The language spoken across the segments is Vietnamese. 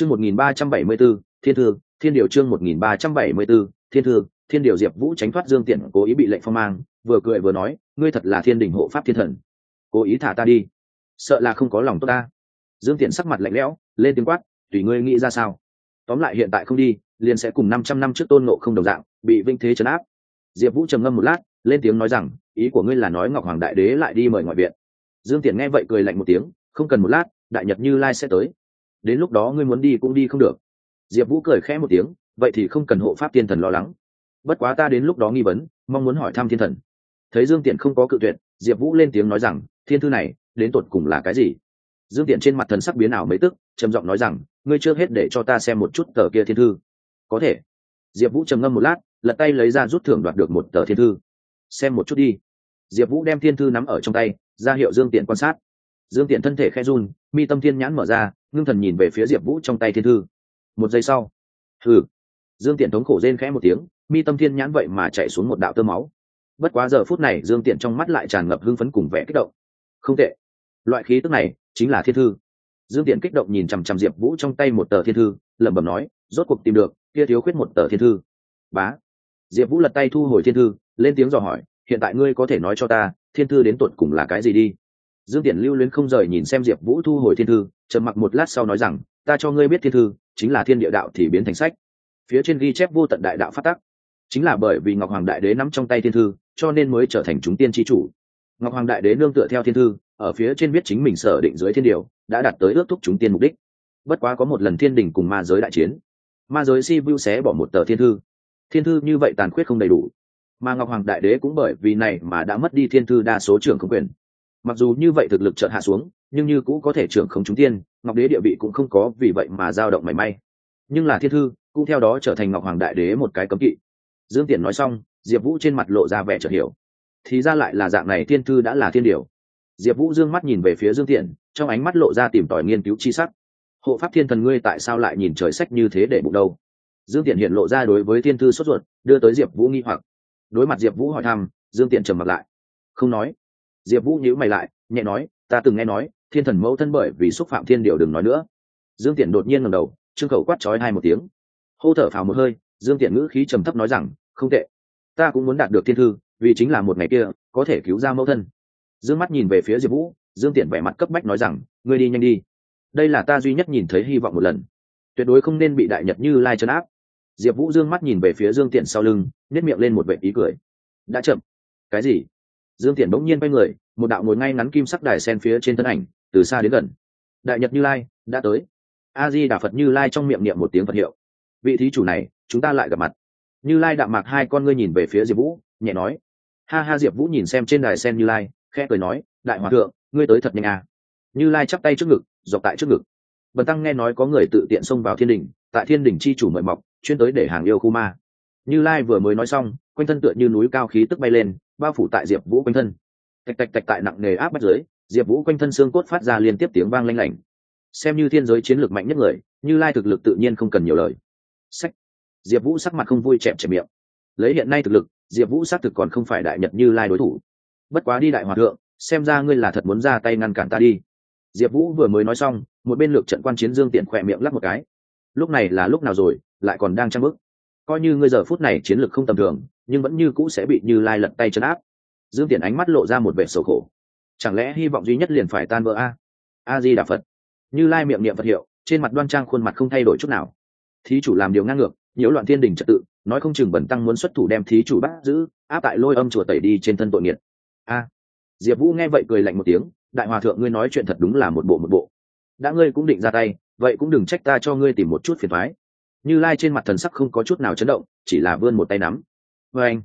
chương một nghìn ba trăm bảy mươi b ố thiên thư, thiên điều chương một nghìn ba trăm bảy mươi b ố thiên thư, thiên điều diệp vũ tránh thoát dương tiện cố ý bị lệnh phong mang, vừa cười vừa nói, ngươi thật là thiên đình hộ pháp thiên thần. Cố ý thả ta đi. Sợ là không có lòng tốt ta. Dương tiện sắc mặt lạnh lẽo, lên tiếng quát, tùy ngươi nghĩ ra sao. Tóm lại hiện tại không đi, liền sẽ cùng năm trăm năm trước tôn nộ không đồng dạng, bị vinh thế trấn áp. Diệp vũ trầm ngâm một lát, lên tiếng nói rằng, ý của ngươi là nói ngọc hoàng đại đế lại đi mời ngoại viện. Dương tiện nghe vậy cười lạnh một tiếng, không cần một lát, đại nhật như lai sẽ tới đến lúc đó ngươi muốn đi cũng đi không được. Diệp vũ cười khẽ một tiếng, vậy thì không cần hộ pháp thiên thần lo lắng. Bất quá ta đến lúc đó nghi vấn, mong muốn hỏi thăm thiên thần. Thấy dương tiện không có cự tuyệt, diệp vũ lên tiếng nói rằng, thiên thư này, đến tột cùng là cái gì? Dương tiện trên mặt thần sắc biến ảo mấy tức, trầm giọng nói rằng, ngươi chưa hết để cho ta xem một chút tờ kia thiên thư. Có thể. Diệp vũ trầm ngâm một lát, lật tay lấy ra rút thưởng đoạt được một tờ thiên thư. Xem một chút đi. Diệp vũ đem thiên thư nắm ở trong tay, ra hiệu dương tiện quan sát. Dương tiện thân thể khe run, mi tâm thiên nhãn mở ra ngưng thần nhìn về phía diệp vũ trong tay thiên thư. Một giây sau thử dương tiện thống khổ rên khẽ một tiếng, mi tâm thiên nhãn vậy mà chạy xuống một đạo tơ máu. Bất quá giờ phút này, dương tiện trong mắt lại tràn ngập hưng phấn cùng vẻ kích động. Không tệ. Loại khí tức này chính là thiên thư. Dương tiện kích động nhìn chằm chằm diệp vũ trong tay một tờ thiên thư, lẩm bẩm nói, rốt cuộc tìm được, kia thiếu khuyết một tờ thiên thư. Bá. Diệp vũ lật tay thu hồi thiên thư, lên tiếng dò hỏi, hiện tại ngươi có thể nói cho ta, thiên thư đến tột cùng là cái gì đi? Dương tiện lưu luyến không rời nhìn xem diệp vũ thu hồi thiên thư, trầm mặc một lát sau nói rằng, ta cho ngươi biết thiên thư, chính là thiên địa đạo thì biến thành sách. Phía trên ghi chép vô tận đại đạo phát tắc. Chính là bởi vì ngọc hoàng đại đế nắm trong tay thiên thư, cho nên mới trở thành chúng tiên tri chủ. Ngọc hoàng đại đế nương tựa theo thiên thư, ở phía trên biết chính mình sở định dưới thiên điều, đã đạt tới ước thúc chúng tiên mục đích. Bất quá có một lần thiên đình cùng ma giới đại chiến. Ma giới si vu xé bỏ một tờ thiên thư. Thiên thư như vậy tàn khuyết không đầy đủ. Mà ngọc hoàng đại đế cũng bởi vì này mà đã mất đi thiên thư đa số trưởng không quyền mặc dù như vậy thực lực chợt hạ xuống, nhưng như cũng có thể trưởng không chúng tiên, ngọc đế địa vị cũng không có vì vậy mà dao động mảy may. Nhưng là thiên thư cũng theo đó trở thành ngọc hoàng đại đế một cái cấm kỵ. Dương tiện nói xong, diệp vũ trên mặt lộ ra vẻ chợt hiểu. Thì ra lại là dạng này thiên thư đã là thiên điều. Diệp vũ d ư ơ n g mắt nhìn về phía dương tiện trong ánh mắt lộ ra tìm tòi nghiên cứu chi sắc. Hộ pháp thiên thần ngươi tại sao lại nhìn trời sách như thế để bụng đâu? Dương tiện hiện lộ ra đối với thiên thư sốt ruột, đưa tới diệp vũ nghi hoặc. Đối mặt diệp vũ hỏi thăm, dương tiện trầm mặt lại. Không nói diệp vũ nhíu mày lại, nhẹ nói, ta từng nghe nói, thiên thần mẫu thân bởi vì xúc phạm thiên điều đừng nói nữa. Dương tiện đột nhiên ngầm đầu, trương khẩu quát trói hai một tiếng. Hô thở phào một hơi, dương tiện ngữ khí trầm thấp nói rằng, không tệ. Ta cũng muốn đạt được thiên thư, vì chính là một ngày kia, có thể cứu ra mẫu thân. Dương mắt nhìn về phía diệp vũ, dương tiện vẻ mặt cấp bách nói rằng, ngươi đi nhanh đi. Đây là ta duy nhất nhìn thấy hy vọng một lần. Tuyệt đối không nên bị đại nhật như lai chấn áp. Diệp vũ dương mắt nhìn về phía dương tiện sau lưng nhét miệng lên một vệ ý cười. Đã chậm. Cái gì? Dương tiện bỗng nhiên quay người, một đạo ngồi ngay ngắn kim sắc đài sen phía trên thân ảnh, từ xa đến gần. Đại nhật như lai, đã tới. A di đà phật như lai trong miệng niệm một tiếng phật hiệu. Vị thí chủ này, chúng ta lại gặp mặt. Như lai đạm mạc hai con ngươi nhìn về phía diệp vũ, nhẹ nói. Ha ha, diệp vũ nhìn xem trên đài sen như lai, khẽ cười nói, đại hòa thượng, ngươi tới thật nhanh à. như lai chắp tay trước ngực, dọc tại trước ngực. Bần tăng nghe nói có người tự tiện xông vào thiên đình, tại thiên đình chi chủ mời mọc, chuyên tới để hàng yêu khu ma. Như lai vừa mới nói xong, quanh thân tựa như núi cao khí tức bay lên bao phủ tại diệp vũ quanh thân. Tạch tạch tạch tại nặng nề áp bắt giới. diệp vũ quanh thân xương cốt phát ra liên tiếp tiếng vang lanh lảnh. Xem như thiên giới chiến lược mạnh nhất người, như lai thực lực tự nhiên không cần nhiều lời. Sách. Diệp vũ sắc mặt không vui chẹp chẹp miệng. Lấy hiện nay thực lực, diệp vũ xác thực còn không phải đại nhật như lai đối thủ. Bất quá đi đại hòa thượng, xem ra ngươi là thật muốn ra tay ngăn cản ta đi. Diệp vũ vừa mới nói xong, một bên lược trận quan chiến dương tiện khỏe miệng lắp một cái. Lúc này là lúc nào rồi, lại còn đang trăng bức coi như ngươi giờ phút này chiến lược không tầm thường, nhưng vẫn như cũ sẽ bị như lai lật tay chấn áp. Dương tiện ánh mắt lộ ra một vẻ sầu khổ. Chẳng lẽ hy vọng duy nhất liền phải tan vỡ a? A di đà phật. Như lai miệng niệm phật hiệu, trên mặt đoan trang khuôn mặt không thay đổi chút nào. Thí chủ làm điều ngang ngược, nhiễu loạn thiên đình trật tự, nói không chừng bẩn tăng muốn xuất thủ đem thí chủ bắt giữ, áp tại lôi âm chùa tẩy đi trên thân tội nghiệt. A. Diệp vũ nghe vậy cười lạnh một tiếng, đại hòa thượng, ngươi nói chuyện thật đúng là một bộ một bộ. Đã ngươi cũng định ra tay, vậy cũng đừng trách ta cho ngươi tìm một chút phiền thoái như lai trên mặt thần sắc không có chút nào chấn động, chỉ là vươn một tay nắm. Vê anh,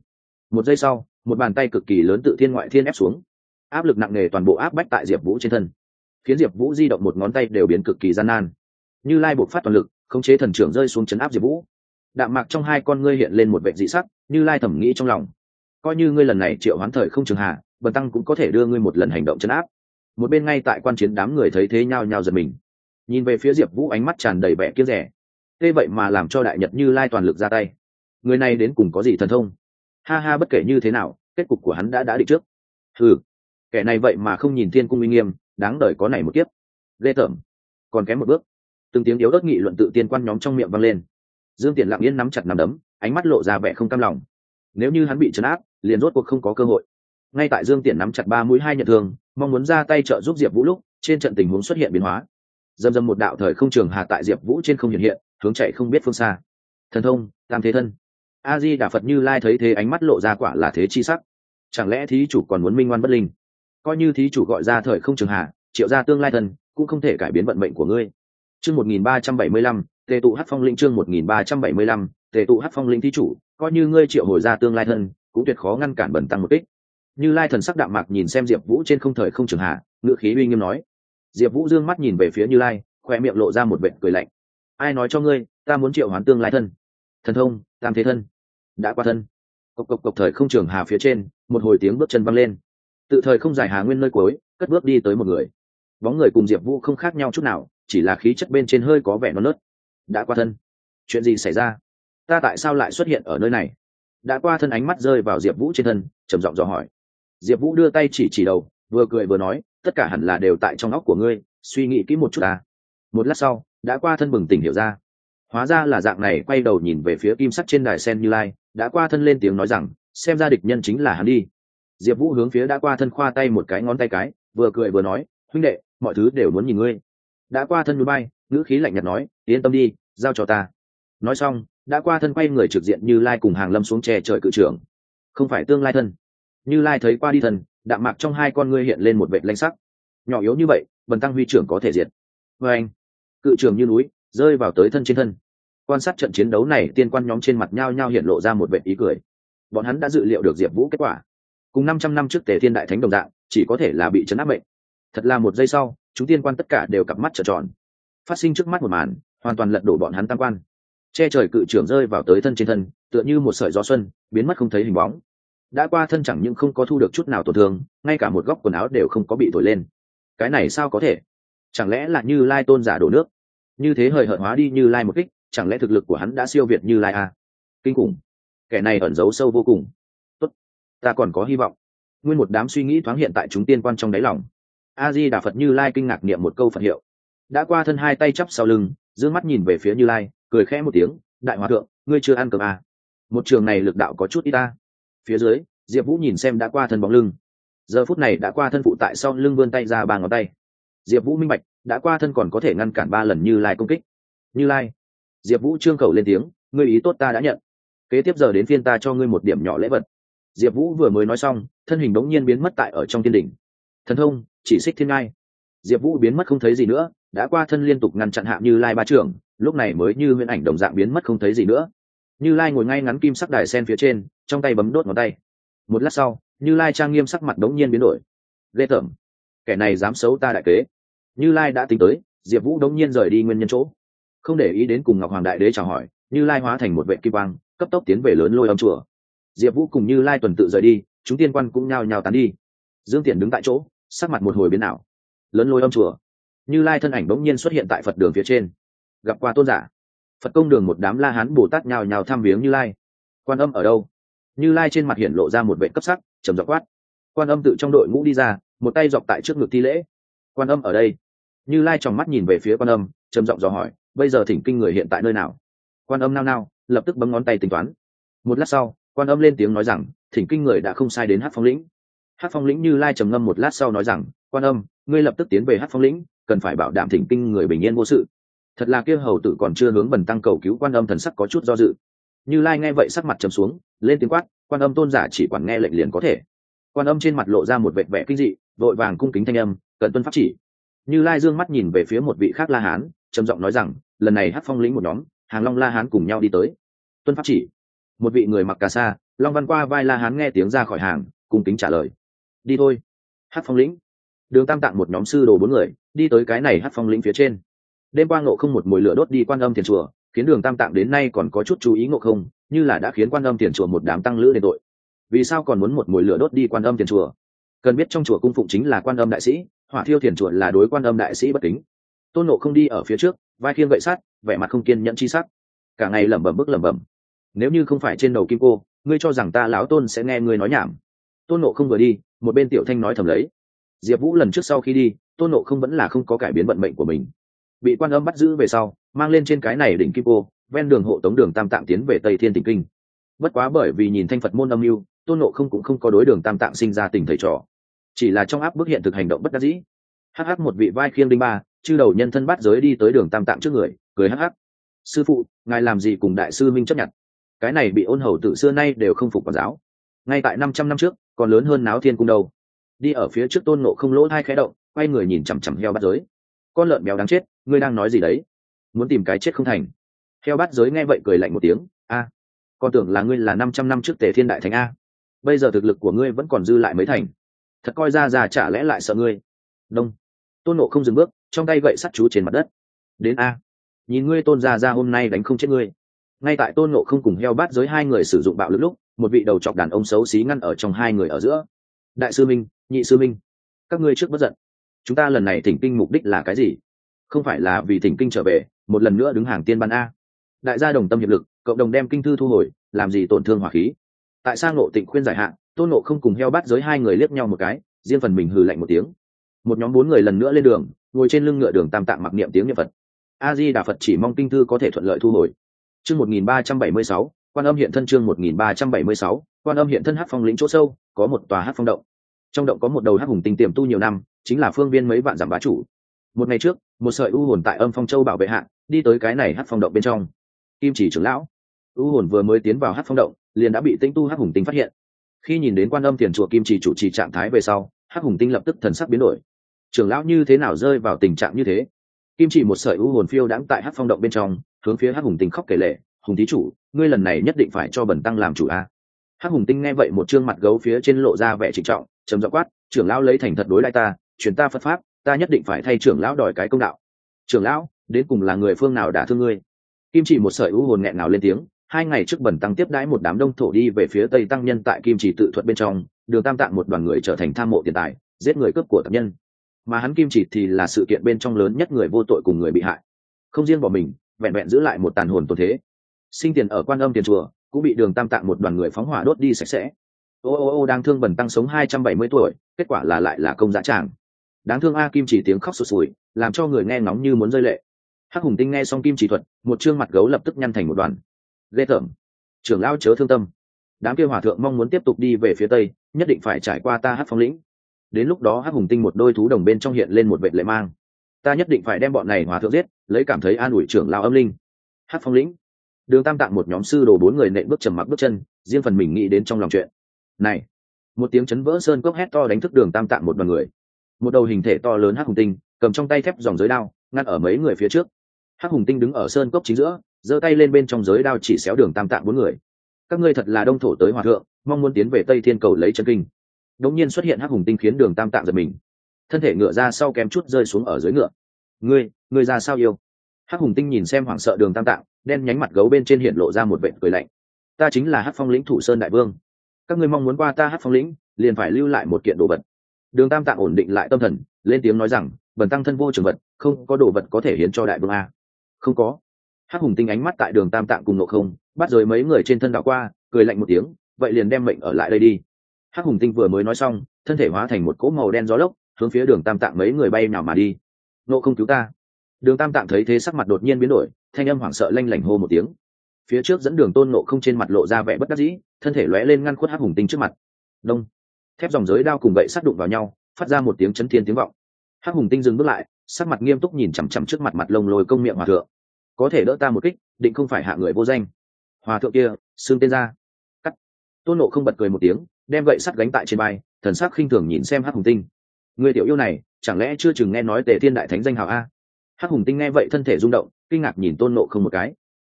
một giây sau, một bàn tay cực kỳ lớn tự thiên ngoại thiên ép xuống. Áp lực nặng nề toàn bộ áp bách tại diệp vũ trên thân. Khiến diệp vũ di động một ngón tay đều biến cực kỳ gian nan. Như lai buộc phát toàn lực, khống chế thần trưởng rơi xuống chấn áp diệp vũ. Đạm mạc trong hai con ngươi hiện lên một vệ dị sắc, như lai thẩm nghĩ trong lòng. Coi như ngươi lần này triệu hoán thời không trường hạ, bần tăng cũng có thể đưa ngươi một lần hành động chấn áp. Một bên ngay tại quan chiến đám người thấy thế nhao nhao giật mình. Nhìn về phía diệp vũ ánh mắt tràn đầy vẻ kiếp rẻ thế vậy mà làm cho đại nhật như lai toàn lực ra tay. Người này đến cùng có gì thần thông? Ha ha, bất kể như thế nào, kết cục của hắn đã đã định trước. Ừ kẻ này vậy mà không nhìn thiên cung uy nghiêm, đáng đời có này một kiếp. Ghê tởm. Còn kém một bước. Từng tiếng yếu ớt nghị luận tự tiên quan nhóm trong miệng vang lên. Dương tiện lặng yên nắm chặt nắm đấm, ánh mắt lộ ra vẻ không cam lòng. Nếu như hắn bị trấn áp, liền rốt cuộc không có cơ hội. Ngay tại dương tiện nắm chặt ba mũi hai nhận thương, mong muốn ra tay trợ giúp diệp vũ lúc, trên trận tình huống xuất hiện biến hóa. Dầm dầm một đạo thời không trường hà tại diệp vũ trên không hiện hiện hướng chạy không biết phương xa. Thần thông tam thế thân. A di đà phật như lai thấy thế ánh mắt lộ ra quả là thế chi sắc. Chẳng lẽ thí chủ còn muốn minh ngoan bất linh? Coi như thí chủ gọi ra thời không trường hạ, triệu ra tương lai thân cũng không thể cải biến vận mệnh của ngươi. Chương một nghìn ba trăm bảy mươi lăm tề tụ hát phong linh chương một nghìn ba trăm bảy mươi lăm tề tụ hát phong linh thí chủ coi như ngươi triệu hồi ra tương lai thân cũng tuyệt khó ngăn cản bẩn tăng một kích. Như lai thần sắc đạm mạc nhìn xem diệp vũ trên không thời không trường hạ ngựa khí uy nghiêm nói. Diệp vũ d ư ơ n g mắt nhìn về phía như lai khoe miệng lộ ra một vệ cười lạnh ai nói cho ngươi, ta muốn triệu hoán tương lai thân. Thần thông, tam thế thân. Đã qua thân. Cộc cộc cộc, thời không trường hà phía trên, một hồi tiếng bước chân văng lên. Tự thời không dài hà nguyên nơi cuối, cất bước đi tới một người. Bóng người cùng diệp vũ không khác nhau chút nào, chỉ là khí chất bên trên hơi có vẻ non nớt. Đã qua thân. Chuyện gì xảy ra? Ta tại sao lại xuất hiện ở nơi này? Đã qua thân ánh mắt rơi vào diệp vũ trên thân, trầm giọng dò hỏi. Diệp vũ đưa tay chỉ chỉ đầu, vừa cười vừa nói, tất cả hẳn là đều tại trong óc của ngươi, suy nghĩ kỹ một chút ta. Một lát sau đã qua thân bừng tỉnh hiểu ra. Hóa ra là dạng này, quay đầu nhìn về phía kim sắt trên đài sen như lai, đã qua thân lên tiếng nói rằng, xem ra địch nhân chính là hắn đi. Diệp vũ hướng phía đã qua thân khoa tay một cái ngón tay cái, vừa cười vừa nói, huynh đệ, mọi thứ đều muốn nhìn ngươi. Đã qua thân núi bay, ngữ khí lạnh nhạt nói, yên tâm đi, giao cho ta. Nói xong, đã qua thân quay người trực diện như lai cùng hàng lâm xuống tre trời cự trưởng. Không phải tương lai thân. Như lai thấy qua đi thần đạm mạc trong hai con ngươi hiện lên một vệ lanh sắc. Nhỏ yếu như vậy, bần tăng huy trưởng có thể diệt. Vê anh cự trường như núi, rơi vào tới thân trên thân. Quan sát trận chiến đấu này, tiên quan nhóm trên mặt nhao nhao hiện lộ ra một vệ ý cười. Bọn hắn đã dự liệu được diệp vũ kết quả. Cùng năm trăm năm trước tề thiên đại thánh đồng dạng, chỉ có thể là bị chấn áp bệnh thật là một giây sau, chúng tiên quan tất cả đều cặp mắt trợn tròn. Phát sinh trước mắt một màn, hoàn toàn lật đổ bọn hắn tam quan. Che trời cự trưởng rơi vào tới thân trên thân, tựa như một sợi gió xuân, biến mất không thấy hình bóng. Đã qua thân chẳng những không có thu được chút nào tổn thương, ngay cả một góc quần áo đều không có bị thổi lên. Cái này sao có thể? Chẳng lẽ là như lai tôn giả đổ nước? Như thế hời hợt hóa đi như lai một kích, chẳng lẽ thực lực của hắn đã siêu việt như lai à? kinh khủng. Kẻ này ẩn giấu sâu vô cùng. Tốt. Ta còn có hy vọng. Nguyên một đám suy nghĩ thoáng hiện tại chúng tiên quan trong đáy lòng. A di đà phật như lai kinh ngạc niệm một câu phật hiệu. Đã qua thân hai tay chắp sau lưng, giữ mắt nhìn về phía như lai, cười khẽ một tiếng, đại hòa thượng, ngươi chưa ăn cơm à? một trường này lực đạo có chút ít ta. Phía dưới, diệp vũ nhìn xem đã qua thân bóng lưng. Giờ phút này đã qua thân phụ tại sau lưng vươn tay ra ba ngón tay diệp vũ minh bạch, đã qua thân còn có thể ngăn cản ba lần như lai công kích. Như lai. Diệp vũ trương khẩu lên tiếng, ngươi ý tốt ta đã nhận. Kế tiếp giờ đến phiên ta cho ngươi một điểm nhỏ lễ vật. Diệp vũ vừa mới nói xong, thân hình đống nhiên biến mất tại ở trong thiên đỉnh. Thần thông, chỉ xích thiên ngai. Diệp vũ biến mất không thấy gì nữa, đã qua thân liên tục ngăn chặn hạ như lai ba trưởng lúc này mới như huyễn ảnh đồng dạng biến mất không thấy gì nữa. Như lai ngồi ngay ngắn kim sắc đài sen phía trên, trong tay bấm đốt ngón tay. Một lát sau, như lai trang nghiêm sắc mặt đống nhiên biến đổi. Ghê tởm kẻ này dám xấu ta đại kế. Như lai đã tính tới, diệp vũ đống nhiên rời đi nguyên nhân chỗ. Không để ý đến cùng ngọc hoàng đại đế chào hỏi, như lai hóa thành một vệ kim quang, cấp tốc tiến về lớn lôi âm chùa. Diệp vũ cùng như lai tuần tự rời đi, chúng tiên quan cũng nhao nhao tán đi. Dương tiện đứng tại chỗ, sắc mặt một hồi biến ảo. Lớn lôi âm chùa. Như lai thân ảnh bỗng nhiên xuất hiện tại phật đường phía trên. Gặp qua tôn giả. Phật công đường một đám la hán, bồ tát nhào nhào tham viếng như lai. Quan âm ở đâu? Như lai trên mặt hiện lộ ra một vệ cấp sắc, trầm dọc quát. Quan âm tự trong đội ngũ đi ra một tay dọc tại trước ngực thi lễ. Quan âm ở đây. Như lai tròng mắt nhìn về phía quan âm, trầm giọng dò hỏi, bây giờ thỉnh kinh người hiện tại nơi nào? Quan âm nao nao, lập tức bấm ngón tay tính toán. Một lát sau, quan âm lên tiếng nói rằng, thỉnh kinh người đã không sai đến hát phong lĩnh. Hát phong lĩnh như lai trầm ngâm một lát sau nói rằng, quan âm, ngươi lập tức tiến về hát phong lĩnh, cần phải bảo đảm thỉnh kinh người bình yên vô sự. Thật là kia hầu tử còn chưa hướng bần tăng cầu cứu quan âm thần sắc có chút do dự. Như lai nghe vậy sắc mặt trầm xuống, lên tiếng quát, quan âm tôn giả chỉ quản nghe lệnh liền có thể quan âm trên mặt lộ ra một vẻ vẻ kinh dị, vội vàng cung kính thanh âm cần tuân pháp chỉ. Như lai dương mắt nhìn về phía một vị khác la hán, trầm giọng nói rằng, lần này hát phong lĩnh một nhóm, hàng long la hán cùng nhau đi tới. Tuân pháp chỉ. Một vị người mặc cà sa, long văn qua vai la hán nghe tiếng ra khỏi hàng, cung kính trả lời. Đi thôi hát phong lĩnh. Đường tam tạng một nhóm sư đồ bốn người, đi tới cái này hát phong lĩnh phía trên. Đêm qua ngộ không một mùi lửa đốt đi quan âm thiền chùa, khiến đường tam tạng đến nay còn có chút chú ý ngộ không, như là đã khiến quan âm tiền chùa một đám tăng lữ đền tội vì sao còn muốn một mùi lửa đốt đi quan âm tiền chùa? Cần biết trong chùa cung phụng chính là quan âm đại sĩ, hỏa thiêu thiền chùa là đối quan âm đại sĩ bất kính. Tôn nộ không đi ở phía trước, vai khiêng gậy sát vẻ mặt không kiên nhẫn chi sắc. Cả ngày lẩm bẩm bức lẩm bẩm. Nếu như không phải trên đầu kim cô, ngươi cho rằng ta lão tôn sẽ nghe ngươi nói nhảm. Tôn nộ không vừa đi, một bên tiểu thanh nói thầm lấy. Diệp vũ lần trước sau khi đi, tôn nộ không vẫn là không có cải biến vận mệnh của mình. Bị quan âm bắt giữ về sau, mang lên trên cái này đỉnh kim cô, ven đường hộ tống đường tam tạm tiến về tây thiên tỉnh kinh. Bất quá bởi vì nhìn thanh phật môn âm mưu tôn nộ không cũng không có đối đường tam tạng sinh ra tình thầy trò, chỉ là trong áp bức hiện thực hành động bất đắc dĩ. Hắc hắc một vị vai khiêng đinh ba, chư đầu nhân thân bắt giới đi tới đường tam tạng trước người, cười hắc hắc. Sư phụ, ngài làm gì cùng đại sư minh chấp nhận? Cái này bị ôn hầu từ xưa nay đều không phục quản giáo. Ngay tại năm trăm năm trước, còn lớn hơn náo thiên cung đâu. Đi ở phía trước tôn nộ không lỗ hai khẽ động, quay người nhìn chằm chằm heo bắt giới. Con lợn béo đáng chết, ngươi đang nói gì đấy? Muốn tìm cái chết không thành. Heo bắt giới nghe vậy cười lạnh một tiếng. A, con tưởng là ngươi là năm trăm năm trước tề thiên đại Thánh a bây giờ thực lực của ngươi vẫn còn dư lại mấy thành. Thật coi ra già chả lẽ lại sợ ngươi. Đông. Tôn nộ không dừng bước, trong tay gậy sắt chú trên mặt đất. Đến a. Nhìn ngươi tôn ra ra hôm nay đánh không chết ngươi. Ngay tại tôn nộ không cùng heo bát giới hai người sử dụng bạo lực lúc, một vị đầu chọc đàn ông xấu xí ngăn ở trong hai người ở giữa. Đại sư minh, nhị sư minh, các ngươi trước bất giận. Chúng ta lần này thỉnh kinh mục đích là cái gì? Không phải là vì thỉnh kinh trở về, một lần nữa đứng hàng tiên ban a. Đại gia đồng tâm hiệp lực, cộng đồng đem kinh thư thu hồi, làm gì tổn thương hỏa khí? Tại sao nộ tịnh khuyên giải hạn tôn nộ không cùng heo bắt giới hai người liếc nhau một cái, riêng phần mình hừ lạnh một tiếng. Một nhóm bốn người lần nữa lên đường, ngồi trên lưng ngựa đường tam tạng mặc niệm tiếng niệm phật. A di đà phật chỉ mong kinh thư có thể thuận lợi thu hồi. Chương một nghìn ba trăm bảy mươi sáu, quan âm hiện thân chương một nghìn ba trăm bảy mươi sáu, quan âm hiện thân hát phong lĩnh chỗ sâu, có một tòa hát phong động. Trong động có một đầu hát hùng tinh tiềm tu nhiều năm, chính là phương viên mấy vạn giảm bá chủ. Một ngày trước, một sợi u hồn tại âm phong châu bảo vệ hạ, đi tới cái này hát phong động bên trong. Kim chỉ trưởng lão. U hồn vừa mới tiến vào hát phong động liền đã bị tinh tu Hắc hùng tinh phát hiện. Khi nhìn đến quan âm tiền chùa kim chỉ chủ trì trạng thái về sau, Hắc hùng tinh lập tức thần sắc biến đổi. Trưởng lão như thế nào rơi vào tình trạng như thế? Kim chỉ một sợi u hồn phiêu đãng tại Hắc phong động bên trong, hướng phía Hắc hùng tinh khóc kể lệ, hùng thí chủ, ngươi lần này nhất định phải cho bẩn tăng làm chủ a. Hắc hùng tinh nghe vậy một chương mặt gấu phía trên lộ ra vẻ trịnh trọng, trầm giọng quát, trưởng lão lấy thành thật đối lại ta chuyển ta phật pháp, ta nhất định phải thay trưởng lão đòi cái công đạo. Trưởng lão, đến cùng là người phương nào đã thương ngươi? Kim chỉ một sợi u hồn nghẹn nào lên tiếng hai ngày trước bẩn tăng tiếp đãi một đám đông thổ đi về phía tây tăng nhân tại kim chỉ tự thuật bên trong, đường tam tạng một đoàn người trở thành tham mộ tiền tài, giết người cướp của tập nhân. Mà hắn kim chỉ thì là sự kiện bên trong lớn nhất người vô tội cùng người bị hại. Không riêng bỏ mình, vẹn vẹn giữ lại một tàn hồn tồn thế. Sinh tiền ở quan âm tiền chùa, cũng bị đường tam tạng một đoàn người phóng hỏa đốt đi sạch sẽ. Ô ô ô đang thương bẩn tăng sống hai trăm bảy mươi tuổi, kết quả là lại là công dã tràng. Đáng thương a kim chỉ tiếng khóc sụt sùi, làm cho người nghe nóng như muốn rơi lệ. Hắc hùng tinh nghe xong kim chỉ thuật, một chương mặt gấu lập tức nhăn thành một đoàn ghê tởm. Trưởng lao chớ thương tâm. Đám kia hòa thượng mong muốn tiếp tục đi về phía tây, nhất định phải trải qua ta hát phong lĩnh. Đến lúc đó hát hùng tinh một đôi thú đồng bên trong hiện lên một vệ lệ mang. Ta nhất định phải đem bọn này hòa thượng giết, lấy cảm thấy an ủi trưởng lao âm linh. Hát phong lĩnh. Đường tam tạng một nhóm sư đồ bốn người nện bước trầm mặc bước chân, riêng phần mình nghĩ đến trong lòng chuyện. Này, một tiếng chấn vỡ sơn cốc hét to đánh thức đường tam tạng một đoàn người. Một đầu hình thể to lớn hắc hùng tinh, cầm trong tay thép dòng giới đao, ngăn ở mấy người phía trước. Hắc hùng tinh đứng ở sơn cốc chính giữa giơ tay lên bên trong giới đao chỉ xéo đường tam tạng bốn người. Các ngươi thật là đông thổ tới hòa thượng, mong muốn tiến về tây thiên cầu lấy chân kinh. Đống nhiên xuất hiện hắc hùng tinh khiến đường tam tạng giật mình. Thân thể ngựa ra sau kém chút rơi xuống ở dưới ngựa. Ngươi ngươi ra sao yêu? Hắc hùng tinh nhìn xem hoảng sợ đường tam tạng, đen nhánh mặt gấu bên trên hiện lộ ra một vệ cười lạnh. Ta chính là hắc phong lĩnh thủ sơn đại vương. Các ngươi mong muốn qua ta hắc phong lĩnh, liền phải lưu lại một kiện đồ vật. Đường tam tạng ổn định lại tâm thần, lên tiếng nói rằng, bần tăng thân vô trường vật, không có đồ vật có thể hiến cho đại vương a. Không có hắc hùng tinh ánh mắt tại đường tam tạng cùng nộ không, bắt rồi mấy người trên thân đạo qua, cười lạnh một tiếng, vậy liền đem mệnh ở lại đây đi. Hắc hùng tinh vừa mới nói xong, thân thể hóa thành một cỗ màu đen gió lốc, hướng phía đường tam tạng mấy người bay nào mà đi. Nộ không cứu ta. Đường tam tạng thấy thế sắc mặt đột nhiên biến đổi, thanh âm hoảng sợ lanh lảnh hô một tiếng. Phía trước dẫn đường tôn nộ không trên mặt lộ ra vẻ bất đắc dĩ, thân thể lóe lên ngăn khuất hắc hùng tinh trước mặt. Đông. Thép dòng giới đao cùng gậy sát đụng vào nhau, phát ra một tiếng chấn thiên tiếng vọng. Hắc hùng tinh dừng bước lại, sắc mặt nghiêm túc nhìn chằm chằm trước mặt mặt lông lồi công miệng hòa thượng có thể đỡ ta một kích, định không phải hạ người vô danh. Hòa thượng kia xương tên ra. Cắt. Tôn nộ không bật cười một tiếng, đem gậy sắt gánh tại trên bay thần sắc khinh thường nhìn xem hắc hùng tinh. Người tiểu yêu này, chẳng lẽ chưa chừng nghe nói tề thiên đại thánh danh hào a? Hắc hùng tinh nghe vậy thân thể rung động, kinh ngạc nhìn tôn nộ không một cái.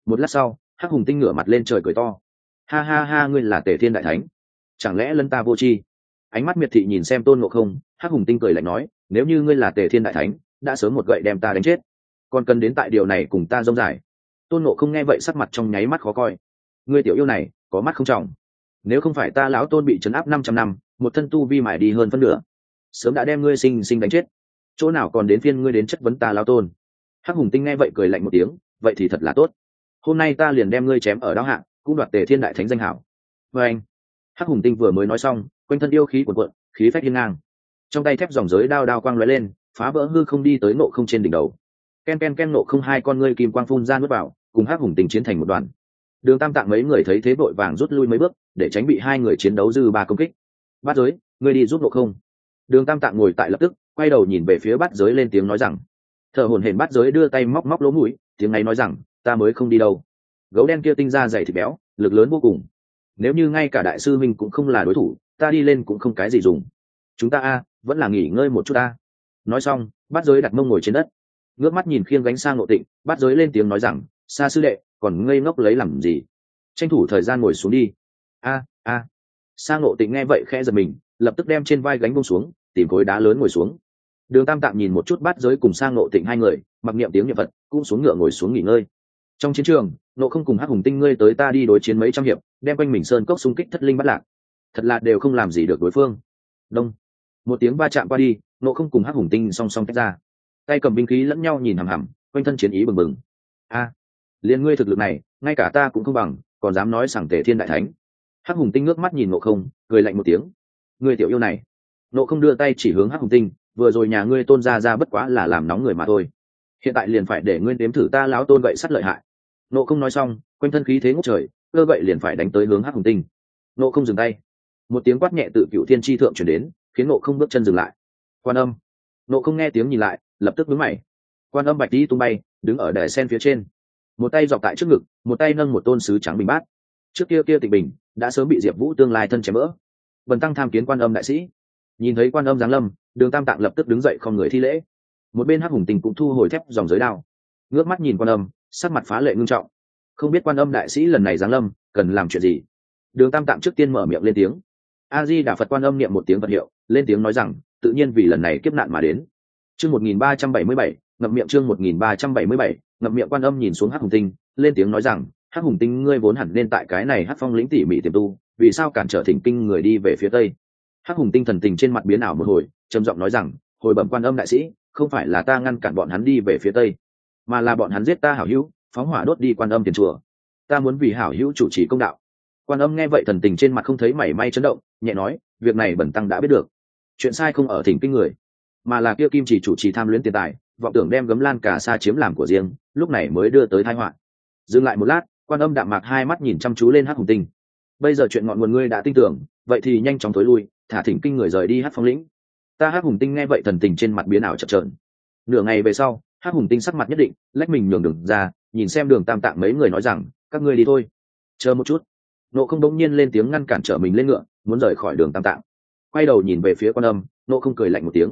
Một lát sau, hắc hùng tinh ngửa mặt lên trời cười to. Ha ha ha, ngươi là tề thiên đại thánh. Chẳng lẽ lân ta vô tri? Ánh mắt miệt thị nhìn xem tôn nộ không, hắc hùng tinh cười lạnh nói, nếu như ngươi là tề thiên đại thánh, đã sớm một gậy đem ta đánh chết còn cần đến tại điều này cùng ta rông dài. Tôn nộ không nghe vậy sắc mặt trong nháy mắt khó coi. Người tiểu yêu này, có mắt không trọng. Nếu không phải ta lão tôn bị trấn áp năm trăm năm, một thân tu vi mải đi hơn phân nửa. Sớm đã đem ngươi sinh sinh đánh chết. Chỗ nào còn đến phiên ngươi đến chất vấn ta lão tôn? Hắc hùng tinh nghe vậy cười lạnh một tiếng, vậy thì thật là tốt. Hôm nay ta liền đem ngươi chém ở đao hạng cũng đoạt tề thiên đại thánh danh hảo. Vê anh, hắc hùng tinh vừa mới nói xong, quanh thân yêu khí quần quận khí phách hiên ngang. Trong tay thép dòng giới đao đao quang lóe lên, phá vỡ hư không đi tới nộ không trên đỉnh đầu ken ken ken nộ không hai con ngươi kim quang phun ra nuốt vào, cùng hắc hùng tình chiến thành một đoàn. Đường tam tạng mấy người thấy thế vội vàng rút lui mấy bước, để tránh bị hai người chiến đấu dư ba công kích. Bát giới, ngươi đi giúp nộ không? Đường tam tạng ngồi tại lập tức, quay đầu nhìn về phía bát giới lên tiếng nói rằng. Thợ hồn hển bát giới đưa tay móc móc lỗ mũi, tiếng ấy nói rằng, ta mới không đi đâu. Gấu đen kia tinh ra dày thịt béo, lực lớn vô cùng. Nếu như ngay cả đại sư minh cũng không là đối thủ, ta đi lên cũng không cái gì dùng. Chúng ta a, vẫn là nghỉ ngơi một chút ta nói xong, bát giới đặt mông ngồi trên đất ngước mắt nhìn khiêng gánh sang ngộ tịnh bắt giới lên tiếng nói rằng xa sư đệ, còn ngây ngốc lấy làm gì? Tranh thủ thời gian ngồi xuống đi. A a. Sang ngộ tịnh nghe vậy khẽ giật mình, lập tức đem trên vai gánh bông xuống, tìm khối đá lớn ngồi xuống. Đường tam tạm nhìn một chút bắt giới cùng sang ngộ tịnh hai người, mặc niệm tiếng nhật vật cũng xuống ngựa ngồi xuống nghỉ ngơi. Trong chiến trường, nộ không cùng hắc hùng tinh ngươi tới ta đi đối chiến mấy trăm hiệp, đem quanh mình sơn cốc xung kích thất linh bắt lạc. Thật là đều không làm gì được đối phương. Đông. Một tiếng va chạm qua đi, nộ không cùng hắc hùng tinh song song tách ra tay cầm binh khí lẫn nhau nhìn hằm hằm quanh thân chiến ý bừng bừng. A à, liền ngươi thực lực này ngay cả ta cũng không bằng còn dám nói sảng tề thiên đại thánh. Hắc hùng tinh ngước mắt nhìn nộ không cười lạnh một tiếng. Ngươi tiểu yêu này. Nộ không đưa tay chỉ hướng hắc hùng tinh vừa rồi nhà ngươi tôn ra ra bất quá là làm nóng người mà thôi. Hiện tại liền phải để ngươi đếm thử ta láo tôn gậy sắt lợi hại. Nộ không nói xong quanh thân khí thế ngốc trời cơ gậy liền phải đánh tới hướng hắc hùng tinh. Nộ không dừng tay. Một tiếng quát nhẹ tự cựu thiên tri thượng chuyển đến khiến nộ không bước chân dừng lại. Quan âm. Nộ không nghe tiếng nhìn lại lập tức vướng mày. Quan âm bạch đi tung bay, đứng ở đài sen phía trên. Một tay dọc tại trước ngực, một tay nâng một tôn sứ trắng bình bát. Trước kia kia tịch bình đã sớm bị diệp vũ tương lai thân chém vỡ. Bần tăng tham kiến quan âm đại sĩ. Nhìn thấy quan âm giáng lâm, đường tam tạng lập tức đứng dậy không người thi lễ. Một bên hắc hùng tình cũng thu hồi thép dòng giới đao. Ngước mắt nhìn quan âm, sắc mặt phá lệ ngưng trọng. Không biết quan âm đại sĩ lần này giáng lâm, cần làm chuyện gì? Đường tam tạng trước tiên mở miệng lên tiếng. A di đà phật quan âm niệm một tiếng vật hiệu, lên tiếng nói rằng, tự nhiên vì lần này kiếp nạn mà đến chương một nghìn ba trăm bảy mươi bảy, ngậm miệng chương một nghìn ba trăm bảy mươi bảy, ngậm miệng quan âm nhìn xuống hắc hùng tinh, lên tiếng nói rằng, hắc hùng tinh, ngươi vốn hẳn nên tại cái này hắc phong lĩnh tỉ mỉ tiềm tu, vì sao cản trở thỉnh kinh người đi về phía tây? Hắc hùng tinh thần tình trên mặt biến ảo một hồi, trầm giọng nói rằng, hồi bẩm quan âm đại sĩ, không phải là ta ngăn cản bọn hắn đi về phía tây, mà là bọn hắn giết ta hảo hữu, phóng hỏa đốt đi quan âm tiền chùa. Ta muốn vì hảo hữu chủ trì công đạo. Quan âm nghe vậy thần tình trên mặt không thấy mảy may chấn động, nhẹ nói, việc này bẩn tăng đã biết được. Chuyện sai không ở thỉnh kinh người mà là kia kim chỉ chủ trì tham luyến tiền tài, vọng tưởng đem gấm lan cả xa chiếm làm của riêng, lúc này mới đưa tới thái họa. Dừng lại một lát, quan âm đạm mạc hai mắt nhìn chăm chú lên hát hùng tinh. Bây giờ chuyện ngọn nguồn ngươi đã tin tưởng, vậy thì nhanh chóng tối lui, thả thỉnh kinh người rời đi hát phong lĩnh. Ta hát hùng tinh nghe vậy thần tình trên mặt biến ảo chập trợn nửa ngày về sau hát hùng tinh sắc mặt nhất định, lách mình nhường đường ra, nhìn xem đường tam tạng mấy người nói rằng, các ngươi đi thôi. Chờ một chút. Nộ không đống nhiên lên tiếng ngăn cản trở mình lên ngựa, muốn rời khỏi đường tam tạng. Quay đầu nhìn về phía quan âm, nộ không cười lạnh một tiếng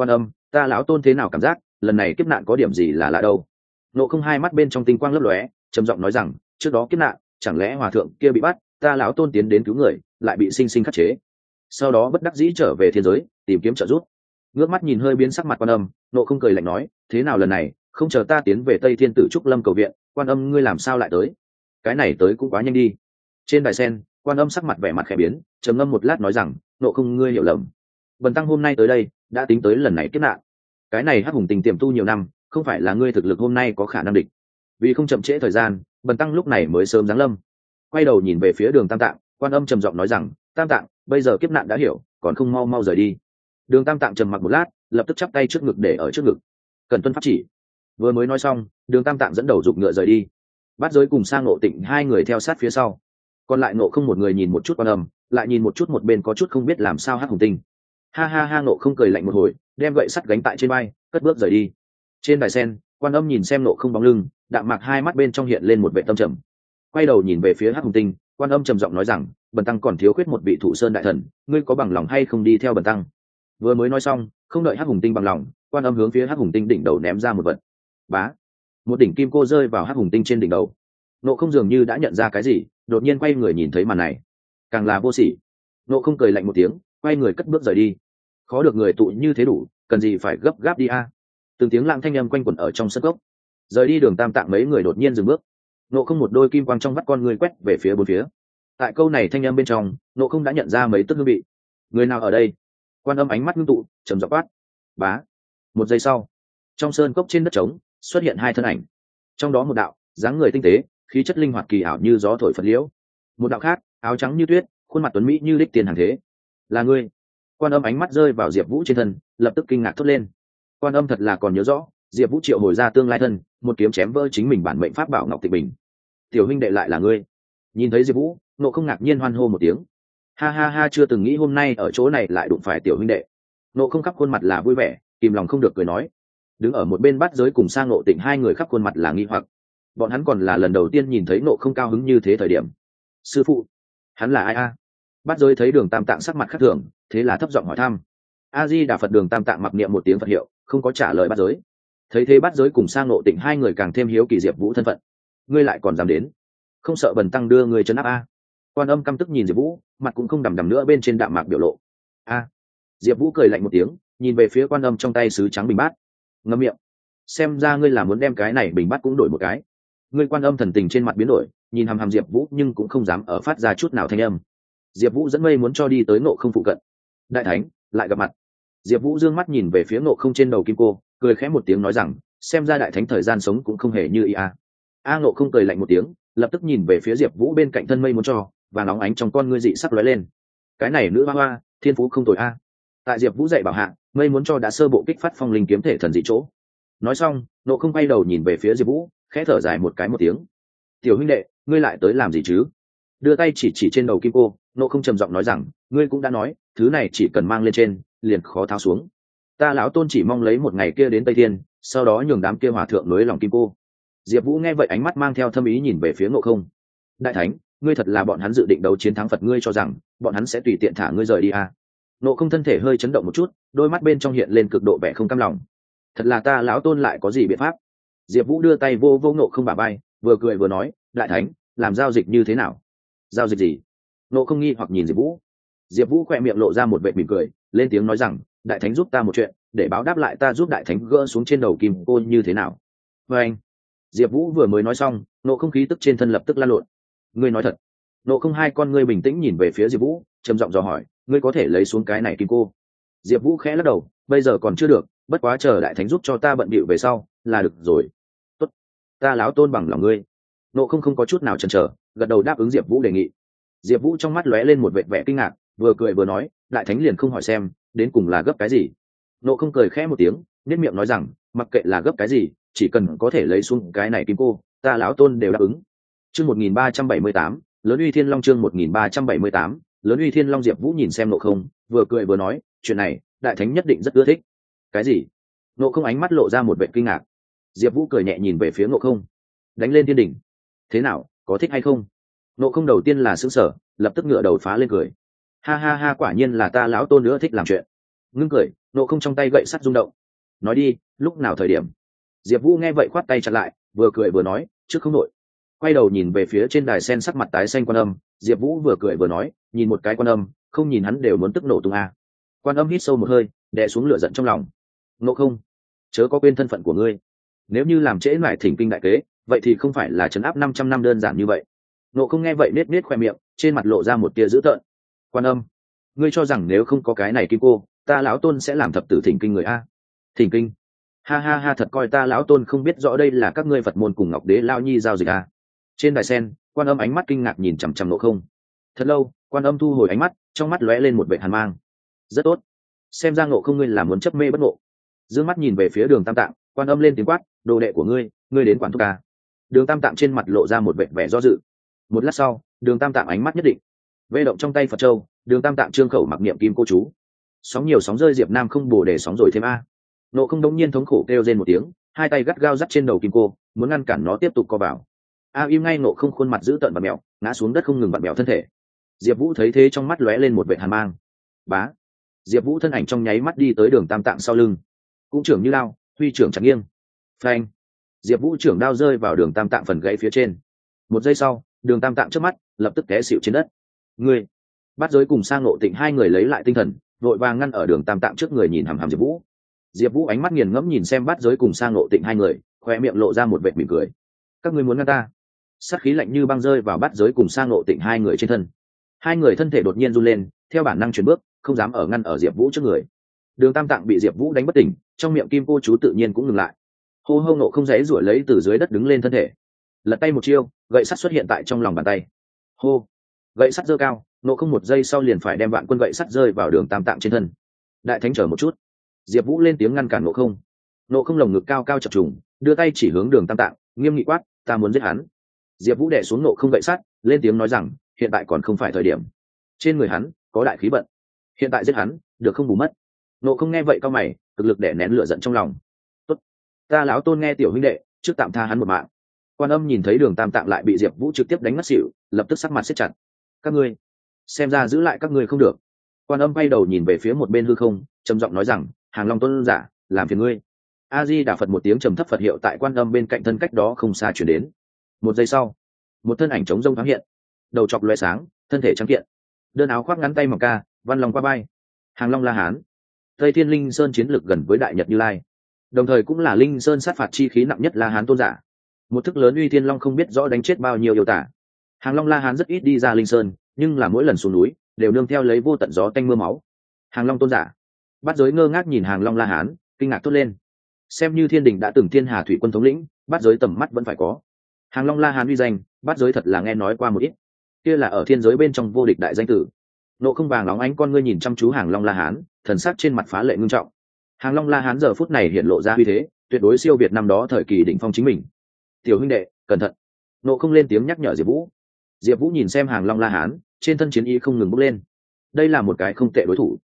quan âm, ta lão tôn thế nào cảm giác, lần này kiếp nạn có điểm gì là lạ đâu. Nộ không hai mắt bên trong tinh quang lấp lóe, trầm giọng nói rằng, trước đó kiếp nạn, chẳng lẽ hòa thượng kia bị bắt, ta lão tôn tiến đến cứu người, lại bị sinh sinh khắc chế. Sau đó bất đắc dĩ trở về thiên giới, tìm kiếm trợ giúp. Ngước mắt nhìn hơi biến sắc mặt quan âm, nộ không cười lạnh nói, thế nào lần này, không chờ ta tiến về tây thiên tử trúc lâm cầu viện, quan âm ngươi làm sao lại tới? Cái này tới cũng quá nhanh đi. Trên đài sen, quan âm sắc mặt vẻ mặt khẽ biến, trầm ngâm một lát nói rằng, nộ không ngươi hiểu lầm bần tăng hôm nay tới đây, đã tính tới lần này kết nạn. Cái này hắc hùng tình tiềm tu nhiều năm, không phải là ngươi thực lực hôm nay có khả năng địch. Vì không chậm trễ thời gian bần tăng lúc này mới sớm giáng lâm. Quay đầu nhìn về phía đường tam tạng, quan âm trầm giọng nói rằng, tam tạng, bây giờ kiếp nạn đã hiểu, còn không mau mau rời đi. Đường tam tạng trầm mặc một lát, lập tức chắp tay trước ngực để ở trước ngực. Cần tuân pháp chỉ. Vừa mới nói xong, đường tam tạng dẫn đầu giục ngựa rời đi. Bắt giới cùng sang ngộ tịnh hai người theo sát phía sau. Còn lại ngộ không một người nhìn một chút quan âm, lại nhìn một chút một bên có chút không biết làm sao hát hùng tinh ha ha ha, Nộ không cười lạnh một hồi, đem gậy sắt gánh tại trên bay cất bước rời đi. Trên đài sen, quan âm nhìn xem nộ không bóng lưng, đạm mạc hai mắt bên trong hiện lên một vệ tâm trầm. Quay đầu nhìn về phía Hắc hùng tinh, quan âm trầm giọng nói rằng, bần tăng còn thiếu khuyết một vị thủ sơn đại thần, ngươi có bằng lòng hay không đi theo bần tăng? Vừa mới nói xong, không đợi hắc hùng tinh bằng lòng, quan âm hướng phía hắc hùng tinh đỉnh đầu ném ra một vật. Bá! Một đỉnh kim cô rơi vào hắc hùng tinh trên đỉnh đầu. Nộ không dường như đã nhận ra cái gì, đột nhiên quay người nhìn thấy màn này. Càng là vô sỉ. Nộ không cười lạnh một tiếng quay người cất bước rời đi. Khó được người tụ như thế đủ, cần gì phải gấp gáp đi a? Từng tiếng lạng thanh â m quanh quẩn ở trong sân gốc rời đi đường tam tạng mấy người đột nhiên dừng bước. Nộ không một đôi kim quang trong mắt con người quét về phía bốn phía. Tại câu này thanh â m bên trong, nộ không đã nhận ra mấy tức hương vị. Người nào ở đây? Quan âm ánh mắt ngưng tụ, trầm dọc quát. Bá. Một giây sau, trong sơn cốc trên đất trống, xuất hiện hai thân ảnh. Trong đó một đạo, dáng người tinh tế, khí chất linh hoạt kỳ ảo như gió thổi phật liễu. Một đạo khác, áo trắng như tuyết, khuôn mặt tuấn mỹ như đích tiền hàng thế là ngươi. Quan âm ánh mắt rơi vào diệp vũ trên thân, lập tức kinh ngạc thốt lên. Quan âm thật là còn nhớ rõ, diệp vũ triệu hồi ra tương lai thân, một kiếm chém vỡ chính mình bản mệnh pháp bảo ngọc tịch bình. Tiểu huynh đệ lại là ngươi. Nhìn thấy diệp vũ nộ không ngạc nhiên hoan hô một tiếng. Ha ha ha, chưa từng nghĩ hôm nay ở chỗ này lại đụng phải tiểu huynh đệ. Nộ không khắp khuôn mặt là vui vẻ, kìm lòng không được cười nói. Đứng ở một bên bắt giới cùng sang nộ tịnh hai người khắp khuôn mặt là nghi hoặc. Bọn hắn còn là lần đầu tiên nhìn thấy nộ không cao hứng như thế thời điểm. Sư phụ, hắn là ai a? Bắt giới thấy đường tam tạng sắc mặt khác thường, thế là thấp giọng hỏi thăm. A di đà phật đường tam tạng mặc niệm một tiếng phật hiệu, không có trả lời bắt giới. Thấy thế bắt giới cùng sang nộ tịnh hai người càng thêm hiếu kỳ diệp vũ thân phận. Ngươi lại còn dám đến? Không sợ bần tăng đưa người chấn áp a? Quan âm căm tức nhìn diệp vũ, mặt cũng không đằm đằm nữa bên trên đạm mạc biểu lộ. A. Diệp vũ cười lạnh một tiếng, nhìn về phía quan âm trong tay sứ trắng bình bát. Ngâm miệng. Xem ra ngươi là muốn đem cái này bình bát cũng đổi một cái. Ngươi quan âm thần tình trên mặt biến đổi, nhìn hàm hàm diệp vũ nhưng cũng không dám ở phát ra chút nào thanh âm diệp vũ dẫn mây muốn cho đi tới nộ không phụ cận. Đại thánh, lại gặp mặt. Diệp vũ d ư ơ n g mắt nhìn về phía nộ không trên đầu kim cô, cười khẽ một tiếng nói rằng, xem ra đại thánh thời gian sống cũng không hề như ý à. a a nộ không cười lạnh một tiếng, lập tức nhìn về phía diệp vũ bên cạnh thân mây muốn cho, và nóng ánh trong con ngươi dị sắc lóe lên. Cái này nữ hoa hoa, thiên phú không tội a. Tại diệp vũ dạy bảo hạ, mây muốn cho đã sơ bộ kích phát phong linh kiếm thể thần dị chỗ. Nói xong nộ không bay đầu nhìn về phía diệp vũ, khẽ thở dài một cái một tiếng. Tiểu huynh đệ, ngươi lại tới làm gì chứ? Đưa tay chỉ chỉ trên đầu kim cô nộ không trầm giọng nói rằng, ngươi cũng đã nói, thứ này chỉ cần mang lên trên, liền khó tháo xuống. Ta lão tôn chỉ mong lấy một ngày kia đến tây thiên, sau đó nhường đám kia hòa thượng nối lòng kim cô. Diệp vũ nghe vậy ánh mắt mang theo thâm ý nhìn về phía ngộ không. Đại thánh, ngươi thật là bọn hắn dự định đấu chiến thắng phật ngươi cho rằng, bọn hắn sẽ tùy tiện thả ngươi rời đi à. nộ không thân thể hơi chấn động một chút, đôi mắt bên trong hiện lên cực độ vẻ không cam lòng. Thật là ta lão tôn lại có gì biện pháp? Diệp vũ đưa tay vô vô nộ không bà bay vừa cười vừa nói, đại thánh, làm giao dịch như thế nào? Giao dịch gì? Nộ không nghi hoặc nhìn diệp vũ. Diệp vũ khỏe miệng lộ ra một vệ mỉm cười, lên tiếng nói rằng, đại thánh giúp ta một chuyện, để báo đáp lại ta giúp đại thánh gỡ xuống trên đầu kim cô như thế nào. Vê anh, diệp vũ vừa mới nói xong, nộ không khí tức trên thân lập tức lan lộn. Ngươi nói thật. Nộ không hai con ngươi bình tĩnh nhìn về phía diệp vũ, trầm giọng dò hỏi, ngươi có thể lấy xuống cái này kim cô? Diệp vũ khẽ lắc đầu, bây giờ còn chưa được, bất quá chờ đại thánh giúp cho ta bận bịu về sau, là được rồi. Tốt, ta láo tôn bằng lòng ngươi. Nộ không không có chút nào chần chờ, gật đầu đáp ứng diệp vũ đề nghị diệp vũ trong mắt lóe lên một vệ vẻ kinh ngạc, vừa cười vừa nói, đại thánh liền không hỏi xem, đến cùng là gấp cái gì? Nộ không cười khẽ một tiếng, nhất miệng nói rằng, mặc kệ là gấp cái gì, chỉ cần có thể lấy xuống cái này kim cô, ta lão tôn đều đáp ứng. Chương một nghìn ba trăm bảy mươi tám, lớn uy thiên long chương một nghìn ba trăm bảy mươi tám, lớn uy thiên long diệp vũ nhìn xem nộ không, vừa cười vừa nói, chuyện này, đại thánh nhất định rất ưa thích. Cái gì? Nộ không ánh mắt lộ ra một vệ kinh ngạc. Diệp vũ cười nhẹ nhìn về phía nộ không. Đánh lên thiên đình thế nào, có thích hay không? Nộ không đầu tiên là xứng sở lập tức ngựa đầu phá lên cười. Ha ha ha, quả nhiên là ta lão tôn nữa thích làm chuyện. Ngưng cười, nộ không trong tay gậy sắt rung động. Nói đi, lúc nào thời điểm? Diệp vũ nghe vậy khoát tay chặt lại, vừa cười vừa nói, trước không nội quay đầu nhìn về phía trên đài sen sắc mặt tái xanh quan âm, diệp vũ vừa cười vừa nói, nhìn một cái quan âm, không nhìn hắn đều muốn tức nổ tung a. À. quan âm hít sâu một hơi, đè xuống lửa giận trong lòng. Nộ không, chớ có quên thân phận của ngươi. Nếu như làm trễ mải thỉnh kinh đại kế, vậy thì không phải là chấn áp năm trăm năm đơn giản như vậy nộ không nghe vậy nết nết khoe miệng, trên mặt lộ ra một tia dữ tợn. Quan âm, ngươi cho rằng nếu không có cái này kim cô, ta lão tôn sẽ làm thập tử thỉnh kinh người a. Thỉnh kinh. Ha ha ha, thật coi ta lão tôn không biết rõ đây là các ngươi phật môn cùng ngọc đế lao nhi giao dịch a. Trên đài sen, quan âm ánh mắt kinh ngạc nhìn chằm chằm nộ không. Thật lâu, quan âm thu hồi ánh mắt, trong mắt lóe lên một vệ hàn mang. Rất tốt. Xem ra ngộ không ngươi là muốn chấp mê bất ngộ. D ư ơ n g mắt nhìn về phía đường tam tạng, quan âm lên tiếng quát, đồ đệ của ngươi ngươi đến quản thúc ta đường tam tạng trên mặt lộ ra một vệ vẻ do dự một lát sau, đường tam tạng ánh mắt nhất định. Vê động trong tay phật châu, đường tam tạng trương khẩu mặc niệm kim cô chú. Sóng nhiều sóng rơi diệp nam không bồ để sóng rồi thêm a. Nộ không đống nhiên thống khổ kêu rên một tiếng, hai tay gắt gao dắt trên đầu kim cô, muốn ngăn cản nó tiếp tục co vào. A im ngay nộ không khuôn mặt giữ tợn và mẹo, ngã xuống đất không ngừng vặn mẹo thân thể. Diệp vũ thấy thế trong mắt lóe lên một vệ hàn mang. Bá. Diệp vũ thân ảnh trong nháy mắt đi tới đường tam tạng sau lưng. Cũng trưởng như lao, huy trưởng chẳng nghiêng. Phanh. Diệp vũ trưởng đao rơi vào đường tam tạng phần gãy phía trên. Một giây sau đường tam tạng trước mắt lập tức té xịu trên đất. Ngươi! Bắt giới cùng sang nộ tịnh hai người lấy lại tinh thần, vội vàng ngăn ở đường tam tạng trước người nhìn hàm hàm diệp vũ. Diệp vũ ánh mắt nghiền ngẫm nhìn xem bắt giới cùng sang nộ tịnh hai người, khoe miệng lộ ra một vệt mỉm cười. Các ngươi muốn ngăn ta? Sát khí lạnh như băng rơi vào bắt giới cùng sang nộ tịnh hai người trên thân. Hai người thân thể đột nhiên run lên, theo bản năng chuyển bước, không dám ở ngăn ở diệp vũ trước người. Đường tam tạng bị diệp vũ đánh bất tỉnh, trong miệng kim cô chú tự nhiên cũng ngừng lại. Hô hô nộ không dễ ruổi lấy từ dưới đất đứng lên thân thể lật tay một chiêu gậy sắt xuất hiện tại trong lòng bàn tay. Hô! Gậy sắt dơ cao nộ không một giây sau liền phải đem vạn quân gậy sắt rơi vào đường tam tạng trên thân. Đại thánh chờ một chút. Diệp vũ lên tiếng ngăn cản nộ không. Nộ không lồng ngực cao cao chập trùng đưa tay chỉ hướng đường tam tạng nghiêm nghị quát ta muốn giết hắn. Diệp vũ đẻ xuống nộ không gậy sắt, lên tiếng nói rằng hiện tại còn không phải thời điểm. Trên người hắn có đại khí bận hiện tại giết hắn được không bù mất. Nộ không nghe vậy cao mày cực lực để nén lửa giận trong lòng. Tốt. ta lão tôn nghe tiểu huynh đệ trước tạm tha hắn một mạng quan âm nhìn thấy đường tam tạng lại bị diệp vũ trực tiếp đánh mất xỉu, lập tức sắc mặt xếp chặt. Các ngươi, xem ra giữ lại các ngươi không được. Quan âm bay đầu nhìn về phía một bên hư không, trầm giọng nói rằng, hàng long tôn giả, làm phiền ngươi. A di đà phật một tiếng trầm thấp phật hiệu tại quan âm bên cạnh thân cách đó không xa chuyển đến. Một giây sau, một thân ảnh trống rông thoáng hiện. Đầu chọc loe sáng, thân thể trắng kiện. Đơn áo khoác ngắn tay mỏng ca, văn lòng qua bay hàng long la hán. Tây thiên linh sơn chiến lược gần với đại nhật như lai. Đồng thời cũng là linh sơn sát phạt chi khí nặng nhất la hán tôn giả một thức lớn uy thiên long không biết rõ đánh chết bao nhiêu yêu tả. Hàng long la hán rất ít đi ra linh sơn, nhưng là mỗi lần xuống núi, đều nương theo lấy vô tận gió tanh mưa máu. Hàng long tôn giả. Bắt giới ngơ ngác nhìn hàng long la hán, kinh ngạc tốt lên. Xem như thiên đình đã từng thiên hà thủy quân thống lĩnh bắt giới tầm mắt vẫn phải có. Hàng long la hán uy danh bắt giới thật là nghe nói qua một ít. Kia là ở thiên giới bên trong vô địch đại danh tử. Nộ không vàng lóng ánh con ngươi nhìn chăm chú hàng long la hán, thần sắc trên mặt phá lệ ngưng trọng. Hàng long la hán giờ phút này hiện lộ ra uy thế, tuyệt đối siêu việt năm đó thời kỳ đỉnh phong chính mình tiểu huynh đệ, cẩn thận. Nộ không lên tiếng nhắc nhở diệp vũ. Diệp vũ nhìn xem hàng long la hán, trên thân chiến y không ngừng bốc lên. Đây là một cái không tệ đối thủ.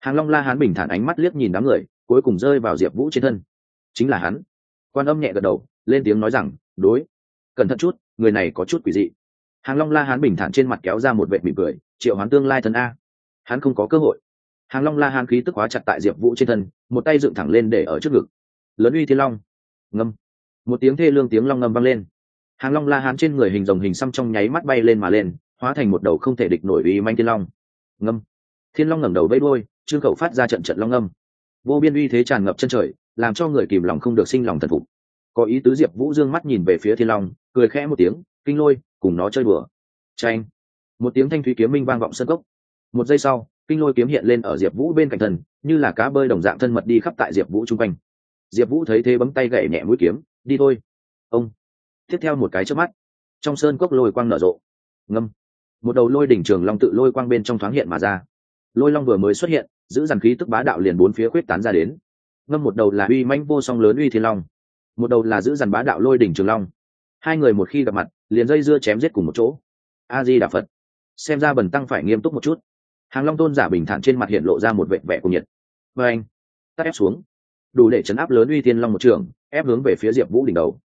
Hàng long la hán bình thản ánh mắt liếc nhìn đám người, cuối cùng rơi vào diệp vũ trên thân. Chính là hắn. Quan âm nhẹ gật đầu, lên tiếng nói rằng, đối. Cẩn thận chút, người này có chút quỷ dị. Hàng long la hán bình thản trên mặt kéo ra một vệ mỉm cười, triệu hoán tương lai thân a. Hắn không có cơ hội. Hàng long la hán khí tức hóa chặt tại diệp vũ trên thân, một tay dựng thẳng lên để ở trước ngực. Lớn uy thiên long. Ngâm một tiếng thê lương tiếng long ngâm vang lên. Hàng long la hán trên người hình rồng hình xăm trong nháy mắt bay lên mà lên, hóa thành một đầu không thể địch nổi uy manh thiên long. Ngâm. Thiên long ngẩng đầu vẫy đuôi, trương khẩu phát ra trận trận long ngâm. Vô biên uy thế tràn ngập chân trời, làm cho người kìm lòng không được sinh lòng thần phục. Có ý tứ diệp vũ dương mắt nhìn về phía thiên long, cười khẽ một tiếng, kinh lôi, cùng nó chơi bừa tranh một tiếng thanh thúy kiếm minh vang vọng sân cốc. Một giây sau, kinh lôi kiếm hiện lên ở diệp vũ bên cạnh thần, như là cá bơi đồng dạng thân mật đi khắp tại diệp vũ chung quanh. Diệp vũ thấy thế bấm tay gậy nhẹ mũi kiếm đi thôi. Ông. Tiếp theo một cái trước mắt, trong sơn cốc lôi quang nở rộ. Ngâm. Một đầu lôi đỉnh trường long tự lôi quang bên trong thoáng hiện mà ra. Lôi long vừa mới xuất hiện, giữ dàn khí tức bá đạo liền bốn phía khuyết tán ra đến. Ngâm một đầu là uy manh vô song lớn uy thiên long, một đầu là giữ dàn bá đạo lôi đỉnh trường long. Hai người một khi gặp mặt, liền dây dưa chém giết cùng một chỗ. A di đà phật. Xem ra bần tăng phải nghiêm túc một chút. Hàng long tôn giả bình thản trên mặt hiện lộ ra một vệ vẻ của nhiệt. Vê anh tắt ép xuống. Đủ để chấn áp lớn uy thiên long một trường ép hướng về phía diệp vũ đỉnh đầu.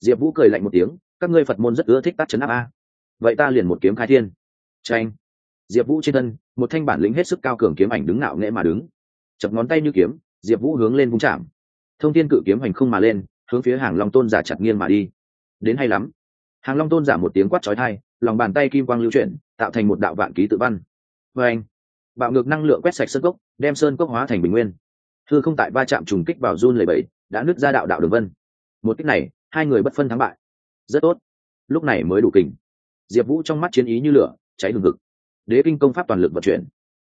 Diệp vũ cười lạnh một tiếng, các ngươi phật môn rất ưa thích tắt chấn áp a. Vậy ta liền một kiếm khai thiên. Tranh diệp vũ trên thân, một thanh bản lĩnh hết sức cao cường kiếm ảnh đứng nạo nghễ mà đứng. Chập ngón tay như kiếm, diệp vũ hướng lên vung chạm. Thông tin cự kiếm hành không mà lên, hướng phía hàng long tôn giả chặt nghiêng mà đi. Đến hay lắm. Hàng long tôn giả một tiếng quát trói thai lòng bàn tay kim quang lưu chuyển, tạo thành một đạo vạn ký tự văn. Vê anh, bạo ngược năng lượng quét sạch sơn cốc, đem sơn cốc hóa thành bình nguyên. Thư không tại va chạm trùng kích vào run lầy bẫy đã nứt ra đạo đạo đường vân. Một cách này, hai người bất phân thắng bại. Rất tốt. Lúc này mới đủ kình. Diệp vũ trong mắt chiến ý như lửa, cháy hừng hực. Đế kinh công pháp toàn lực vận chuyển.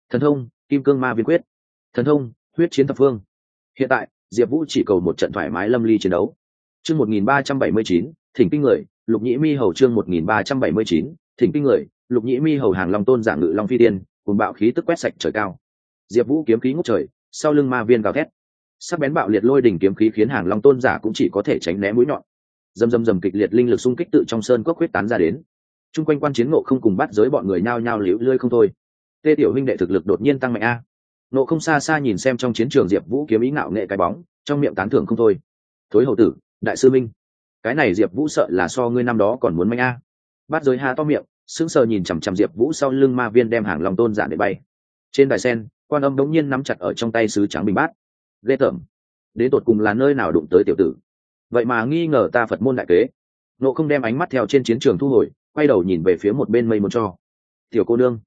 Thần thông, kim cương ma viên quyết. Thần thông, huyết chiến thập phương. Hiện tại, diệp vũ chỉ cầu một trận thoải mái lâm ly chiến đấu. Chương một nghìn ba trăm bảy mươi chín, thỉnh kinh người, lục nhĩ mi hầu chương một nghìn ba trăm bảy mươi chín, thỉnh kinh người, lục nhĩ mi hầu hàng long tôn dạng ngự long phi tiên, cùng bạo khí tức quét sạch trời cao. Diệp vũ kiếm khí ngút trời, sau lưng ma viên gào thét sắc bén bạo liệt lôi đỉnh kiếm khí khiến hàng long tôn giả cũng chỉ có thể tránh né mũi nhọn. Dầm dầm dầm kịch liệt linh lực xung kích tự trong sơn cốc huyết tán ra đến. Chung quanh quan chiến ngộ không cùng bắt giới bọn người nhao nhao liễu lơi không thôi. Tê tiểu huynh đệ thực lực đột nhiên tăng mạnh a. Nộ không xa xa nhìn xem trong chiến trường diệp vũ kiếm ý ngạo nghệ cái bóng, trong miệng tán thưởng không thôi. Thối hậu tử, đại sư minh, cái này diệp vũ sợ là so ngươi năm đó còn muốn manh a. Bắt giới ha to miệng, sững sờ nhìn chằm chằm diệp vũ sau lưng ma viên đem hàng lòng tôn giả để bay. Trên đài sen, quan âm đống nhiên nắm chặt ở trong tay sứ trắng bình bát ghê tởm. Đến tột cùng là nơi nào đụng tới tiểu tử? Vậy mà nghi ngờ ta phật môn đại kế. Nộ không đem ánh mắt theo trên chiến trường thu hồi, quay đầu nhìn về phía một bên mây muốn cho. Tiểu cô nương.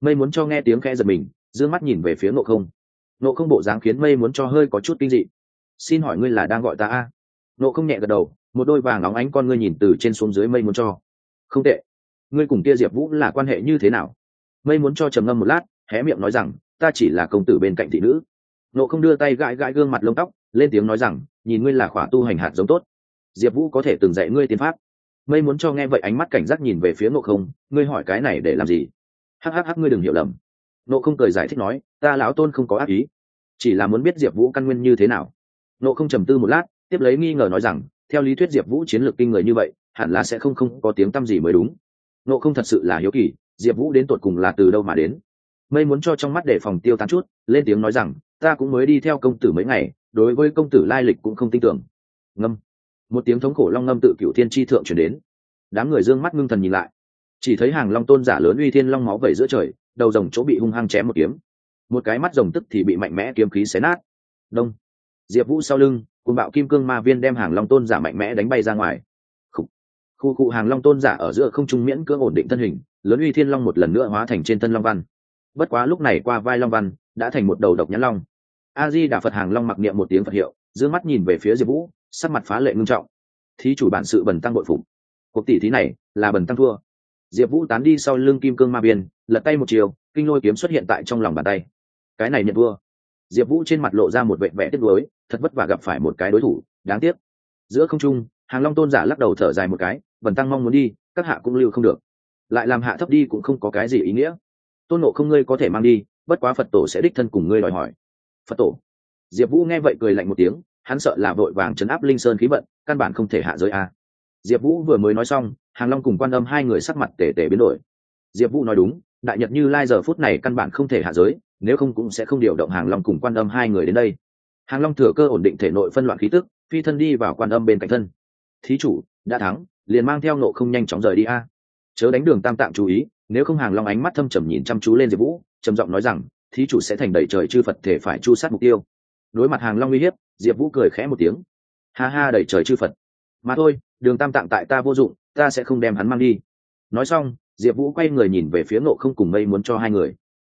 Mây muốn cho nghe tiếng khe giật mình d ư ơ n g mắt nhìn về phía nộ không. Nộ không bộ dáng khiến mây muốn cho hơi có chút kinh dị. Xin hỏi ngươi là đang gọi ta a? Nộ không nhẹ gật đầu, một đôi vàng óng ánh con ngươi nhìn từ trên xuống dưới mây muốn cho. Không tệ. Ngươi cùng kia diệp vũ là quan hệ như thế nào? Mây muốn cho trầm ngâm một lát, hé miệng nói rằng, ta chỉ là công tử bên cạnh thị nữ nộ không đưa tay gãi gãi gương mặt lông tóc, lên tiếng nói rằng, nhìn ngươi là khỏa tu hành hạt giống tốt. Diệp vũ có thể từng dạy ngươi tiến pháp. Mây muốn cho nghe vậy ánh mắt cảnh giác nhìn về phía nộ không, ngươi hỏi cái này để làm gì? Hắc hắc hắc, ngươi đừng hiểu lầm. Nộ không cười giải thích nói, ta lão tôn không có ác ý, chỉ là muốn biết diệp vũ căn nguyên như thế nào. Nộ không trầm tư một lát, tiếp lấy nghi ngờ nói rằng, theo lý thuyết diệp vũ chiến lược kinh người như vậy, hẳn là sẽ không không có tiếng tăm gì mới đúng. Nộ không thật sự là hiếu kỳ, diệp vũ đến tột cùng là từ đâu mà đến? Mây muốn cho trong mắt để phòng tiêu tán chút, lên tiếng nói rằng ta cũng mới đi theo công tử mấy ngày, đối với công tử lai lịch cũng không tin tưởng. Ngâm. Một tiếng thống khổ long ngâm tự cựu thiên tri thượng chuyển đến. Đám người d ư ơ n g mắt ngưng thần nhìn lại. Chỉ thấy hàng long tôn giả lớn uy thiên long máu vẩy giữa trời, đầu rồng chỗ bị hung hăng chém một kiếm. Một cái mắt rồng tức thì bị mạnh mẽ kiếm khí xé nát. Đông. Diệp vũ sau lưng cùng bạo kim cương ma viên đem hàng long tôn giả mạnh mẽ đánh bay ra ngoài. Khu cụ hàng long tôn giả ở giữa không trung miễn cưỡng ổn định thân hình, lớn uy thiên long một lần nữa hóa thành trên thân long văn. Bất quá lúc này qua vai long văn, đã thành một đầu độc nhãn long a di đà phật hàng long mặc niệm một tiếng phật hiệu giữ mắt nhìn về phía diệp vũ, sắc mặt phá lệ ngưng trọng. Thí chủ bản sự bần tăng bội phục. Cuộc tỷ thí này là bần tăng thua. Diệp vũ tán đi sau lưng kim cương ma biên lật tay một chiều, kinh lôi kiếm xuất hiện tại trong lòng bàn tay. Cái này nhận thua. Diệp vũ trên mặt lộ ra một vệ vẽ tiếc lối thật vất vả gặp phải một cái đối thủ, đáng tiếc. Giữa không trung, hàng long tôn giả lắc đầu thở dài một cái, bần tăng mong muốn đi, các hạ cũng lưu không được. Lại làm hạ thấp đi cũng không có cái gì ý nghĩa. Tôn nộ không ngươi có thể mang đi, bất quá phật tổ sẽ đích thân cùng ngươi đòi hỏi phật tổ. Diệp vũ nghe vậy cười lạnh một tiếng, hắn sợ là vội vàng chấn áp linh sơn khí vận, căn bản không thể hạ giới a. Diệp vũ vừa mới nói xong, hàng long cùng quan âm hai người sắc mặt tể tể biến đổi. Diệp vũ nói đúng, đại nhật như lai giờ phút này căn bản không thể hạ giới, nếu không cũng sẽ không điều động hàng long cùng quan âm hai người đến đây. Hàng long thừa cơ ổn định thể nội phân loạn khí tức, phi thân đi vào quan âm bên cạnh thân. Thí chủ, đã thắng, liền mang theo nộ không nhanh chóng rời đi a. Chớ đánh đường tam tạng chú ý, nếu không hàng long ánh mắt thâm trầm nhìn chăm chú lên diệp vũ, trầm giọng nói rằng thí chủ sẽ thành đẩy trời chư phật thể phải chu sát mục tiêu. Đối mặt hàng long uy hiếp, diệp vũ cười khẽ một tiếng. Ha ha đẩy trời chư phật. Mà thôi, đường tam tạng tại ta vô dụng, ta sẽ không đem hắn mang đi. Nói xong, diệp vũ quay người nhìn về phía nộ không cùng mây muốn cho hai người.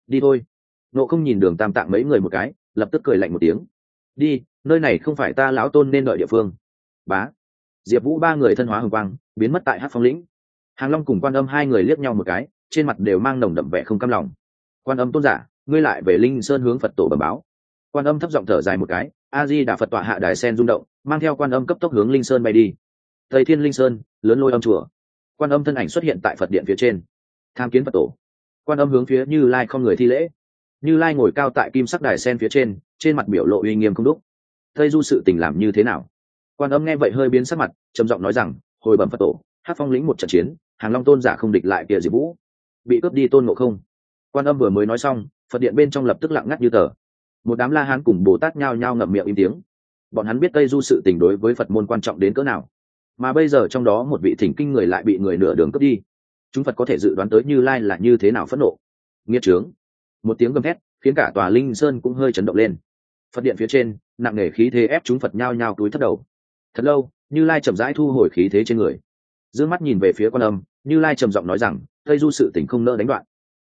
Đi thôi. Nộ không nhìn đường tam tạng mấy người một cái, lập tức cười lạnh một tiếng. Đi, nơi này không phải ta lão tôn nên đợi địa phương. Bá. Diệp vũ ba người thân hóa hồng quang, biến mất tại hát phong lĩnh. Hàng long cùng quan âm hai người liếc nhau một cái, trên mặt đều mang nồng đậm vẻ không cam lòng. Quan âm tôn giả ngươi lại về linh sơn hướng phật tổ bẩm báo. Quan âm thấp giọng thở dài một cái a di đà phật tọa hạ đài sen rung động, mang theo quan âm cấp tốc hướng linh sơn bay đi. Thầy thiên linh sơn, lớn lôi âm chùa. Quan âm thân ảnh xuất hiện tại phật điện phía trên. Tham kiến phật tổ. Quan âm hướng phía như lai không người thi lễ. Như lai ngồi cao tại kim sắc đài sen phía trên trên mặt biểu lộ uy nghiêm không đúc. Thầy du sự tình làm như thế nào? Quan âm nghe vậy hơi biến sắc mặt, trầm giọng nói rằng, hồi bẩm phật tổ hát phong lĩnh một trận chiến, hàng long tôn giả không địch lại kia diệp vũ. Bị cướp đi tôn ngộ không? Quan âm vừa mới nói xong phật điện bên trong lập tức lặng ngắt như tờ. Một đám la hán cùng bồ tát nhao nhao ngậm miệng im tiếng. Bọn hắn biết tây du sự tình đối với phật môn quan trọng đến cỡ nào. Mà bây giờ trong đó một vị thỉnh kinh người lại bị người nửa đường cướp đi. Chúng phật có thể dự đoán tới như lai là như thế nào phẫn nộ. Nghĩa trướng. Một tiếng gầm thét, khiến cả tòa linh sơn cũng hơi chấn động lên. Phật điện phía trên, nặng nề khí thế ép chúng phật nhao nhao túi thất đầu. Thật lâu, như lai chậm rãi thu hồi khí thế trên người. D ư ơ n g mắt nhìn về phía quan âm, như lai trầm giọng nói rằng, tây du sự tỉnh không nỡ đánh đoạn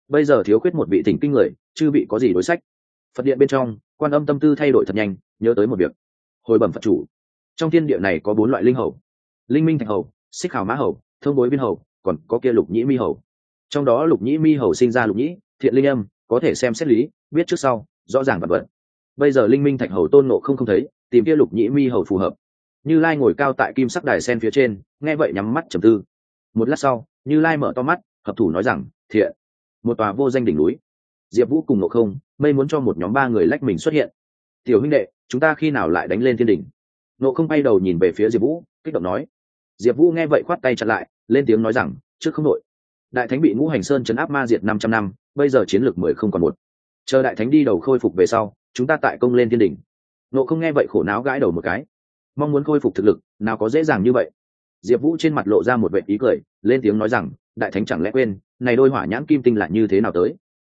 bây giờ thiếu khuyết một vị thỉnh kinh người chưa bị có gì đối sách? Phật điện bên trong, quan âm tâm tư thay đổi thật nhanh, nhớ tới một việc. Hồi bẩm phật chủ, trong thiên địa này có bốn loại linh hầu. Linh minh thạch hầu, xích hào mã hầu, thương bối viên hầu, còn có kia lục nhĩ mi hầu. Trong đó lục nhĩ mi hầu sinh ra lục nhĩ, thiện linh âm, có thể xem xét lý, biết trước sau, rõ ràng vật vật. Bây giờ linh minh thạch hầu tôn nộ không không thấy, tìm kia lục nhĩ mi hầu phù hợp. Như lai ngồi cao tại kim sắc đài sen phía trên, nghe vậy nhắm mắt trầm tư. Một lát sau, như lai mở to mắt, hợp thủ nói rằng, thiện một tòa vô danh đỉnh núi. Diệp vũ cùng nộ không, mây muốn cho một nhóm ba người lách mình xuất hiện. Tiểu huynh đệ, chúng ta khi nào lại đánh lên thiên đỉnh? nộ không bay đầu nhìn về phía diệp vũ, kích động nói. Diệp vũ nghe vậy khoát tay chặn lại, lên tiếng nói rằng, trước không nội đại thánh bị ngũ hành sơn chấn áp ma diệt năm trăm năm, bây giờ chiến lược mười không còn một. Chờ đại thánh đi đầu khôi phục về sau, chúng ta tại công lên thiên đỉnh. nộ không nghe vậy khổ não gãi đầu một cái. Mong muốn khôi phục thực lực, nào có dễ dàng như vậy. Diệp vũ trên mặt lộ ra một vệ ý cười, lên tiếng nói rằng, đại thánh chẳng lẽ quên này đôi hỏa nhãn kim tinh là như thế nào tới?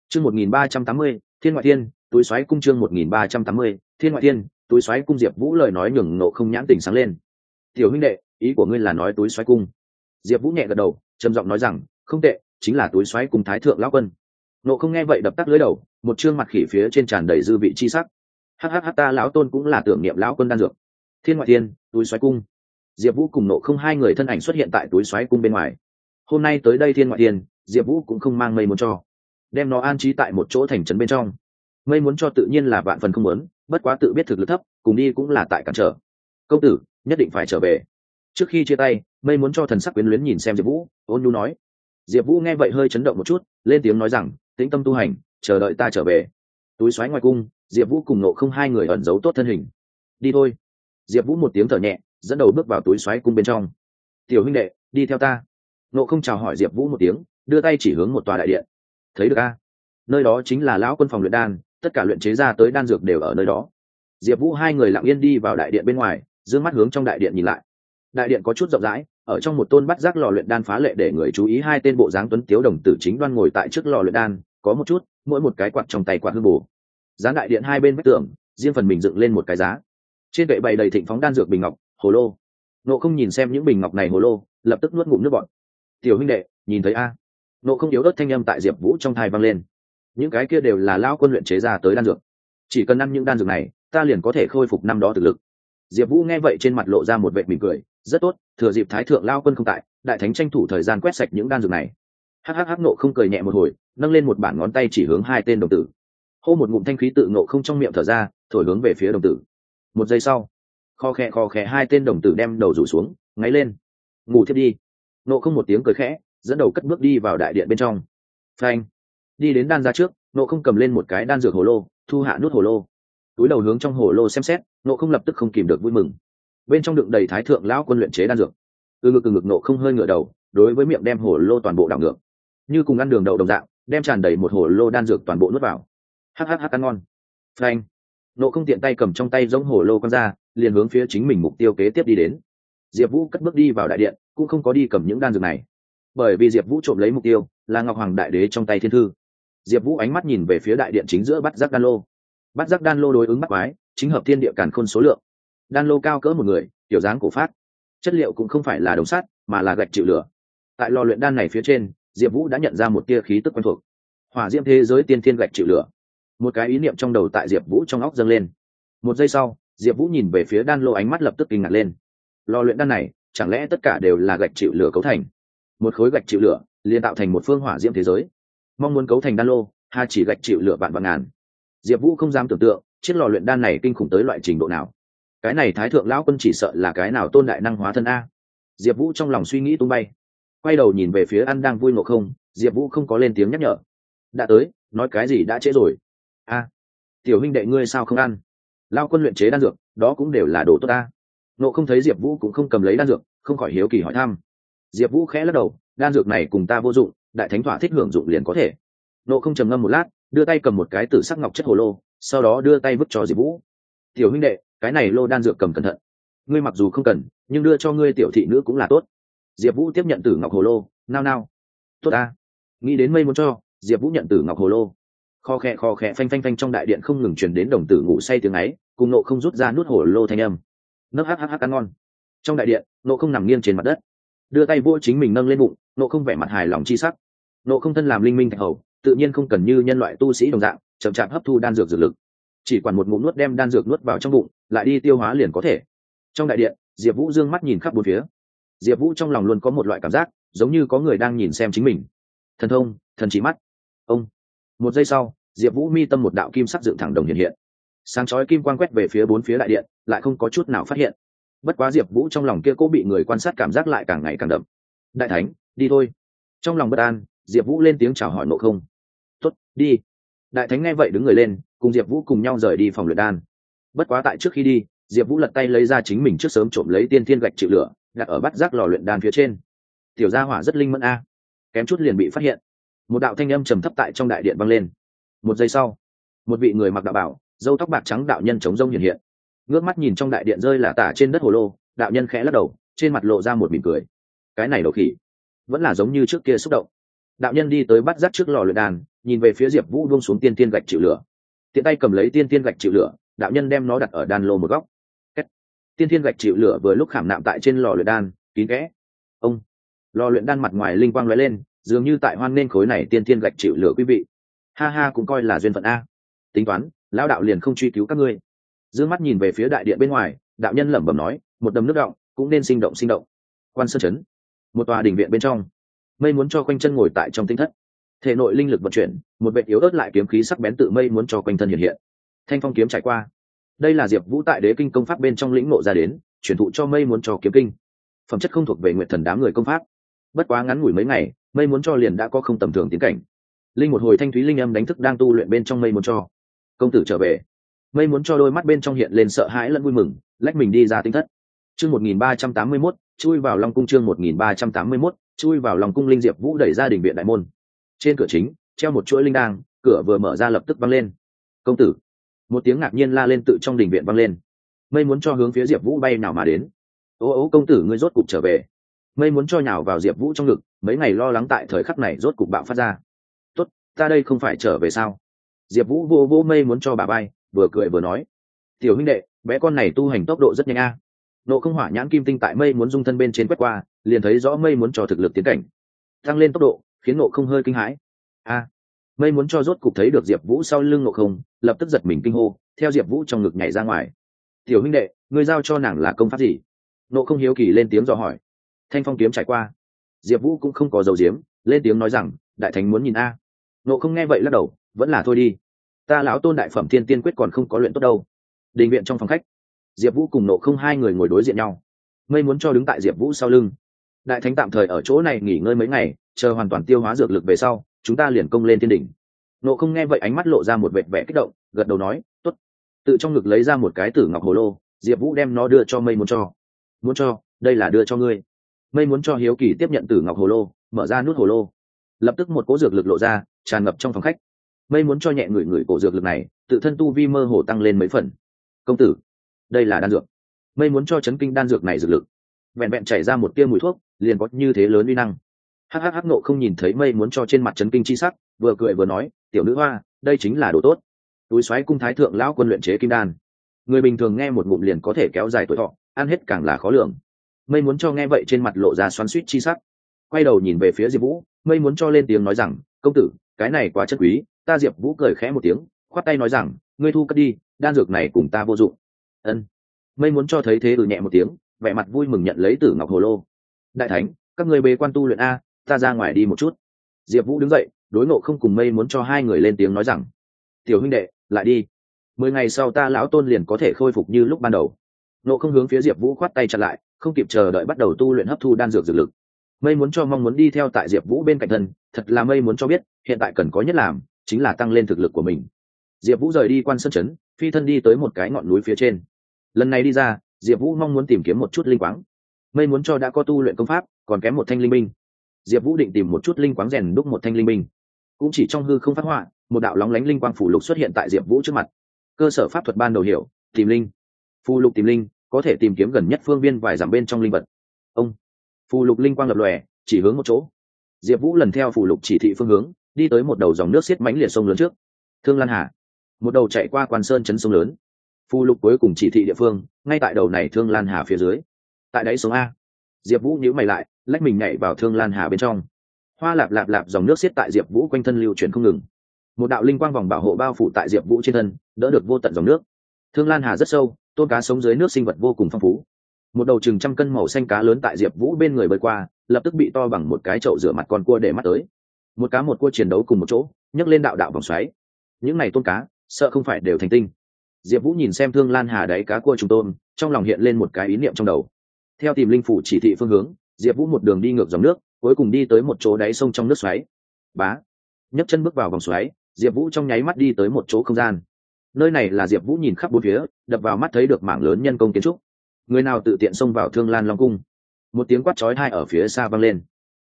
Chương một nghìn ba trăm tám mươi, thiên ngoại thiên, túi xoáy cung chương một nghìn ba trăm tám mươi, thiên ngoại thiên, túi xoáy cung diệp vũ lời nói nhường nộ không nhãn tình sáng lên. Tiểu huynh đệ, ý của ngươi là nói túi xoáy cung. Diệp vũ nhẹ gật đầu, trầm giọng nói rằng, không tệ, chính là túi xoáy cung thái thượng lão quân. Nộ không nghe vậy đập tắt lưới đầu, một chương mặt khỉ phía trên tràn đầy dư vị chi sắc. Hhh ta, lão tôn cũng là tưởng niệm lão quân đan dược. Thiên ngoại thiên, túi xoáy cung. Diệp vũ cùng nộ không hai người thân ảnh xuất hiện tại túi xoáy cung bên ngoài. Hôm nay tới đây thiên ngoại thiên diệp vũ cũng không mang mây muốn cho. Đem nó an trí tại một chỗ thành trấn bên trong. Mây muốn cho tự nhiên là vạn phần không muốn, bất quá tự biết thực lực thấp, cùng đi cũng là tại cản trở. Công tử, nhất định phải trở về. Trước khi chia tay, mây muốn cho thần sắc quyến luyến nhìn xem diệp vũ, ôn nhu nói. Diệp vũ nghe vậy hơi chấn động một chút, lên tiếng nói rằng, tĩnh tâm tu hành, chờ đợi ta trở về. Túi xoáy ngoài cung, diệp vũ cùng nộ không hai người ẩn giấu tốt thân hình. Đi thôi. Diệp vũ một tiếng thở nhẹ, dẫn đầu bước vào túi xoáy cung bên trong. Tiểu huynh đệ, đi theo ta. Nộ không chào hỏi diệp vũ một tiếng đưa tay chỉ hướng một tòa đại điện. Thấy được a? Nơi đó chính là lão quân phòng luyện đan, tất cả luyện chế ra tới đan dược đều ở nơi đó. Diệp vũ hai người lặng yên đi vào đại điện bên ngoài d ư ơ n g mắt hướng trong đại điện nhìn lại. Đại điện có chút rộng rãi, ở trong một tôn bắt giác lò luyện đan phá lệ để người chú ý hai tên bộ dáng tuấn tiếu đồng tử chính đoan ngồi tại trước lò luyện đan, có một chút, mỗi một cái quạt trong tay quạt hương bù dán đại điện hai bên vách tường, riêng phần mình dựng lên một cái giá. Trên cậy bày đầy thịnh phóng đan dược bình ngọc, hồ lô. Nộ không nhìn xem những bình ngọc này hồ lô, lập tức nuốt ngụm nước bọn tiểu huynh đệ, nhìn thấy a? Nộ không yếu ớt thanh â m tại diệp vũ trong thai vang lên. Những cái kia đều là lao quân luyện chế ra tới đan dược. Chỉ cần ăn những đan dược này, ta liền có thể khôi phục năm đó thực lực. Diệp vũ nghe vậy trên mặt lộ ra một vệ mỉm cười, rất tốt, thừa dịp thái thượng lao quân không tại, đại thánh tranh thủ thời gian quét sạch những đan dược này. Hhh nộ không cười nhẹ một hồi, nâng lên một bản ngón tay chỉ hướng hai tên đồng tử. Hô một ngụm thanh khí tự nộ không trong miệng thở ra, thổi hướng về phía đồng tử. Một giây sau, kho khẽ kho khẽ hai tên đồng tử đem đầu rủ xuống, ngáy lên. Ngủ thiếp đi. Nộ không một tiếng cười khẽ dẫn đầu cất bước đi vào đại điện bên trong. Phanh. Đi đến đan ra trước, nộ không cầm lên một cái đan dược hồ lô, thu hạ nút hồ lô. Túi đầu hướng trong hồ lô xem xét, nộ không lập tức không kìm được vui mừng. Bên trong đựng đầy thái thượng lão quân luyện chế đan dược. Từ ngực từ ngực nộ không hơi ngửa đầu, đối với miệng đem hồ lô toàn bộ đảo ngược. Như cùng ăn đường đậu đồng dạng, đem tràn đầy một hồ lô đan dược toàn bộ nuốt vào. Hắc hắc hắc ăn ngon. Phanh. Nộ không tiện tay cầm trong tay giống hồ lô con ra, liền hướng phía chính mình mục tiêu kế tiếp đi đến. Diệp vũ cất bước đi vào đại điện, cũng không có đi cầm những đan dược này bởi vì diệp vũ trộm lấy mục tiêu, là ngọc hoàng đại đế trong tay thiên thư. Diệp vũ ánh mắt nhìn về phía đại điện chính giữa bắt giác đan lô. Bắt giác đan lô đối ứng bắt quái, chính hợp thiên địa càn khôn số lượng. Đan lô cao cỡ một người tiểu dáng cổ phát. Chất liệu cũng không phải là đồng sắt, mà là gạch chịu lửa. Tại lò luyện đan này phía trên, diệp vũ đã nhận ra một tia khí tức quen thuộc. Hỏa diễm thế giới tiên thiên gạch chịu lửa. Một cái ý niệm trong đầu tại diệp vũ trong óc dâng lên. Một giây sau, diệp vũ nhìn về phía đan lô ánh mắt lập tức kinh ngạc lên. Lò luyện đan này, chẳng lẽ tất cả đều là gạch chịu lửa cấu thành? Một khối gạch chịu lửa, liền tạo thành một phương hỏa diễm thế giới. Mong muốn cấu thành đan lô hà chỉ gạch chịu lửa vạn vạn ngàn. Diệp vũ không dám tưởng tượng, chiếc lò luyện đan này kinh khủng tới loại trình độ nào. Cái này thái thượng lão quân chỉ sợ là cái nào tôn đại năng hóa thân a. Diệp vũ trong lòng suy nghĩ tung bay. Quay đầu nhìn về phía ăn đang vui ngộ không, diệp vũ không có lên tiếng nhắc nhở. Đã tới, nói cái gì đã trễ rồi. A, tiểu huynh đệ ngươi sao không ăn? Lao quân luyện chế đan dược, đó cũng đều là đồ tốt ta nộ không thấy diệp vũ cũng không cầm lấy đan dược, không khỏi hiếu kỳ hỏi thăm diệp vũ khẽ lắc đầu, đan dược này cùng ta vô dụng, đại thánh thỏa thích hưởng dụng liền có thể. Nộ không trầm ngâm một lát, đưa tay cầm một cái tử sắc ngọc chất hồ lô, sau đó đưa tay vứt cho diệp vũ. Tiểu huynh đệ, cái này lô đan dược cầm cẩn thận. Ngươi mặc dù không cần, nhưng đưa cho ngươi tiểu thị nữ cũng là tốt. Diệp vũ tiếp nhận tử ngọc hồ lô, nao nao. Tốt ta. Nghĩ đến mây muốn cho, diệp vũ nhận tử ngọc hồ lô. Kho khe kho khe phanh phanh phanh trong đại điện không ngừng truyền đến đồng tử ngủ say tiếng ấy, cùng nộ không rút ra nút hồ lô thanh âm. Nấc hắc hắc hắc ăn ngon. Trong đại điện, nộ không nằm nghiêng trên mặt đất đưa tay vỗ chính mình nâng lên bụng, nộ không vẻ mặt hài lòng chi sắc. Nộ không thân làm linh minh thạch hầu, tự nhiên không cần như nhân loại tu sĩ đồng dạng, chậm chạp hấp thu đan dược dược lực. Chỉ quản một ngụm nuốt đem đan dược nuốt vào trong bụng, lại đi tiêu hóa liền có thể. Trong đại điện, diệp vũ d ư ơ n g mắt nhìn khắp bốn phía. Diệp vũ trong lòng luôn có một loại cảm giác, giống như có người đang nhìn xem chính mình. Thần thông, thần chỉ mắt. Ông. Một giây sau, diệp vũ mi tâm một đạo kim sắc dựng thẳng đồng hiện hiện. Sáng chói kim quan quét về phía bốn phía đại điện, lại không có chút nào phát hiện bất quá diệp vũ trong lòng kia cố bị người quan sát cảm giác lại càng ngày càng đậm. Đại thánh, đi thôi. Trong lòng bất an, diệp vũ lên tiếng chào hỏi nộ không. Tuất đi. Đại thánh nghe vậy đứng người lên, cùng diệp vũ cùng nhau rời đi phòng luyện đan. Bất quá tại trước khi đi, diệp vũ lật tay lấy ra chính mình trước sớm trộm lấy tiên thiên gạch chịu lửa, đặt ở bắt rác lò luyện đan phía trên. Tiểu gia hỏa rất linh mẫn a. Kém chút liền bị phát hiện. Một đạo thanh âm trầm thấp tại trong đại điện vang lên. Một giây sau, một vị người mặc đạo bảo dâu tóc bạc trắng đạo nhân chống rông hiện hiện ngước mắt nhìn trong đại điện rơi là tả trên đất hồ lô, đạo nhân khẽ lắc đầu, trên mặt lộ ra một mỉm cười. Cái này đầu khỉ, vẫn là giống như trước kia xúc động. Đạo nhân đi tới bắt rắt trước lò luyện đan nhìn về phía diệp vũ buông xuống tiên tiên gạch chịu lửa. Tiện tay cầm lấy tiên tiên gạch chịu lửa, đạo nhân đem nó đặt ở đan lô một góc. Tiên tiên gạch chịu lửa vừa lúc khảm nạm tại trên lò luyện đan kín kẽ. Ông. Lò luyện đan mặt ngoài linh quang lóe lên, dường như tại hoan nên khối này tiên tiên gạch chịu lửa quý vị. Ha ha cũng coi là duyên phận a. Tính toán, lão đạo liền không truy cứu các ngươi d mắt nhìn về phía đại điện bên ngoài, đạo nhân lẩm bẩm nói, một đầm nước động, cũng nên sinh động sinh động. Quan sơn chấn, một tòa đình viện bên trong. Mây muốn cho quanh chân ngồi tại trong tinh thất. Thể nội linh lực vận chuyển, một vệ yếu ớt lại kiếm khí sắc bén tự mây muốn cho quanh thân hiện hiện. Thanh phong kiếm trải qua. Đây là diệp vũ tại đế kinh công pháp bên trong lĩnh ngộ ra đến chuyển thụ cho mây muốn cho kiếm kinh. Phẩm chất không thuộc về nguyện thần đám người công pháp. Bất quá ngắn ngủi mấy ngày, mây muốn cho liền đã có không tầm thường tiến cảnh. Linh một hồi thanh thúy linh âm đánh thức đang tu luyện bên trong mây muốn cho. Công tử trở về mây muốn cho đôi mắt bên trong hiện lên sợ hãi lẫn vui mừng, lách mình đi ra tinh thất. Chương một nghìn ba trăm tám mươi mốt, chui vào long cung chương một nghìn ba trăm tám mươi mốt, chui vào lòng cung linh diệp vũ đẩy ra đình viện đại môn. Trên cửa chính, treo một chuỗi linh đang cửa vừa mở ra lập tức văng lên. Công tử! Một tiếng ngạc nhiên la lên tự trong đình viện văng lên. Mây muốn cho hướng phía diệp vũ bay nào mà đến? Ô ô, công tử, ngươi rốt cục trở về. Mây muốn cho nhào vào diệp vũ trong ngực, mấy ngày lo lắng tại thời khắc này rốt cục bạo phát ra. Tốt, ta đây không phải trở về sao? Diệp vũ vô vô mây muốn cho bà bay vừa cười vừa nói, tiểu huynh đệ, bé con này tu hành tốc độ rất nhanh a. Nộ không hỏa nhãn kim tinh tại mây muốn dung thân bên trên quét qua, liền thấy rõ mây muốn cho thực lực tiến cảnh. Tăng lên tốc độ, khiến nộ không hơi kinh hãi. A, mây muốn cho rốt cục thấy được diệp vũ sau lưng nộ không, lập tức giật mình kinh hô, theo diệp vũ trong ngực nhảy ra ngoài. Tiểu huynh đệ người giao cho nàng là công pháp gì? Nộ không hiếu kỳ lên tiếng dò hỏi. Thanh phong kiếm trải qua. Diệp vũ cũng không có dầu diếm, lên tiếng nói rằng, đại thánh muốn nhìn a. Nộ không nghe vậy lắc đầu, vẫn là thôi đi ta lão tôn đại phẩm thiên tiên quyết còn không có luyện tốt đâu. Đình viện trong phòng khách, diệp vũ cùng nộ không hai người ngồi đối diện nhau. Mây muốn cho đứng tại diệp vũ sau lưng. Đại thánh tạm thời ở chỗ này nghỉ ngơi mấy ngày, chờ hoàn toàn tiêu hóa dược lực về sau, chúng ta liền công lên thiên đỉnh. Nộ không nghe vậy ánh mắt lộ ra một vệt vẻ kích động, gật đầu nói t ố t tự trong ngực lấy ra một cái tử ngọc hồ lô, diệp vũ đem nó đưa cho mây muốn cho. Muốn cho, đây là đưa cho ngươi. Mây muốn cho hiếu kỳ tiếp nhận tử ngọc hồ lô, mở ra nút hồ lô. Lập tức một cỗ dược lực lộ ra, tràn ngập trong phòng khách mây muốn cho nhẹ người người cổ dược lực này, tự thân tu vi mơ hồ tăng lên mấy phần. Công tử, đây là đan dược. Mây muốn cho chấn kinh đan dược này dược lực. Vẹn vẹn chảy ra một tia mùi thuốc, liền có như thế lớn uy năng. Hắc nộ không nhìn thấy mây muốn cho trên mặt chấn kinh chi sắc, vừa cười vừa nói, tiểu nữ hoa, đây chính là đồ tốt. Túi xoáy cung thái thượng lão quân luyện chế kim đan. Người bình thường nghe một ngụm liền có thể kéo dài tuổi thọ, ăn hết càng là khó lường. Mây muốn cho nghe vậy trên mặt lộ ra xoắn suýt chi sắc. Quay đầu nhìn về phía diệp vũ, mây muốn cho lên tiếng nói rằng, công tử, cái này quá chất quý ta diệp vũ cười khẽ một tiếng, khoát tay nói rằng, ngươi thu cất đi, đan dược này cùng ta vô dụng. Ân. Mây muốn cho thấy thế ừ nhẹ một tiếng, vẻ mặt vui mừng nhận lấy tử ngọc hồ lô. Đại thánh, các người bề quan tu luyện a, ta ra ngoài đi một chút. Diệp vũ đứng dậy, đối ngộ không cùng mây muốn cho hai người lên tiếng nói rằng, tiểu huynh đệ, lại đi. Mười ngày sau ta lão tôn liền có thể khôi phục như lúc ban đầu. Ngộ không hướng phía diệp vũ khoát tay chặn lại, không kịp chờ đợi bắt đầu tu luyện hấp thu đan dược dược lực. Mây muốn cho mong muốn đi theo tại diệp vũ bên cạnh thân, thật là mây muốn cho biết, hiện tại cần có nhất làm chính là tăng lên thực lực của mình. Diệp vũ rời đi quan sân chấn phi thân đi tới một cái ngọn núi phía trên. Lần này đi ra, diệp vũ mong muốn tìm kiếm một chút linh quáng. Mây muốn cho đã có tu luyện công pháp, còn kém một thanh linh minh diệp vũ định tìm một chút linh quáng rèn đúc một thanh linh minh cũng chỉ trong hư không phát họa, một đạo lóng lánh linh quang phủ lục xuất hiện tại diệp vũ trước mặt. Cơ sở pháp thuật ban đầu hiểu, tìm linh. Phù lục tìm linh, có thể tìm kiếm gần nhất phương viên vài dặm bên trong linh vật. Ông, phù lục linh quang lập lòe, chỉ hướng một chỗ. Diệp vũ lần theo phù lục chỉ thị phương hướng đi tới một đầu dòng nước xiết mãnh liệt sông lớn trước. Thương lan hà, một đầu chạy qua quan sơn chấn sông lớn. Phù lục cuối cùng chỉ thị địa phương, ngay tại đầu này thương lan hà phía dưới. Tại đáy sông a, diệp vũ nhữ mày lại, lách mình nhảy vào thương lan hà bên trong. Hoa lạp lạp lạp dòng nước xiết tại diệp vũ quanh thân lưu chuyển không ngừng. Một đạo linh quang vòng bảo hộ bao phủ tại diệp vũ trên thân, đỡ được vô tận dòng nước. Thương lan hà rất sâu, tôn cá sống dưới nước sinh vật vô cùng phong phú. Một đầu chừng trăm cân màu xanh cá lớn tại diệp vũ bên người bơi qua, lập tức bị to bằng một cái chậu rửa mặt con cua để mắt tới một cá một cua chiến đấu cùng một chỗ, nhấc lên đạo đạo vòng xoáy. Những n à y tôn cá, sợ không phải đều thành tinh. Diệp vũ nhìn xem thương lan hà đáy cá cua trùng tôm, trong lòng hiện lên một cái ý niệm trong đầu. Theo tìm linh phủ chỉ thị phương hướng, diệp vũ một đường đi ngược dòng nước, cuối cùng đi tới một chỗ đáy sông trong nước xoáy. Bá! Nhấc chân bước vào vòng xoáy, diệp vũ trong nháy mắt đi tới một chỗ không gian. Nơi này là diệp vũ nhìn khắp bốn phía, đập vào mắt thấy được mảng lớn nhân công kiến trúc. Người nào tự tiện xông vào thương lan long cung? Một tiếng quát chói hai ở phía xa vang lên.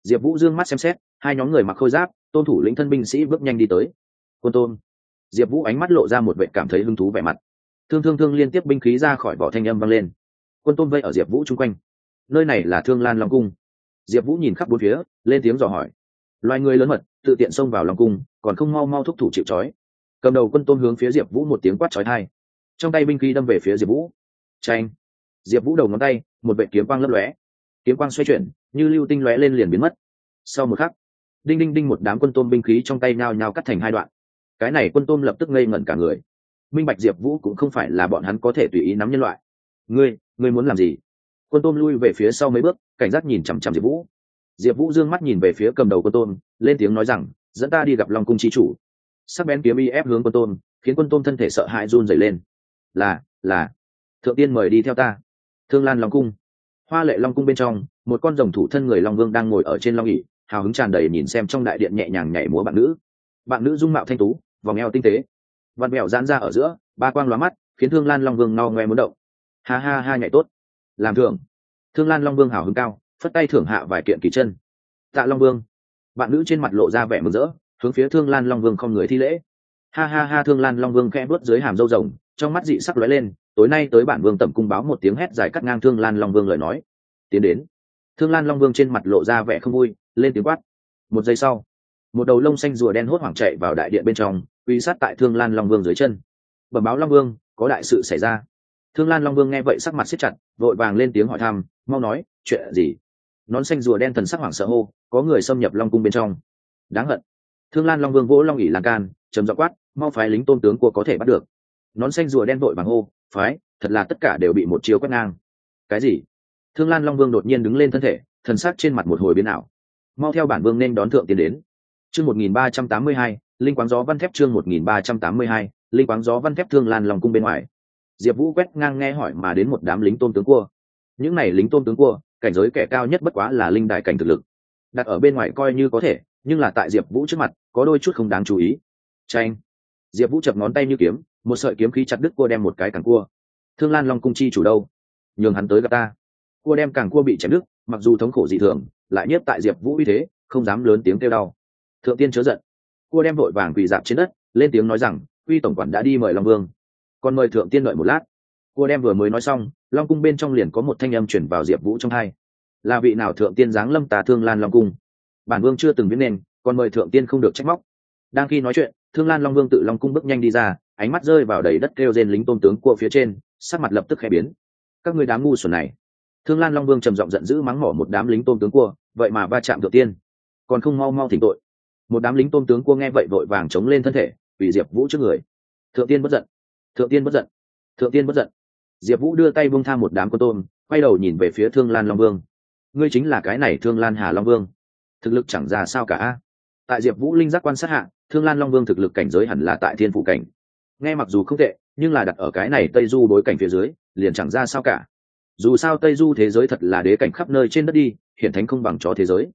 Diệp vũ d ư ơ n g mắt xem xét hai nhóm người mặc khôi giáp, tôn thủ lĩnh thân binh sĩ bước nhanh đi tới. Quân tôn, diệp vũ ánh mắt lộ ra một vệ cảm thấy hứng thú vẻ mặt. Thương thương thương liên tiếp binh khí ra khỏi vỏ thanh âm vang lên. Quân tôn vây ở diệp vũ chung quanh. Nơi này là thương lan long cung. Diệp vũ nhìn khắp bốn phía, lên tiếng dò hỏi. Loài người lớn mật, tự tiện xông vào long cung, còn không mau mau thúc thủ chịu trói. Cầm đầu quân tôn hướng phía diệp vũ một tiếng quát trói thai trong tay binh khí đâm về phía diệp vũ. Tranh diệp vũ đầu ngón tay, một vệ kiếm quang lấp lóe. Kiếm quang xoay chuyển, như lưu tinh lóe lên liền biến mất. Sau một khắc đinh đinh đinh một đám quân tôn binh khí trong tay nhao nhao cắt thành hai đoạn. Cái này quân tôm lập tức ngây ngẩn cả người. Minh bạch diệp vũ cũng không phải là bọn hắn có thể tùy ý nắm nhân loại. Ngươi ngươi muốn làm gì? Quân tôm lui về phía sau mấy bước, cảnh giác nhìn chằm chằm diệp vũ. Diệp vũ d ư ơ n g mắt nhìn về phía cầm đầu quân tôm, lên tiếng nói rằng, dẫn ta đi gặp long cung chi chủ. Sắc bén kiếm y ép hướng quân tôm, khiến quân tôm thân thể sợ hãi run dày lên. Là là, thượng tiên mời đi theo ta. Thương lan long cung. Hoa lệ long cung bên trong, một con rồng thủ thân người long vương đang ngồi ở trên long ỉ hào hứng tràn đầy nhìn xem trong đại điện nhẹ nhàng nhảy múa bạn nữ. Bạn nữ dung mạo thanh tú, vòng eo tinh tế. Vặn mẹo giãn ra ở giữa, ba quang lóa mắt, khiến thương lan long vương no ngoe muốn động. Ha ha ha nhảy tốt. Làm thường. thương lan long vương hào hứng cao, phất tay thưởng hạ vài kiện kỳ chân. Tạ long vương. Bạn nữ trên mặt lộ ra vẻ mừng rỡ, hướng phía thương lan long vương không người thi lễ. Ha ha ha, thương lan long vương khẽ bước dưới hàm râu rồng, trong mắt dị sắc lóe lên, tối nay tới bản vương tẩm cung báo một tiếng hét dài cắt ngang thương lan long vương lời nói. Tiến đến. Thương lan long vương trên mặt lộ ra vẻ không vui lên tiếng quát. Một giây sau, một đầu lông xanh rùa đen hốt hoảng chạy vào đại điện bên trong, uy sát tại thương lan long vương dưới chân. Bẩm báo long vương, có đại sự xảy ra. Thương lan long vương nghe vậy sắc mặt siết chặt, vội vàng lên tiếng hỏi thăm, mau nói, chuyện gì? Nón xanh rùa đen thần sắc hoảng sợ hô, có người xâm nhập long cung bên trong. Đáng hận. Thương lan long vương vỗ long ỉ lan can chấm dọ quát, mau phái lính tôn tướng của có thể bắt được. Nón xanh rùa đen vội vàng hô, phái, thật là tất cả đều bị một chiếu quét ngang. Cái gì? Thương lan long vương đột nhiên đứng lên thân thể, thần sắc trên mặt một hồi biến ảo mau theo bản vương nên đón thượng tiến đến. Chương một nghìn ba trăm tám mươi hai, linh quáng gió văn thép chương một nghìn ba trăm tám mươi hai, linh quáng gió văn thép thương lan long cung bên ngoài. Diệp vũ quét ngang nghe hỏi mà đến một đám lính tôn tướng cua. Những này lính tôn tướng cua, cảnh giới kẻ cao nhất bất quá là linh đại cảnh thực lực. Đặt ở bên ngoài coi như có thể, nhưng là tại diệp vũ trước mặt, có đôi chút không đáng chú ý. Tranh diệp vũ chập ngón tay như kiếm, một sợi kiếm khí chặt đứt cua đem một cái càng cua. Thương lan long cung chi chủ đâu? Nhường hắn tới gặp ta. Cua đem càng cua bị chém đứt, mặc dù thống khổ dị thường lại nhiếp tại diệp vũ uy thế, không dám lớn tiếng kêu đau. Thượng tiên chớ giận. Cua đem vội vàng quỳ dạp trên đất, lên tiếng nói rằng uy tổng quản đã đi mời long vương. Còn mời thượng tiên đợi một lát. Cua đem vừa mới nói xong, long cung bên trong liền có một thanh âm chuyển vào diệp vũ trong hai. Là vị nào thượng tiên giáng lâm tà thương lan long cung? Bản vương chưa từng biết nên còn mời thượng tiên không được trách móc. Đang khi nói chuyện, thương lan long vương tự long cung bước nhanh đi ra, ánh mắt rơi vào đầy đất kêu rên lính tôn tướng Cua phía trên, sắc mặt lập tức khẽ biến. Các người đám ngu xuẩn này thương lan long vương trầm giọng giận dữ mắng mỏ một đám lính tôn tướng cua, vậy mà va chạm thượng tiên. Còn không mau mau thỉnh tội. Một đám lính tôn tướng cua nghe vậy vội vàng chống lên thân thể, vì diệp vũ trước người. Thượng tiên bất giận. Thượng tiên bất giận. Thượng tiên bất giận. Diệp vũ đưa tay bông tha một đám con tôm, quay đầu nhìn về phía thương lan long vương. Ngươi chính là cái này thương lan hà long vương. Thực lực chẳng ra sao cả tại diệp vũ linh giác quan sát hạ, thương lan long vương thực lực cảnh giới hẳn là tại thiên phủ cảnh. Nghe mặc dù không tệ, nhưng là đặt ở cái này tây du bối cảnh phía dưới, liền chẳng ra sao cả dù sao tây du thế giới thật là đế cảnh khắp nơi trên đất đi hiện thánh không bằng chó thế giới.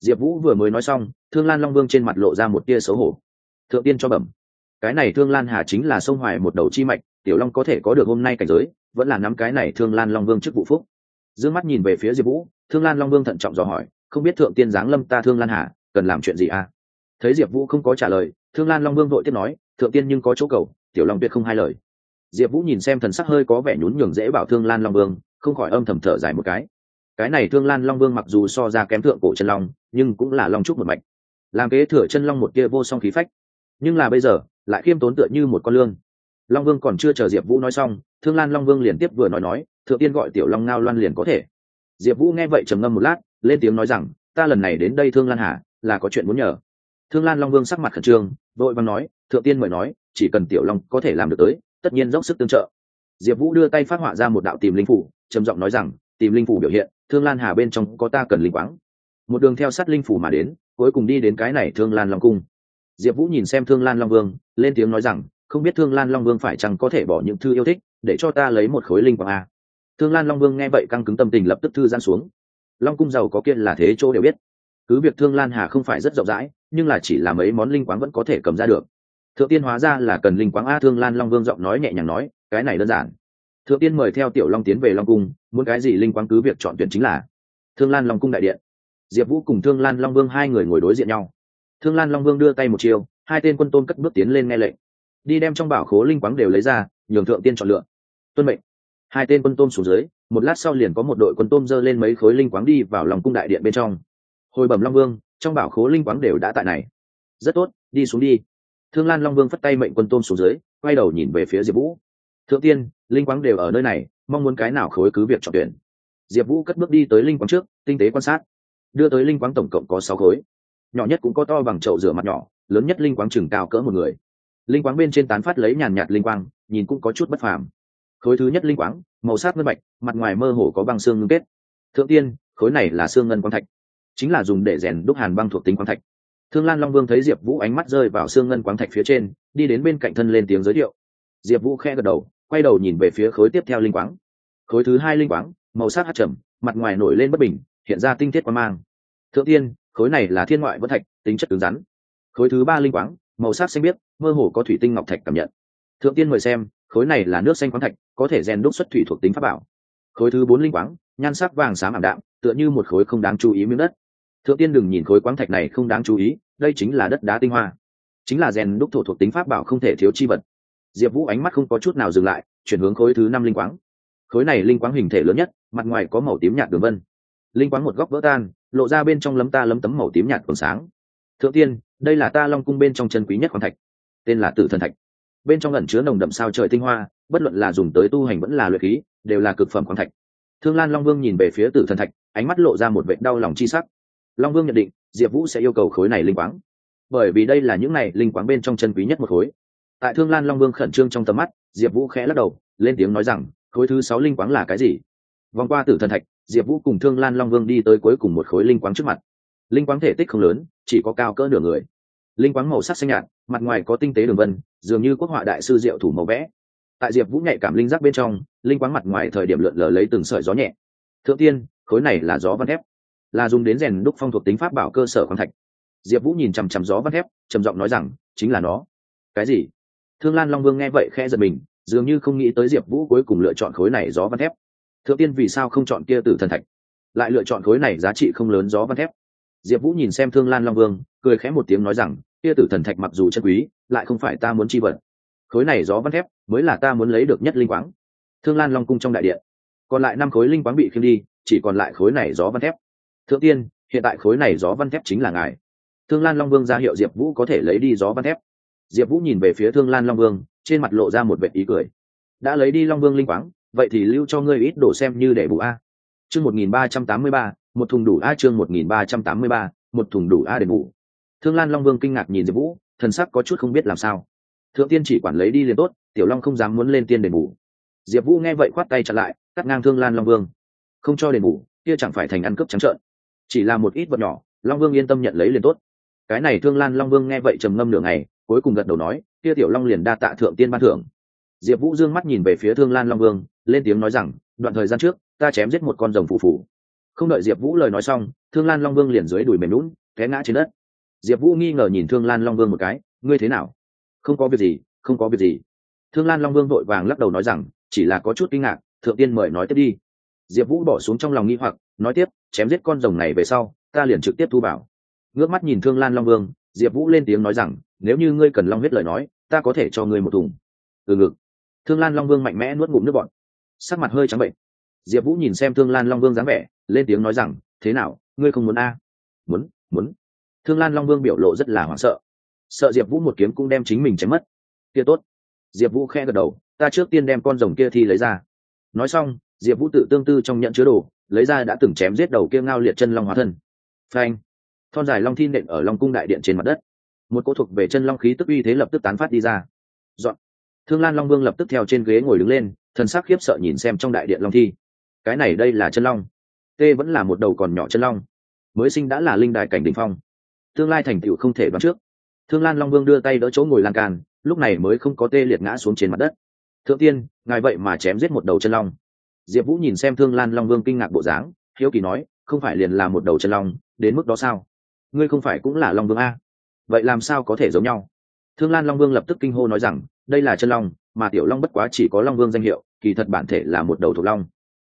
Diệp vũ vừa mới nói xong, thương lan long vương trên mặt lộ ra một tia xấu hổ. Thượng tiên cho bẩm. Cái này thương lan hà chính là sông hoài một đầu chi mạch, tiểu long có thể có được hôm nay cảnh giới, vẫn là nắm cái này thương lan long vương chức vụ phúc. D ư ơ n g mắt nhìn về phía diệp vũ, thương lan long vương thận trọng dò hỏi, không biết thượng tiên giáng lâm ta thương lan hà, cần làm chuyện gì à? Thấy diệp vũ không có trả lời, thương lan long vương vội tiếp nói, thượng tiên nhưng có chỗ cầu, tiểu long tuyệt không hai lời. Diệp vũ nhìn xem thần sắc hơi có vẻ nhún nhường dễ bảo thương lan long vương không khỏi âm thầm thở dài một cái. Cái này thương lan long vương mặc dù so ra kém thượng cổ chân long, nhưng cũng là long trúc một mạch. Làm kế thừa chân long một kia vô song khí phách. Nhưng là bây giờ, lại khiêm tốn tựa như một con lương long vương còn chưa chờ diệp vũ nói xong, thương lan long vương liền tiếp vừa nói nói, thượng tiên gọi tiểu long ngao loan liền có thể. Diệp vũ nghe vậy trầm ngâm một lát, lên tiếng nói rằng, ta lần này đến đây thương lan hà là có chuyện muốn nhờ. Thương lan long vương sắc mặt khẩn trương, vội vàng nói, thượng tiên mời nói, chỉ cần tiểu long có thể làm được tới, tất nhiên dốc sức tương trợ. Diệp vũ đưa tay phát họa ra một đạo tìm linh phủ trầm giọng nói rằng, tìm linh phủ biểu hiện, thương lan hà bên trong có ta cần linh quáng. Một đường theo sát linh phủ mà đến, cuối cùng đi đến cái này thương lan long cung. Diệp vũ nhìn xem thương lan long vương, lên tiếng nói rằng, không biết thương lan long vương phải chăng có thể bỏ những thư yêu thích, để cho ta lấy một khối linh quang a. Thương lan long vương nghe vậy căng cứng tâm tình lập tức thư gian xuống. Long cung giàu có kiên là thế chỗ đều biết. Cứ việc thương lan hà không phải rất rộng rãi, nhưng là chỉ là mấy món linh quáng vẫn có thể cầm ra được. Thượng tiên hóa ra là cần linh quáng a, thương lan long vương giọng nói nhẹ nhàng nói, cái này đơn giản thượng tiên mời theo tiểu long tiến về long cung, muốn cái gì linh Quang cứ việc chọn tuyển chính là thương lan long cung đại điện. Diệp vũ cùng thương lan long vương hai người ngồi đối diện nhau. Thương lan long vương đưa tay một chiều hai tên quân tôn cất bước tiến lên nghe lệnh. Đi đem trong bảo khố linh quáng đều lấy ra, nhường thượng tiên chọn lựa. Tuân mệnh. Hai tên quân tôm xuống dưới, một lát sau liền có một đội quân tôm dơ lên mấy khối linh quáng đi vào lòng cung đại điện bên trong. Hồi bẩm long vương, trong bảo khố linh quáng đều đã tại này. Rất tốt, đi xuống đi. Thương lan long vương phất tay mệnh quân tôm xuống dưới, quay đầu nhìn về phía diệp vũ thượng tiên, linh quáng đều ở nơi này, mong muốn cái nào khối cứ việc chọn tuyển. Diệp vũ cất bước đi tới linh quáng trước, tinh tế quan sát. Đưa tới linh quáng tổng cộng có sáu khối. Nhỏ nhất cũng có to bằng chậu rửa mặt nhỏ, lớn nhất linh quáng chừng cao cỡ một người. Linh quáng bên trên tán phát lấy nhàn nhạt linh quang, nhìn cũng có chút bất phàm. Khối thứ nhất linh quáng màu sắc ngân bạch, mặt ngoài mơ hồ có băng xương ngưng kết. Thượng tiên, khối này là xương ngân quang thạch, chính là dùng để rèn đúc hàn băng thuộc tính quang thạch. Thương lan long vương thấy diệp vũ ánh mắt rơi vào xương ngân quang thạch phía trên, đi đến bên cạnh thân lên tiếng giới thiệu. Diệp vũ khe gật đầu quay đầu nhìn về phía khối tiếp theo linh quáng. Khối thứ hai linh quáng, màu sắc hát trầm, mặt ngoài nổi lên bất bình, hiện ra tinh thiết quan mang. Thượng tiên, khối này là thiên ngoại vân thạch, tính chất cứng rắn. Khối thứ ba linh quáng, màu sắc xanh biếc, mơ hồ có thủy tinh ngọc thạch cảm nhận. Thượng tiên mời xem, khối này là nước xanh khoáng thạch, có thể rèn đúc xuất thủy thuộc tính pháp bảo. Khối thứ bốn linh quáng, nhan sắc vàng xám ảm đạm, tựa như một khối không đáng chú ý miếng đất. Thượng tiên đừng nhìn khối quáng thạch này không đáng chú ý, đây chính là đất đá tinh hoa. Chính là rèn đúc thổ thuộc tính pháp bảo không thể thiếu chi vật diệp vũ ánh mắt không có chút nào dừng lại, chuyển hướng khối thứ năm linh quáng. Khối này linh quáng hình thể lớn nhất, mặt ngoài có màu tím nhạt đường vân. Linh quáng một góc vỡ tan, lộ ra bên trong lấm ta lấm tấm màu tím nhạt còn sáng. Thượng tiên, đây là ta long cung bên trong chân quý nhất khoáng thạch, tên là tử thần thạch. Bên trong ẩn chứa nồng đậm sao trời tinh hoa, bất luận là dùng tới tu hành vẫn là luyện khí, đều là cực phẩm khoáng thạch. Thương lan long vương nhìn về phía tử thần thạch, ánh mắt lộ ra một vệ đau lòng chi sắc. Long vương nhận định, diệp vũ sẽ yêu cầu khối này linh quáng. Bởi vì đây là những này linh quáng bên trong chân quý nhất một khối tại thương lan long vương khẩn trương trong tầm mắt, diệp vũ khẽ lắc đầu, lên tiếng nói rằng, khối thứ sáu linh quáng là cái gì? Vòng qua tử thần thạch, diệp vũ cùng thương lan long vương đi tới cuối cùng một khối linh quáng trước mặt. Linh quáng thể tích không lớn, chỉ có cao cỡ nửa người. Linh quáng màu sắc xanh nhạt, mặt ngoài có tinh tế đường vân, dường như quốc họa đại sư diệu thủ màu vẽ. Tại diệp vũ nhạy cảm linh giác bên trong, linh quáng mặt ngoài thời điểm lượn lờ lấy từng sợi gió nhẹ. Thượng tiên, khối này là gió văn thép. Là dùng đến rèn đúc phong thuộc tính pháp bảo cơ sở khoáng thạch. Diệp vũ nhìn chằm chằm gió văn thép, trầm giọng nói rằng, chính là nó. Cái gì? Thương lan long vương nghe vậy khẽ giật mình, dường như không nghĩ tới diệp vũ cuối cùng lựa chọn khối này gió văn thép. Thượng tiên vì sao không chọn kia tử thần thạch? Lại lựa chọn khối này giá trị không lớn gió văn thép. Diệp vũ nhìn xem thương lan long vương, cười khẽ một tiếng nói rằng, kia tử thần thạch mặc dù chân quý, lại không phải ta muốn chi vật. Khối này gió văn thép mới là ta muốn lấy được nhất linh quáng. Thương lan long cung trong đại điện. Còn lại năm khối linh quáng bị khiêm đi, chỉ còn lại khối này gió văn thép. Thượng tiên, hiện tại khối này gió văn thép chính là ngài. Thương lan long vương ra hiệu diệp vũ có thể lấy đi gió văn thép diệp vũ nhìn về phía thương lan long vương, trên mặt lộ ra một vệ ý cười. Đã lấy đi long vương linh quáng, vậy thì lưu cho ngươi ít đổ xem như để bù a. Chương một nghìn ba trăm tám mươi ba, một thùng đủ a chương một nghìn ba trăm tám mươi ba, một thùng đủ a để bù. Thương lan long vương kinh ngạc nhìn diệp vũ, thần sắc có chút không biết làm sao. Thượng tiên chỉ quản lấy đi liền tốt, tiểu long không dám muốn lên tiên đền bù. Diệp vũ nghe vậy khoát tay chặn lại, cắt ngang thương lan long vương. Không cho đền bù, kia chẳng phải thành ăn cướp trắng trợn. Chỉ là một ít vật nhỏ, long vương yên tâm nhận lấy liền tốt. Cái này thương lan long vương nghe vậy trầm ngâm nửa ngày cuối cùng gật đầu nói, kia tiểu long liền đa tạ thượng tiên ban thưởng. Diệp vũ dương mắt nhìn về phía thương lan long vương, lên tiếng nói rằng, đoạn thời gian trước, ta chém giết một con rồng phù phù. Không đợi diệp vũ lời nói xong, thương lan long vương liền dưới đùi mềm lún té ngã trên đất. Diệp vũ nghi ngờ nhìn thương lan long vương một cái, ngươi thế nào? Không có việc gì, không có việc gì. Thương lan long vương vội vàng lắc đầu nói rằng, chỉ là có chút kinh ngạc, thượng tiên mời nói tiếp đi. Diệp vũ bỏ xuống trong lòng nghi hoặc, nói tiếp, chém giết con rồng này về sau, ta liền trực tiếp thu bảo. Ngước mắt nhìn thương lan long vương, diệp vũ lên tiếng nói rằng nếu như ngươi cần long huyết lời nói, ta có thể cho ngươi một thùng. Từ ngực. Thương lan long vương mạnh mẽ nuốt ngụm nước bọn sắc mặt hơi trắng bệnh. Diệp vũ nhìn xem thương lan long vương dáng vẻ, lên tiếng nói rằng, thế nào, ngươi không muốn a? Muốn muốn. Thương lan long vương biểu lộ rất là hoảng sợ. Sợ diệp vũ một kiếm cũng đem chính mình chém mất. Kia tốt. Diệp vũ khe gật đầu, ta trước tiên đem con rồng kia thi lấy ra. Nói xong, diệp vũ tự tương tư trong nhận chứa đồ, lấy ra đã từng chém giết đầu kia ngao liệt chân long hóa thân. Phanh. Thon dài long thi nện ở long cung đại điện trên mặt đất một cỗ thuộc về chân long khí tức uy thế lập tức tán phát đi ra. Dọn. Thương lan long vương lập tức theo trên ghế ngồi đứng lên, thần sắc khiếp sợ nhìn xem trong đại điện long thi. Cái này đây là chân long. Tê vẫn là một đầu còn nhỏ chân long. Mới sinh đã là linh đại cảnh đ ỉ n h phong. Tương lai thành tựu không thể đoán trước. Thương lan long vương đưa tay đỡ chỗ ngồi lan can, lúc này mới không có tê liệt ngã xuống trên mặt đất. Thượng tiên, ngài vậy mà chém giết một đầu chân long. Diệp vũ nhìn xem thương lan long vương kinh ngạc bộ dáng, hiếu kỳ nói, không phải liền là một đầu chân long, đến mức đó sao? Ngươi không phải cũng là long vương a? Vậy làm sao có thể giống nhau? Thương lan long vương lập tức kinh hô nói rằng, đây là chân long, mà tiểu long bất quá chỉ có long vương danh hiệu, kỳ thật bản thể là một đầu thuộc long.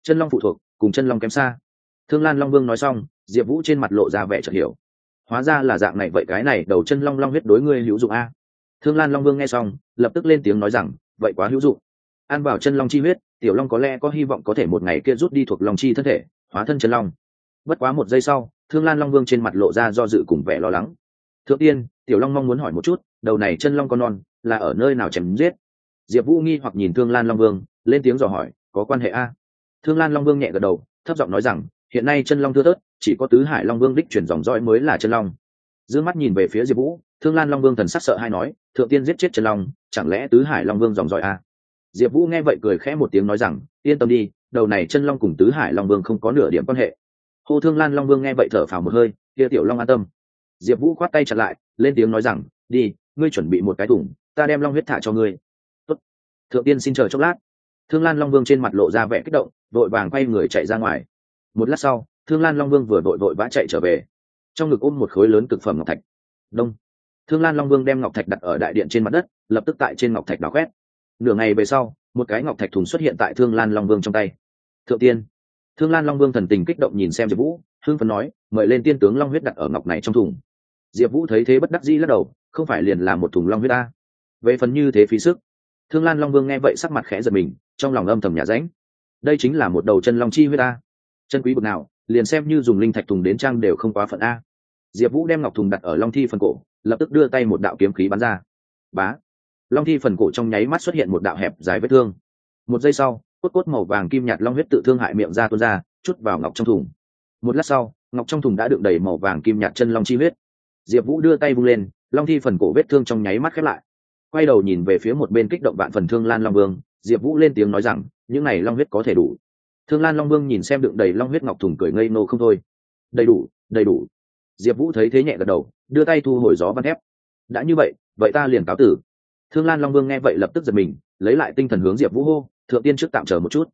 Chân long phụ thuộc, cùng chân long kém xa. Thương lan long vương nói xong, diệp vũ trên mặt lộ ra vẻ chợt hiểu. Hóa ra là dạng này vậy, cái này đầu chân long long huyết đối ngươi hữu dụng a. Thương lan long vương nghe xong, lập tức lên tiếng nói rằng, vậy quá hữu dụng. Ăn vào chân long chi huyết, tiểu long có lẽ có hy vọng có thể một ngày kia rút đi thuộc long chi thân thể, hóa thân chân long. Bất quá một giây sau, thương lan long vương trên mặt lộ ra do dự cùng vẻ lo lắng thượng tiên, tiểu long mong muốn hỏi một chút, đầu này chân long con non là ở nơi nào chém giết? Diệp vũ nghi hoặc nhìn thương lan long vương, lên tiếng dò hỏi, có quan hệ a? Thương lan long vương nhẹ gật đầu, thấp giọng nói rằng, hiện nay chân long thưa tớt chỉ có tứ hải long vương đích chuyển dòng dõi mới là chân long. D ư ơ n g mắt nhìn về phía diệp vũ, thương lan long vương thần sắc sợ hay nói, thượng tiên giết chết chân long, chẳng lẽ tứ hải long vương dòng dõi a? Diệp vũ nghe vậy cười khẽ một tiếng nói rằng, yên tâm đi, đầu này chân long cùng tứ hải long vương không có nửa điểm quan hệ. Hô thương lan long vương nghe vậy thở phào một hơi, kia tiểu long an tâm diệp vũ khoát tay chặt lại lên tiếng nói rằng đi ngươi chuẩn bị một cái thùng, ta đem long huyết thả cho ngươi. Tốt. thượng tiên xin chờ chốc lát. Thương lan long vương trên mặt lộ ra vẻ kích động vội vàng quay người chạy ra ngoài. Một lát sau thương lan long vương vừa vội vội vã chạy trở về. Trong ngực ôm một khối lớn cực phẩm ngọc thạch. Đông. Thương lan long vương đem ngọc thạch đặt ở đại điện trên mặt đất lập tức tại trên ngọc thạch đào quét. Nửa ngày về sau một cái ngọc thạch thùng xuất hiện tại thương lan long vương trong tay. Thượng tiên. Thương lan long vương thần tình kích động nhìn xem diệp vũ Hương phấn nói mời lên tiên tướng long huyết đặt ở ngọc này trong thùng diệp vũ thấy thế bất đắc dĩ lắc đầu, không phải liền là một thùng long huyết ta về phần như thế phí sức, thương lan long vương nghe vậy sắc mặt khẽ giật mình, trong lòng âm thầm nhà ránh đây chính là một đầu chân long chi huyết ta chân quý bực nào, liền xem như dùng linh thạch thùng đến trang đều không quá phận a. Diệp vũ đem ngọc thùng đặt ở long thi phần cổ, lập tức đưa tay một đạo kiếm khí bắn ra. Bá! Long thi phần cổ trong nháy mắt xuất hiện một đạo hẹp dài vết thương. Một giây sau, cốt cốt màu vàng kim nhạt long huyết tự thương hại miệng ra tuôn ra, chút vào ngọc trong thùng. Một lát sau, ngọc trong thùng đã đựng đầy màu vàng kim nhạt chân long chi huyết diệp vũ đưa tay vung lên, long thi phần cổ vết thương trong nháy mắt khép lại. Quay đầu nhìn về phía một bên kích động vạn phần thương lan long vương, diệp vũ lên tiếng nói rằng, những này long huyết có thể đủ. Thương lan long vương nhìn xem đựng đầy long huyết ngọc thùng cười ngây nô không thôi. Đầy đủ đầy đủ. Diệp vũ thấy thế nhẹ gật đầu, đưa tay thu hồi gió văn thép. Đã như vậy vậy ta liền cáo tử. Thương lan long vương nghe vậy lập tức giật mình, lấy lại tinh thần hướng diệp vũ hô, thượng tiên trước tạm chờ một chút.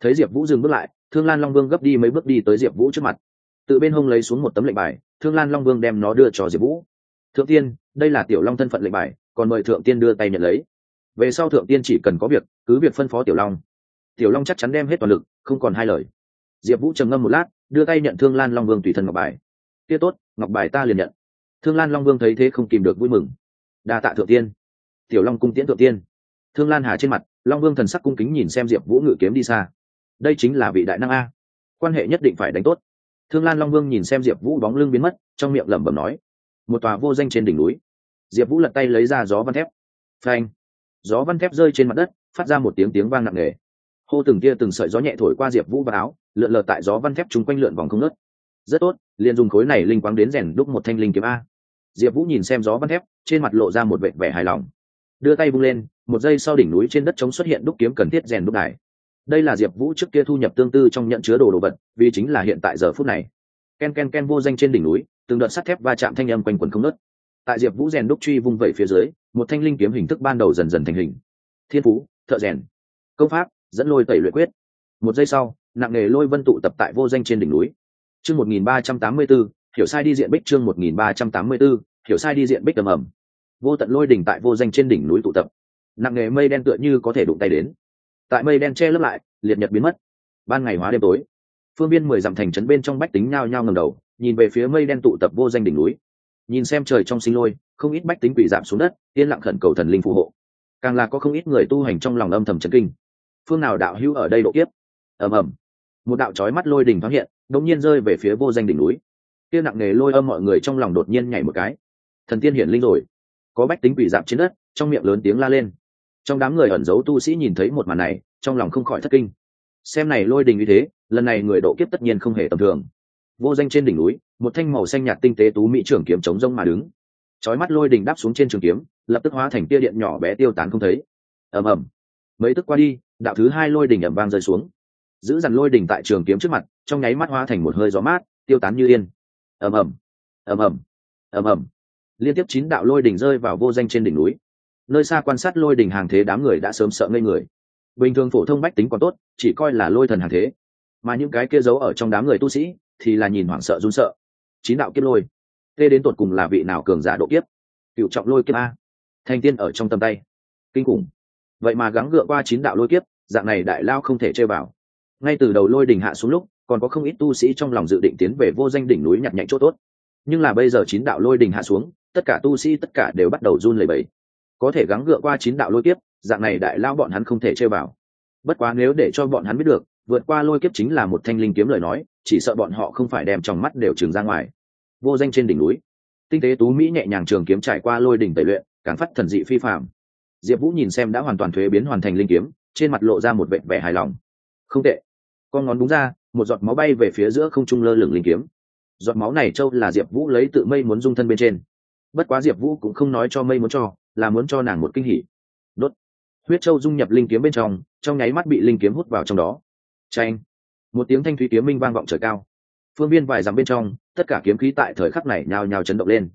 Thấy diệp vũ dừng bước lại, thương lan long vương gấp đi mấy bước đi tới diệp vũ trước mặt. Tự bên hông lấy xuống một tấm lệnh bài thương lan long vương đem nó đưa cho diệp vũ. Thượng tiên, đây là tiểu long thân phận lệnh bài, còn mời thượng tiên đưa tay nhận lấy. Về sau thượng tiên chỉ cần có việc, cứ việc phân phó tiểu long. Tiểu long chắc chắn đem hết toàn lực, không còn hai lời. Diệp vũ trầm ngâm một lát, đưa tay nhận thương lan long vương tùy thân ngọc bài. Kia tốt, ngọc bài ta liền nhận. Thương lan long vương thấy thế không kìm được vui mừng. Đa tạ thượng tiên. Tiểu long cung tiễn thượng tiên. Thương lan hà trên mặt, long vương thần sắc cung kính nhìn xem diệp vũ ngự kiếm đi xa. Đây chính là vị đại năng a. Quan hệ nhất định phải đánh tốt thương lan long vương nhìn xem diệp vũ bóng lưng biến mất, trong miệng lẩm bẩm nói, một tòa vô danh trên đỉnh núi. Diệp vũ lật tay lấy ra gió văn thép. Phanh! Gió văn thép rơi trên mặt đất, phát ra một tiếng tiếng vang nặng nề. Hô từng tia từng sợi gió nhẹ thổi qua diệp vũ vào áo, lượn lờ tại gió văn thép chung quanh lượn vòng không nớt rất tốt, liền dùng khối này linh quang đến rèn đúc một thanh linh kiếm a. Diệp vũ nhìn xem gió văn thép, trên mặt lộ ra một vệ vẻ hài lòng. Đưa tay bung lên, một giây sau đỉnh núi trên đất trống xuất hiện đúc kiếm cần thiết rèn đúc đài đây là diệp vũ trước kia thu nhập tương tư trong nhận chứa đồ đồ vật, vì chính là hiện tại giờ phút này. Ken ken ken vô danh trên đỉnh núi, từng đợt sắt thép va chạm thanh âm quanh quần không nớt tại diệp vũ rèn đúc truy vung vẩy phía dưới, một thanh linh kiếm hình thức ban đầu dần dần thành hình. Thiên phú, thợ rèn, công pháp, dẫn lôi tẩy luyện quyết. Một giây sau, nặng nề lôi vân tụ tập tại vô danh trên đỉnh núi. Chương một nghìn ba trăm tám mươi b hiểu sai đi diện bích chương một nghìn ba trăm tám mươi b hiểu sai đi diện bích tầm ẩm vô tận lôi đỉnh tại vô danh trên đỉnh núi tụ tập. Nặng nề mây đen tựa như có thể đụng tay đến tại mây đen che lấp lại, liệt nhật biến mất. Ban ngày hóa đêm tối, phương biên mười dặm thành trấn bên trong bách tính nhao nhao ngầm đầu, nhìn về phía mây đen tụ tập vô danh đỉnh núi. Nhìn xem trời trong sinh lôi, không ít bách tính quỷ giảm xuống đất, yên lặng khẩn cầu thần linh phù hộ. Càng là có không ít người tu hành trong lòng âm thầm trấn kinh. Phương nào đạo hữu ở đây độ kiếp? Ầm ầm. Một đạo trói mắt lôi đỉnh thoáng hiện, đột nhiên rơi về phía vô danh đỉnh núi. Kia nặng nề lôi âm mọi người trong lòng đột nhiên nhảy một cái. Thần tiên hiển linh rồi. Có bách tính quỷ giảm trên đất, trong miệng lớn tiếng la lên trong đám người ẩn giấu tu sĩ nhìn thấy một màn này, trong lòng không khỏi thất kinh. Xem này lôi đình như thế, lần này người độ kiếp tất nhiên không hề tầm thường. Vô danh trên đỉnh núi, một thanh màu xanh nhạt tinh tế tú mỹ trưởng kiếm chống rông mà đứng. Chói mắt lôi đình đáp xuống trên trường kiếm, lập tức hóa thành tia điện nhỏ bé tiêu tán không thấy. Ầm ầm. Mấy tức qua đi, đạo thứ hai lôi đình ẩm vang rơi xuống. Giữ dằn lôi đình tại trường kiếm trước mặt, trong nháy mắt hóa thành một hơi gió mát, tiêu tán như yên. Ầm ầm. Ầm ầm. Ầm ầm. Liên tiếp chín đạo lôi đình rơi vào vô danh trên đỉnh núi nơi xa quan sát lôi đỉnh hàng thế đám người đã sớm sợ ngây người. Bình thường phổ thông bách tính còn tốt, chỉ coi là lôi thần hàng thế. Mà những cái kia giấu ở trong đám người tu sĩ thì là nhìn hoảng sợ run sợ. Chín đạo kiếp lôi. Tê đến tột cùng là vị nào cường giả độ kiếp? Cựu trọng lôi kiếp a. Thanh tiên ở trong tầm tay. Kinh khủng. Vậy mà gắng gượng qua chín đạo lôi kiếp, dạng này đại lao không thể chơi vào. Ngay từ đầu lôi đỉnh hạ xuống lúc, còn có không ít tu sĩ trong lòng dự định tiến về vô danh đỉnh núi nhặt nhạnh chỗ tốt. Nhưng là bây giờ chín đạo lôi đỉnh hạ xuống, tất cả tu sĩ tất cả đều bắt đầu run lẩy bẩy có thể gắng gượng qua chín đạo lôi kiếp, dạng này đại lao bọn hắn không thể chơi vào. Bất quá nếu để cho bọn hắn biết được, vượt qua lôi kiếp chính là một thanh linh kiếm lời nói, chỉ sợ bọn họ không phải đem trong mắt đều trừng ra ngoài. Vô danh trên đỉnh núi, tinh tế tú mỹ nhẹ nhàng trường kiếm trải qua lôi đỉnh tẩy luyện, càng phát thần dị phi phạm diệp vũ nhìn xem đã hoàn toàn thuế biến hoàn thành linh kiếm, trên mặt lộ ra một vẻ vẻ hài lòng. Không tệ. Con ngón đúng ra, một giọt máu bay về phía giữa không trung lơ lửng linh kiếm. Giọt máu này châu là diệp vũ lấy tự mây muốn dung thân bên trên. Bất quá diệp vũ cũng không nói cho mây muốn cho là muốn cho nàng một kinh hỉ. Đốt. Huyết châu dung nhập linh kiếm bên trong trong nháy mắt bị linh kiếm hút vào trong đó. Tranh một tiếng thanh thúy kiếm minh vang vọng trời cao. Phương viên vài dặm bên trong, tất cả kiếm khí tại thời khắc này nhào nhào chấn động lên.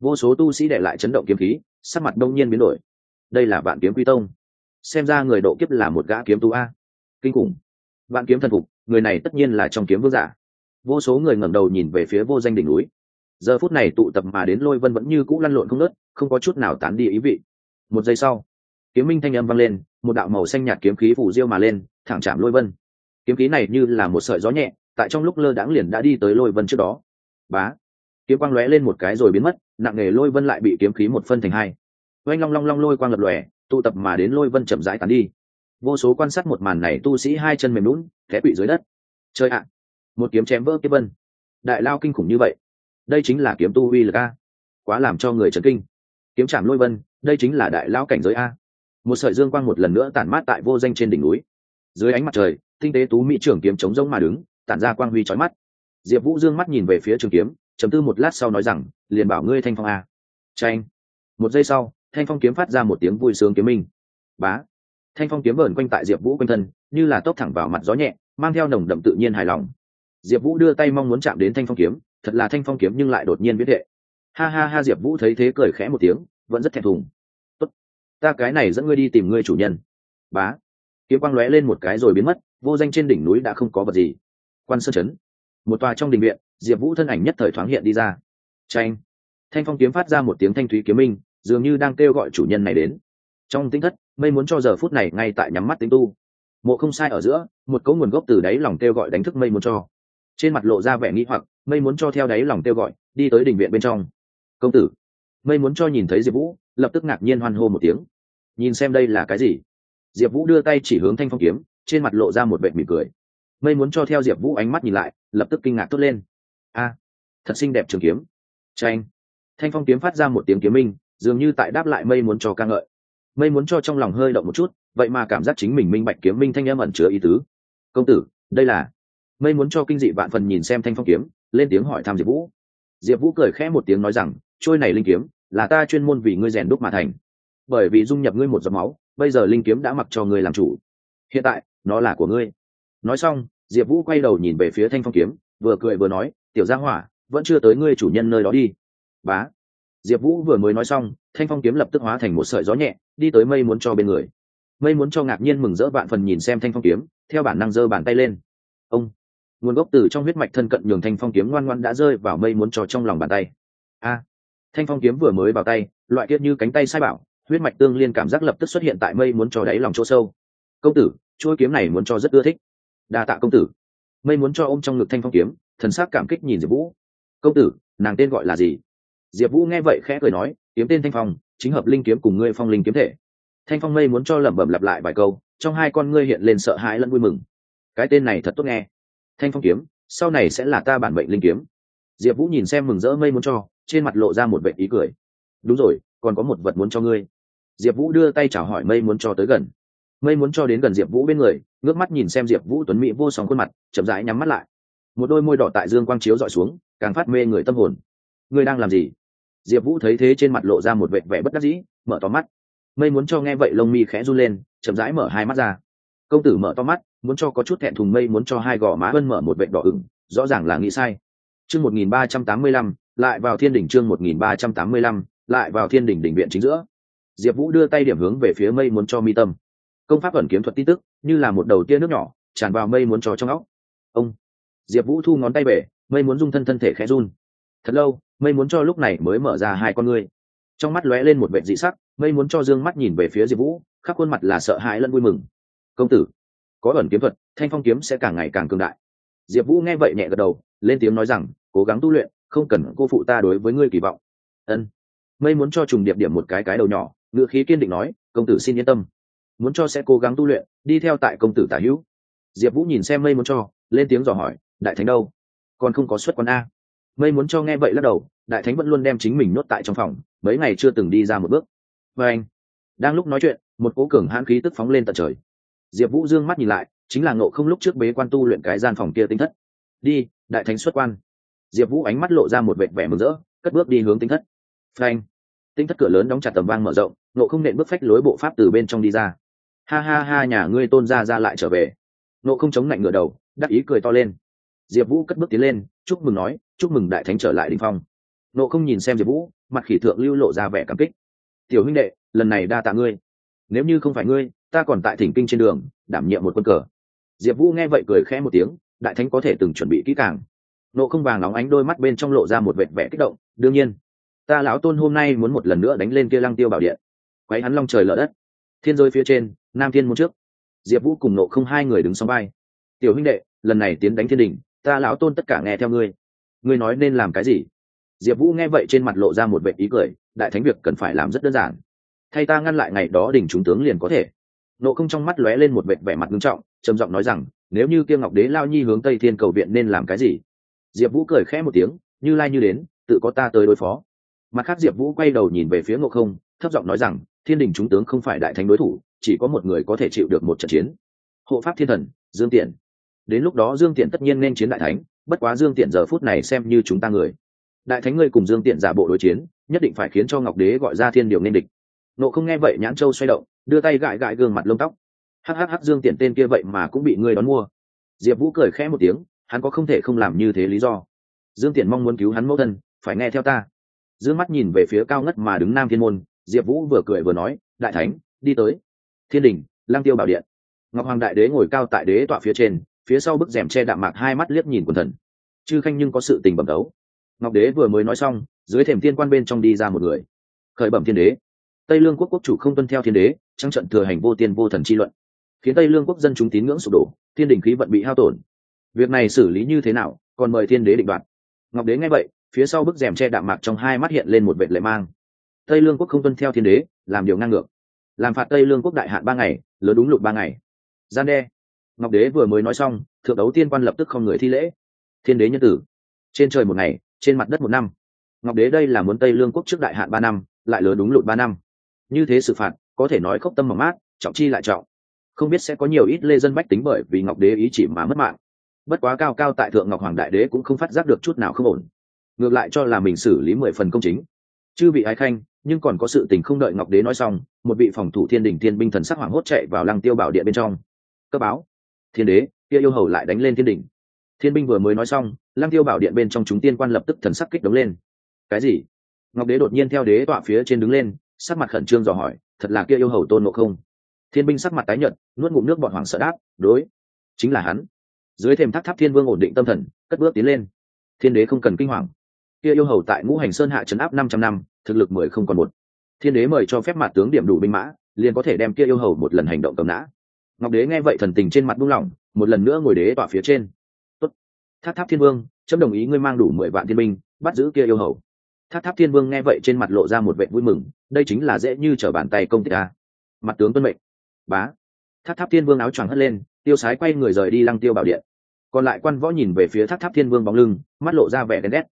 Vô số tu sĩ để lại chấn động kiếm khí, sắc mặt đông nhiên biến đổi. Đây là vạn kiếm quy tông. Xem ra người độ kiếp là một gã kiếm tu a. Kinh khủng. Vạn kiếm thần phục, người này tất nhiên là trong kiếm vương giả. Vô số người ngẩng đầu nhìn về phía vô danh đỉnh núi giờ phút này tụ tập mà đến lôi vân vẫn như cũ lăn lộn không nớt không có chút nào tán đi ý vị. Một giây sau, kiếm minh thanh âm vang lên, một đạo màu xanh nhạt kiếm khí phủ diêu mà lên, thẳng chạm lôi vân. Kiếm khí này như là một sợi gió nhẹ, tại trong lúc lơ đãng liền đã đi tới lôi vân trước đó. Bá! Kiếm quang lóe lên một cái rồi biến mất, nặng nề lôi vân lại bị kiếm khí một phân thành hai. Oanh long long long lôi quang lập lòe, tụ tập mà đến lôi vân chậm rãi tán đi. Vô số quan sát một màn này tu sĩ hai chân mềm lún té quỵ dưới đất. Chơi ạ! Một kiếm chém vỡ kiếm vân. Đại lao kinh khủng như vậy đây chính là kiếm tu uy lực a. Quá làm cho người chấn kinh. Kiếm chạm lôi vân, đây chính là đại lão cảnh giới a. Một sợi dương quang một lần nữa tản mát tại vô danh trên đỉnh núi. Dưới ánh mặt trời, tinh tế tú mỹ trưởng kiếm chống rông mà đứng, tản ra quang huy trói mắt. Diệp vũ dương mắt nhìn về phía trường kiếm chấm tư một lát sau nói rằng, liền bảo ngươi thanh phong a. Tranh một giây sau, thanh phong kiếm phát ra một tiếng vui sướng kiếm minh. Bá. Thanh phong kiếm vờn quanh tại diệp vũ quanh thân, như là tốc thẳng vào mặt gió nhẹ, mang theo nồng đậm tự nhiên hài lòng. Diệp vũ đưa tay mong muốn chạm đến thanh phong kiếm thật là thanh phong kiếm nhưng lại đột nhiên biết hệ. Ha ha ha, diệp vũ thấy thế cười khẽ một tiếng, vẫn rất thẹn thùng. Tốt, ta cái này dẫn ngươi đi tìm ngươi chủ nhân. Bá. Kiếm quang lóe lên một cái rồi biến mất, vô danh trên đỉnh núi đã không có vật gì. Quan sơn chấn một tòa trong đình viện, diệp vũ thân ảnh nhất thời thoáng hiện đi ra. Tranh thanh phong kiếm phát ra một tiếng thanh thúy kiếm minh, dường như đang kêu gọi chủ nhân này đến. Trong tính thất, mây muốn cho giờ phút này ngay tại nhắm mắt tính tu. Mộ không sai ở giữa, một cấu nguồn gốc từ đáy lòng kêu gọi đánh thức mây muốn cho trên mặt lộ ra vẻ nghĩ hoặc, mây muốn cho theo đáy lòng kêu gọi, đi tới đình viện bên trong. Công tử. Mây muốn cho nhìn thấy diệp vũ, lập tức ngạc nhiên hoan hô một tiếng. Nhìn xem đây là cái gì? Diệp vũ đưa tay chỉ hướng thanh phong kiếm, trên mặt lộ ra một vệ mỉm cười. Mây muốn cho theo diệp vũ ánh mắt nhìn lại, lập tức kinh ngạc thốt lên. A, thật xinh đẹp trường kiếm. Tranh thanh phong kiếm phát ra một tiếng kiếm minh, dường như tại đáp lại mây muốn cho ca ngợi. Mây muốn cho trong lòng hơi động một chút, vậy mà cảm giác chính mình minh bạch kiếm minh thanh em ẩn chứa ý tứ. Công tử, đây là mây muốn cho kinh dị vạn phần nhìn xem thanh phong kiếm, lên tiếng hỏi thăm diệp vũ. Diệp vũ cười khẽ một tiếng nói rằng, trôi này linh kiếm, là ta chuyên môn vì ngươi rèn đúc mà thành. Bởi vì dung nhập ngươi một giọt máu, bây giờ linh kiếm đã mặc cho ngươi làm chủ. Hiện tại, nó là của ngươi. Nói xong, diệp vũ quay đầu nhìn về phía thanh phong kiếm, vừa cười vừa nói, tiểu gia hỏa, vẫn chưa tới ngươi chủ nhân nơi đó đi. Bá. Diệp vũ vừa mới nói xong, thanh phong kiếm lập tức hóa thành một sợi gió nhẹ, đi tới mây muốn cho bên người. Mây muốn cho ngạc nhiên mừng rỡ vạn phần nhìn xem thanh phong kiếm, theo bản năng giơ bàn tay lên. Ông nguồn gốc từ trong huyết mạch thân cận nhường thanh phong kiếm ngoan ngoan đã rơi vào mây muốn cho trong lòng bàn tay. A, thanh phong kiếm vừa mới vào tay, loại kiết như cánh tay sai bảo, huyết mạch tương liên cảm giác lập tức xuất hiện tại mây muốn cho đáy lòng chỗ sâu. Công tử chuôi kiếm này muốn cho rất ưa thích. Đa tạ công tử. Mây muốn cho ôm trong ngực thanh phong kiếm, thần sắc cảm kích nhìn diệp vũ. Công tử, nàng tên gọi là gì? Diệp vũ nghe vậy khẽ cười nói, kiếm tên thanh phong, chính hợp linh kiếm cùng ngươi phong linh kiếm thể. Thanh phong mây muốn cho lẩm bẩm lặp lại vài câu, trong hai con ngươi hiện lên sợ hãi lẫn vui mừng. Cái tên này thật tốt nghe thanh phong kiếm, sau này sẽ là ta bản mệnh linh kiếm. Diệp vũ nhìn xem mừng rỡ mây muốn cho, trên mặt lộ ra một vệ ý cười. Đúng rồi, còn có một vật muốn cho ngươi. Diệp vũ đưa tay chào hỏi mây muốn cho tới gần. Mây muốn cho đến gần diệp vũ bên người, ngước mắt nhìn xem diệp vũ tuấn mỹ vô song khuôn mặt, chậm rãi nhắm mắt lại. Một đôi môi đỏ tại dương quang chiếu dọi xuống, càng phát mê người tâm hồn. Ngươi đang làm gì? Diệp vũ thấy thế trên mặt lộ ra một vệ vẻ bất đắc dĩ, mở to mắt. Mây muốn cho nghe vậy lông mi khẽ run lên, chậm rãi mở hai mắt ra. Công tử mở to mắt muốn cho có chút thẹn thùng mây muốn cho hai gò má ân mở một bệnh đỏ ửng, rõ ràng là nghĩ sai. Chương một nghìn ba trăm tám mươi lăm, lại vào thiên đỉnh chương một nghìn ba trăm tám mươi lăm, lại vào thiên đỉnh đỉnh viện chính giữa. Diệp vũ đưa tay điểm hướng về phía mây muốn cho mi tâm. Công pháp ẩn kiếm thuật tin tức, như là một đầu tia nước nhỏ, tràn vào mây muốn cho trong óc. Ông. Diệp vũ thu ngón tay bể mây muốn dung thân thân thể khẽ run. Thật lâu, mây muốn cho lúc này mới mở ra hai con ngươi. Trong mắt lóe lên một vệ dị sắc, mây muốn cho dương mắt nhìn về phía diệp vũ, khắp khuôn mặt là sợ hãi lẫn vui mừng. Công tử có ẩn kiếm thuật, thanh phong kiếm sẽ càng ngày càng cường đại. Diệp vũ nghe vậy nhẹ gật đầu, lên tiếng nói rằng, cố gắng tu luyện, không cần cô phụ ta đối với ngươi kỳ vọng. Ân. Mây muốn cho trùng điệp điểm một cái cái đầu nhỏ ngựa khí kiên định nói, công tử xin yên tâm. Muốn cho sẽ cố gắng tu luyện, đi theo tại công tử tả hữu. Diệp vũ nhìn xem mây muốn cho, lên tiếng dò hỏi, đại thánh đâu? Còn không có xuất quán a. Mây muốn cho nghe vậy lắc đầu, đại thánh vẫn luôn đem chính mình nhốt tại trong phòng, mấy ngày chưa từng đi ra một bước. Và anh, đang lúc nói chuyện, một cố cường hãn khí tức phóng lên tận trời diệp vũ dương mắt nhìn lại, chính là ngộ không lúc trước bế quan tu luyện cái gian phòng kia tính thất. Đi, đại thánh xuất quan. Diệp vũ ánh mắt lộ ra một vệt vẻ mừng rỡ, cất bước đi hướng tính thất. Phanh. Tinh thất cửa lớn đóng chặt tầm vang mở rộng nộ không nện bước phách lối bộ pháp từ bên trong đi ra. Ha ha ha, nhà ngươi tôn ra ra lại trở về. Nộ không chống lạnh ngửa đầu, đắc ý cười to lên. Diệp vũ cất bước tiến lên, chúc mừng nói, chúc mừng đại thánh trở lại đình phong. Nộ không nhìn xem diệp vũ, mặt khỉ thượng lưu lộ ra vẻ cảm kích. Tiểu huynh đệ, lần này đa tạ ngươi. Nếu như không phải ngươi ta còn tại thỉnh kinh trên đường, đảm nhiệm một quân cờ. Diệp vũ nghe vậy cười khẽ một tiếng, đại thánh có thể từng chuẩn bị kỹ càng. Nộ không vàng nóng ánh đôi mắt bên trong lộ ra một vệt vẻ kích động, đương nhiên, ta lão tôn hôm nay muốn một lần nữa đánh lên kia lăng tiêu bảo điện. Quấy hắn long trời lở đất. Thiên rơi phía trên, nam thiên môn trước. Diệp vũ cùng nộ không hai người đứng sau vai. Tiểu huynh đệ, lần này tiến đánh thiên đình, ta lão tôn tất cả nghe theo ngươi. Ngươi nói nên làm cái gì? Diệp vũ nghe vậy trên mặt lộ ra một vệ ý cười, đại thánh việc cần phải làm rất đơn giản. Thay ta ngăn lại ngày đó đỉnh chúng tướng liền có thể nộ không trong mắt lóe lên một vệt vẻ mặt nghiêm trọng, trầm giọng nói rằng, nếu như kia ngọc đế lao nhi hướng tây thiên cầu viện nên làm cái gì? Diệp vũ cười khẽ một tiếng, như lai như đến, tự có ta tới đối phó. Mặt khác diệp vũ quay đầu nhìn về phía ngộ không, thấp giọng nói rằng, thiên đình chúng tướng không phải đại thánh đối thủ, chỉ có một người có thể chịu được một trận chiến. Hộ pháp thiên thần, dương tiện. Đến lúc đó dương tiện tất nhiên nên chiến đại thánh, bất quá dương tiện giờ phút này xem như chúng ta người. Đại thánh ngươi cùng dương tiện giả bộ đối chiến, nhất định phải khiến cho ngọc đế gọi ra thiên điều nên địch. Nộ không nghe vậy nhãn châu xoay động đưa tay gãi gãi gương mặt lông tóc. Hhh dương tiện tên kia vậy mà cũng bị ngươi đón mua. Diệp vũ cười khẽ một tiếng, hắn có không thể không làm như thế lý do. Dương tiện mong muốn cứu hắn mẫu thân, phải nghe theo ta. D mắt nhìn về phía cao ngất mà đứng nam thiên môn, diệp vũ vừa cười vừa nói, đại thánh, đi tới. Thiên đình lang tiêu bảo điện. Ngọc hoàng đại đế ngồi cao tại đế tọa phía trên, phía sau bức rèm che đạm mạc hai mắt liếc nhìn quần thần. Chư khanh nhưng có sự tình bẩm đấu. Ngọc đế vừa mới nói xong, dưới thềm thiên quan bên trong đi ra một người. Khởi bẩm thiên đế tây lương quốc quốc chủ không tuân theo thiên đế trăng trận thừa hành vô tiên vô thần chi luận. Khiến tây lương quốc dân chúng tín ngưỡng sụp đổ, thiên đình khí vận bị hao tổn. Việc này xử lý như thế nào, còn mời thiên đế định đoạt. Ngọc đế nghe vậy, phía sau bức rèm che đạm mạc trong hai mắt hiện lên một vệ lệ mang. Tây lương quốc không tuân theo thiên đế, làm điều ngang ngược. Làm phạt tây lương quốc đại hạn ba ngày lớn đúng lục ba ngày. Gian đe. Ngọc đế vừa mới nói xong, thượng đấu tiên quan lập tức không người thi lễ. Thiên đế nhân tử. Trên trời một ngày, trên mặt đất một năm. Ngọc đế đây là muốn tây lương quốc trước đại hạn ba năm, lại lớn đúng lụt ba năm như thế xử phạt, có thể nói khốc tâm mỏng mát, trọng chi lại trọng. Không biết sẽ có nhiều ít lê dân bách tính bởi vì ngọc đế ý chỉ mà mất mạng. Bất quá cao cao tại thượng ngọc hoàng đại đế cũng không phát giác được chút nào không ổn. Ngược lại cho là mình xử lý mười phần công chính. Chư vị ái khanh, nhưng còn có sự tình không đợi ngọc đế nói xong, một vị phòng thủ thiên đình thiên binh thần sắc hoảng hốt chạy vào lăng tiêu bảo điện bên trong. Cơ báo, thiên đế, kia yêu hầu lại đánh lên thiên đình thiên binh vừa mới nói xong, lăng tiêu bảo điện bên trong chúng tiên quan lập tức thần sắc kích đống lên. Cái gì? Ngọc đế đột nhiên theo đế tọa phía trên đứng lên sắc mặt khẩn trương dò hỏi, thật là kia yêu hầu tôn ngộ không? Thiên binh sắc mặt tái nhợt, nuốt ngụm nước bọn hoàng sợ đáp, đối, chính là hắn. Dưới thềm tháp tháp thiên vương ổn định tâm thần, cất bước tiến lên. Thiên đế không cần kinh hoàng. Kia yêu hầu tại ngũ hành sơn hạ trấn áp năm trăm năm, thực lực mười không còn một. Thiên đế mời cho phép mặt tướng điểm đủ binh mã, liền có thể đem kia yêu hầu một lần hành động cầm nã. Ngọc đế nghe vậy thần tình trên mặt buông lỏng, một lần nữa ngồi đế tỏa phía trên. Tốt. tháp tháp thiên vương, chấm đồng ý ngươi mang đủ mười vạn thiên binh, bắt giữ kia yêu hầu tháp tháp thiên vương nghe vậy trên mặt lộ ra một vệ vui mừng, đây chính là dễ như trở bàn tay công ty ta à. mặt tướng tuân mệnh. Bá. Tháp tháp thiên vương áo choàng hất lên, tiêu sái quay người rời đi lăng tiêu bảo điện. Còn lại quan võ nhìn về phía tháp tháp thiên vương bóng lưng, mắt lộ ra vẻ đen đét.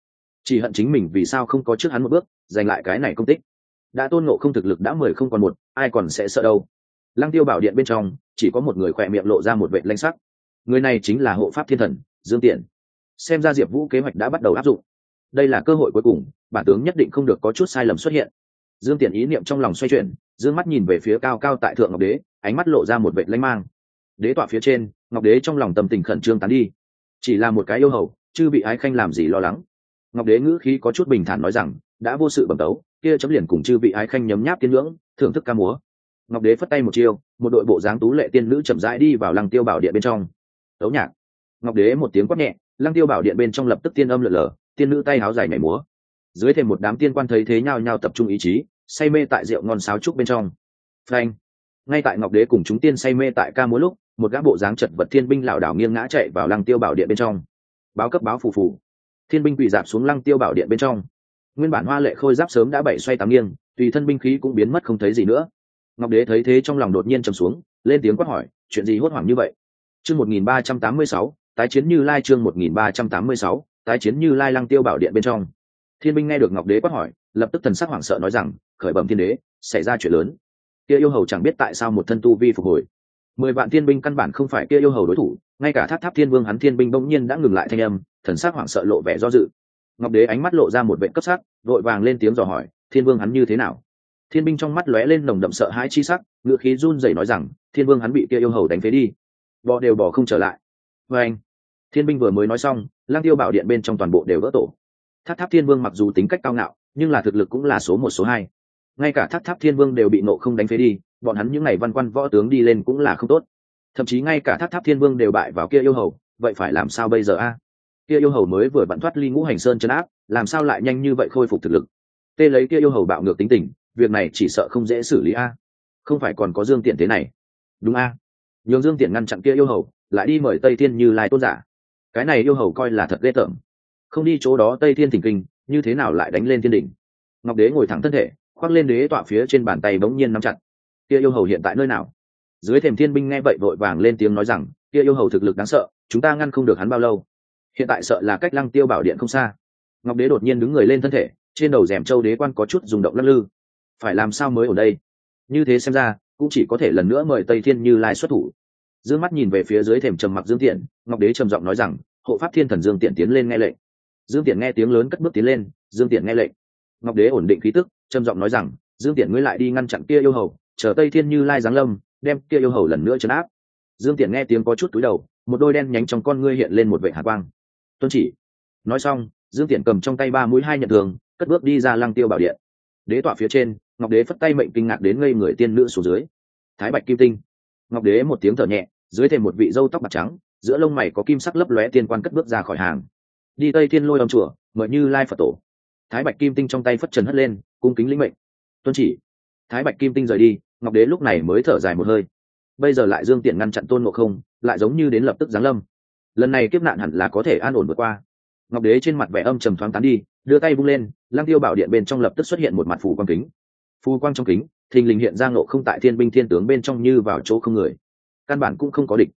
Chỉ hận chính mình vì sao không có trước hắn một bước, giành lại cái này công tích. Đã tôn ngộ không thực lực đã mười không còn một, ai còn sẽ sợ đâu. Lăng tiêu bảo điện bên trong, chỉ có một người khỏe miệng lộ ra một vệ lanh sắc. Người này chính là hộ pháp thiên thần, dương tiện. Xem ra diệp vũ kế hoạch đã bắt đầu áp dụng đây là cơ hội cuối cùng, bản tướng nhất định không được có chút sai lầm xuất hiện. Dương tiện ý niệm trong lòng xoay chuyển, dương mắt nhìn về phía cao cao tại thượng ngọc đế, ánh mắt lộ ra một vệ lanh mang. Đế tọa phía trên, ngọc đế trong lòng tâm tình khẩn trương tán đi. Chỉ là một cái yêu hầu chứ bị ái khanh làm gì lo lắng? Ngọc đế ngữ khí có chút bình thản nói rằng, đã vô sự bẩm tấu, kia chấm liền cùng chư vị ái khanh nhấm nháp tiên ngưỡng, thưởng thức ca múa. Ngọc đế phất tay một chiêu, một đội bộ dáng tú lệ tiên nữ chậm rãi đi vào lăng tiêu bảo điện bên trong. Tấu nhạc. Ngọc đế một tiếng quát nhẹ, lăng tiêu bảo điện bên trong lập tức tiên âm lượn lờ tiên nữ tay háo dài nhảy múa. Dưới thêm một đám tiên quan thấy thế nhau nhau tập trung ý chí, say mê tại rượu ngon sáo trúc bên trong. Frank ngay tại ngọc đế cùng chúng tiên say mê tại ca múa lúc, một gã bộ dáng chật vật thiên binh lảo đảo nghiêng ngã chạy vào lăng tiêu bảo điện bên trong. Báo cấp báo phù phù. Thiên binh quỳ dạp xuống lăng tiêu bảo điện bên trong. Nguyên bản hoa lệ khôi giáp sớm đã bảy xoay tám nghiêng, tùy thân binh khí cũng biến mất không thấy gì nữa. Ngọc đế thấy thế trong lòng đột nhiên trầm xuống, lên tiếng quát hỏi, chuyện gì hốt hoảng như vậy? Chương một nghìn ba trăm tám mươi sáu, tái chiến như lai chương một nghìn ba trăm tám mươi sáu tái chiến như lai lăng tiêu bảo điện bên trong. Thiên binh nghe được ngọc đế quát hỏi, lập tức thần sắc hoảng sợ nói rằng, khởi bẩm thiên đế, xảy ra chuyện lớn. Kia yêu hầu chẳng biết tại sao một thân tu vi phục hồi. Mười vạn thiên binh căn bản không phải kia yêu hầu đối thủ, ngay cả tháp tháp thiên vương hắn thiên binh bỗng nhiên đã ngừng lại thanh âm, thần sắc hoảng sợ lộ vẻ do dự. Ngọc đế ánh mắt lộ ra một vệ cấp sắc, vội vàng lên tiếng dò hỏi, thiên vương hắn như thế nào? Thiên binh trong mắt lóe lên nồng đậm sợ hãi chi sắc, ngựa khí run rẩy nói rằng, thiên vương hắn bị kia yêu hầu đánh phế đi. Bọ đều bỏ không trở lại. Vê anh thiên binh vừa mới nói xong lang tiêu bảo điện bên trong toàn bộ đều vỡ tổ. Tháp tháp thiên vương mặc dù tính cách cao ngạo, nhưng là thực lực cũng là số một, số hai. Ngay cả tháp tháp thiên vương đều bị nộ không đánh phế đi, bọn hắn những ngày văn quan võ tướng đi lên cũng là không tốt. Thậm chí ngay cả tháp tháp thiên vương đều bại vào kia yêu hầu, vậy phải làm sao bây giờ a? Kia yêu hầu mới vừa bận thoát ly ngũ hành sơn chấn áp, làm sao lại nhanh như vậy khôi phục thực lực? Tê lấy kia yêu hầu bạo ngược tính tình, việc này chỉ sợ không dễ xử lý a. Không phải còn có dương tiện thế này. Đúng a. Nhường dương tiện ngăn chặn kia yêu hầu, lại đi mời tây thiên như lai tôn giả cái này yêu hầu coi là thật ghê tởm. Không đi chỗ đó tây thiên thỉnh kinh, như thế nào lại đánh lên thiên đỉnh? Ngọc đế ngồi thẳng thân thể, khoác lên đế tọa phía trên bàn tay bỗng nhiên nắm chặt. Kia yêu hầu hiện tại nơi nào? Dưới thềm thiên binh nghe vậy vội vàng lên tiếng nói rằng, kia yêu hầu thực lực đáng sợ, chúng ta ngăn không được hắn bao lâu. Hiện tại sợ là cách lăng tiêu bảo điện không xa. Ngọc đế đột nhiên đứng người lên thân thể, trên đầu rèm châu đế quan có chút rung động lắc lư. Phải làm sao mới ở đây? Như thế xem ra, cũng chỉ có thể lần nữa mời tây thiên như lai xuất thủ dương mắt nhìn về phía dưới thềm trầm mặc dương tiện, ngọc đế trầm giọng nói rằng, hộ pháp thiên thần dương tiện tiến lên nghe lệnh. Dương tiện nghe tiếng lớn cất bước tiến lên, dương tiện nghe lệnh. Ngọc đế ổn định khí tức, trầm giọng nói rằng, dương tiện ngươi lại đi ngăn chặn kia yêu hầu, chờ tây thiên như lai giáng lâm, đem kia yêu hầu lần nữa chấn áp. Dương tiện nghe tiếng có chút túi đầu, một đôi đen nhánh trong con ngươi hiện lên một vệ hạ quang. Tuân chỉ. Nói xong, dương tiện cầm trong tay ba mũi hai nhận thường, cất bước đi ra lăng tiêu bảo điện. Đế tọa phía trên, ngọc đế phất tay mệnh kinh ngạc đến ngây người tiên nữ xuống dưới. Thái bạch kim tinh. Ngọc đế một tiếng thở nhẹ dưới thềm một vị dâu tóc bạc trắng, giữa lông mày có kim sắc lấp lóe tiên quan cất bước ra khỏi hàng. Đi tây thiên lôi âm chùa, mời như lai phật tổ. Thái bạch kim tinh trong tay phất trần hất lên, cung kính lĩnh mệnh. Tuân chỉ. Thái bạch kim tinh rời đi, ngọc đế lúc này mới thở dài một hơi. Bây giờ lại dương tiện ngăn chặn tôn ngộ không, lại giống như đến lập tức giáng lâm. Lần này kiếp nạn hẳn là có thể an ổn vượt qua. Ngọc đế trên mặt vẻ âm trầm thoáng tán đi, đưa tay bung lên lang tiêu bảo điện bên trong lập tức xuất hiện một mặt phù quang kính. Phù quang trong kính, thình lình hiện ra ngộ không tại thiên binh thiên tướng bên trong như vào chỗ không người căn bản cũng không có địch.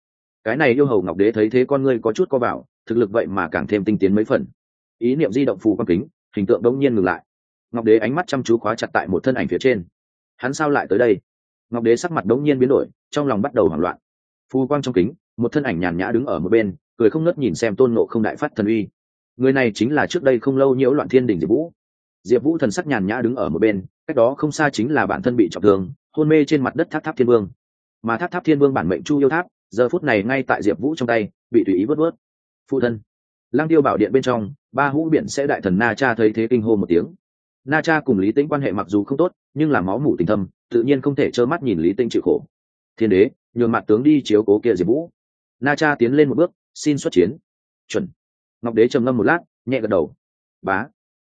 Cái này yêu hầu ngọc đế thấy thế con ngươi có chút co vào, thực lực vậy mà càng thêm tinh tiến mấy phần. Ý niệm di động phù quang kính, hình tượng đống nhiên ngừng lại. Ngọc đế ánh mắt chăm chú khóa chặt tại một thân ảnh phía trên. Hắn sao lại tới đây? Ngọc đế sắc mặt đống nhiên biến đổi, trong lòng bắt đầu hoảng loạn. Phù quang trong kính, một thân ảnh nhàn nhã đứng ở một bên, cười không nớt nhìn xem tôn nộ không đại phát thần uy. Người này chính là trước đây không lâu nhiễu loạn thiên đình diệp vũ. Diệp vũ thần sắc nhàn nhã đứng ở một bên, cách đó không xa chính là bản thân bị trọng thương, hôn mê trên mặt đất tháp tháp thiên vương mà tháp tháp thiên vương bản mệnh chu yêu tháp, giờ phút này ngay tại diệp vũ trong tay, bị tùy ý vớt vớt. Phụ thân lang tiêu bảo điện bên trong, ba hũ biển sẽ đại thần na cha thấy thế kinh hô một tiếng. Na cha cùng lý tĩnh quan hệ mặc dù không tốt, nhưng là máu mủ tình thâm, tự nhiên không thể trơ mắt nhìn lý tĩnh chịu khổ. Thiên đế, nhường mặt tướng đi chiếu cố kia diệp vũ. Na cha tiến lên một bước, xin xuất chiến. Chuẩn. Ngọc đế trầm ngâm một lát, nhẹ gật đầu. Bá.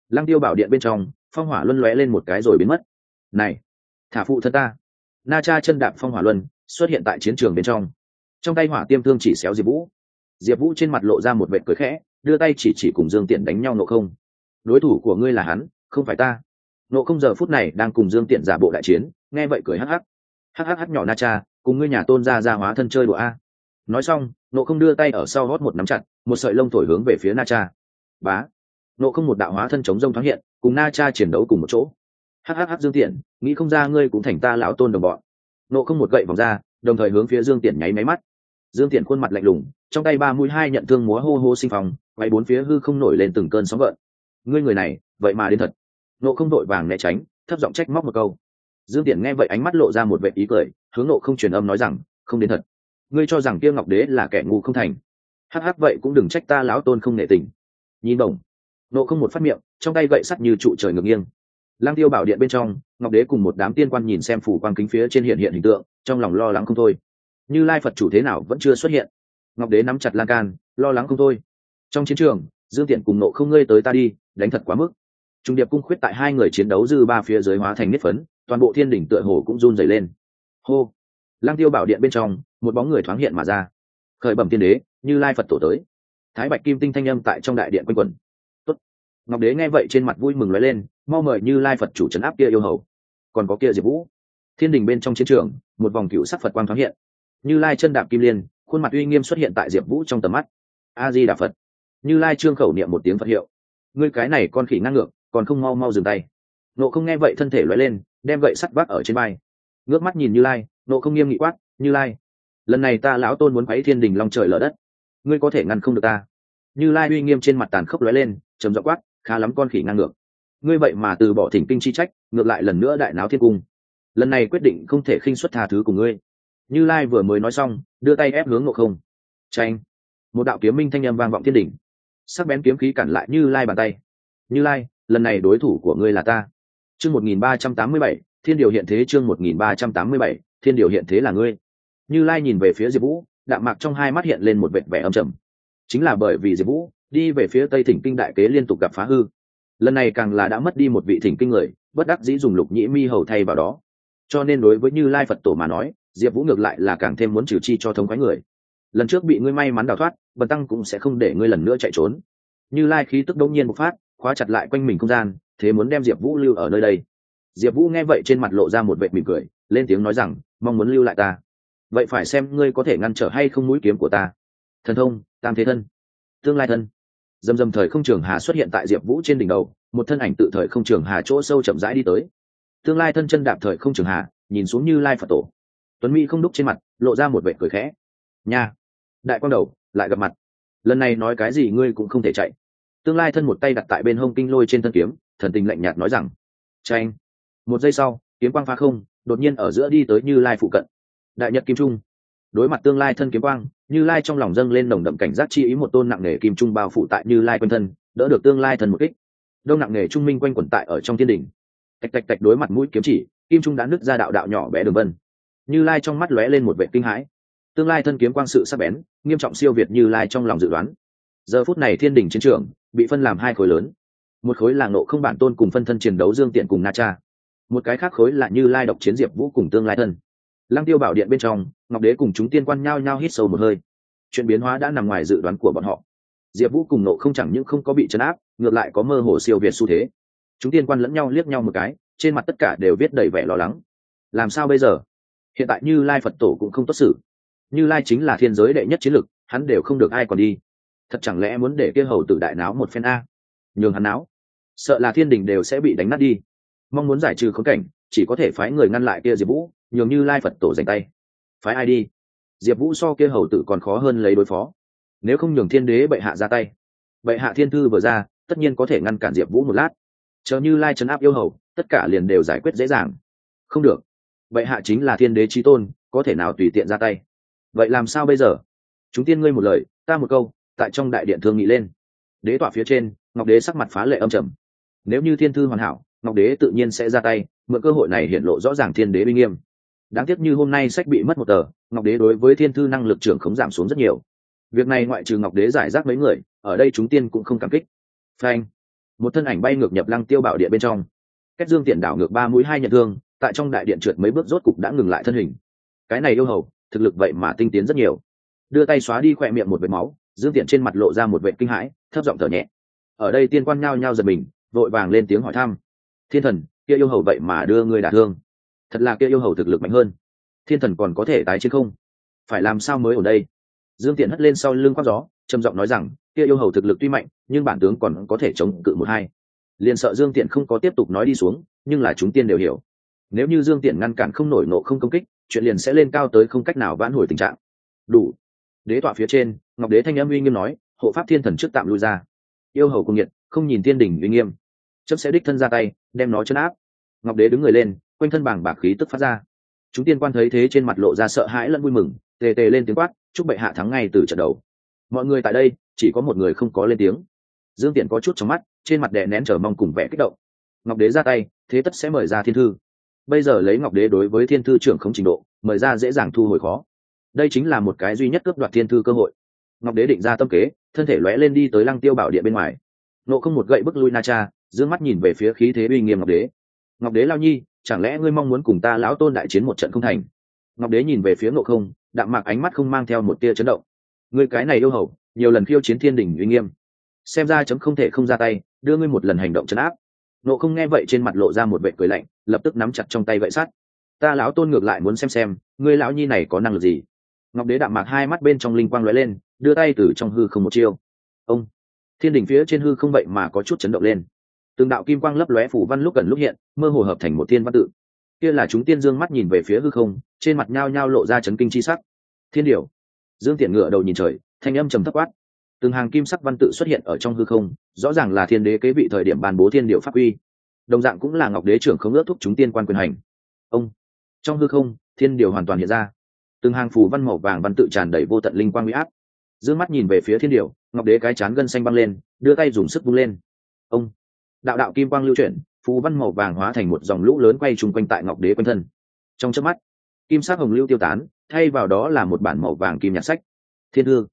Lăng tiêu bảo điện bên trong, phong hỏa luân lóe lên một cái rồi biến mất. Này, thả phụ thân ta. Na cha chân đạp phong hỏa luân xuất hiện tại chiến trường bên trong. Trong tay hỏa tiêm thương chỉ xéo diệp vũ. Diệp vũ trên mặt lộ ra một vệ cười khẽ, đưa tay chỉ chỉ cùng dương tiện đánh nhau nộ không. Đối thủ của ngươi là hắn, không phải ta. Nộ không giờ phút này đang cùng dương tiện giả bộ đại chiến, nghe vậy cười hắc hắc. Hắc hắc hắc nhỏ na cha, cùng ngươi nhà tôn ra ra hóa thân chơi đùa a. Nói xong, nộ không đưa tay ở sau hót một nắm chặt, một sợi lông thổi hướng về phía na cha. Bá. Nộ không một đạo hóa thân chống rông thoáng hiện, cùng na cha chiến đấu cùng một chỗ. Hắc hắc hắc dương tiện, nghĩ không ra ngươi cũng thành ta lão tôn đồng bọn nộ không một gậy vòng ra, đồng thời hướng phía dương tiện nháy máy mắt. Dương tiện khuôn mặt lạnh lùng, trong tay ba mũi hai nhận thương múa hô hô sinh phòng quay bốn phía hư không nổi lên từng cơn sóng gợn. Ngươi người này, vậy mà đến thật. Nộ không đội vàng né tránh, thấp giọng trách móc một câu. Dương tiện nghe vậy ánh mắt lộ ra một vệ ý cười, hướng nộ không truyền âm nói rằng, không đến thật. Ngươi cho rằng kia ngọc đế là kẻ ngu không thành. Hắc hắc, vậy cũng đừng trách ta lão tôn không nể tình. Nhìn bổng, nộ không một phát miệng, trong tay gậy sắt như trụ trời ngược nghiêng. Lang tiêu bảo điện bên trong ngọc đế cùng một đám tiên quan nhìn xem phủ quang kính phía trên hiện hiện hình tượng, trong lòng lo lắng không thôi. Như lai phật chủ thế nào vẫn chưa xuất hiện. Ngọc đế nắm chặt lan can, lo lắng không thôi. Trong chiến trường, dương tiện cùng nộ không ngơi tới ta đi, đánh thật quá mức. Trung điệp cung khuyết tại hai người chiến đấu dư ba phía dưới hóa thành nếp phấn, toàn bộ thiên đỉnh tựa hồ cũng run dày lên. Hô! Lang tiêu bảo điện bên trong, một bóng người thoáng hiện mà ra. Khởi bẩm tiên đế, như lai phật tổ tới. Thái bạch kim tinh thanh âm tại trong đại điện quanh quẩn ngọc đế nghe vậy trên mặt vui mừng nói lên, mau mời như lai phật chủ trấn áp kia yêu hầu. Còn có kia diệp vũ. Thiên đình bên trong chiến trường, một vòng cựu sắc phật quang thoáng hiện. Như lai chân đạp kim liên, khuôn mặt uy nghiêm xuất hiện tại diệp vũ trong tầm mắt. A di đà phật. Như lai trương khẩu niệm một tiếng phật hiệu. Ngươi cái này con khỉ ngang ngược, còn không mau mau dừng tay. Nộ không nghe vậy thân thể loay lên, đem gậy sắt vác ở trên vai. Ngước mắt nhìn như lai, nộ không nghiêm nghị quát, như lai, lần này ta lão tôn muốn quấy thiên đình long trời lở đất. Ngươi có thể ngăn không được ta. Như lai uy nghiêm trên mặt tàn khốc lóe lên chấm dọ quát khá lắm con khỉ ngang ngược. Ngươi vậy mà từ bỏ thỉnh kinh chi trách, ngược lại lần nữa đại náo thiên cung. Lần này quyết định không thể khinh xuất tha thứ của ngươi. Như lai vừa mới nói xong, đưa tay ép hướng ngộ không. Tranh một đạo kiếm minh thanh âm vang vọng thiên đỉnh. Sắc bén kiếm khí cản lại như lai bàn tay. Như lai, lần này đối thủ của ngươi là ta. Chương một nghìn ba trăm tám mươi bảy, thiên điều hiện thế chương một nghìn ba trăm tám mươi bảy, thiên điều hiện thế là ngươi. Như lai nhìn về phía diệp vũ, đạm mạc trong hai mắt hiện lên một vệt vẻ âm trầm. Chính là bởi vì diệp vũ đi về phía tây thỉnh kinh đại kế liên tục gặp phá hư. Lần này càng là đã mất đi một vị thỉnh kinh người, bất đắc dĩ dùng lục nhĩ mi hầu thay vào đó. Cho nên đối với như lai phật tổ mà nói, diệp vũ ngược lại là càng thêm muốn trừ chi cho thống khoái người. Lần trước bị ngươi may mắn đào thoát, bần tăng cũng sẽ không để ngươi lần nữa chạy trốn. Như lai khí tức đông nhiên bộc phát, khóa chặt lại quanh mình không gian, thế muốn đem diệp vũ lưu ở nơi đây. Diệp vũ nghe vậy trên mặt lộ ra một vệ mỉm cười, lên tiếng nói rằng, mong muốn lưu lại ta. Vậy phải xem ngươi có thể ngăn trở hay không mũi kiếm của ta. Thần thông, tam thế thân tương lai thân. Dầm dầm thời không trường hà xuất hiện tại diệp vũ trên đỉnh đầu, một thân ảnh tự thời không trường hà chỗ sâu chậm rãi đi tới. Tương lai thân chân đạp thời không trường hà, nhìn xuống như lai phật tổ. Tuấn mỹ không đúc trên mặt, lộ ra một vệ cười khẽ. Nha! Đại quang đầu, lại gặp mặt. Lần này nói cái gì ngươi cũng không thể chạy. Tương lai thân một tay đặt tại bên hông kinh lôi trên thân kiếm, thần tình lạnh nhạt nói rằng tranh một giây sau, kiếm quang phá không, đột nhiên ở giữa đi tới như lai phụ cận. Đại nhật kim trung. Đối mặt tương lai thân kiếm quang như lai trong lòng dâng lên nồng đậm cảnh giác chi ý một tôn nặng nề kim trung bao phủ tại như lai quanh thân, đỡ được tương lai thần một kích. Đông nặng nề trung minh quanh quẩn tại ở trong thiên đình. Tạch tạch tạch đối mặt mũi kiếm chỉ, kim trung đã nứt ra đạo đạo nhỏ bé đường vân. Như lai trong mắt lóe lên một vệ kinh hãi. Tương lai thân kiếm quang sự sắc bén, nghiêm trọng siêu việt như lai trong lòng dự đoán. Giờ phút này thiên đình chiến trường bị phân làm hai khối lớn. Một khối là nộ không bản tôn cùng phân thân chiến đấu dương tiện cùng na cha. Một cái khác khối là như lai độc chiến diệp vũ cùng tương lai thân. Lăng tiêu bảo điện bên trong ngọc đế cùng chúng tiên quan nhao nhao hít sâu một hơi. Chuyện biến hóa đã nằm ngoài dự đoán của bọn họ. Diệp vũ cùng nộ không chẳng những không có bị chấn áp, ngược lại có mơ hồ siêu việt xu thế. Chúng tiên quan lẫn nhau liếc nhau một cái, trên mặt tất cả đều viết đầy vẻ lo lắng. Làm sao bây giờ? Hiện tại như lai phật tổ cũng không tốt xử. Như lai chính là thiên giới đệ nhất chiến lực, hắn đều không được ai còn đi. Thật chẳng lẽ muốn để kia hầu tử đại náo một phen a? Nhường hắn náo. Sợ là thiên đình đều sẽ bị đánh nát đi. Mong muốn giải trừ khống cảnh, chỉ có thể phái người ngăn lại kia diệp vũ, nhường như lai phật tổ dành tay phái ai đi? Diệp vũ so kia hầu tử còn khó hơn lấy đối phó. Nếu không nhường thiên đế bệ hạ ra tay. Bệ hạ thiên thư vừa ra, tất nhiên có thể ngăn cản diệp vũ một lát. Chờ như lai trấn áp yêu hầu, tất cả liền đều giải quyết dễ dàng. Không được. Bệ hạ chính là thiên đế trí tôn, có thể nào tùy tiện ra tay? Vậy làm sao bây giờ? Chúng tiên ngươi một lời, ta một câu, tại trong đại điện thương nghị lên. Đế tọa phía trên, ngọc đế sắc mặt phá lệ âm trầm. Nếu như thiên thư hoàn hảo, ngọc đế tự nhiên sẽ ra tay, mượn cơ hội này hiện lộ rõ ràng thiên đế uy nghiêm đáng tiếc như hôm nay sách bị mất một tờ, ngọc đế đối với thiên thư năng lực trưởng khống giảm xuống rất nhiều. Việc này ngoại trừ ngọc đế giải rác mấy người, ở đây chúng tiên cũng không cảm kích. Phanh. Một thân ảnh bay ngược nhập lăng tiêu bảo điện bên trong. Cách dương tiện đảo ngược ba mũi hai nhận thương, tại trong đại điện trượt mấy bước rốt cục đã ngừng lại thân hình. Cái này yêu hầu, thực lực vậy mà tinh tiến rất nhiều. Đưa tay xóa đi khỏe miệng một vệt máu, dương tiện trên mặt lộ ra một vệ kinh hãi, thấp giọng thở nhẹ. Ở đây tiên quan nhao nhao giật mình, vội vàng lên tiếng hỏi thăm. Thiên thần, kia yêu hầu vậy mà đưa người đả thương? Thật là kia yêu hầu thực lực mạnh hơn. Thiên thần còn có thể tái chiến không? Phải làm sao mới ở đây? Dương tiện hất lên sau lưng khoác gió, trầm giọng nói rằng, kia yêu hầu thực lực tuy mạnh, nhưng bản tướng còn có thể chống cự một hai. Liền sợ dương tiện không có tiếp tục nói đi xuống, nhưng là chúng tiên đều hiểu. Nếu như dương tiện ngăn cản không nổi nộ không công kích, chuyện liền sẽ lên cao tới không cách nào vãn hồi tình trạng. Đủ. Đế tọa phía trên, ngọc đế thanh âm uy nghiêm nói, hộ pháp thiên thần trước tạm lui ra. Yêu hầu cung nhiệt, không nhìn tiên đỉnh uy nghiêm. Chấp sẽ đích thân ra tay, đem nó chấn áp. Ngọc đế đứng người lên quanh thân bảng bạc khí tức phát ra. Chúng tiên quan thấy thế trên mặt lộ ra sợ hãi lẫn vui mừng, tề tề lên tiếng quát, chúc bệ hạ thắng ngay từ trận đầu. Mọi người tại đây, chỉ có một người không có lên tiếng. Dương tiện có chút trong mắt, trên mặt đè nén chờ mong cùng vẻ kích động. Ngọc đế ra tay, thế tất sẽ mời ra thiên thư. Bây giờ lấy ngọc đế đối với thiên thư trưởng không trình độ, mời ra dễ dàng thu hồi khó. Đây chính là một cái duy nhất cướp đoạt thiên thư cơ hội. Ngọc đế định ra tâm kế, thân thể lóe lên đi tới lăng tiêu bảo điện bên ngoài. Nộ không một gậy bức lui na cha d mắt nhìn về phía khí thế uy nghiêm ngọc đế. Ngọc đế lao nhi chẳng lẽ ngươi mong muốn cùng ta lão tôn đại chiến một trận không thành? Ngọc đế nhìn về phía nộ không, đạm mạc ánh mắt không mang theo một tia chấn động. Ngươi cái này yêu hầu, nhiều lần khiêu chiến thiên đình uy nghiêm. Xem ra chấm không thể không ra tay, đưa ngươi một lần hành động chấn áp. Nộ không nghe vậy trên mặt lộ ra một vệ cười lạnh, lập tức nắm chặt trong tay gậy sắt. Ta lão tôn ngược lại muốn xem xem, ngươi lão nhi này có năng lực gì? Ngọc đế đạm mạc hai mắt bên trong linh quang lóe lên, đưa tay từ trong hư không một chiêu. Ông! Thiên đình phía trên hư không vậy mà có chút chấn động lên từng đạo kim quang lấp lóe phủ văn lúc gần lúc hiện, mơ hồ hợp thành một thiên văn tự. Kia là chúng tiên dương mắt nhìn về phía hư không, trên mặt nhao nhao lộ ra chấn kinh chi sắc. Thiên điều dương tiện ngựa đầu nhìn trời, thanh âm trầm thấp quát. Từng hàng kim sắc văn tự xuất hiện ở trong hư không, rõ ràng là thiên đế kế vị thời điểm bàn bố thiên điệu pháp uy. Đồng dạng cũng là ngọc đế trưởng không ước thúc chúng tiên quan quyền hành. Ông. Trong hư không, thiên điều hoàn toàn hiện ra. Từng hàng phù văn màu vàng văn tự tràn đầy vô tận linh quang huy áp. D mắt nhìn về phía thiên điều ngọc đế cái chán gân xanh băng lên, đưa tay dùng sức bung lên. Ông đạo đạo kim quang lưu chuyển, phù văn màu vàng hóa thành một dòng lũ lớn quay chung quanh tại ngọc đế quanh thân. Trong chớp mắt, kim sắc hồng lưu tiêu tán, thay vào đó là một bản màu vàng kim nhạc sách. Thiên thư.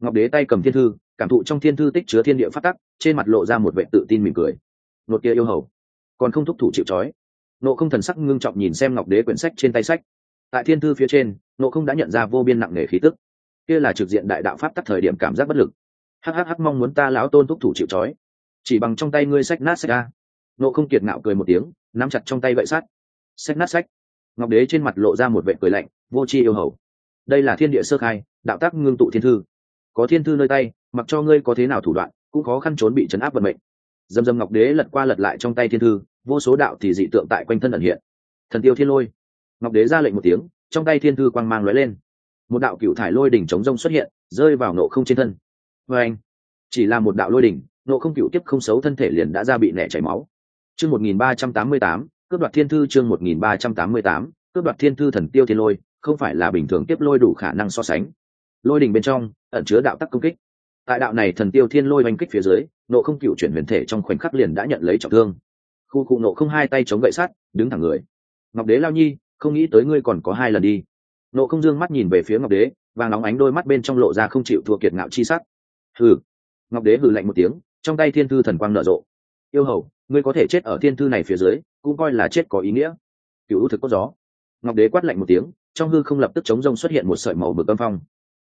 Ngọc đế tay cầm thiên thư, cảm thụ trong thiên thư tích chứa thiên địa phát tắc, trên mặt lộ ra một vệ tự tin mỉm cười. Nột kia yêu hầu. Còn không thúc thủ chịu trói. Nộ không thần sắc ngưng trọng nhìn xem ngọc đế quyển sách trên tay sách. Tại thiên thư phía trên, nộ không đã nhận ra vô biên nặng nề khí tức. Kia là trực diện đại đạo pháp tắc thời điểm cảm giác bất lực. Hhh mong muốn ta lão tôn thúc thủ chịu trói chỉ bằng trong tay ngươi sách nát sách ra. Nộ không kiệt ngạo cười một tiếng, nắm chặt trong tay gậy sắt. Sách nát sách ngọc đế trên mặt lộ ra một vệ cười lạnh, vô c h i yêu hầu. Đây là thiên địa sơ khai, đạo tác ngưng tụ thiên thư. Có thiên thư nơi tay, mặc cho ngươi có thế nào thủ đoạn, cũng khó khăn trốn bị chấn áp vận mệnh. Dầm dầm ngọc đế lật qua lật lại trong tay thiên thư, vô số đạo thì dị tượng tại quanh thân ẩn hiện. Thần tiêu thiên lôi. Ngọc đế ra lệnh một tiếng, trong tay thiên thư quang mang lóe lên. Một đạo cựu thải lôi đỉnh chống rông xuất hiện, rơi vào nộ không trên thân. Vê anh chỉ là một đạo lôi đỉnh nộ không cựu tiếp không xấu thân thể liền đã ra bị nẻ chảy máu. Chương một nghìn ba trăm tám mươi tám, cướp đoạt thiên thư chương một nghìn ba trăm tám mươi tám, cướp đoạt thiên thư thần tiêu thiên lôi, không phải là bình thường tiếp lôi đủ khả năng so sánh. Lôi đỉnh bên trong, ẩn chứa đạo tắc công kích. Tại đạo này thần tiêu thiên lôi oanh kích phía dưới, nộ không cựu chuyển huyền thể trong khoảnh khắc liền đã nhận lấy trọng thương. Khu cụ nộ không hai tay chống gậy sát đứng thẳng người. Ngọc đế lao nhi, không nghĩ tới ngươi còn có hai lần đi. Nộ không dương mắt nhìn về phía ngọc đế và nóng ánh đôi mắt bên trong lộ ra không chịu thua kiệt ngạo chi sắc. Hừ. Ngọc đế hừ lạnh một tiếng trong tay thiên thư thần quang nở rộ. Yêu hầu, ngươi có thể chết ở thiên thư này phía dưới, cũng coi là chết có ý nghĩa. Cựu thực có gió. Ngọc đế quát lạnh một tiếng, trong hư không lập tức chống rông xuất hiện một sợi màu mực âm phong.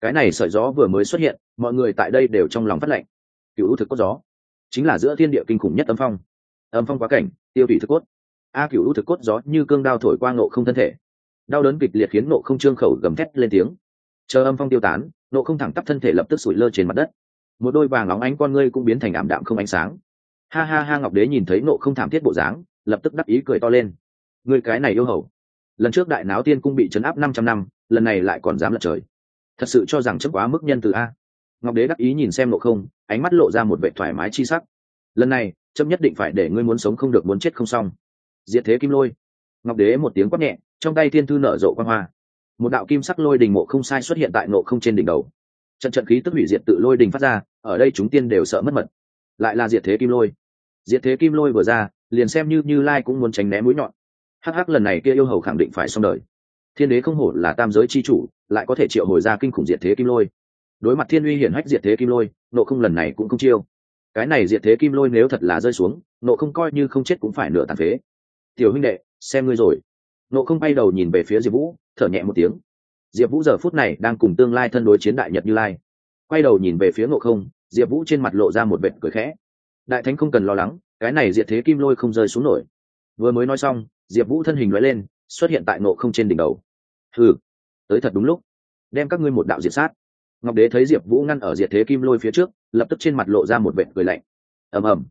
Cái này sợi gió vừa mới xuất hiện, mọi người tại đây đều trong lòng phát lạnh. Cựu thực có gió. Chính là giữa thiên địa kinh khủng nhất âm phong. Âm phong quá cảnh, tiêu thủy thực cốt. A cựu thực cốt gió như cương đao thổi qua ngộ không thân thể. Đau đớn kịch liệt khiến nộ không trương khẩu gầm thét lên tiếng. Chờ âm phong tiêu tán nộ không thẳng tắp thân thể lập tức sủi lơ trên mặt đất một đôi vàng óng ánh con ngươi cũng biến thành ảm đạm không ánh sáng. Ha ha ha, ngọc đế nhìn thấy nộ không thảm thiết bộ dáng, lập tức đắc ý cười to lên. Người cái này yêu hầu. Lần trước đại náo tiên cung bị chấn áp năm trăm năm, lần này lại còn dám lật trời. Thật sự cho rằng chấp quá mức nhân từ a. Ngọc đế đắc ý nhìn xem nộ không, ánh mắt lộ ra một vệ thoải mái chi sắc. Lần này chấp nhất định phải để ngươi muốn sống không được muốn chết không xong. Diệt thế kim lôi. Ngọc đế một tiếng quát nhẹ, trong tay thiên thư nở rộ quan hoa. Một đạo kim sắc lôi đình mộ không sai xuất hiện tại nộ không trên đỉnh đầu trận trận khí tức hủy diệt tự lôi đình phát ra, ở đây chúng tiên đều sợ mất mật. Lại là diệt thế kim lôi. Diệt thế kim lôi vừa ra, liền xem như như lai cũng muốn tránh né mũi nhọn. Hắc hắc, lần này kia yêu hầu khẳng định phải xong đời. Thiên đế không hổ là tam giới chi chủ, lại có thể triệu hồi ra kinh khủng diệt thế kim lôi. Đối mặt thiên uy hiển hách diệt thế kim lôi, nộ không lần này cũng không chiêu. Cái này diệt thế kim lôi nếu thật là rơi xuống, nộ không coi như không chết cũng phải nửa tàn phế. Tiểu huynh đệ, xem ngươi rồi. Nộ không bay đầu nhìn về phía diệp vũ, thở nhẹ một tiếng diệp vũ giờ phút này đang cùng tương lai thân đối chiến đại nhật như lai. Quay đầu nhìn về phía nộ không diệp vũ trên mặt lộ ra một vệt cười khẽ. Đại thánh không cần lo lắng cái này diệt thế kim lôi không rơi xuống nổi. Vừa mới nói xong diệp vũ thân hình nói lên xuất hiện tại nộ không trên đỉnh đầu. Ừ, tới thật đúng lúc. Đem các ngươi một đạo diệt sát. Ngọc đế thấy diệp vũ ngăn ở diệt thế kim lôi phía trước lập tức trên mặt lộ ra một vệt cười lạnh. Ầm ầm.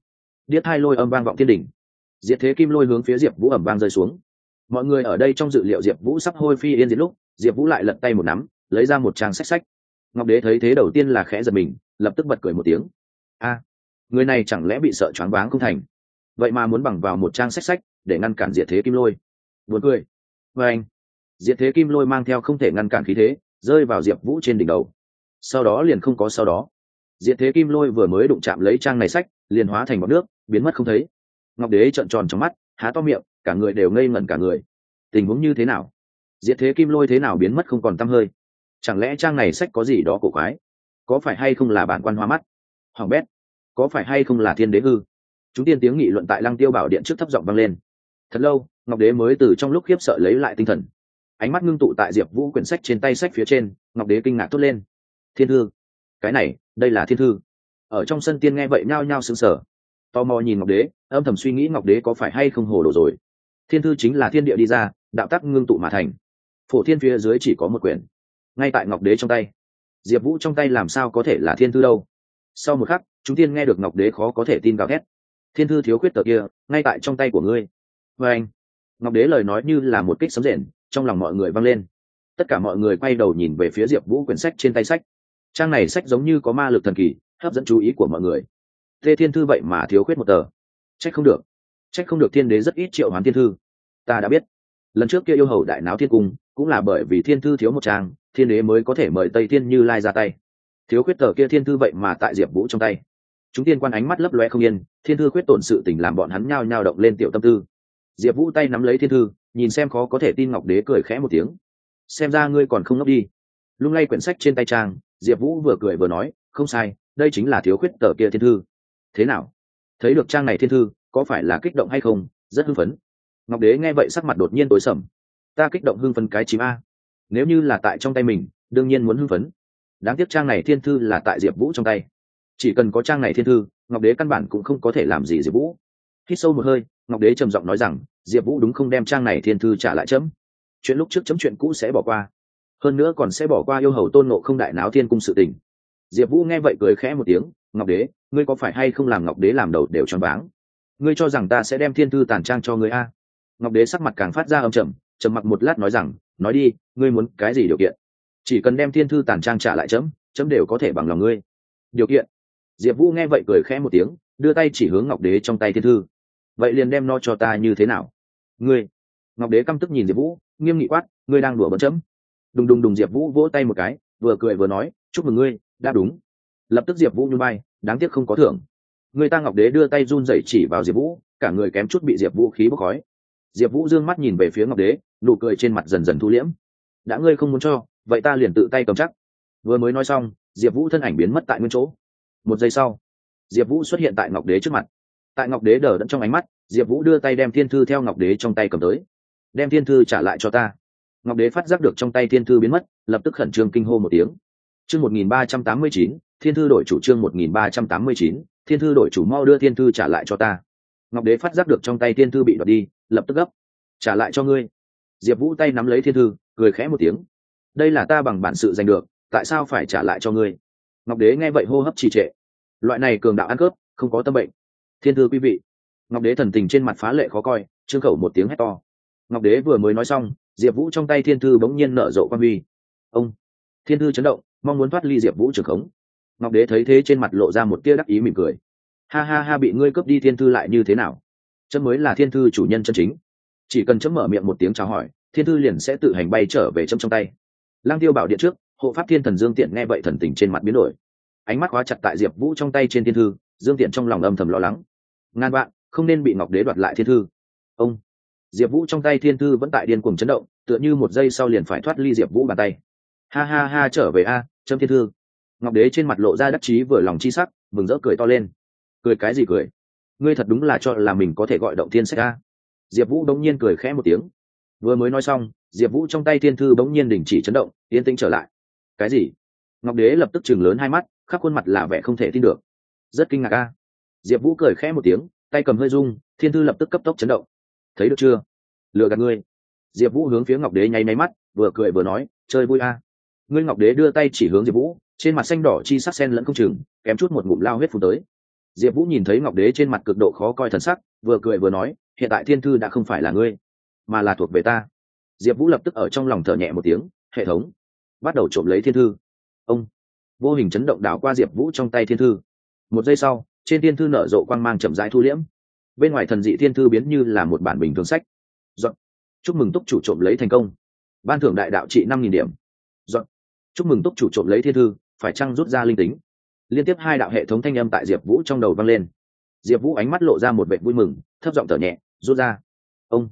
Điếc hai lôi âm vang vọng thiên đỉnh. Diệt thế kim lôi hướng phía diệp vũ ẩm vang rơi xuống. Mọi người ở đây trong dự liệu diệp vũ sắp hôi phi yên diệt lúc diệp vũ lại lật tay một nắm, lấy ra một trang sách sách. Ngọc đế thấy thế đầu tiên là khẽ giật mình, lập tức bật cười một tiếng. A, người này chẳng lẽ bị sợ choáng váng không thành? Vậy mà muốn bằng vào một trang sách sách để ngăn cản diệt thế kim lôi. Buồn cười. Vê anh diệt thế kim lôi mang theo không thể ngăn cản khí thế, rơi vào diệp vũ trên đỉnh đầu. Sau đó liền không có sau đó. Diệt thế kim lôi vừa mới đụng chạm lấy trang này sách, liền hóa thành bọc nước, biến mất không thấy. Ngọc đế trợn tròn trong mắt, há to miệng, cả người đều ngây ngẩn cả người. Tình huống như thế nào? Diệt thế kim lôi thế nào biến mất không còn tăm hơi. Chẳng lẽ trang này sách có gì đó cổ quái? Có phải hay không là bản quan hoa mắt? Hoàng bét, có phải hay không là thiên đế hư? Chúng tiên tiếng nghị luận tại lăng tiêu bảo điện trước thấp giọng vang lên. Thật lâu, ngọc đế mới từ trong lúc khiếp sợ lấy lại tinh thần. Ánh mắt ngưng tụ tại diệp vũ quyển sách trên tay sách phía trên, ngọc đế kinh ngạc thốt lên. Thiên thư, cái này, đây là thiên thư. Ở trong sân tiên nghe vậy nhao nhao sững sờ. Tò mò nhìn ngọc đế, âm thầm suy nghĩ ngọc đế có phải hay không hồ đồ rồi. Thiên thư chính là thiên địa đi ra, đạo tắc ngưng tụ mà thành phổ thiên phía dưới chỉ có một quyển ngay tại ngọc đế trong tay. Diệp vũ trong tay làm sao có thể là thiên thư đâu? Sau một khắc, chúng tiên nghe được ngọc đế khó có thể tin gào thét. Thiên thư thiếu khuyết tờ kia, ngay tại trong tay của ngươi. Vê anh, ngọc đế lời nói như là một kích sấm rền, trong lòng mọi người vang lên. Tất cả mọi người quay đầu nhìn về phía diệp vũ quyển sách trên tay sách. Trang này sách giống như có ma lực thần kỳ, hấp dẫn chú ý của mọi người. Tê thiên thư vậy mà thiếu khuyết một tờ. Trách không được. Trách không được thiên đế rất ít triệu hoán thiên thư. Ta đã biết. Lần trước kia yêu hầu đại náo thiên cung cũng là bởi vì thiên thư thiếu một trang, thiên đế mới có thể mời tây thiên như lai ra tay. Thiếu khuyết tờ kia thiên thư vậy mà tại diệp vũ trong tay. Chúng tiên quan ánh mắt lấp loe không yên, thiên thư khuyết tổn sự tình làm bọn hắn nhao nhao động lên tiểu tâm tư. Diệp vũ tay nắm lấy thiên thư, nhìn xem khó có thể tin ngọc đế cười khẽ một tiếng. Xem ra ngươi còn không ngốc đi. Lung lay quyển sách trên tay trang, diệp vũ vừa cười vừa nói, không sai, đây chính là thiếu khuyết tờ kia thiên thư. Thế nào? Thấy được trang này thiên thư, có phải là kích động hay không? Rất hưng phấn. Ngọc đế nghe vậy sắc mặt đột nhiên tối sầm ta kích động hưng phấn cái chim a. Nếu như là tại trong tay mình, đương nhiên muốn hưng phấn. Đáng tiếc trang này thiên thư là tại diệp vũ trong tay. Chỉ cần có trang này thiên thư, ngọc đế căn bản cũng không có thể làm gì diệp vũ. Hít sâu một hơi, ngọc đế trầm giọng nói rằng, diệp vũ đúng không đem trang này thiên thư trả lại chấm? Chuyện lúc trước chấm chuyện cũ sẽ bỏ qua. Hơn nữa còn sẽ bỏ qua yêu hầu tôn nộ không đại náo thiên cung sự tình. Diệp vũ nghe vậy cười khẽ một tiếng, ngọc đế, ngươi có phải hay không làm ngọc đế làm đầu đều tròn váng? Ngươi cho rằng ta sẽ đem thiên thư tàn trang cho ngươi a? Ngọc đế sắc mặt càng phát ra âm trầm trầm mặc một lát nói rằng, nói đi, ngươi muốn cái gì điều kiện? Chỉ cần đem thiên thư tàn trang trả lại chấm chấm đều có thể bằng lòng ngươi. Điều kiện? Diệp vũ nghe vậy cười khẽ một tiếng, đưa tay chỉ hướng ngọc đế trong tay thiên thư. Vậy liền đem nó cho ta như thế nào? Ngươi. Ngọc đế căm tức nhìn diệp vũ, nghiêm nghị quát, ngươi đang đùa bấm chấm. Đùng đùng đùng diệp vũ vỗ tay một cái, vừa cười vừa nói, chúc mừng ngươi, đã đúng. Lập tức diệp vũ như bay đáng tiếc không có thưởng. Người ta ngọc đế đưa tay run dậy chỉ vào diệp vũ, cả người kém chút bị diệp vũ khí bốc khói diệp vũ d ư ơ n g mắt nhìn về phía ngọc đế, nụ cười trên mặt dần dần thu liễm. Đã ngươi không muốn cho, vậy ta liền tự tay cầm chắc. Vừa mới nói xong, diệp vũ thân ảnh biến mất tại nguyên chỗ. Một giây sau, diệp vũ xuất hiện tại ngọc đế trước mặt. Tại ngọc đế đờ đẫn trong ánh mắt, diệp vũ đưa tay đem thiên thư theo ngọc đế trong tay cầm tới. Đem thiên thư trả lại cho ta. Ngọc đế phát giác được trong tay thiên thư biến mất, lập tức khẩn trương kinh hô một tiếng. Chương một nghìn ba trăm tám mươi chín, thiên thư đổi chủ trương một nghìn ba trăm tám mươi chín, thiên thư đổi chủ mau đưa thiên thư trả lại cho ta. Ngọc đế phát giác được trong tay thiên thư bị đoạt đi lập tức gấp. Trả lại cho ngươi. Diệp vũ tay nắm lấy thiên thư, cười khẽ một tiếng. Đây là ta bằng bản sự giành được, tại sao phải trả lại cho ngươi? Ngọc đế nghe vậy hô hấp trì trệ. Loại này cường đạo ăn cướp, không có tâm bệnh. Thiên thư quý vị. Ngọc đế thần tình trên mặt phá lệ khó coi, trương khẩu một tiếng hét to. Ngọc đế vừa mới nói xong, diệp vũ trong tay thiên thư bỗng nhiên nở rộ quan huy. Ông. Thiên thư chấn động, mong muốn thoát ly diệp vũ trường khống. Ngọc đế thấy thế trên mặt lộ ra một tia đắc ý mỉm cười. Ha ha ha, bị ngươi cướp đi thiên thư lại như thế nào? Chấm mới là thiên thư chủ nhân chân chính. Chỉ cần chấm mở miệng một tiếng chào hỏi thiên thư liền sẽ tự hành bay trở về chấm trong tay. Lang tiêu bảo điện trước hộ pháp thiên thần dương tiện nghe vậy thần tình trên mặt biến đổi. Ánh mắt khóa chặt tại diệp vũ trong tay trên thiên thư dương tiện trong lòng âm thầm lo lắng. Ngàn bạn không nên bị ngọc đế đoạt lại thiên thư. Ông. Diệp vũ trong tay thiên thư vẫn tại điên cuồng chấn động tựa như một giây sau liền phải thoát ly diệp vũ bàn tay. Ha ha ha trở về a à, chấm thiên thư. Ngọc đế trên mặt lộ ra đắc chí vừa lòng chi sắc mừng rỡ cười to lên. Cười cái gì cười? Ngươi thật đúng là cho là mình có thể gọi động thiên sách a. Diệp vũ đống nhiên cười khẽ một tiếng. Vừa mới nói xong, diệp vũ trong tay thiên thư bỗng nhiên đình chỉ chấn động, yên tĩnh trở lại. Cái gì? Ngọc đế lập tức chừng lớn hai mắt, khắp khuôn mặt là vẻ không thể tin được. Rất kinh ngạc a. Diệp vũ cười khẽ một tiếng, tay cầm hơi rung, thiên thư lập tức cấp tốc chấn động. Thấy được chưa? Lừa gạt ngươi. Diệp vũ hướng phía ngọc đế nháy máy mắt, vừa cười vừa nói, chơi vui a. Ngươi ngọc đế đưa tay chỉ hướng diệp vũ, trên mặt xanh đỏ chi sắc sen lẫn không chừng, kém chút một ngụm lao huyết phù tới diệp vũ nhìn thấy ngọc đế trên mặt cực độ khó coi thần sắc, vừa cười vừa nói, hiện tại thiên thư đã không phải là ngươi, mà là thuộc về ta. Diệp vũ lập tức ở trong lòng thở nhẹ một tiếng, hệ thống, bắt đầu trộm lấy thiên thư. Ông, vô hình chấn động đảo qua diệp vũ trong tay thiên thư. Một giây sau, trên thiên thư nở rộ quang mang chậm rãi thu liễm. Bên ngoài thần dị thiên thư biến như là một bản bình thường sách. Dọn. chúc mừng túc chủ trộm lấy thành công. Ban thưởng đại đạo trị năm nghìn điểm. Dọn. chúc mừng túc chủ trộm lấy thiên thư, phải chăng rút ra linh tính? Liên tiếp hai đạo hệ thống thanh âm tại diệp vũ trong đầu vang lên. Diệp vũ ánh mắt lộ ra một vệ vui mừng, thấp giọng thở nhẹ, rút ra. Ông.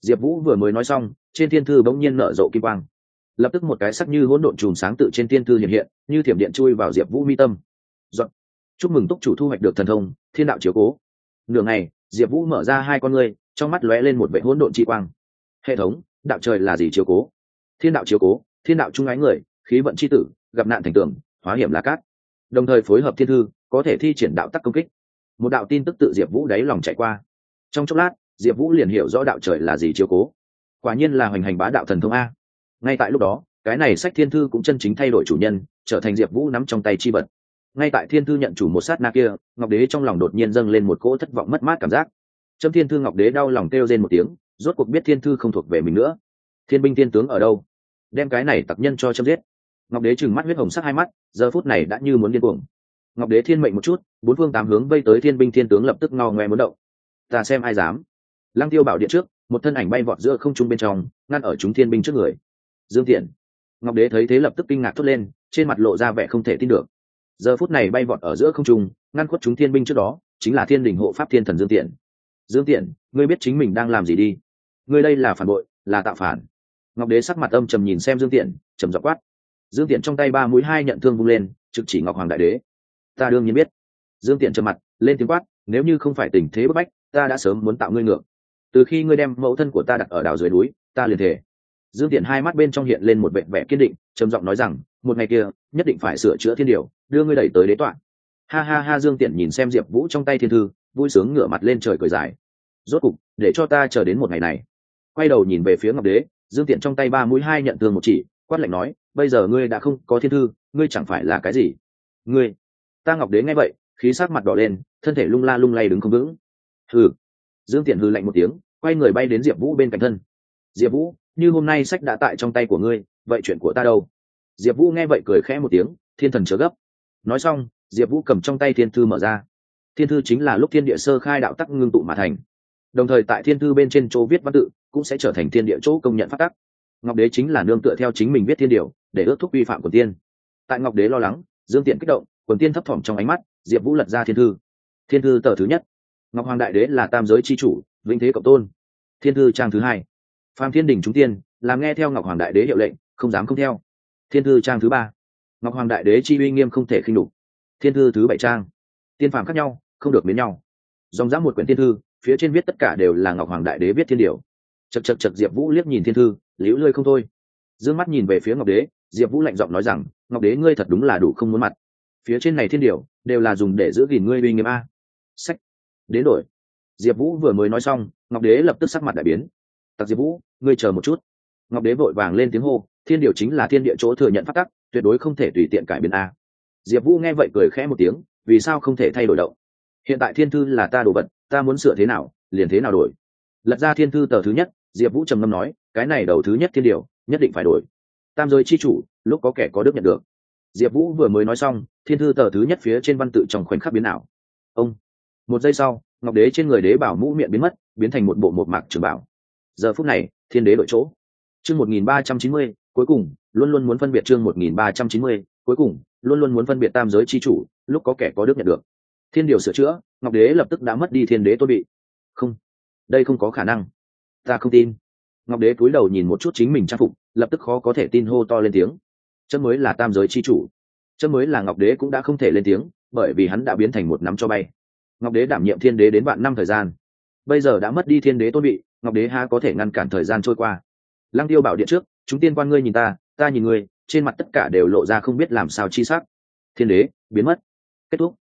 Diệp vũ vừa mới nói xong, trên thiên thư bỗng nhiên nở rộ kim quang. Lập tức một cái sắc như hỗn độn chùm sáng tự trên thiên thư hiện hiện, như thiểm điện chui vào diệp vũ mi tâm. Dọn. chúc mừng túc chủ thu hoạch được thần thông, thiên đạo chiếu cố. Nửa ngày, diệp vũ mở ra hai con ngươi, trong mắt lóe lên một vệ hỗn độn chi quang. Hệ thống, đạo trời là gì chiếu cố? Thiên đạo chiếu cố, thiên đạo trung ái người, khí vận c h i tử, gặp nạn thành tường, hóa hiểm là cát đồng thời phối hợp thiên thư, có thể thi triển đạo tắc công kích. Một đạo tin tức tự diệp vũ đáy lòng chạy qua. Trong chốc lát, diệp vũ liền hiểu rõ đạo trời là gì chiều cố. Quả nhiên là hoành hành bá đạo thần thông a. Ngay tại lúc đó, cái này sách thiên thư cũng chân chính thay đổi chủ nhân, trở thành diệp vũ nắm trong tay chi vật. Ngay tại thiên thư nhận chủ một sát na kia, ngọc đế trong lòng đột nhiên dâng lên một cỗ thất vọng mất mát cảm giác. Trâm thiên thư ngọc đế đau lòng kêu lên một tiếng, rốt cuộc biết thiên thư không thuộc về mình nữa. Thiên binh thiên tướng ở đâu? Đem cái này tặc nhân cho châm giết ngọc đế trừng mắt huyết hồng sắc hai mắt, giờ phút này đã như muốn điên cuồng. Ngọc đế thiên mệnh một chút, bốn phương tám hướng vây tới thiên binh thiên tướng lập tức ngao ngoe muốn động. Ta xem ai dám. Lăng tiêu bảo điện trước, một thân ảnh bay vọt giữa không trung bên trong, ngăn ở chúng thiên binh trước người. Dương tiện. Ngọc đế thấy thế lập tức kinh ngạc thốt lên, trên mặt lộ ra vẻ không thể tin được. Giờ phút này bay vọt ở giữa không trung, ngăn khuất chúng thiên binh trước đó, chính là thiên đình hộ pháp thiên thần dương tiện. Dương tiện, ngươi biết chính mình đang làm gì đi. Ngươi đây là phản bội, là tạo phản. Ngọc đế sắc mặt âm trầm nhìn xem dương tiện, trầm dọc quát dương tiện trong tay ba mũi hai nhận thương vung lên, trực chỉ ngọc hoàng đại đế. Ta đương nhiên biết. Dương tiện trầm mặt, lên tiếng quát, nếu như không phải tình thế bức bách, ta đã sớm muốn tạo ngươi ngược. Từ khi ngươi đem mẫu thân của ta đặt ở đảo dưới núi, ta liền thể dương tiện hai mắt bên trong hiện lên một vẻ vẻ kiên định, trầm giọng nói rằng, một ngày kia, nhất định phải sửa chữa thiên điều, đưa ngươi đẩy tới đế toạn ha ha ha, dương tiện nhìn xem diệp vũ trong tay thiên thư, vui sướng ngửa mặt lên trời cười dài. Rốt cục, để cho ta chờ đến một ngày này. Quay đầu nhìn về phía ngọc đế, dương tiện trong tay ba mũi hai nhận thương một chỉ, quát lạnh nói bây giờ ngươi đã không có thiên thư, ngươi chẳng phải là cái gì? Ngươi, ta ngọc đế nghe vậy, khí sắc mặt đỏ lên, thân thể lung la lung lay đứng không vững. Hừ, dương tiện hừ lạnh một tiếng, quay người bay đến diệp vũ bên cạnh thân. Diệp vũ, như hôm nay sách đã tại trong tay của ngươi, vậy chuyện của ta đâu? Diệp vũ nghe vậy cười khẽ một tiếng, thiên thần chớ gấp. Nói xong, diệp vũ cầm trong tay thiên thư mở ra. Thiên thư chính là lúc thiên địa sơ khai đạo tắc ngưng tụ mà thành. Đồng thời tại thiên thư bên trên chỗ viết văn tự, cũng sẽ trở thành thiên địa chỗ công nhận phát tắc. Ngọc đế chính là nương tựa theo chính mình viết thiên điều để ước thúc vi phạm của tiên. Tại ngọc đế lo lắng, dương tiện kích động, quần tiên thấp thỏm trong ánh mắt, diệp vũ lật ra thiên thư. Thiên thư tờ thứ nhất. Ngọc hoàng đại đế là tam giới c h i chủ, vĩnh thế cộng tôn. Thiên thư trang thứ hai. Phạm thiên đình chúng tiên, làm nghe theo ngọc hoàng đại đế hiệu lệnh, không dám không theo. Thiên thư trang thứ ba. Ngọc hoàng đại đế chi uy nghiêm không thể khinh đục thiên thư thứ bảy trang. Tiên phạm khác nhau, không được miến nhau. Dòng dã một quyển thiên thư, phía trên viết tất cả đều là ngọc hoàng đại đế viết thiên điều. Chật chật chật diệp vũ liếc nhìn thiên thư, liễu lơi không thôi. D ư ơ n g mắt nhìn về phía ngọc đế diệp vũ lạnh giọng nói rằng, ngọc đế, ngươi thật đúng là đủ không muốn mặt. Phía trên này thiên điều đều là dùng để giữ gìn ngươi uy nghiêm a. Sách. Đến đổi. Diệp vũ vừa mới nói xong, ngọc đế lập tức sắc mặt đại biến. Tặc diệp vũ, ngươi chờ một chút. Ngọc đế vội vàng lên tiếng hô, thiên điều chính là thiên địa chỗ thừa nhận phát tắc, tuyệt đối không thể tùy tiện cải biến a. Diệp vũ nghe vậy cười khẽ một tiếng, vì sao không thể thay đổi động? Hiện tại thiên thư là ta đồ vật, ta muốn sửa thế nào, liền thế nào đổi. Lật ra thiên thư tờ thứ nhất, diệp vũ trầm ngâm nói, cái này đầu thứ nhất thiên điều, nhất định phải đổi tam giới chi chủ, lúc có kẻ có đức nhận được. Diệp vũ vừa mới nói xong, thiên thư tờ thứ nhất phía trên văn tự trong khoảnh khắc biến ảo. Ông, một giây sau, ngọc đế trên người đế bảo mũ miệng biến mất, biến thành một bộ một mạc trường bảo. Giờ phút này, thiên đế đổi chỗ. Chương một nghìn ba trăm chín mươi, cuối cùng, luôn luôn muốn phân biệt chương một nghìn ba trăm chín mươi, cuối cùng, luôn luôn muốn phân biệt tam giới chi chủ, lúc có kẻ có đức nhận được. Thiên điều sửa chữa, ngọc đế lập tức đã mất đi thiên đế tôi bị không, đây không có khả năng. Ta không tin ngọc đế cúi đầu nhìn một chút chính mình trang phục, lập tức khó có thể tin hô to lên tiếng. Chân mới là tam giới chi chủ. Chân mới là ngọc đế cũng đã không thể lên tiếng, bởi vì hắn đã biến thành một nắm cho bay. Ngọc đế đảm nhiệm thiên đế đến vạn năm thời gian. Bây giờ đã mất đi thiên đế tôn bị ngọc đế ha có thể ngăn cản thời gian trôi qua. Lăng tiêu bảo điện trước, chúng tiên quan ngươi nhìn ta ta nhìn ngươi, trên mặt tất cả đều lộ ra không biết làm sao chi sắc. Thiên đế, biến mất. Kết thúc.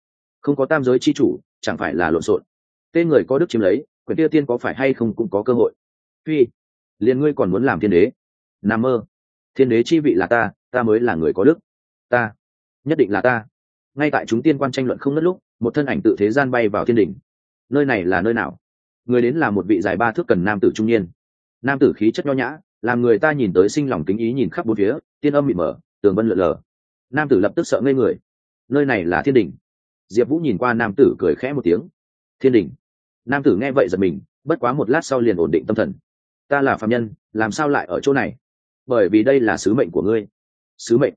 Không có tam giới chi chủ, chẳng phải là lộn xộn. Tên người có đức chiếm lấy quyển tiêu tiên có phải hay không cũng có cơ hội. Phi liền ngươi còn muốn làm thiên đế. N mơ. Thiên đế chi vị là ta ta mới là người có đức. Ta. Nhất định là ta. Ngay tại chúng tiên quan tranh luận không ngất lúc, một thân ảnh tự thế gian bay vào thiên đình nơi này là nơi nào? Người đến là một vị giải ba thước cần nam tử trung niên. Nam tử khí chất nho nhã, làm người ta nhìn tới sinh lòng kính ý nhìn khắp bốn phía, tiên âm bị mở tường vân lượn lờ. Nam tử lập tức sợ ngây người. Nơi này là thiên đình diệp vũ nhìn qua nam tử cười khẽ một tiếng. Thiên đình nam tử nghe vậy giật mình, bất quá một lát sau liền ổn định tâm thần ta là phạm nhân, làm sao lại ở chỗ này? Bởi vì đây là sứ mệnh của ngươi. Sứ mệnh?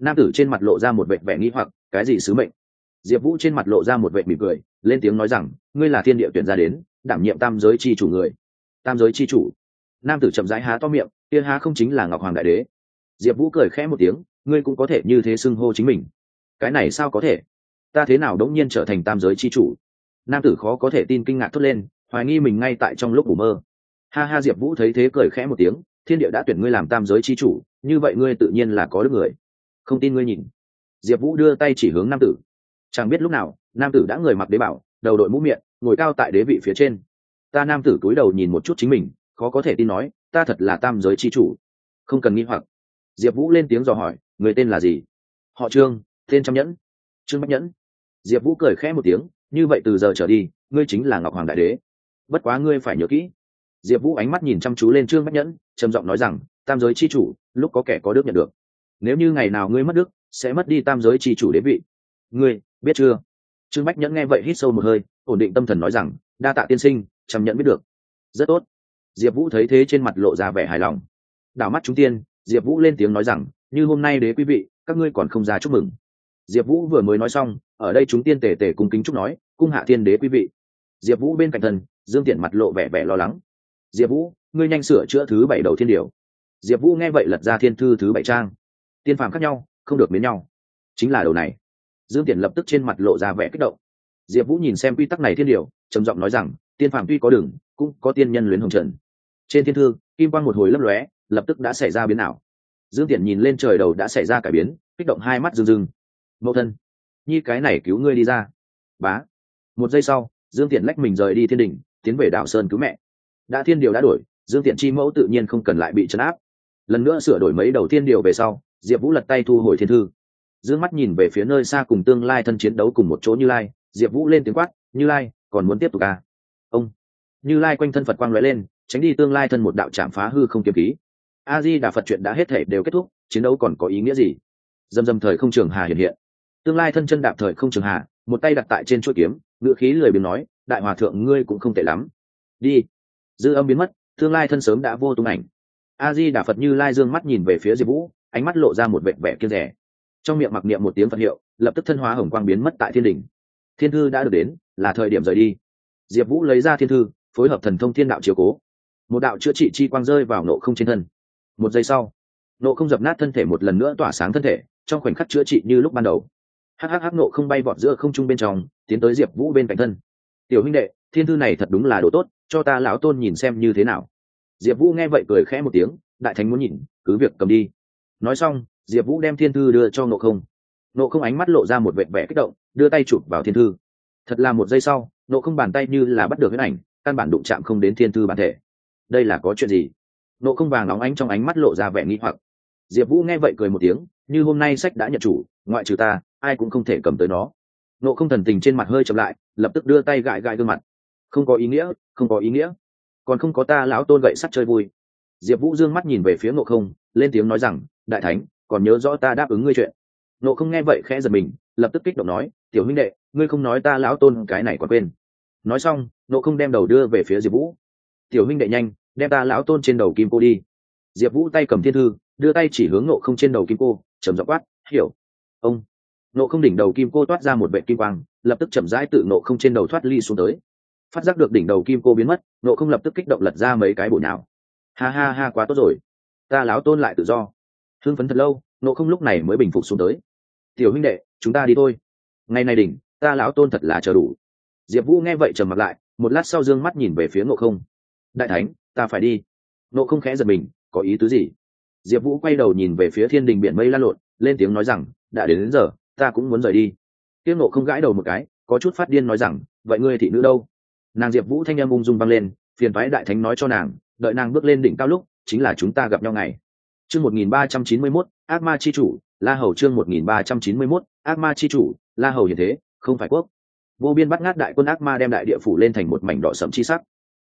Nam tử trên mặt lộ ra một vệ vẻ nghĩ hoặc, cái gì sứ mệnh? Diệp vũ trên mặt lộ ra một vệ mỉm cười, lên tiếng nói rằng, ngươi là thiên địa tuyển ra đến, đảm nhiệm tam giới c h i chủ người. Tam giới c h i chủ? Nam tử chậm rãi há to miệng, kia há không chính là ngọc hoàng đại đế. Diệp vũ cười khẽ một tiếng, ngươi cũng có thể như thế xưng hô chính mình. Cái này sao có thể? Ta thế nào đống nhiên trở thành tam giới c h i chủ? Nam tử khó có thể tin kinh ngạc thốt lên, hoài nghi mình ngay tại trong lúc ngủ mơ ha ha, diệp vũ thấy thế cười khẽ một tiếng, thiên địa đã tuyển ngươi làm tam giới c h i chủ, như vậy ngươi tự nhiên là có đức người. Không tin ngươi nhìn. Diệp vũ đưa tay chỉ hướng nam tử. Chẳng biết lúc nào, nam tử đã người mặc đế bảo, đầu đội mũ miệng, ngồi cao tại đế vị phía trên. Ta nam tử cúi đầu nhìn một chút chính mình, khó có thể tin nói, ta thật là tam giới c h i chủ. Không cần nghi hoặc. Diệp vũ lên tiếng dò hỏi, người tên là gì? Họ trương, tên trăm nhẫn. Trương bách nhẫn. Diệp vũ cười khẽ một tiếng, như vậy từ giờ trở đi, ngươi chính là ngọc hoàng đại đế. Bất quá ngươi phải nhớ kỹ diệp vũ ánh mắt nhìn chăm chú lên trương bách nhẫn, trầm giọng nói rằng, tam giới c h i chủ, lúc có kẻ có đức nhận được. Nếu như ngày nào ngươi mất đức, sẽ mất đi tam giới c h i chủ đế vị. Ngươi, biết chưa? Trương bách nhẫn nghe vậy hít sâu một hơi, ổn định tâm thần nói rằng, đa tạ tiên sinh chăm nhẫn biết được. Rất tốt. Diệp vũ thấy thế trên mặt lộ ra vẻ hài lòng. Đảo mắt chúng tiên, diệp vũ lên tiếng nói rằng, như hôm nay đế quý vị, các ngươi còn không ra chúc mừng. Diệp vũ vừa mới nói xong, ở đây chúng tiên tề tề cung kính chúc nói, cung hạ thiên đế quý vị. Diệp vũ bên cạnh thần, dương tiện mặt lộ vẻ vẻ lo lắng diệp vũ, ngươi nhanh sửa chữa thứ bảy đầu thiên điều. Diệp vũ nghe vậy lật ra thiên thư thứ bảy trang. Tiên phàm khác nhau, không được miến nhau. Chính là đầu này. Dương tiện lập tức trên mặt lộ ra vẻ kích động. Diệp vũ nhìn xem quy tắc này thiên điều, trầm giọng nói rằng, tiên phàm tuy có đường, cũng có tiên nhân luyến hồng trần. Trên thiên thư, kim quang một hồi lấp lóe, lập tức đã xảy ra biến ảo. Dương tiện nhìn lên trời đầu đã xảy ra cải biến, kích động hai mắt rừng rừng mẫu thân, nhi cái này cứu ngươi đi ra. Bá. Một giây sau, dương tiện lách mình rời đi thiên đình tiến về đảo sơn cứu mẹ đã thiên điều đã đổi, dương tiện chi mẫu tự nhiên không cần lại bị chấn áp. Lần nữa sửa đổi mấy đầu thiên điều về sau, diệp vũ lật tay thu hồi thiên thư. Dương mắt nhìn về phía nơi xa cùng tương lai thân chiến đấu cùng một chỗ như lai, diệp vũ lên tiếng quát, như lai, còn muốn tiếp tục à? ông, như lai quanh thân phật quang lóe lên, tránh đi tương lai thân một đạo chạm phá hư không kiếm khí. A di đà phật chuyện đã hết thể đều kết thúc, chiến đấu còn có ý nghĩa gì? Dầm dầm thời không trường hà hiện hiện. Tương lai thân chân đạp thời không trường hà, một tay đặt tại trên chuỗi kiếm ngựa khí lười biếng nói, đại hòa thượng ngươi cũng không tệ lắm. Đi dư âm biến mất, tương lai thân sớm đã vô tung ảnh. A di đà phật như lai dương mắt nhìn về phía diệp vũ, ánh mắt lộ ra một vẻ vẻ kiên rẻ trong miệng mặc niệm một tiếng phật hiệu, lập tức thân hóa hồng quang biến mất tại thiên đình thiên thư đã được đến, là thời điểm rời đi. Diệp vũ lấy ra thiên thư, phối hợp thần thông thiên đạo chiều cố. Một đạo chữa trị chi quang rơi vào nộ không trên thân. Một giây sau, nộ không dập nát thân thể một lần nữa tỏa sáng thân thể, trong khoảnh khắc chữa trị như lúc ban đầu. Hhh nộ không bay vọt giữa không trung bên trong, tiến tới diệp vũ bên cạnh thân. Tiểu huynh đệ, thiên thư này thật đúng là đồ tốt cho ta lão tôn nhìn xem như thế nào. Diệp vũ nghe vậy cười khẽ một tiếng, đại thánh muốn nhìn, cứ việc cầm đi. Nói xong, diệp vũ đem thiên thư đưa cho nộ không. Nộ không ánh mắt lộ ra một vệt vẻ kích động, đưa tay chụp vào thiên thư. Thật là một giây sau nộ không bàn tay như là bắt được huyết ảnh, căn bản đụng chạm không đến thiên thư bản thể. Đây là có chuyện gì? Nộ không vàng nóng ánh trong ánh mắt lộ ra vẻ nghi hoặc. Diệp vũ nghe vậy cười một tiếng, như hôm nay sách đã nhận chủ, ngoại trừ ta, ai cũng không thể cầm tới nó. Nộ không thần tình trên mặt hơi chậm lại, lập tức đưa tay gãi gãi gương mặt không có ý nghĩa, không có ý nghĩa. Còn không có ta lão tôn gậy sắt chơi vui. Diệp vũ dương mắt nhìn về phía nộ không, lên tiếng nói rằng, đại thánh, còn nhớ rõ ta đáp ứng ngươi chuyện. Nộ không nghe vậy khẽ giật mình, lập tức kích động nói, tiểu huynh đệ, ngươi không nói ta lão tôn cái này còn quên. Nói xong nộ không đem đầu đưa về phía diệp vũ. Tiểu huynh đệ nhanh, đem ta lão tôn trên đầu kim cô đi. Diệp vũ tay cầm thiên thư, đưa tay chỉ hướng nộ không trên đầu kim cô chầm dọc quát, hiểu. Ông. Nộ không đỉnh đầu kim cô toát ra một vệ kim quang, lập tức chậm rãi tự nộ không trên đầu thoát ly xuống tới phát giác được đỉnh đầu kim cô biến mất nộ không lập tức kích động lật ra mấy cái bụi nào ha ha ha quá tốt rồi. Ta láo tôn lại tự do. Hưng phấn thật lâu nộ không lúc này mới bình phục xuống tới. Tiểu huynh đệ chúng ta đi thôi. Ngày này đỉnh ta lão tôn thật là chờ đủ. Diệp vũ nghe vậy trầm mặt lại một lát sau d ư ơ n g mắt nhìn về phía nộ không. Đại thánh ta phải đi. Nộ không khẽ giật mình có ý tứ gì? Diệp vũ quay đầu nhìn về phía thiên đình biển mây lan lộn lên tiếng nói rằng đã đến, đến giờ ta cũng muốn rời đi. Tiếng nộ không gãi đầu một cái có chút phát điên nói rằng vậy ngươi thị nữ đâu? Nàng diệp vũ thanh em ung dung vang lên, phiền thoái đại thánh nói cho nàng, đợi nàng bước lên đỉnh cao lúc, chính là chúng ta gặp nhau ngày. Chương một nghìn ba trăm chín mươi mốt, ác ma chi chủ, la hầu chương một nghìn ba trăm chín mươi mốt, ác ma chi chủ, la hầu hiện thế, không phải quốc. Vô biên bắt ngát đại quân ác ma đem đại địa phủ lên thành một mảnh đỏ sậm chi sắc.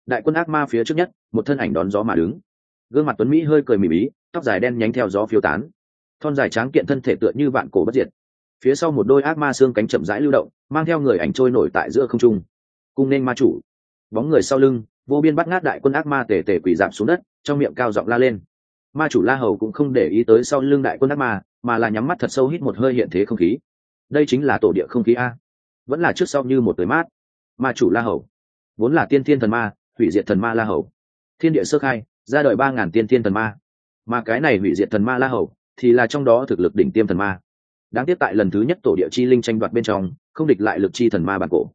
Đại quân ác ma phía trước nhất, một thân ảnh đón gió mà đứng. Gương mặt tuấn mỹ hơi cười mỉm ý, tóc dài đen nhánh theo gió phiêu tán. Thon dài tráng kiện thân thể tựa như vạn cổ bất diệt. Phía sau một đôi ác ma xương cánh chậm rãi lưu động, mang theo người ảnh trôi nổi tại giữa không trung cung nên ma chủ. Bóng người sau lưng, vô biên bắt ngát đại quân ác ma tề tề quỷ giảm xuống đất, trong miệng cao giọng la lên. Ma chủ la hầu cũng không để ý tới sau lưng đại quân ác ma, mà là nhắm mắt thật sâu hít một hơi hiện thế không khí. Đây chính là tổ địa không khí a. Vẫn là trước sau như một tới mát. Ma chủ la hầu. Vốn là tiên thiên thần ma, hủy diệt thần ma la hầu. Thiên địa sơ khai, ra đời ba ngàn tiên thiên thần ma. Mà cái này hủy diệt thần ma la hầu, thì là trong đó thực lực đỉnh tiêm thần ma. Đáng tiếc tại lần thứ nhất tổ địa chi linh tranh đoạt bên trong, không địch lại lực chi thần ma bản cổ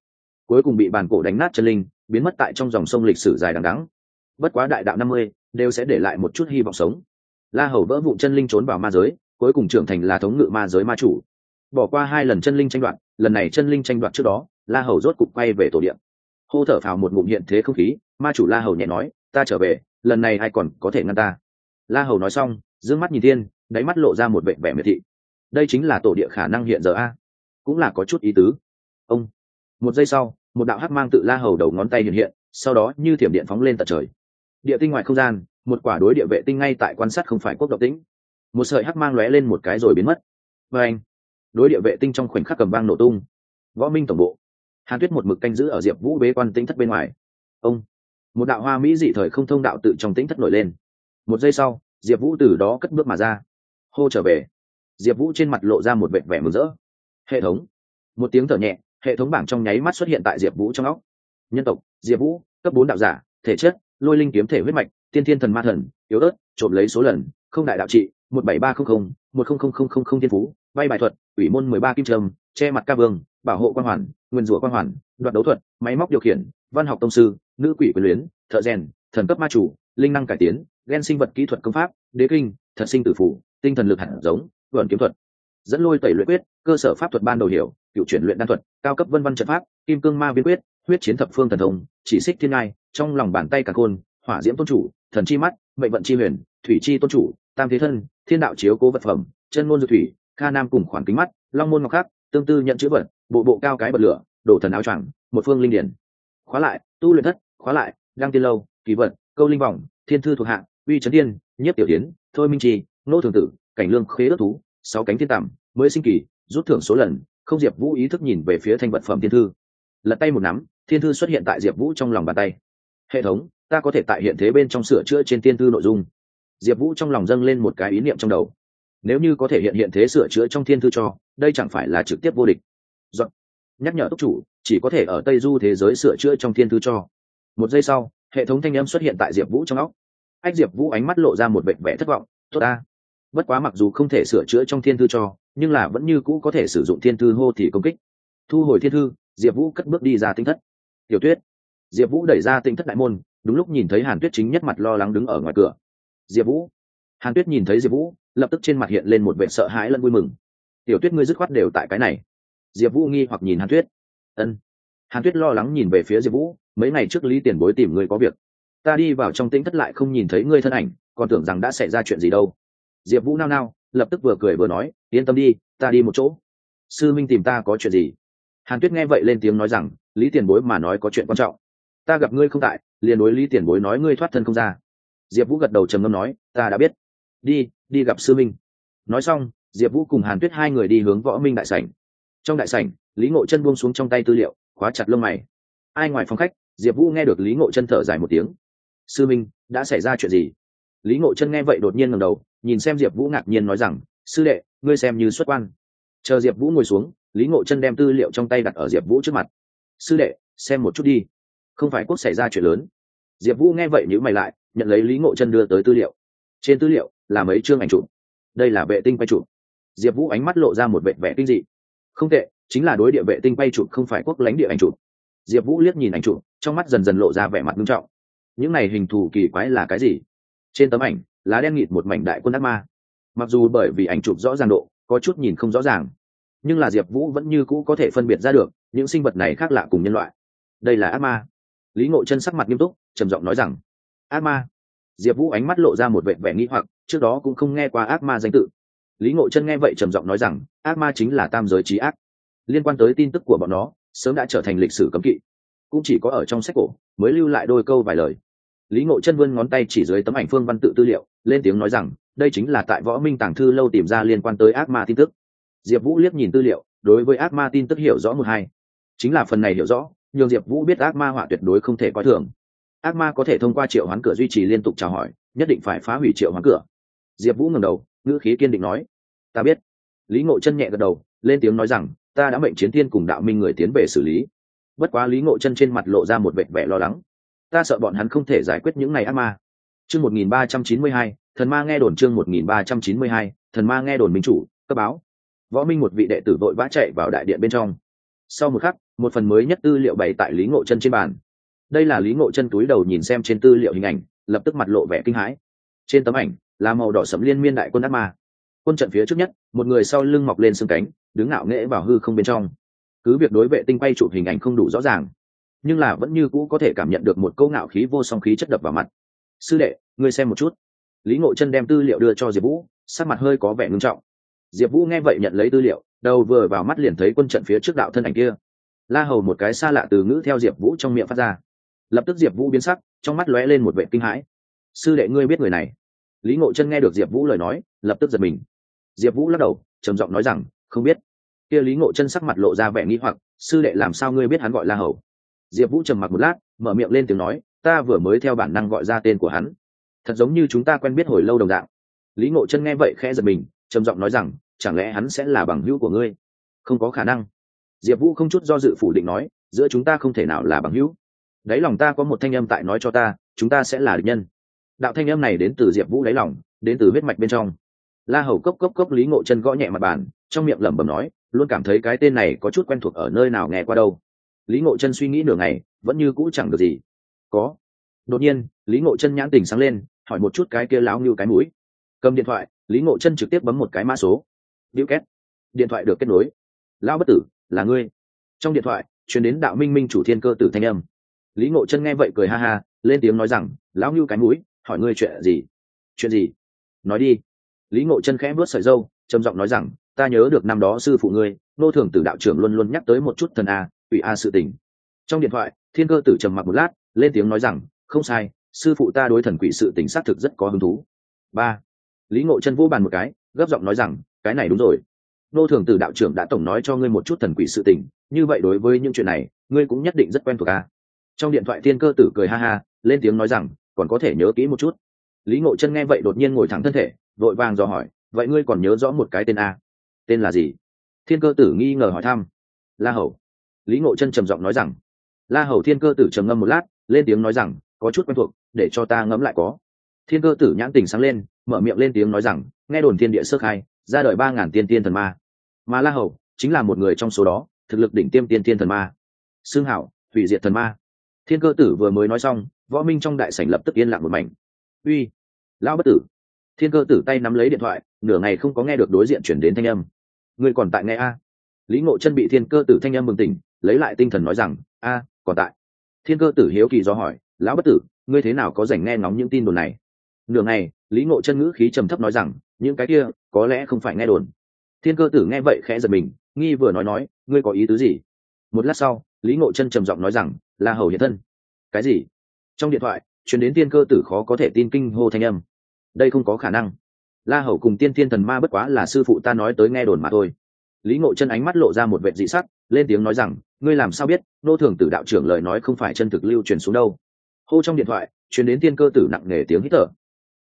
cuối cùng bị bản cổ đánh nát chân linh, biến mất tại trong dòng sông lịch sử dài đằng đắng bất quá đại đạo năm mươi đều sẽ để lại một chút hy vọng sống. La hầu vỡ vụ chân linh trốn vào ma giới, cuối cùng trưởng thành là thống ngự ma giới ma chủ. Bỏ qua hai lần chân linh tranh đoạt, lần này chân linh tranh đoạt trước đó, la hầu rốt cục quay về tổ điện. Hô thở phào một ngụm hiện thế không khí, ma chủ la hầu nhẹ nói, ta trở về, lần này ai còn có thể ngăn ta? La hầu nói xong d ư ơ n g mắt nhìn thiên, đáy mắt lộ ra một vệ vẻ miệt thị. Đây chính là tổ địa khả năng hiện giờ a. Cũng là có chút ý tứ. Ông. Một giây sau một đạo hắc mang tự la hầu đầu ngón tay hiện hiện, sau đó như thiểm điện phóng lên tận trời. Địa tinh ngoài không gian, một quả đối địa vệ tinh ngay tại quan sát không phải quốc độc tĩnh một sợi hắc mang lóe lên một cái rồi biến mất. Và anh, đối địa vệ tinh trong khoảnh khắc cầm vang nổ tung. Võ minh tổng bộ. Hàn tuyết một mực canh giữ ở diệp vũ bế quan tĩnh thất bên ngoài. Ông, một đạo hoa mỹ dị thời không thông đạo tự trong tĩnh thất nổi lên. Một giây sau, diệp vũ từ đó cất bước mà ra. Hô trở về. Diệp vũ trên mặt lộ ra một vệ vẻ mừng rỡ. Hệ thống. Một tiếng thở nhẹ hệ thống bảng trong nháy mắt xuất hiện tại diệp vũ trong óc. Nhân tộc, diệp vũ, cấp bốn đạo giả, thể chất, lôi linh kiếm thể huyết mạch, tiên thiên thần ma thần, yếu ớt, trộm lấy số lần, không đại đạo trị, một bảy ba không không, một không không không không không thiên phú vay bài thuật ủy môn mười ba kim trâm, che mặt ca vương, bảo hộ quan hoàn, nguyên rủa quan hoàn, đoạt đấu thuật, máy móc điều khiển, văn học tông sư, nữ quỷ quyền luyến, thợ rèn, thần cấp ma chủ, linh năng cải tiến ghen sinh vật kỹ thuật công pháp, đế kinh, thật sinh tử phủ tinh thần lực hẳn giống vợn kiếm thuật dẫn lôi tẩy luyện quyết, cơ sở pháp thuật ban đầu hiểu, cựu chuyển luyện đan thuật, cao cấp vân văn trận pháp, kim cương ma viên quyết, huyết chiến thập phương thần thông, chỉ xích thiên ngai, trong lòng bàn tay cả khôn hỏa diễm tôn chủ, thần chi mắt, mệnh vận chi huyền, thủy chi tôn chủ, tam thế thân, thiên đạo chiếu cố vật phẩm, chân môn dược thủy, kha nam cùng khoản kính mắt, long môn ngọc khắc, tương tư nhận chữ vật, bộ bộ cao cái bật lửa, đổ thần áo choàng, một phương linh điển. Khóa lại, tu luyện thất, khóa lại, đăng tiên lâu, kỳ vật, câu linh vọng, thiên thư thuộc hạng uy trấn tiên nhất tiểu tiến, thôi minh trì, nô thường tử, cảnh lương khế ước thú sáu cánh thiên tạm mới sinh kỳ, rút thưởng số lần, không diệp vũ ý thức nhìn về phía thanh vật phẩm thiên thư. Lật tay một nắm, thiên thư xuất hiện tại diệp vũ trong lòng bàn tay. Hệ thống, ta có thể tại hiện thế bên trong sửa chữa trên thiên thư nội dung. Diệp vũ trong lòng dâng lên một cái ý niệm trong đầu. Nếu như có thể hiện hiện thế sửa chữa trong thiên thư cho, đây chẳng phải là trực tiếp vô địch. Dọn. nhắc nhở túc chủ, chỉ có thể ở tây du thế giới sửa chữa trong thiên thư cho. Một giây sau, hệ thống thanh âm xuất hiện tại diệp vũ trong óc. Ách diệp vũ ánh mắt lộ ra một bệnh vẽ thất vọng. Tốt ta bất quá mặc dù không thể sửa chữa trong thiên thư cho, nhưng là vẫn như cũ có thể sử dụng thiên thư hô thì công kích. Thu hồi thiên thư, diệp vũ cất bước đi ra tinh thất. Tiểu tuyết. Diệp vũ đẩy ra tinh thất đại môn, đúng lúc nhìn thấy hàn tuyết chính nhất mặt lo lắng đứng ở ngoài cửa. Diệp vũ. Hàn tuyết nhìn thấy diệp vũ, lập tức trên mặt hiện lên một vệ sợ hãi lẫn vui mừng. Tiểu tuyết ngươi dứt khoát đều tại cái này. Diệp vũ nghi hoặc nhìn hàn tuyết. Ân. Hàn tuyết lo lắng nhìn về phía diệp vũ, mấy ngày trước lý tiền bối tìm ngươi có việc. Ta đi vào trong tĩnh thất lại không nhìn thấy ngươi thân ảnh, còn tưởng rằng đã xảy ra chuyện gì đâu diệp vũ nao nao, lập tức vừa cười vừa nói, yên tâm đi, ta đi một chỗ. Sư minh tìm ta có chuyện gì? Hàn tuyết nghe vậy lên tiếng nói rằng, lý tiền bối mà nói có chuyện quan trọng. Ta gặp ngươi không tại, liền đối lý tiền bối nói ngươi thoát thân không ra. Diệp vũ gật đầu trầm ngâm nói, ta đã biết. Đi đi gặp sư minh. Nói xong, diệp vũ cùng hàn tuyết hai người đi hướng võ minh đại sảnh. Trong đại sảnh, lý ngộ chân buông xuống trong tay tư liệu, khóa chặt lông mày. Ai ngoài phòng khách, diệp vũ nghe được lý ngộ chân thở dài một tiếng. Sư minh, đã xảy ra chuyện gì? Lý ngộ chân nghe vậy đột nhiên ngầm đầu, nhìn xem diệp vũ ngạc nhiên nói rằng, sư đệ, ngươi xem như xuất quan. Chờ diệp vũ ngồi xuống, lý ngộ chân đem tư liệu trong tay đặt ở diệp vũ trước mặt. Sư đệ, xem một chút đi. Không phải quốc xảy ra chuyện lớn. Diệp vũ nghe vậy nhữ mày lại, nhận lấy lý ngộ chân đưa tới tư liệu. Trên tư liệu là mấy chương ảnh chụp. Đây là vệ tinh quay chụp. Diệp vũ ánh mắt lộ ra một vệ vẽ kinh dị. Không tệ, chính là đối địa vệ tinh quay chụp không phải quốc lãnh địa ảnh chụp. Diệp vũ liếc nhìn ảnh chụp, trong mắt dần dần lộ ra vẻ mặt nghiêm trọng. Những này hình thù kỳ quái là cái gì? Trên tấm ảnh, lá đen nghịt một mảnh đại quân ác ma. Mặc dù bởi vì ảnh chụp rõ ràng độ, có chút nhìn không rõ ràng, nhưng là diệp vũ vẫn như cũ có thể phân biệt ra được những sinh vật này khác lạ cùng nhân loại. Đây là ác ma. Lý ngộ chân sắc mặt nghiêm túc, trầm giọng nói rằng, ác ma? Diệp vũ ánh mắt lộ ra một vệ vẻ nghĩ hoặc, trước đó cũng không nghe qua ác ma danh tự. Lý ngộ chân nghe vậy trầm giọng nói rằng, ác ma chính là tam giới trí ác. Liên quan tới tin tức của bọn nó, sớm đã trở thành lịch sử cấm kỵ. Cũng chỉ có ở trong sách cổ, mới lưu lại đôi câu vài lời lý ngộ chân vươn ngón tay chỉ dưới tấm ảnh phương văn tự tư liệu, lên tiếng nói rằng, đây chính là tại võ minh tàng thư lâu tìm ra liên quan tới ác ma tin tức. Diệp vũ liếc nhìn tư liệu, đối với ác ma tin tức hiểu rõ một hai. Chính là phần này hiểu rõ, nhường diệp vũ biết ác ma họa tuyệt đối không thể coi thường. Ác ma có thể thông qua triệu hoán cửa duy trì liên tục chào hỏi, nhất định phải phá hủy triệu hoán cửa. Diệp vũ ngẩng đầu, ngữ khí kiên định nói, ta biết. Lý ngộ chân nhẹ gật đầu, lên tiếng nói rằng, ta đã mệnh chiến thiên cùng đạo minh người tiến về xử lý. Bất quá lý ngộ chân trên mặt lộ ra một vẻ vẻ lo lắng ta sợ bọn hắn không thể giải quyết những ngày ác ma. Chương một nghìn ba trăm chín mươi hai, thần ma nghe đồn chương một nghìn ba trăm chín mươi hai, thần ma nghe đồn minh chủ, cấp báo. Võ minh một vị đệ tử vội vã chạy vào đại điện bên trong. Sau một khắc, một phần mới nhất tư liệu bày tại lý ngộ chân trên bàn. Đây là lý ngộ chân túi đầu nhìn xem trên tư liệu hình ảnh, lập tức mặt lộ vẻ kinh hãi. Trên tấm ảnh, là màu đỏ sẫm liên miên đại quân ác ma. Quân trận phía trước nhất, một người sau lưng mọc lên xương cánh, đứng ngạo nghễ vào hư không bên trong. Cứ việc đối vệ tinh quay chụp hình ảnh không đủ rõ ràng nhưng là vẫn như cũ có thể cảm nhận được một câu ngạo khí vô song khí chất đập vào mặt. Sư đệ, ngươi xem một chút. Lý ngộ chân đem tư liệu đưa cho diệp vũ, sắc mặt hơi có vẻ ngưng trọng. Diệp vũ nghe vậy nhận lấy tư liệu, đầu vừa vào mắt liền thấy quân trận phía trước đạo thân ảnh kia. La hầu một cái xa lạ từ ngữ theo diệp vũ trong miệng phát ra. Lập tức diệp vũ biến sắc, trong mắt lóe lên một vệ kinh hãi. Sư đệ ngươi biết người này. Lý ngộ chân nghe được diệp vũ lời nói, lập tức giật mình. Diệp vũ lắc đầu, trầm giọng nói rằng, không biết. Kia lý ngộ chân sắc mặt lộ ra vẻ nghĩ hoặc, sư đệ làm sao ngươi biết hắn gọi la hầu? Diệp vũ trầm mặc một lát, mở miệng lên tiếng nói, ta vừa mới theo bản năng gọi ra tên của hắn. Thật giống như chúng ta quen biết hồi lâu đồng dạng. lý ngộ chân nghe vậy khẽ giật mình, trầm giọng nói rằng, chẳng lẽ hắn sẽ là bằng hữu của ngươi? Không có khả năng. Diệp vũ không chút do dự phủ định nói, giữa chúng ta không thể nào là bằng hữu. Đáy lòng ta có một thanh âm tại nói cho ta, chúng ta sẽ là địch nhân. Đạo thanh âm này đến từ diệp vũ đáy lòng, đến từ huyết mạch bên trong. La hầu cốc cốc cốc lý ngộ chân gõ nhẹ mặt bàn, trong miệng lẩm bẩm nói, luôn cảm thấy cái tên này có chút quen thuộc ở nơi nào nghe qua đâu lý ngộ chân suy nghĩ nửa ngày, vẫn như cũ chẳng được gì. Có. Đột nhiên, lý ngộ chân nhãn tình sáng lên, hỏi một chút cái kia láo như cái mũi. Cầm điện thoại, lý ngộ chân trực tiếp bấm một cái mã số. Điệu két điện thoại được kết nối. Lão bất tử, là ngươi. Trong điện thoại chuyển đến đạo minh minh chủ thiên cơ tử thanh âm. Lý ngộ chân nghe vậy cười ha ha, lên tiếng nói rằng, lão như cái mũi, hỏi ngươi chuyện gì? Chuyện gì? Nói đi. Lý ngộ chân khẽ vớt sợi dâu, trầm giọng nói rằng, ta nhớ được năm đó sư phụ ngươi, nô thường tử đạo trưởng luôn luôn nhắc tới một chút thần a ủy a sự tình. Trong điện thoại, thiên cơ tử trầm mặc một lát, lên tiếng nói rằng, không sai, sư phụ ta đối thần quỷ sự tình xác thực rất có hứng thú. Ba. Lý ngộ chân vô bàn một cái, gấp giọng nói rằng, cái này đúng rồi. Nô thường tử đạo trưởng đã tổng nói cho ngươi một chút thần quỷ sự tình, như vậy đối với những chuyện này, ngươi cũng nhất định rất quen thuộc a trong điện thoại, thiên cơ tử cười ha ha, lên tiếng nói rằng, còn có thể nhớ kỹ một chút. Lý ngộ chân nghe vậy đột nhiên ngồi thẳng thân thể, vội vàng dò hỏi, vậy ngươi còn nhớ rõ một cái tên a? Tên là gì? Thiên cơ tử nghi ngờ hỏi thăm. La hầu lý ngộ chân trầm giọng nói rằng, la hầu thiên cơ tử trầm ngâm một lát, lên tiếng nói rằng, có chút quen thuộc, để cho ta ngẫm lại có. Thiên cơ tử nhãn tình sáng lên, mở miệng lên tiếng nói rằng, nghe đồn thiên địa sơ khai, ra đời ba ngàn tiên tiên thần ma. Mà la hầu, chính là một người trong số đó, thực lực đỉnh tiêm tiên tiên thần ma. Xương hảo, hủy diệt thần ma. Thiên cơ tử vừa mới nói xong, võ minh trong đại sảnh lập tức yên lặng một mảnh. Uy, lão bất tử. Thiên cơ tử tay nắm lấy điện thoại, nửa ngày không có nghe được đối diện chuyển đến thanh âm. Ngươi còn tại nghe a? Lý ngộ chân bị thiên cơ tử thanh âm bừng tỉnh lấy lại tinh thần nói rằng, a, còn tại. Thiên cơ tử hiếu kỳ do hỏi, lão bất tử, ngươi thế nào có dành nghe ngóng những tin đồn này? Nửa ngày, lý ngộ chân ngữ khí trầm thấp nói rằng, những cái kia, có lẽ không phải nghe đồn. Thiên cơ tử nghe vậy khẽ giật mình, nghi vừa nói nói, ngươi có ý tứ gì? Một lát sau, lý ngộ chân trầm giọng nói rằng là hầu hiện thân. Cái gì? Trong điện thoại chuyển đến tiên cơ tử khó có thể tin kinh hô thanh âm. Đây không có khả năng. La hầu cùng tiên thiên thần ma bất quá là sư phụ ta nói tới nghe đồn mà thôi. Lý ngộ chân ánh mắt lộ ra một vệ dị sắc, lên tiếng nói rằng ngươi làm sao biết, nô thường tử đạo trưởng lời nói không phải chân thực lưu truyền xuống đâu. Hô trong điện thoại chuyển đến tiên cơ tử nặng nề tiếng hít thở.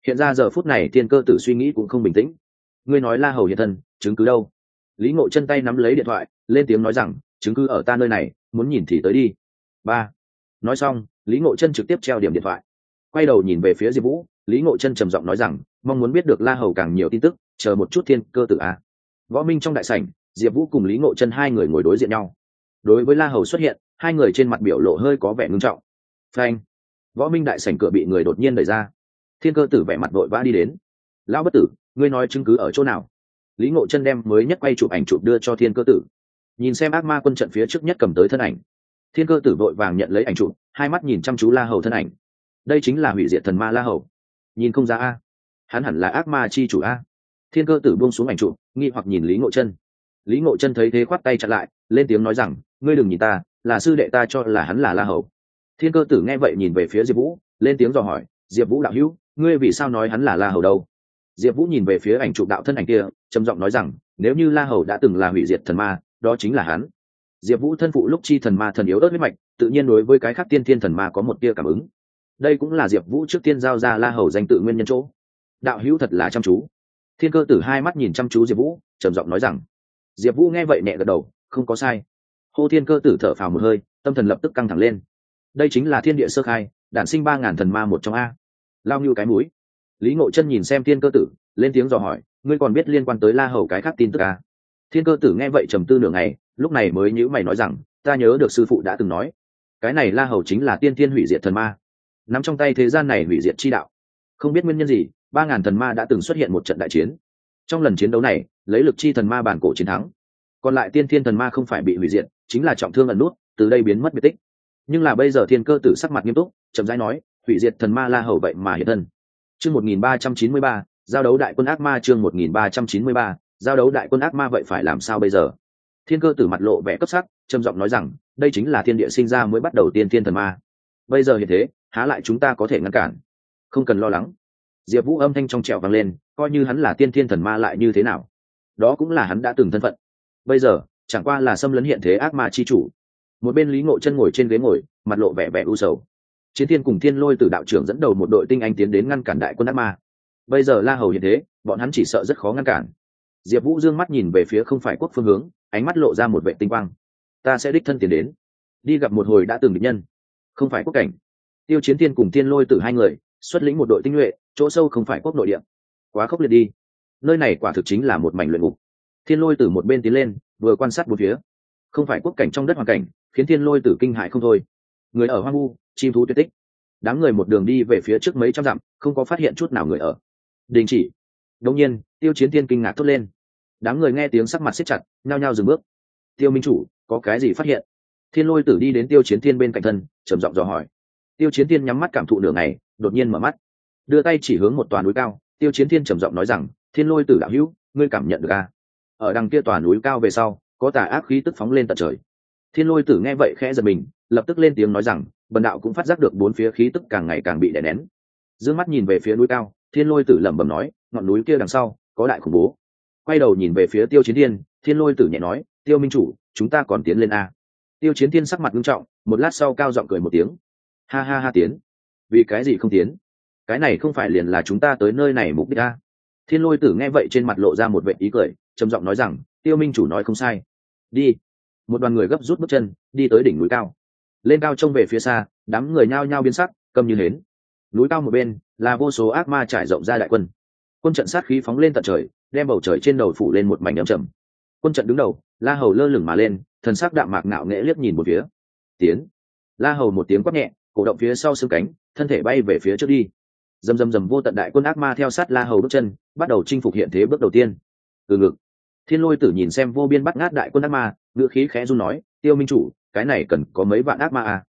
Hiện ra giờ phút này tiên cơ tử suy nghĩ cũng không bình tĩnh. Ngươi nói la hầu hiện thân, chứng cứ đâu? Lý ngộ chân tay nắm lấy điện thoại, lên tiếng nói rằng, chứng cứ ở ta nơi này, muốn nhìn thì tới đi. Ba. Nói xong, lý ngộ chân trực tiếp treo điểm điện thoại. Quay đầu nhìn về phía diệp vũ, lý ngộ chân trầm giọng nói rằng, mong muốn biết được la hầu càng nhiều tin tức, chờ một chút thiên cơ tử a võ minh trong đại sảnh, diệp vũ cùng lý ngộ chân hai người ngồi đối diện nhau đối với la hầu xuất hiện, hai người trên mặt biểu lộ hơi có vẻ ngưng trọng. Phanh. Võ minh đại sảnh cửa bị người đột nhiên đẩy ra. Thiên cơ tử vẻ mặt vội vã đi đến. Lão bất tử, ngươi nói chứng cứ ở chỗ nào? Lý ngộ chân đem mới nhất quay chụp ảnh chụp đưa cho thiên cơ tử. Nhìn xem ác ma quân trận phía trước nhất cầm tới thân ảnh. Thiên cơ tử vội vàng nhận lấy ảnh chụp, hai mắt nhìn chăm chú la hầu thân ảnh. Đây chính là hủy diệt thần ma la hầu. Nhìn không ra a. Hắn hẳn là ác ma chi chủ a. Thiên cơ tử buông xuống ảnh chụp, nghi hoặc nhìn lý ngộ chân. Lý ngộ chân thấy thế khoát tay chặn lại, lên tiếng nói rằng ngươi đừng nhìn ta, là sư đệ ta cho là hắn là la hầu. Thiên cơ tử nghe vậy nhìn về phía diệp vũ, lên tiếng dò hỏi, diệp vũ đạo hữu, ngươi vì sao nói hắn là la hầu đâu? Diệp vũ nhìn về phía ảnh trụ đạo thân ảnh kia, trầm giọng nói rằng, nếu như la hầu đã từng là hủy diệt thần ma, đó chính là hắn. Diệp vũ thân phụ lúc chi thần ma thần yếu ớt huyết mạch, tự nhiên đối với cái khác tiên thiên thần ma có một tia cảm ứng. Đây cũng là diệp vũ trước tiên giao ra la hầu danh tự nguyên nhân chỗ. Đạo hữu thật là chăm chú. Thiên cơ tử hai mắt nhìn chăm chú diệp vũ, trầm giọng nói rằng. Diệp vũ nghe vậy nhẹ gật đầu, không có sai hô thiên cơ tử thở phào một hơi, tâm thần lập tức căng thẳng lên. Đây chính là thiên địa sơ khai, đản sinh ba ngàn thần ma một trong a. Lao như cái mũi. Lý ngộ chân nhìn xem thiên cơ tử, lên tiếng dò hỏi, ngươi còn biết liên quan tới la hầu cái khác tin tức à? thiên cơ tử nghe vậy trầm tư nửa ngày, lúc này mới nhữ mày nói rằng, ta nhớ được sư phụ đã từng nói, cái này la hầu chính là tiên thiên hủy diệt thần ma. N ắ m trong tay thế gian này hủy diệt chi đạo. Không biết nguyên nhân gì, ba ngàn thần ma đã từng xuất hiện một trận đại chiến. Trong lần chiến đấu này, lấy lực chi thần ma bản cổ chiến thắng. Còn lại tiên thiên thần ma không phải bị hủy diệt chính là trọng thương ẩn nút, từ đây biến mất biệt tích. Nhưng là bây giờ thiên cơ tử sắc mặt nghiêm túc, chậm rãi nói, hủy diệt thần ma la hầu vậy mà hiện thân. Chương một nghìn ba trăm chín mươi ba, giao đấu đại quân ác ma chương một nghìn ba trăm chín mươi ba, giao đấu đại quân ác ma vậy phải làm sao bây giờ? Thiên cơ tử mặt lộ vẻ cấp sắc, trầm giọng nói rằng, đây chính là thiên địa sinh ra mới bắt đầu tiên thiên thần ma. Bây giờ hiện thế, há lại chúng ta có thể ngăn cản? Không cần lo lắng. Diệp vũ âm thanh trong trẹo vang lên, coi như hắn là tiên thiên thần ma lại như thế nào? Đó cũng là hắn đã từng thân phận. Bây giờ chẳng qua là xâm lấn hiện thế ác ma chi chủ. Một bên lý ngộ chân ngồi trên ghế ngồi, mặt lộ vẻ vẻ u sầu. Chiến thiên cùng thiên lôi từ đạo trưởng dẫn đầu một đội tinh anh tiến đến ngăn cản đại quân ác ma. Bây giờ la hầu hiện thế, bọn hắn chỉ sợ rất khó ngăn cản. Diệp vũ d ư ơ n g mắt nhìn về phía không phải quốc phương hướng, ánh mắt lộ ra một vệ tinh quang. Ta sẽ đích thân tiến đến. Đi gặp một hồi đã từng địch nhân. Không phải quốc cảnh. Tiêu chiến thiên cùng thiên lôi từ hai người, xuất lĩnh một đội tinh nhuệ, chỗ sâu không phải quốc nội địa. Quá khốc liệt đi. Nơi này quả thực chính là một mảnh luyện ngục thiên lôi từ một bên tiến lên, vừa quan sát một phía. Không phải quốc cảnh trong đất hoàn cảnh, khiến thiên lôi tử kinh hại không thôi. Người ở hoang vu chim thú tuyệt tích. Đám người một đường đi về phía trước mấy trăm dặm, không có phát hiện chút nào người ở. Đình chỉ. Đông nhiên, tiêu chiến Thiên kinh ngạc thốt lên. Đám người nghe tiếng sắc mặt xích chặt, nhao nhao dừng bước. Tiêu minh chủ, có cái gì phát hiện? Thiên lôi tử đi đến tiêu chiến thiên bên cạnh thân, trầm giọng dò hỏi. Tiêu chiến thiên nhắm mắt cảm thụ nửa ngày, đột nhiên mở mắt. Đưa tay chỉ hướng một toàn núi cao, tiêu chiến thiên trầm giọng nói rằng, thiên lôi tử đạo hữu, ngươi cảm nhận được à? Ở đằng kia tòa núi cao về sau, có tà ác khí tức phóng lên tận trời. Thiên lôi tử nghe vậy khẽ giật mình, lập tức lên tiếng nói rằng, bần đạo cũng phát giác được bốn phía khí tức càng ngày càng bị đè nén. D ư ơ n g mắt nhìn về phía núi cao, thiên lôi tử lẩm bẩm nói, ngọn núi kia đằng sau, có đại khủng bố. Quay đầu nhìn về phía tiêu chiến thiên thiên lôi tử nhẹ nói, tiêu minh chủ, chúng ta còn tiến lên a. Tiêu chiến thiên sắc mặt nghiêm trọng, một lát sau cao giọng cười một tiếng. Ha ha ha tiến. Vì cái gì không tiến? Cái này không phải liền là chúng ta tới nơi này mục đích a thiên lôi tử nghe vậy trên mặt lộ ra một vệ ý cười, trầm giọng nói rằng, tiêu minh chủ nói không sai. Đi. Một đoàn người gấp rút bước chân, đi tới đỉnh núi cao. Lên cao trông về phía xa, đám người nhao nhao biến sắc cầm như hến. Núi cao một bên, là vô số ác ma trải rộng ra đại quân. Quân trận sát khí phóng lên tận trời, đem bầu trời trên đầu phủ lên một mảnh ấm trầm. Quân trận đứng đầu, la hầu lơ lửng mà lên, thần sắc đạm mạc nạo nghễ liếc nhìn một phía. Tiến. La hầu một tiếng quát nhẹ, cổ động phía sau xương cánh, thân thể bay về phía trước đi dầm dầm dầm vô tận đại quân ác ma theo sát la hầu bước chân, bắt đầu chinh phục hiện thế bước đầu tiên. Từ ngực, thiên lôi tử nhìn xem vô biên bắt ngát đại quân ác ma ngựa khí khẽ run nói, tiêu minh chủ, cái này cần có mấy vạn ác ma à.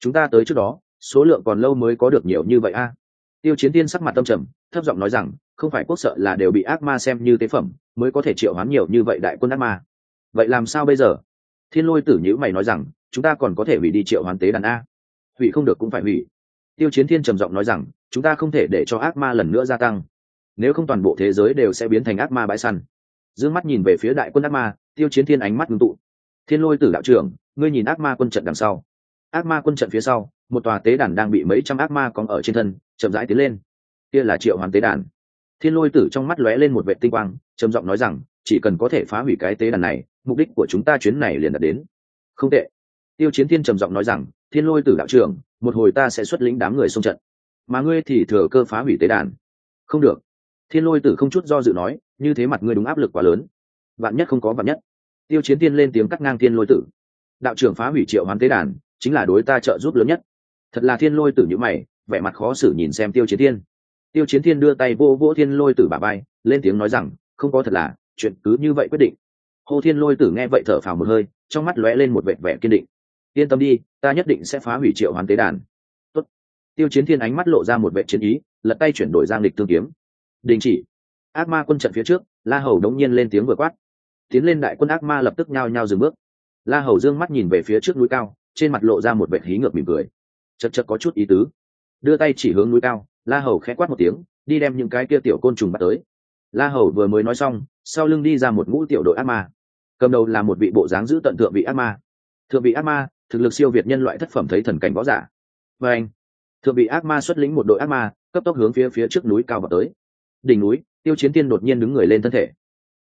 chúng ta tới trước đó, số lượng còn lâu mới có được nhiều như vậy à. tiêu chiến tiên sắc mặt tâm trầm, thấp giọng nói rằng, không phải quốc sợ là đều bị ác ma xem như tế phẩm, mới có thể triệu hoán nhiều như vậy đại quân ác ma. Vậy làm sao bây giờ? Thiên lôi tử nhữ mày nói rằng, chúng ta còn có thể hủy đi triệu hoán tế đàn a. Hủy không được cũng phải hủy. Tiêu chiến thiên trầm giọng nói rằng chúng ta không thể để cho ác ma lần nữa gia tăng. Nếu không toàn bộ thế giới đều sẽ biến thành ác ma bãi săn. D ư ơ n g mắt nhìn về phía đại quân ác ma, tiêu chiến thiên ánh mắt ngưng tụ. Thiên lôi tử đạo trưởng, ngươi nhìn ác ma quân trận đằng sau. Ác ma quân trận phía sau, một tòa tế đàn đang bị mấy trăm ác ma còn ở trên thân, chậm rãi tiến lên. Kia là triệu hoàn tế đàn. Thiên lôi tử trong mắt lóe lên một vệ tinh quang, trầm giọng nói rằng, chỉ cần có thể phá hủy cái tế đàn này, mục đích của chúng ta chuyến này liền đạt đến. Không tệ. Tiêu chiến thiên trầm giọng nói rằng, thiên lôi tử đạo trưởng, một hồi ta sẽ xuất lĩnh đám người xông trận mà ngươi thì thừa cơ phá hủy tế đàn. Không được. Thiên lôi tử không chút do dự nói, như thế mặt ngươi đúng áp lực quá lớn. Vạn nhất không có vạn nhất. Tiêu chiến tiên lên tiếng cắt ngang thiên lôi tử. Đạo trưởng phá hủy triệu hoán tế đàn, chính là đối ta trợ giúp lớn nhất. Thật là thiên lôi tử như mày, vẻ mặt khó xử nhìn xem tiêu chiến tiên. Tiêu chiến thiên đưa tay vô vỗ thiên lôi tử bà bay lên tiếng nói rằng, không có thật là, chuyện cứ như vậy quyết định. Hồ thiên lôi tử nghe vậy thở phào một hơi, trong mắt lóe lên một vẻ vẻ kiên định. Yên tâm đi, ta nhất định sẽ phá hủy triệu hoán tế đàn tiêu chiến thiên ánh mắt lộ ra một vệ chiến ý, lật tay chuyển đổi giang lịch tương kiếm. Đình chỉ. Ác ma quân trận phía trước, la hầu đống nhiên lên tiếng vừa quát. Tiến lên đại quân ác ma lập tức nhao nhao dừng bước. La hầu dương mắt nhìn về phía trước núi cao, trên mặt lộ ra một vệ hí ngược mỉm cười. Chật chật có chút ý tứ. Đưa tay chỉ hướng núi cao, la hầu khẽ quát một tiếng, đi đem những cái kia tiểu côn trùng bắt tới. La hầu vừa mới nói xong, sau lưng đi ra một ngũ tiểu đội ác ma. Cầm đầu là một vị bộ dáng giữ tận thượng vị ác ma. Thượng vị ác ma, thực lực siêu việt nhân loại thất phẩm thấy thần cảnh võ giả. Và anh thượng vị ác ma xuất lĩnh một đội ác ma, cấp tốc hướng phía phía trước núi cao vào tới. Đỉnh núi, tiêu chiến tiên đột nhiên đứng người lên thân thể.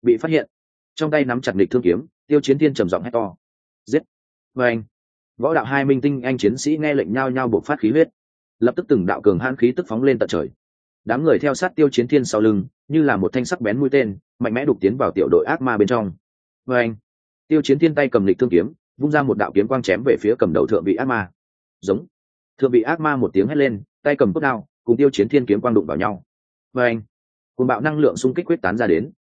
Bị phát hiện. Trong tay nắm chặt địch thương kiếm, tiêu chiến tiên trầm giọng hét to. Giết. Vê anh võ đạo hai minh tinh anh chiến sĩ nghe lệnh nhao nhao buộc phát khí huyết. Lập tức từng đạo cường hãn khí tức phóng lên tận trời. Đám người theo sát tiêu chiến thiên sau lưng, như là một thanh sắc bén mũi tên, mạnh mẽ đục tiến vào tiểu đội ác ma bên trong. Vê anh tiêu chiến thiên tay cầm lịch thương kiếm, vung ra một đạo kiếm quang chém về phía cầm đầu thượng vị ác ma. Giống thượng vị ác ma một tiếng hét lên, tay cầm cốt đao, cùng tiêu chiến thiên kiếm quang đụng vào nhau. Và anh cùng bạo năng lượng xung kích quyết tán ra đến.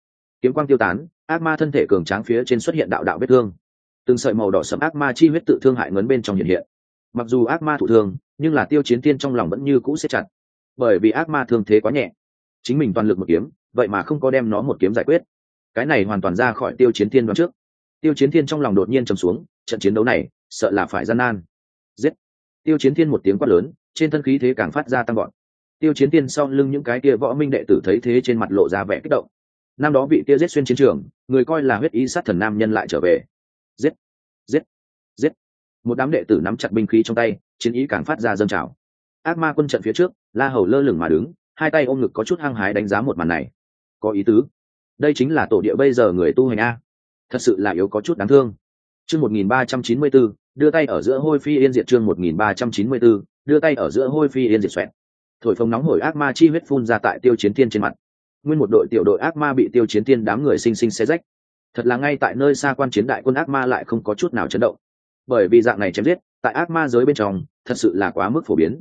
Kiếm quang tiêu tán, ác ma thân thể cường tráng phía trên xuất hiện đạo đạo vết thương. Từng sợi màu đỏ sẫm ác ma chi huyết tự thương hại ngấn bên trong hiện hiện. Mặc dù ác ma thụ thương, nhưng là tiêu chiến thiên trong lòng vẫn như cũ xếp chặt. Bởi vì ác ma thương thế quá nhẹ. Chính mình toàn lực một kiếm, vậy mà không có đem nó một kiếm giải quyết. Cái này hoàn toàn ra khỏi tiêu chiến thiên đoạn trước. Tiêu chiến thiên trong lòng đột nhiên trầm xuống, trận chiến đấu này, sợ là phải gian nan tiêu chiến thiên một tiếng quát lớn, trên thân khí thế càng phát ra tăng gọn tiêu chiến Thiên sau lưng những cái kia võ minh đệ tử thấy thế trên mặt lộ ra vẻ kích động. Năm đó bị kia giết xuyên chiến trường, người coi là huyết y sát thần nam nhân lại trở về. Giết! Giết! Giết! Một đám đệ tử nắm chặt binh khí trong tay, chiến ý càng phát ra dâng trào. Ác ma quân trận phía trước, la hầu lơ lửng mà đứng, hai tay ôm ngực có chút hăng hái đánh giá một màn này. Có ý tứ. Đây chính là tổ địa bây giờ người tu hành a. Thật sự là yếu có chút đáng thương. Chương một nghìn ba trăm chín mươi bốn đưa tay ở giữa hôi phi yên diệt chương một nghìn ba trăm chín mươi b ố đưa tay ở giữa hôi phi yên diệt xoẹt. Thổi phồng nóng hổi ác ma chi huyết phun ra tại tiêu chiến thiên trên mặt. Nguyên một đội tiểu đội ác ma bị tiêu chiến tiên đám người sinh sinh xé rách. Thật là ngay tại nơi xa quan chiến đại quân ác ma lại không có chút nào chấn động. Bởi vì dạng này chém giết, tại ác ma giới bên trong, thật sự là quá mức phổ biến.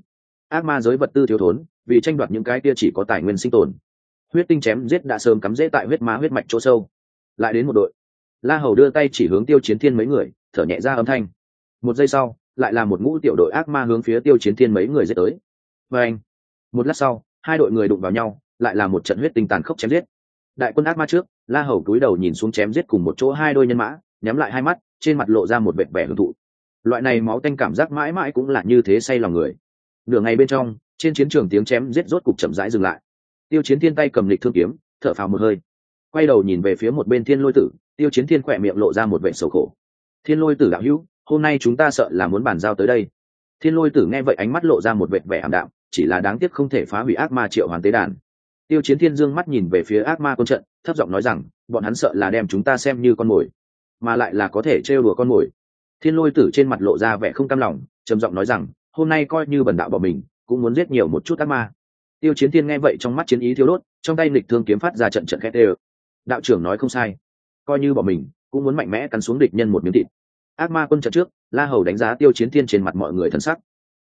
Ác ma giới vật tư thiếu thốn, vì tranh đoạt những cái kia chỉ có tài nguyên sinh tồn. Huyết tinh chém giết đã sớm cắm rễ tại huyết ma huyết mạch chỗ sâu. Lại đến một đội. La hầu đưa tay chỉ hướng tiêu chiến thiên mấy người, thở nhẹ ra âm thanh một giây sau, lại là một ngũ tiểu đội ác ma hướng phía tiêu chiến thiên mấy người dết tới. Và anh, một lát sau, hai đội người đụng vào nhau, lại là một trận huyết tinh tàn khốc chém giết. Đại quân ác ma trước, la hầu cúi đầu nhìn xuống chém giết cùng một chỗ hai đôi nhân mã, nhắm lại hai mắt, trên mặt lộ ra một vệt vẻ hưởng thụ. Loại này máu tanh cảm giác mãi mãi cũng là như thế say lòng người. Nửa ngày bên trong, trên chiến trường tiếng chém giết rốt cục chậm rãi dừng lại. Tiêu chiến thiên tay cầm lịch thương kiếm, thở phào một hơi. Quay đầu nhìn về phía một bên thiên lôi tử, tiêu chiến thiên khỏe miệng lộ ra một vệ sầu khổ. Thiên lôi tử đạo hữu hôm nay chúng ta sợ là muốn bàn giao tới đây. Thiên lôi tử nghe vậy ánh mắt lộ ra một vệ vẻ ảm đạm, chỉ là đáng tiếc không thể phá hủy ác ma triệu hoàng tế đàn. Tiêu chiến thiên dương mắt nhìn về phía ác ma quân trận, thấp giọng nói rằng, bọn hắn sợ là đem chúng ta xem như con mồi, mà lại là có thể trêu đùa con mồi. Thiên lôi tử trên mặt lộ ra vẻ không cam lòng, trầm giọng nói rằng, hôm nay coi như bần đạo bỏ mình, cũng muốn giết nhiều một chút ác ma. Tiêu chiến thiên nghe vậy trong mắt chiến ý thiếu đốt, trong tay lịch thương kiếm phát ra trận trận khét đều. đạo trưởng nói không sai, coi như bỏ mình, cũng muốn mạnh mẽ cắn xuống địch nhân một miếng thịt ác ma quân trận trước, la hầu đánh giá tiêu chiến thiên trên mặt mọi người thân sắc.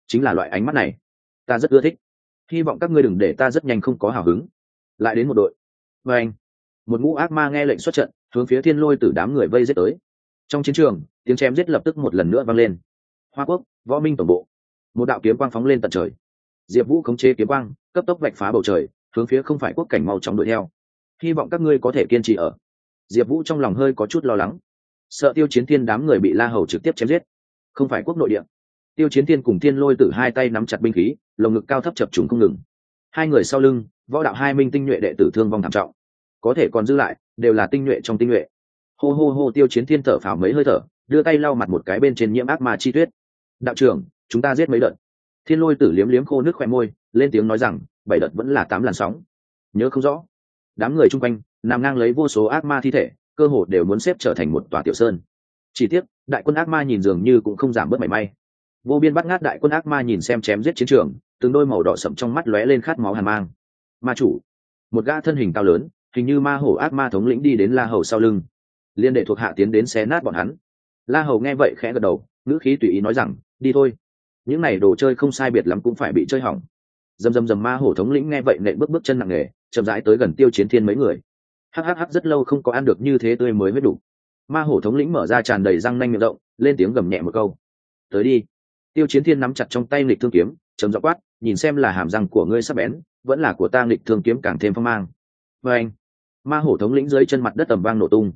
Chính là loại ánh mắt này. Ta rất ưa thích. Hy vọng các ngươi đừng để ta rất nhanh không có hào hứng. Lại đến một đội. Và anh, một ngũ ác ma nghe lệnh xuất trận, hướng phía thiên lôi từ đám người vây giết tới. Trong chiến trường, tiếng chém giết lập tức một lần nữa vang lên. Hoa quốc, võ minh tổng bộ. Một đạo kiếm quang phóng lên tận trời. Diệp vũ khống chế kiếm quang, cấp tốc vạch phá bầu trời, hướng phía không phải quốc cảnh mau chóng đuổi theo. Hy vọng các ngươi có thể kiên trì ở. Diệp vũ trong lòng hơi có chút lo lắng sợ tiêu chiến thiên đám người bị la hầu trực tiếp chém giết. Không phải quốc nội địa. Tiêu chiến thiên cùng thiên lôi từ hai tay nắm chặt binh khí, lồng ngực cao thấp chập trùng không ngừng. Hai người sau lưng, võ đạo hai minh tinh nhuệ đệ tử thương vong thảm trọng. Có thể còn giữ lại, đều là tinh nhuệ trong tinh nhuệ. Hô hô hô, tiêu chiến thiên thở phào mấy hơi thở, đưa tay lau mặt một cái bên trên nhiễm ác ma chi tuyết. Đạo trưởng, chúng ta giết mấy đợt? Thiên lôi tử liếm liếm khô nước khoe môi, lên tiếng nói rằng, bảy đợt vẫn là tám làn sóng. Nhớ không rõ, đám người chung quanh, nằm ngang lấy vô số ác ma thi thể cơ hồ đều muốn xếp trở thành một tòa tiểu sơn. Chỉ tiếc, đại quân ác ma nhìn dường như cũng không giảm bớt mảy may. Vô biên bắt ngát đại quân ác ma nhìn xem chém giết chiến trường, từng đôi màu đỏ sậm trong mắt lóe lên khát máu hàn mang. Ma chủ, một gã thân hình cao lớn, hình như ma hổ ác ma thống lĩnh đi đến la hầu sau lưng. Liên đệ thuộc hạ tiến đến xé nát bọn hắn. La hầu nghe vậy khẽ gật đầu, ngữ khí tùy ý nói rằng, đi thôi. Những này đồ chơi không sai biệt lắm cũng phải bị chơi hỏng. Dầm dầm dầm ma hổ thống lĩnh nghe vậy nện bước bước chân nặng nề, chậm rãi tới gần tiêu chiến thiên mấy người hhh rất lâu không có ăn được như thế tươi mới mới đủ. Ma hổ thống lĩnh mở ra tràn đầy răng nanh miệng rộng, lên tiếng gầm nhẹ một câu. Tới đi. Tiêu chiến thiên nắm chặt trong tay lịch thương kiếm, chấm dọ quát, nhìn xem là hàm răng của ngươi sắp bén, vẫn là của ta lịch thương kiếm càng thêm phong mang. Và anh, ma hổ thống lĩnh dưới chân mặt đất tầm vang nổ tung.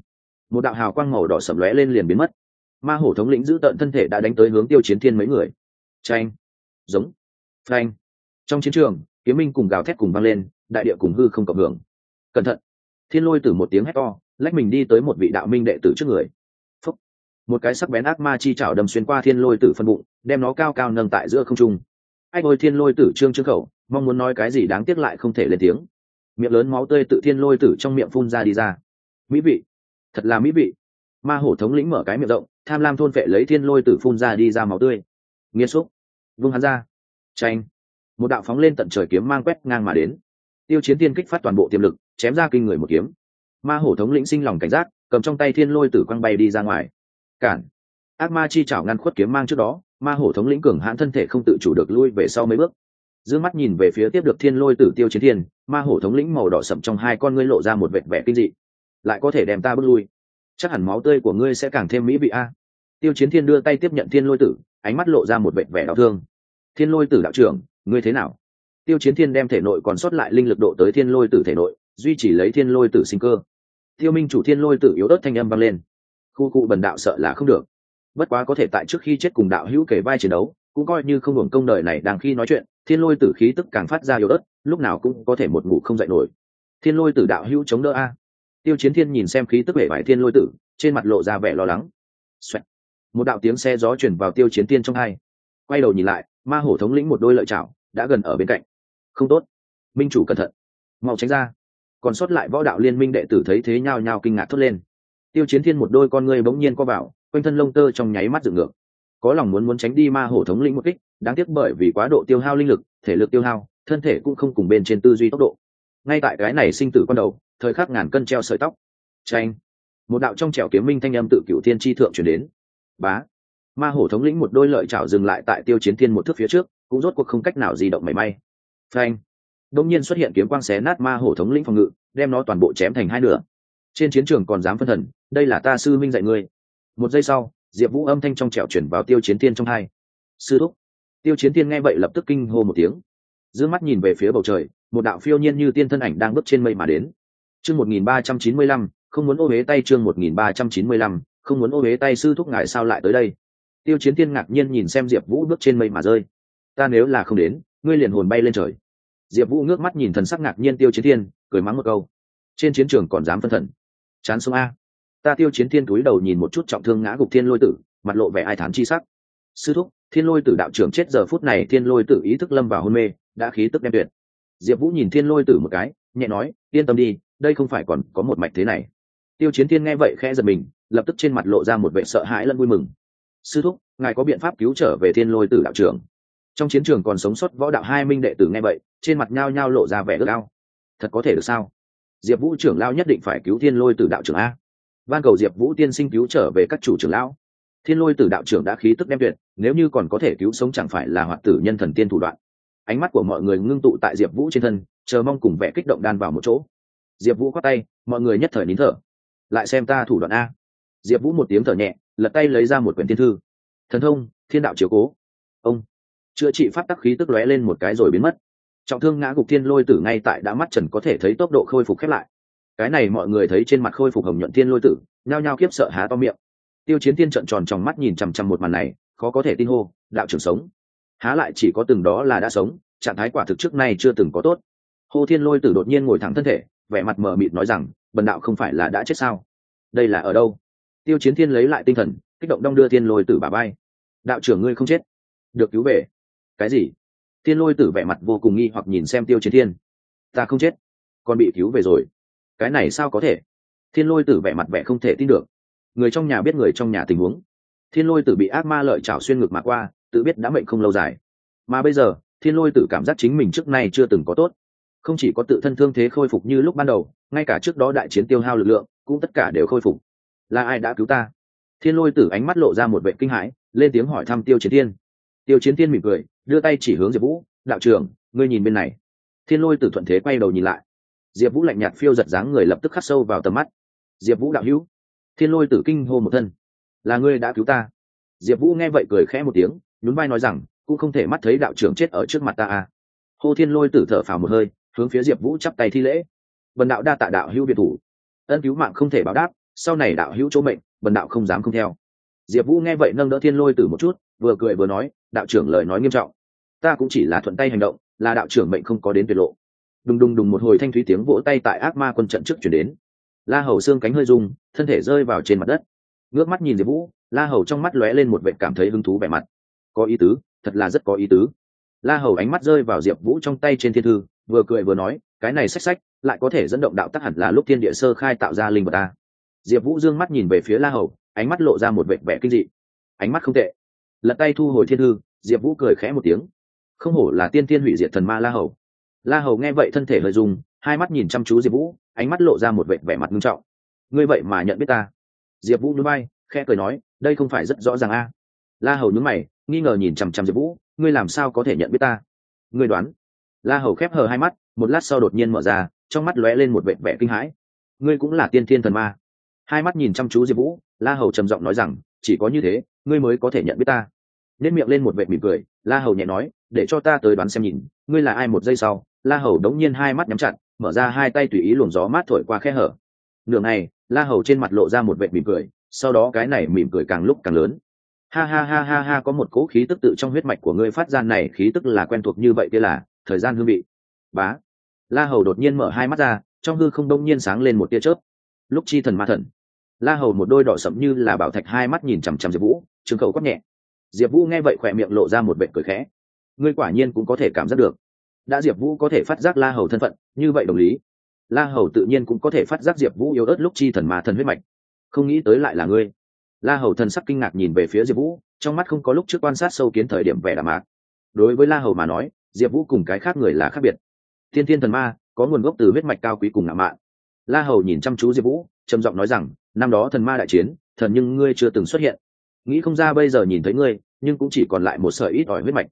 Một đạo hào quang màu đỏ sầm lóe lên liền biến mất. Ma hổ thống lĩnh giữ tợn thân thể đã đánh tới hướng tiêu chiến thiên mấy người. Tranh giống. Phanh. Trong chiến trường, kiếm minh cùng gào thét cùng vang lên, đại địa cùng hư không cộng hưởng. Cẩn thận thiên lôi từ một tiếng hét to, lách mình đi tới một vị đạo minh đệ tử trước người. Phúc. một cái sắc bén ác ma chi chảo đâm xuyên qua thiên lôi tử phân bụng, đem nó cao cao nâng tại giữa không trung. Anh ôi, thiên lôi tử trương trương khẩu, mong muốn nói cái gì đáng tiếc lại không thể lên tiếng. Miệng lớn máu tươi tự thiên lôi tử trong miệng phun ra đi ra. Mỹ vị. Thật là mỹ vị. Ma hổ thống lĩnh mở cái miệng rộng, tham lam thôn vệ lấy thiên lôi tử phun ra đi ra máu tươi. Nghiêm xúc. Vung hắn ra. Tranh một đạo phóng lên tận trời kiếm mang quét ngang mà đến. Tiêu chiến tiên kích phát toàn bộ tiềm lực chém ra kinh người một kiếm. Ma hổ thống lĩnh sinh lòng cảnh giác, cầm trong tay thiên lôi tử quăng bay đi ra ngoài. Cản. Ác ma chi chảo ngăn khuất kiếm mang trước đó, ma hổ thống lĩnh cường hãn thân thể không tự chủ được lui về sau mấy bước. D mắt nhìn về phía tiếp được thiên lôi tử tiêu chiến thiên, ma hổ thống lĩnh màu đỏ sậm trong hai con ngươi lộ ra một vệt vẻ kinh dị. Lại có thể đem ta bước lui. Chắc hẳn máu tươi của ngươi sẽ càng thêm mỹ vị a. Tiêu chiến thiên đưa tay tiếp nhận thiên lôi tử, ánh mắt lộ ra một vệt vẻ đau thương. Thiên lôi tử đạo trưởng, ngươi thế nào? Tiêu chiến thiên đem thể nội còn sót lại linh lực độ tới thiên lôi tử thể nội duy chỉ lấy thiên lôi tử sinh cơ. Tiêu minh chủ thiên lôi tử yếu ớt thanh âm vang lên. Khu cụ bần đạo sợ là không được. Bất quá có thể tại trước khi chết cùng đạo hữu kể vai chiến đấu, cũng coi như không hưởng công đời này đang khi nói chuyện, thiên lôi tử khí tức càng phát ra yếu ớt, lúc nào cũng có thể một ngủ không dậy nổi. Thiên lôi tử đạo hữu chống đỡ a. Tiêu chiến thiên nhìn xem khí tức vẻ vải thiên lôi tử, trên mặt lộ ra vẻ lo lắng、Xoẹt. một đạo tiếng xe gió chuyển vào tiêu chiến thiên trong hai. Quay đầu nhìn lại, ma hổ thống lĩnh một đôi lợi chảo, đã gần ở bên cạnh. Không tốt. Minh chủ cẩn thận. Mau tránh ra còn sót lại võ đạo liên minh đệ tử thấy thế nhao nhao kinh ngạc thốt lên. Tiêu chiến thiên một đôi con ngươi bỗng nhiên co vào, quanh thân lông tơ trong nháy mắt dựng ngược. Có lòng muốn muốn tránh đi ma hổ thống lĩnh một kích, đáng tiếc bởi vì quá độ tiêu hao linh lực, thể lực tiêu hao, thân thể cũng không cùng bên trên tư duy tốc độ. Ngay tại cái này sinh tử con đầu, thời khắc ngàn cân treo sợi tóc. Tranh một đạo trong trẻo kiếm minh thanh âm tự cựu thiên tri thượng chuyển đến. Bá! Ma hổ thống lĩnh một đôi lợi chảo dừng lại tại tiêu chiến thiên một thước phía trước, cũng rốt cuộc không cách nào di động mảy may. Phanh đông nhiên xuất hiện kiếm quang xé nát ma hổ thống lĩnh phòng ngự, đem nó toàn bộ chém thành hai nửa. Trên chiến trường còn dám phân thần, đây là ta sư minh dạy ngươi. Một giây sau, diệp vũ âm thanh trong trẻo chuyển vào tiêu chiến tiên trong hai. Sư thúc. Tiêu chiến tiên nghe vậy lập tức kinh hô một tiếng. D mắt nhìn về phía bầu trời, một đạo phiêu nhiên như tiên thân ảnh đang bước trên mây mà đến. Chương một nghìn ba trăm chín mươi lăm, không muốn ô huế tay chương một nghìn ba trăm chín mươi lăm, không muốn ô huế tay sư thúc ngài sao lại tới đây? Tiêu chiến tiên ngạc nhiên nhìn xem diệp vũ bước trên mây mà rơi. Ta nếu là không đến, ngươi liền hồn bay lên trời diệp vũ ngước mắt nhìn thần sắc ngạc nhiên tiêu chiến thiên, cười mắng một câu. Trên chiến trường còn dám phân thần. Chán sống a. Ta tiêu chiến thiên túi đầu nhìn một chút trọng thương ngã gục thiên lôi tử, mặt lộ vẻ ai thán chi sắc. Sư thúc, thiên lôi tử đạo trưởng chết giờ phút này, thiên lôi tử ý thức lâm vào hôn mê, đã khí tức đem tuyệt diệp vũ nhìn thiên lôi tử một cái, nhẹ nói, yên tâm đi, đây không phải còn có một mạch thế này. Tiêu chiến thiên nghe vậy khẽ giật mình, lập tức trên mặt lộ ra một vẻ sợ hãi lẫn vui mừng. Sư thúc, ngài có biện pháp cứu trở về thiên lôi tử đạo trưởng? Trong chiến trường còn sống sót võ đạo hai minh đệ tử nghe vậy, trên mặt nhao nhao lộ ra vẻ ước ao. Thật có thể được sao? Diệp vũ trưởng lao nhất định phải cứu thiên lôi tử đạo trưởng a. Van cầu diệp vũ tiên sinh cứu trở về các chủ trưởng lão. Thiên lôi tử đạo trưởng đã khí tức đem tuyệt, nếu như còn có thể cứu sống chẳng phải là hoạt tử nhân thần tiên thủ đoạn. Ánh mắt của mọi người ngưng tụ tại diệp vũ trên thân, chờ mong cùng vẻ kích động đan vào một chỗ. Diệp vũ khoác tay, mọi người nhất thời nín thở. Lại xem ta thủ đoạn a. Diệp vũ một tiếng thở nhẹ, lật tay lấy ra một quyển thiên thư. Thần thông, thiên đạo chiếu cố. Ông chữa trị pháp tắc khí tức lóe lên một cái rồi biến mất. Trọng thương ngã gục thiên lôi tử ngay tại đã mắt trần có thể thấy tốc độ khôi phục khép lại. Cái này mọi người thấy trên mặt khôi phục hồng nhuận thiên lôi tử, nhao nhao khiếp sợ há to miệng. Tiêu chiến thiên trận tròn trong mắt nhìn chằm chằm một màn này, khó có thể tin hô, đạo trưởng sống. Há lại chỉ có từng đó là đã sống, trạng thái quả thực trước nay chưa từng có tốt. Hô thiên lôi tử đột nhiên ngồi thẳng thân thể, vẻ mặt mờ mịt nói rằng, bần đạo không phải là đã chết sao? Đây là ở đâu? Tiêu chiến thiên lấy lại tinh thần, kích động đong đưa thiên lôi tử bà bay đạo trưởng ngươi không chết. Được cứu về cái gì? Thiên lôi tử vẻ mặt vô cùng nghi hoặc nhìn xem tiêu chiến thiên. Ta không chết, con bị cứu về rồi. Cái này sao có thể? Thiên lôi tử vẻ mặt vẻ không thể tin được. Người trong nhà biết người trong nhà tình huống. Thiên lôi tử bị ác ma lợi chảo xuyên ngực mà qua, tự biết đã mệnh không lâu dài. Mà bây giờ, thiên lôi tử cảm giác chính mình trước nay chưa từng có tốt. Không chỉ có tự thân thương thế khôi phục như lúc ban đầu, ngay cả trước đó đại chiến tiêu hao lực lượng, cũng tất cả đều khôi phục. Là ai đã cứu ta? Thiên lôi tử ánh mắt lộ ra một vệ kinh hãi, lên tiếng hỏi thăm tiêu chiến thiên tiêu chiến thiên mỉm cười, đưa tay chỉ hướng diệp vũ, đạo trưởng, ngươi nhìn bên này. Thiên lôi tử thuận thế quay đầu nhìn lại. Diệp vũ lạnh nhạt phiêu giật dáng người lập tức khắc sâu vào tầm mắt. Diệp vũ đạo hữu. Thiên lôi tử kinh hô một thân. Là ngươi đã cứu ta. Diệp vũ nghe vậy cười khẽ một tiếng, nhún vai nói rằng, cũng không thể mắt thấy đạo trưởng chết ở trước mặt ta à. Hô thiên lôi tử thở phào một hơi, hướng phía diệp vũ chắp tay thi lễ. Bần đạo đa tạ đạo hữu biệt thủ. Ân cứu mạng không thể báo đáp, sau này đạo hữu chỗ mệnh, bần đạo không dám không theo. Diệp vũ nghe vậy nâng đỡ thiên lôi tử một chút, vừa cười vừa nói đạo trưởng lời nói nghiêm trọng. Ta cũng chỉ là thuận tay hành động, là đạo trưởng mệnh không có đến tuyệt lộ. Đùng đùng đùng một hồi thanh thúy tiếng vỗ tay tại ác ma quân trận trước chuyển đến. La hầu xương cánh hơi rung, thân thể rơi vào trên mặt đất. Ngước mắt nhìn diệp vũ, la hầu trong mắt lóe lên một vệ cảm thấy hứng thú vẻ mặt. Có ý tứ, thật là rất có ý tứ. La hầu ánh mắt rơi vào diệp vũ trong tay trên thiên thư, vừa cười vừa nói, cái này sách sách, lại có thể dẫn động đạo tắc hẳn là lúc thiên địa sơ khai tạo ra linh vật ta. Diệp vũ d ư ơ n g mắt nhìn về phía la hầu, ánh mắt lộ ra một vệ vẻ kinh dị. Ánh mắt không tệ lật tay thu hồi thiên hư, diệp vũ cười khẽ một tiếng. Không hổ là tiên tiên hủy diệt thần ma la hầu. La hầu nghe vậy thân thể hơi dùng hai mắt nhìn chăm chú diệp vũ ánh mắt lộ ra một vệ vẻ mặt nghiêm trọng. Ngươi vậy mà nhận biết ta. Diệp vũ núi bay khẽ cười nói đây không phải rất rõ ràng a. La hầu nhún mày nghi ngờ nhìn chằm chằm diệp vũ ngươi làm sao có thể nhận biết ta? Ngươi đoán. La hầu khép hờ hai mắt một lát sau đột nhiên mở ra trong mắt lóe lên một vẻ vẻ kinh hãi. Ngươi cũng là tiên thiên thần ma. Hai mắt nhìn chăm chú diệp vũ la hầu trầm giọng nói rằng chỉ có như thế ngươi mới có thể nhận biết ta. Nên miệng lên một vệ mỉm cười la hầu nhẹ nói để cho ta tới đoán xem nhìn ngươi là ai một giây sau? La hầu đống nhiên hai mắt nhắm chặt mở ra hai tay tùy ý luồng gió mát thổi qua khe hở. Nửa ngày, la hầu trên mặt lộ ra một vệ mỉm cười sau đó cái này mỉm cười càng lúc càng lớn. Ha ha ha ha ha có một cỗ khí tức tự trong huyết mạch của ngươi phát ra này khí tức là quen thuộc như vậy kia là thời gian hương vị. Bá. La hầu đột nhiên mở hai mắt ra trong hư không đông nhiên sáng lên một tia chớp. Lúc chi thần ma thần la hầu một đôi đỏ sẫm như là bảo thạch hai mắt nhìn chằm chằm diệp vũ trường khẩu quát nhẹ. Diệp vũ nghe vậy khỏe miệng lộ ra một vệ cười khẽ. Ngươi quả nhiên cũng có thể cảm giác được. Đã diệp vũ có thể phát giác la hầu thân phận, như vậy đồng lý. La hầu tự nhiên cũng có thể phát giác diệp vũ yếu ớt lúc chi thần mà thần huyết mạch. Không nghĩ tới lại là ngươi. La hầu thần sắc kinh ngạc nhìn về phía diệp vũ, trong mắt không có lúc trước quan sát sâu kiến thời điểm vẻ đà mạc. Đối với la hầu mà nói, diệp vũ cùng cái khác người là khác biệt. Thiên thiên thần ma, có nguồn gốc từ huyết mạch cao quý cùng ngạo mạn. La hầu nhìn chăm chú diệp vũ, trầm giọng nói rằng năm đó thần ma đại chiến, thần nhưng ngươi chưa từng xuất hiện. Nghĩ không ra bây giờ nhìn thấy ngươi, nhưng cũng chỉ còn lại một sợi ít ỏi huyết mạch.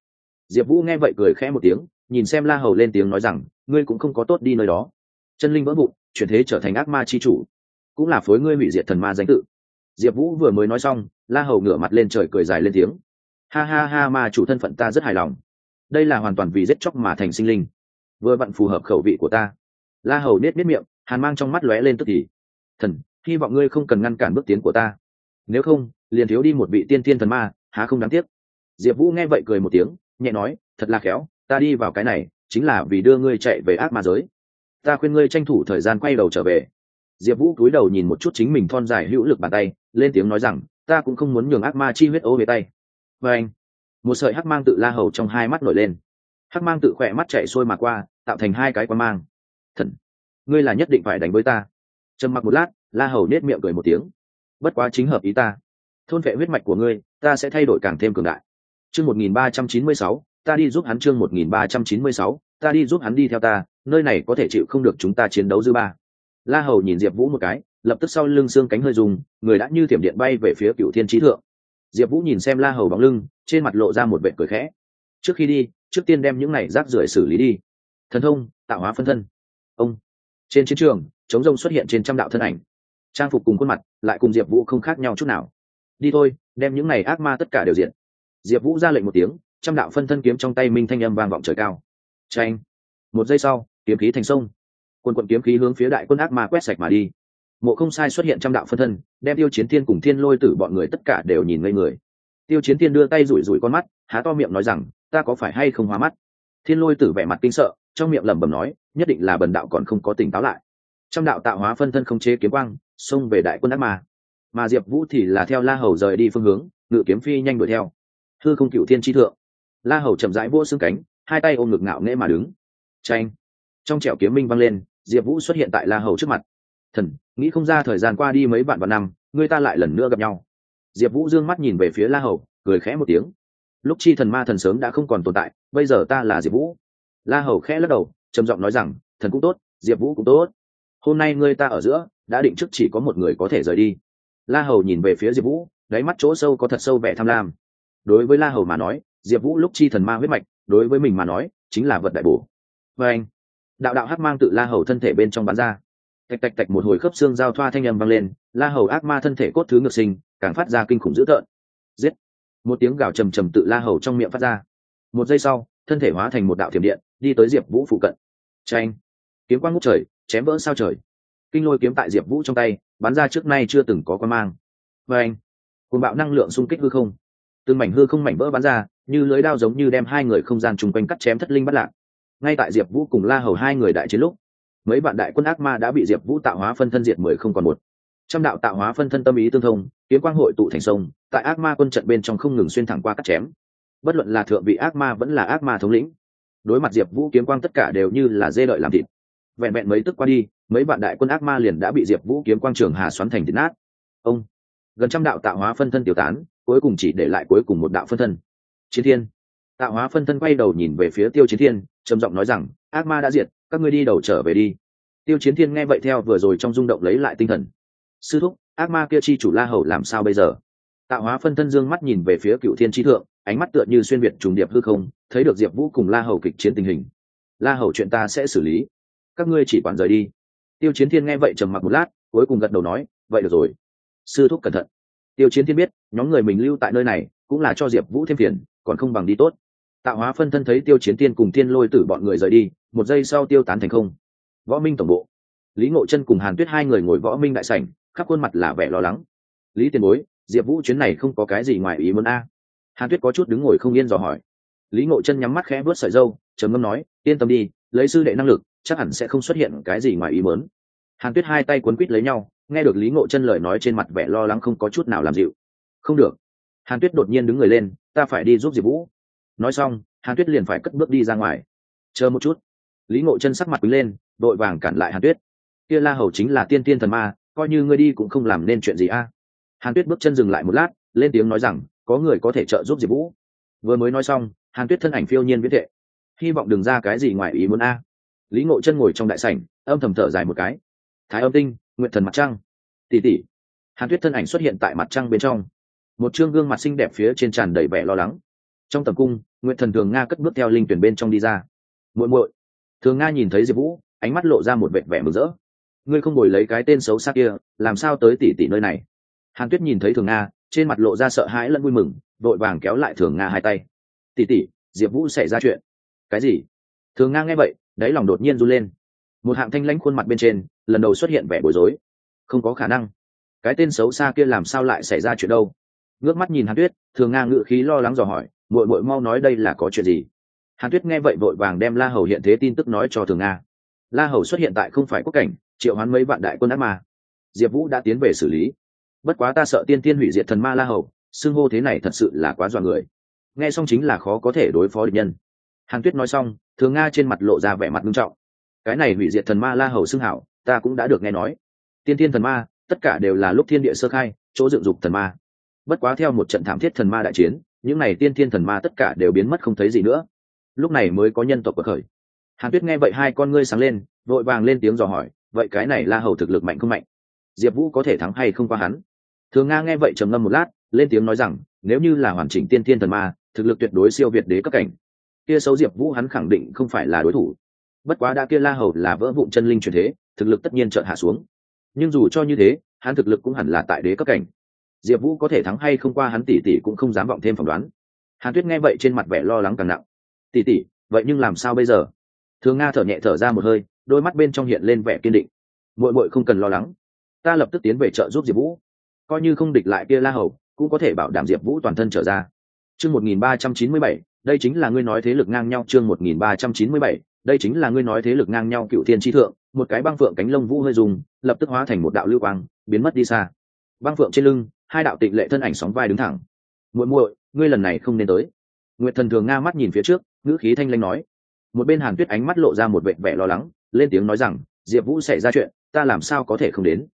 Diệp vũ nghe vậy cười khẽ một tiếng, nhìn xem la hầu lên tiếng nói rằng, ngươi cũng không có tốt đi nơi đó. Chân linh vỡ vụn, chuyển thế trở thành ác ma chi chủ, cũng là phối ngươi hủy diệt thần ma danh tự. Diệp vũ vừa mới nói xong, la hầu ngửa mặt lên trời cười dài lên tiếng. Ha ha ha, ma chủ thân phận ta rất hài lòng. Đây là hoàn toàn vì giết chóc mà thành sinh linh. Vừa vặn phù hợp khẩu vị của ta. La hầu nết nết miệng, hàn mang trong mắt lóe lên tức thì. Thần hy vọng ngươi không cần ngăn cản bước tiến của ta. Nếu không, liền thiếu đi một vị tiên thiên thần ma, há không đáng tiếc. Diệp vũ nghe vậy cười một tiếng, nhẹ nói, thật là khéo, ta đi vào cái này, chính là vì đưa ngươi chạy về ác ma giới. Ta khuyên ngươi tranh thủ thời gian quay đầu trở về. Diệp vũ cúi đầu nhìn một chút chính mình thon dài hữu lực bàn tay, lên tiếng nói rằng, ta cũng không muốn nhường ác ma chi huyết ô về tay. Và anh, một sợi hắc mang tự la hầu trong hai mắt nổi lên. Hắc mang tự khỏe mắt chạy xuôi mà qua, tạo thành hai cái quan mang. Thần, ngươi là nhất định phải đánh với ta. Trầm mặc một lát la hầu nết miệng cười một tiếng. Bất quá chính hợp ý ta. Thôn vệ huyết mạch của ngươi, ta sẽ thay đổi càng thêm cường đại. Chương một nghìn ba trăm chín mươi sáu, ta đi giúp hắn chương một nghìn ba trăm chín mươi sáu, ta đi giúp hắn đi theo ta, nơi này có thể chịu không được chúng ta chiến đấu dư ba. La hầu nhìn diệp vũ một cái, lập tức sau lưng xương cánh hơi dùng người đã như thiểm điện bay về phía cựu thiên trí thượng. Diệp vũ nhìn xem la hầu bóng lưng, trên mặt lộ ra một vệ cười khẽ. Trước khi đi, trước tiên đem những này rác rưởi xử lý đi. Thần thông, tạo hóa phân thân. Ông, trên chiến trường chống rông xuất hiện trên trăm đạo thân ảnh trang phục cùng khuôn mặt lại cùng diệp vũ không khác nhau chút nào đi thôi đem những này ác ma tất cả đều diện diệp vũ ra lệnh một tiếng trăm đạo phân thân kiếm trong tay minh thanh âm vang vọng trời cao tranh một giây sau kiếm khí thành sông quân quận kiếm khí hướng phía đại quân ác ma quét sạch mà đi mộ không sai xuất hiện trăm đạo phân thân đem tiêu chiến thiên cùng thiên lôi tử bọn người tất cả đều nhìn ngây người tiêu chiến thiên đưa tay rủi rủi con mắt há to miệng nói rằng ta có phải hay không hóa mắt thiên lôi tử vẻ mặt kinh sợ trong miệng lẩm bẩm nói nhất định là bần đạo còn không có tỉnh táo lại trăm đạo tạo hóa phân thân không chế kiếm quang xông về đại quân ác mà, mà diệp vũ thì là theo la hầu rời đi phương hướng ngự kiếm phi nhanh đuổi theo. Thư không cựu thiên tri thượng. La hầu chậm rãi vỗ xương cánh hai tay ôm ngực ngạo nghễ mà đứng. Tranh trong trẻo kiếm minh vang lên diệp vũ xuất hiện tại la hầu trước mặt. Thần nghĩ không ra thời gian qua đi mấy vạn vạn năm người ta lại lần nữa gặp nhau. Diệp vũ d ư ơ n g mắt nhìn về phía la hầu cười khẽ một tiếng. Lúc chi thần ma thần sớm đã không còn tồn tại bây giờ ta là diệp vũ. La hầu khẽ lắc đầu trầm giọng nói rằng thần cũng tốt diệp vũ cũng tốt hôm nay ngươi ta ở giữa, đã định trước chỉ có một người có thể rời đi. La hầu nhìn về phía diệp vũ, đáy mắt chỗ sâu có thật sâu vẻ tham lam. Đối với la hầu mà nói, diệp vũ lúc chi thần ma huyết mạch, đối với mình mà nói, chính là vật đại bổ. Và anh, đạo đạo hát mang tự la hầu thân thể bên trong bán ra. Tạch tạch tạch một hồi khớp xương giao thoa thanh âm vang lên, la hầu ác ma thân thể cốt thứ ngược sinh, càng phát ra kinh khủng dữ tợn. Giết! Một tiếng gào trầm trầm tự la hầu trong miệng phát ra. Một giây sau, thân thể hóa thành một đạo thiểm điện, đi tới diệp vũ phụ cận. Tranh kiếm quang ngút trời chém vỡ sao trời. Kinh lôi kiếm tại diệp vũ trong tay, bắn ra trước nay chưa từng có quan mang. Và anh cùng bạo năng lượng xung kích hư không. Từng mảnh hư không mảnh vỡ bắn ra, như lưới đao giống như đem hai người không gian chung quanh cắt chém thất linh bắt lạc. Ngay tại diệp vũ cùng la hầu hai người đại chiến lúc, mấy bạn đại quân ác ma đã bị diệp vũ tạo hóa phân thân diệt mười không còn một. Trăm đạo tạo hóa phân thân tâm ý tương thông, kiếm quang hội tụ thành sông, tại ác ma quân trận bên trong không ngừng xuyên thẳng qua cắt chém. Bất luận là thượng vị ác ma vẫn là ác ma thống lĩnh, đối mặt diệp vũ kiếm quang tất cả đều như là dê đợi làm thịt vẹn vẹn mấy tức qua đi, mấy vạn đại quân ác ma liền đã bị diệp vũ kiếm quang trường hà xoắn thành thịt nát. Ông, gần trăm đạo tạo hóa phân thân tiêu tán, cuối cùng chỉ để lại cuối cùng một đạo phân thân. Chiến thiên. Tạo hóa phân thân quay đầu nhìn về phía tiêu chiến thiên, trầm giọng nói rằng, ác ma đã diệt, các ngươi đi đầu trở về đi. Tiêu chiến thiên nghe vậy theo vừa rồi trong rung động lấy lại tinh thần. Sư thúc, ác ma kia chi chủ la hầu làm sao bây giờ? Tạo hóa phân thân dương mắt nhìn về phía cựu thiên tri thượng, ánh mắt tựa như xuyên việt trùng điệp hư không, thấy được diệp vũ cùng la hầu kịch chiến tình hình. La hầu chuyện ta sẽ xử lý các ngươi chỉ quản rời đi. Tiêu chiến thiên nghe vậy trầm mặc một lát, cuối cùng gật đầu nói, vậy được rồi. Sư thúc cẩn thận. Tiêu chiến thiên biết, nhóm người mình lưu tại nơi này cũng là cho diệp vũ thêm phiền, còn không bằng đi tốt. Tạo hóa phân thân thấy tiêu chiến tiên cùng tiên lôi tử bọn người rời đi, một giây sau tiêu tán thành không. Võ minh tổng bộ. Lý ngộ chân cùng hàn tuyết hai người ngồi võ minh đại sảnh, khắp khuôn mặt là vẻ lo lắng. Lý tiền bối, diệp vũ chuyến này không có cái gì ngoài ý muốn a? Hàn tuyết có chút đứng ngồi không yên dò hỏi. Lý ngộ chân nhắm mắt khẽ vớt sợi dâu, trầm ngâm nói, yên tâm đi, lấy sư đệ năng lực chắc hẳn sẽ không xuất hiện cái gì ngoài ý muốn. Hàn tuyết hai tay quấn quít lấy nhau, nghe được lý ngộ chân lời nói trên mặt vẻ lo lắng không có chút nào làm dịu. Không được. Hàn tuyết đột nhiên đứng người lên, ta phải đi giúp diệp vũ. Nói xong, hàn tuyết liền phải cất bước đi ra ngoài. Chờ một chút. Lý ngộ chân sắc mặt quý lên, đội vàng cản lại hàn tuyết. Kia la hầu chính là tiên tiên thần ma, coi như ngươi đi cũng không làm nên chuyện gì a. Hàn tuyết bước chân dừng lại một lát, lên tiếng nói rằng, có người có thể trợ giúp diệp vũ. Vừa mới nói xong, hàn tuyết thân ảnh phiêu nhiên viết thệ hy vọng đừng ra cái gì ngoài ý muốn a lý ngộ chân ngồi trong đại sảnh, âm thầm thở dài một cái. Thái âm tinh, nguyện thần mặt trăng. Tỉ tỉ hàn tuyết thân ảnh xuất hiện tại mặt trăng bên trong. Một chương gương mặt xinh đẹp phía trên tràn đầy vẻ lo lắng. Trong tầm cung, nguyện thần thường nga cất bước theo linh tuyển bên trong đi ra. Muội muội. Thường nga nhìn thấy diệp vũ, ánh mắt lộ ra một vẻ vẻ mừng rỡ. Ngươi không ngồi lấy cái tên xấu xa kia, làm sao tới tỷ tỷ nơi này? Hàn tuyết nhìn thấy thường nga, trên mặt lộ ra sợ hãi lẫn vui mừng, vội vàng kéo lại thường nga hai tay. Tỷ tỷ, diệp vũ xảy ra chuyện. Cái gì? Thường nga nghe vậy đáy lòng đột nhiên run lên. Một hạng thanh lãnh khuôn mặt bên trên, lần đầu xuất hiện vẻ bối rối. Không có khả năng. Cái tên xấu xa kia làm sao lại xảy ra chuyện đâu? Ngước mắt nhìn hàn tuyết, thường nga ngự khí lo lắng dò hỏi, muội muội mau nói đây là có chuyện gì? Hàn tuyết nghe vậy vội vàng đem la hầu hiện thế tin tức nói cho thường nga. La hầu xuất hiện tại không phải quốc cảnh, triệu hoán mấy vạn đại quân ác ma. Diệp vũ đã tiến về xử lý. Bất quá ta sợ tiên tiên hủy diệt thần ma la hầu, xưng hô thế này thật sự là quá dọa người. Nghe xong chính là khó có thể đối phó địch nhân hàn tuyết nói xong, thường nga trên mặt lộ ra vẻ mặt nghiêm trọng. Cái này hủy diệt thần ma la hầu xưng hảo, ta cũng đã được nghe nói. Tiên thiên thần ma, tất cả đều là lúc thiên địa sơ khai, chỗ dựng dục thần ma. Bất quá theo một trận thảm thiết thần ma đại chiến, những này tiên thiên thần ma tất cả đều biến mất không thấy gì nữa. Lúc này mới có nhân tộc bậc khởi. Hàn tuyết nghe vậy hai con ngươi sáng lên, vội vàng lên tiếng dò hỏi, vậy cái này la hầu thực lực mạnh không mạnh? Diệp vũ có thể thắng hay không qua hắn? Thường nga nghe vậy trầm ngâm một lát, lên tiếng nói rằng, nếu như là hoàn chỉnh tiên thiên thần ma, thực lực tuyệt đối siêu việt đế cấp cảnh kia xấu diệp vũ hắn khẳng định không phải là đối thủ. Bất quá đã kia la hầu là vỡ vụn chân linh truyền thế, thực lực tất nhiên trợn hạ xuống. Nhưng dù cho như thế, hắn thực lực cũng hẳn là tại đế cấp cảnh. Diệp vũ có thể thắng hay không qua hắn tỷ tỷ cũng không dám vọng thêm phỏng đoán. Hàn tuyết nghe vậy trên mặt vẻ lo lắng càng nặng. Tỷ tỷ, vậy nhưng làm sao bây giờ? Thường nga thở nhẹ thở ra một hơi, đôi mắt bên trong hiện lên vẻ kiên định. Muội muội không cần lo lắng. Ta lập tức tiến về trợ giúp diệp vũ. Coi như không địch lại kia la hầu, cũng có thể bảo đảm diệp vũ toàn thân trở ra. Chương một nghìn ba trăm chín mươi bảy đây chính là ngươi nói thế lực ngang nhau, chương một nghìn ba trăm chín mươi bảy, đây chính là ngươi nói thế lực ngang nhau cựu thiên tri thượng, một cái băng phượng cánh lông vũ hơi dùng, lập tức hóa thành một đạo lưu quang, biến mất đi xa. Băng phượng trên lưng, hai đạo tịnh lệ thân ảnh sóng vai đứng thẳng. Muội muội, ngươi lần này không nên tới. Nguyệt thần thường nga mắt nhìn phía trước, ngữ khí thanh lanh nói. Một bên hàn tuyết ánh mắt lộ ra một vệ vẻ lo lắng, lên tiếng nói rằng, diệp vũ xảy ra chuyện, ta làm sao có thể không đến?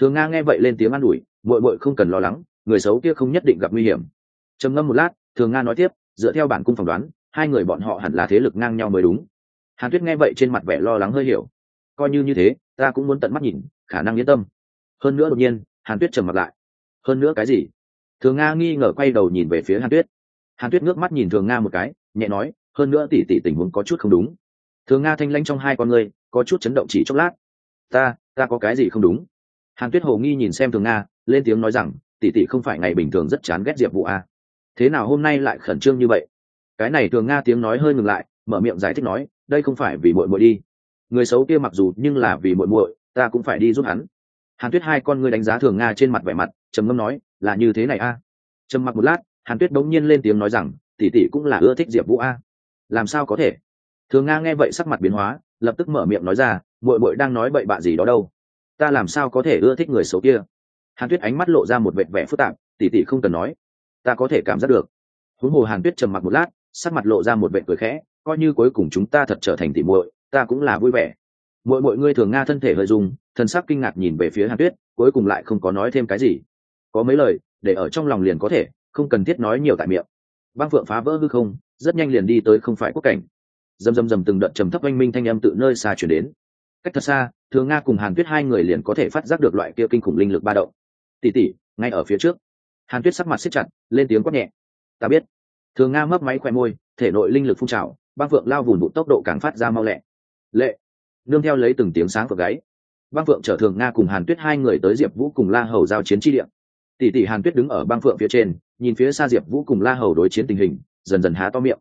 Thường nga nghe vậy lên tiếng an ủi, muội muội không cần lo lắng, người xấu kia không nhất định gặp nguy hiểm. Trầm ngâm một lát, thường nga nói tiếp dựa theo bản cung phỏng đoán, hai người bọn họ hẳn là thế lực ngang nhau mới đúng. Hàn tuyết nghe vậy trên mặt vẻ lo lắng hơi hiểu. Coi như như thế, ta cũng muốn tận mắt nhìn, khả năng yên tâm. Hơn nữa đột nhiên, hàn tuyết trầm mặt lại. Hơn nữa cái gì? Thường nga nghi ngờ quay đầu nhìn về phía hàn tuyết. Hàn tuyết ngước mắt nhìn thường nga một cái, nhẹ nói, hơn nữa tỉ tỉ tình huống có chút không đúng. Thường nga thanh lanh trong hai con ngươi có chút chấn động chỉ chốc lát. Ta ta có cái gì không đúng? Hàn tuyết hồ nghi nhìn xem thường nga, lên tiếng nói rằng tỉ tỉ không phải ngày bình thường rất chán ghét diệp vụ à? Thế nào hôm nay lại khẩn trương như vậy? Cái này thường nga tiếng nói hơi ngừng lại, mở miệng giải thích nói, đây không phải vì muội muội đi. Người xấu kia mặc dù nhưng là vì muội muội, ta cũng phải đi giúp hắn. Hàn tuyết hai con ngươi đánh giá thường nga trên mặt vẻ mặt, trầm ngâm nói, là như thế này a. Trầm mặc một lát, hàn tuyết bỗng nhiên lên tiếng nói rằng, tỷ tỷ cũng là ưa thích diệp vũ a. Làm sao có thể? Thường nga nghe vậy sắc mặt biến hóa, lập tức mở miệng nói ra, muội muội đang nói bậy bạ gì đó đâu? Ta làm sao có thể ưa thích người xấu kia? Hàn tuyết ánh mắt lộ ra một vệt vẻ phức tạp, tỷ tỷ không cần nói ta có thể cảm giác được. Huống hồ hàn tuyết trầm mặc một lát, sắc mặt lộ ra một vệ cười khẽ, coi như cuối cùng chúng ta thật trở thành tỷ muội, ta cũng là vui vẻ. Mỗi mỗi ngươi thường nga thân thể hơi dùng thân sắc kinh ngạc nhìn về phía hàn tuyết, cuối cùng lại không có nói thêm cái gì. Có mấy lời, để ở trong lòng liền có thể, không cần thiết nói nhiều tại miệng. Băng phượng phá vỡ hư không, rất nhanh liền đi tới không phải quốc cảnh. Dầm dầm dầm từng đợt trầm thấp oanh minh thanh âm tự nơi xa chuyển đến. Cách thật xa, thường nga cùng hàn tuyết hai người liền có thể phát giác được loại kia kinh khủng linh lực ba động. Tỉ tỉ ngay ở phía trước hàn tuyết sắc mặt siết chặt, lên tiếng quát nhẹ. Ta biết. Thường nga mấp máy khoe môi, thể nội linh lực phun trào, băng phượng lao vùn vụ tốc độ càng phát ra mau lẹ. Lệ. Nương theo lấy từng tiếng sáng phượng gáy, băng phượng chở thường nga cùng hàn tuyết hai người tới diệp vũ cùng la hầu giao chiến tri địa. Tỷ tỷ hàn tuyết đứng ở băng phượng phía trên, nhìn phía xa diệp vũ cùng la hầu đối chiến tình hình, dần dần há to miệng.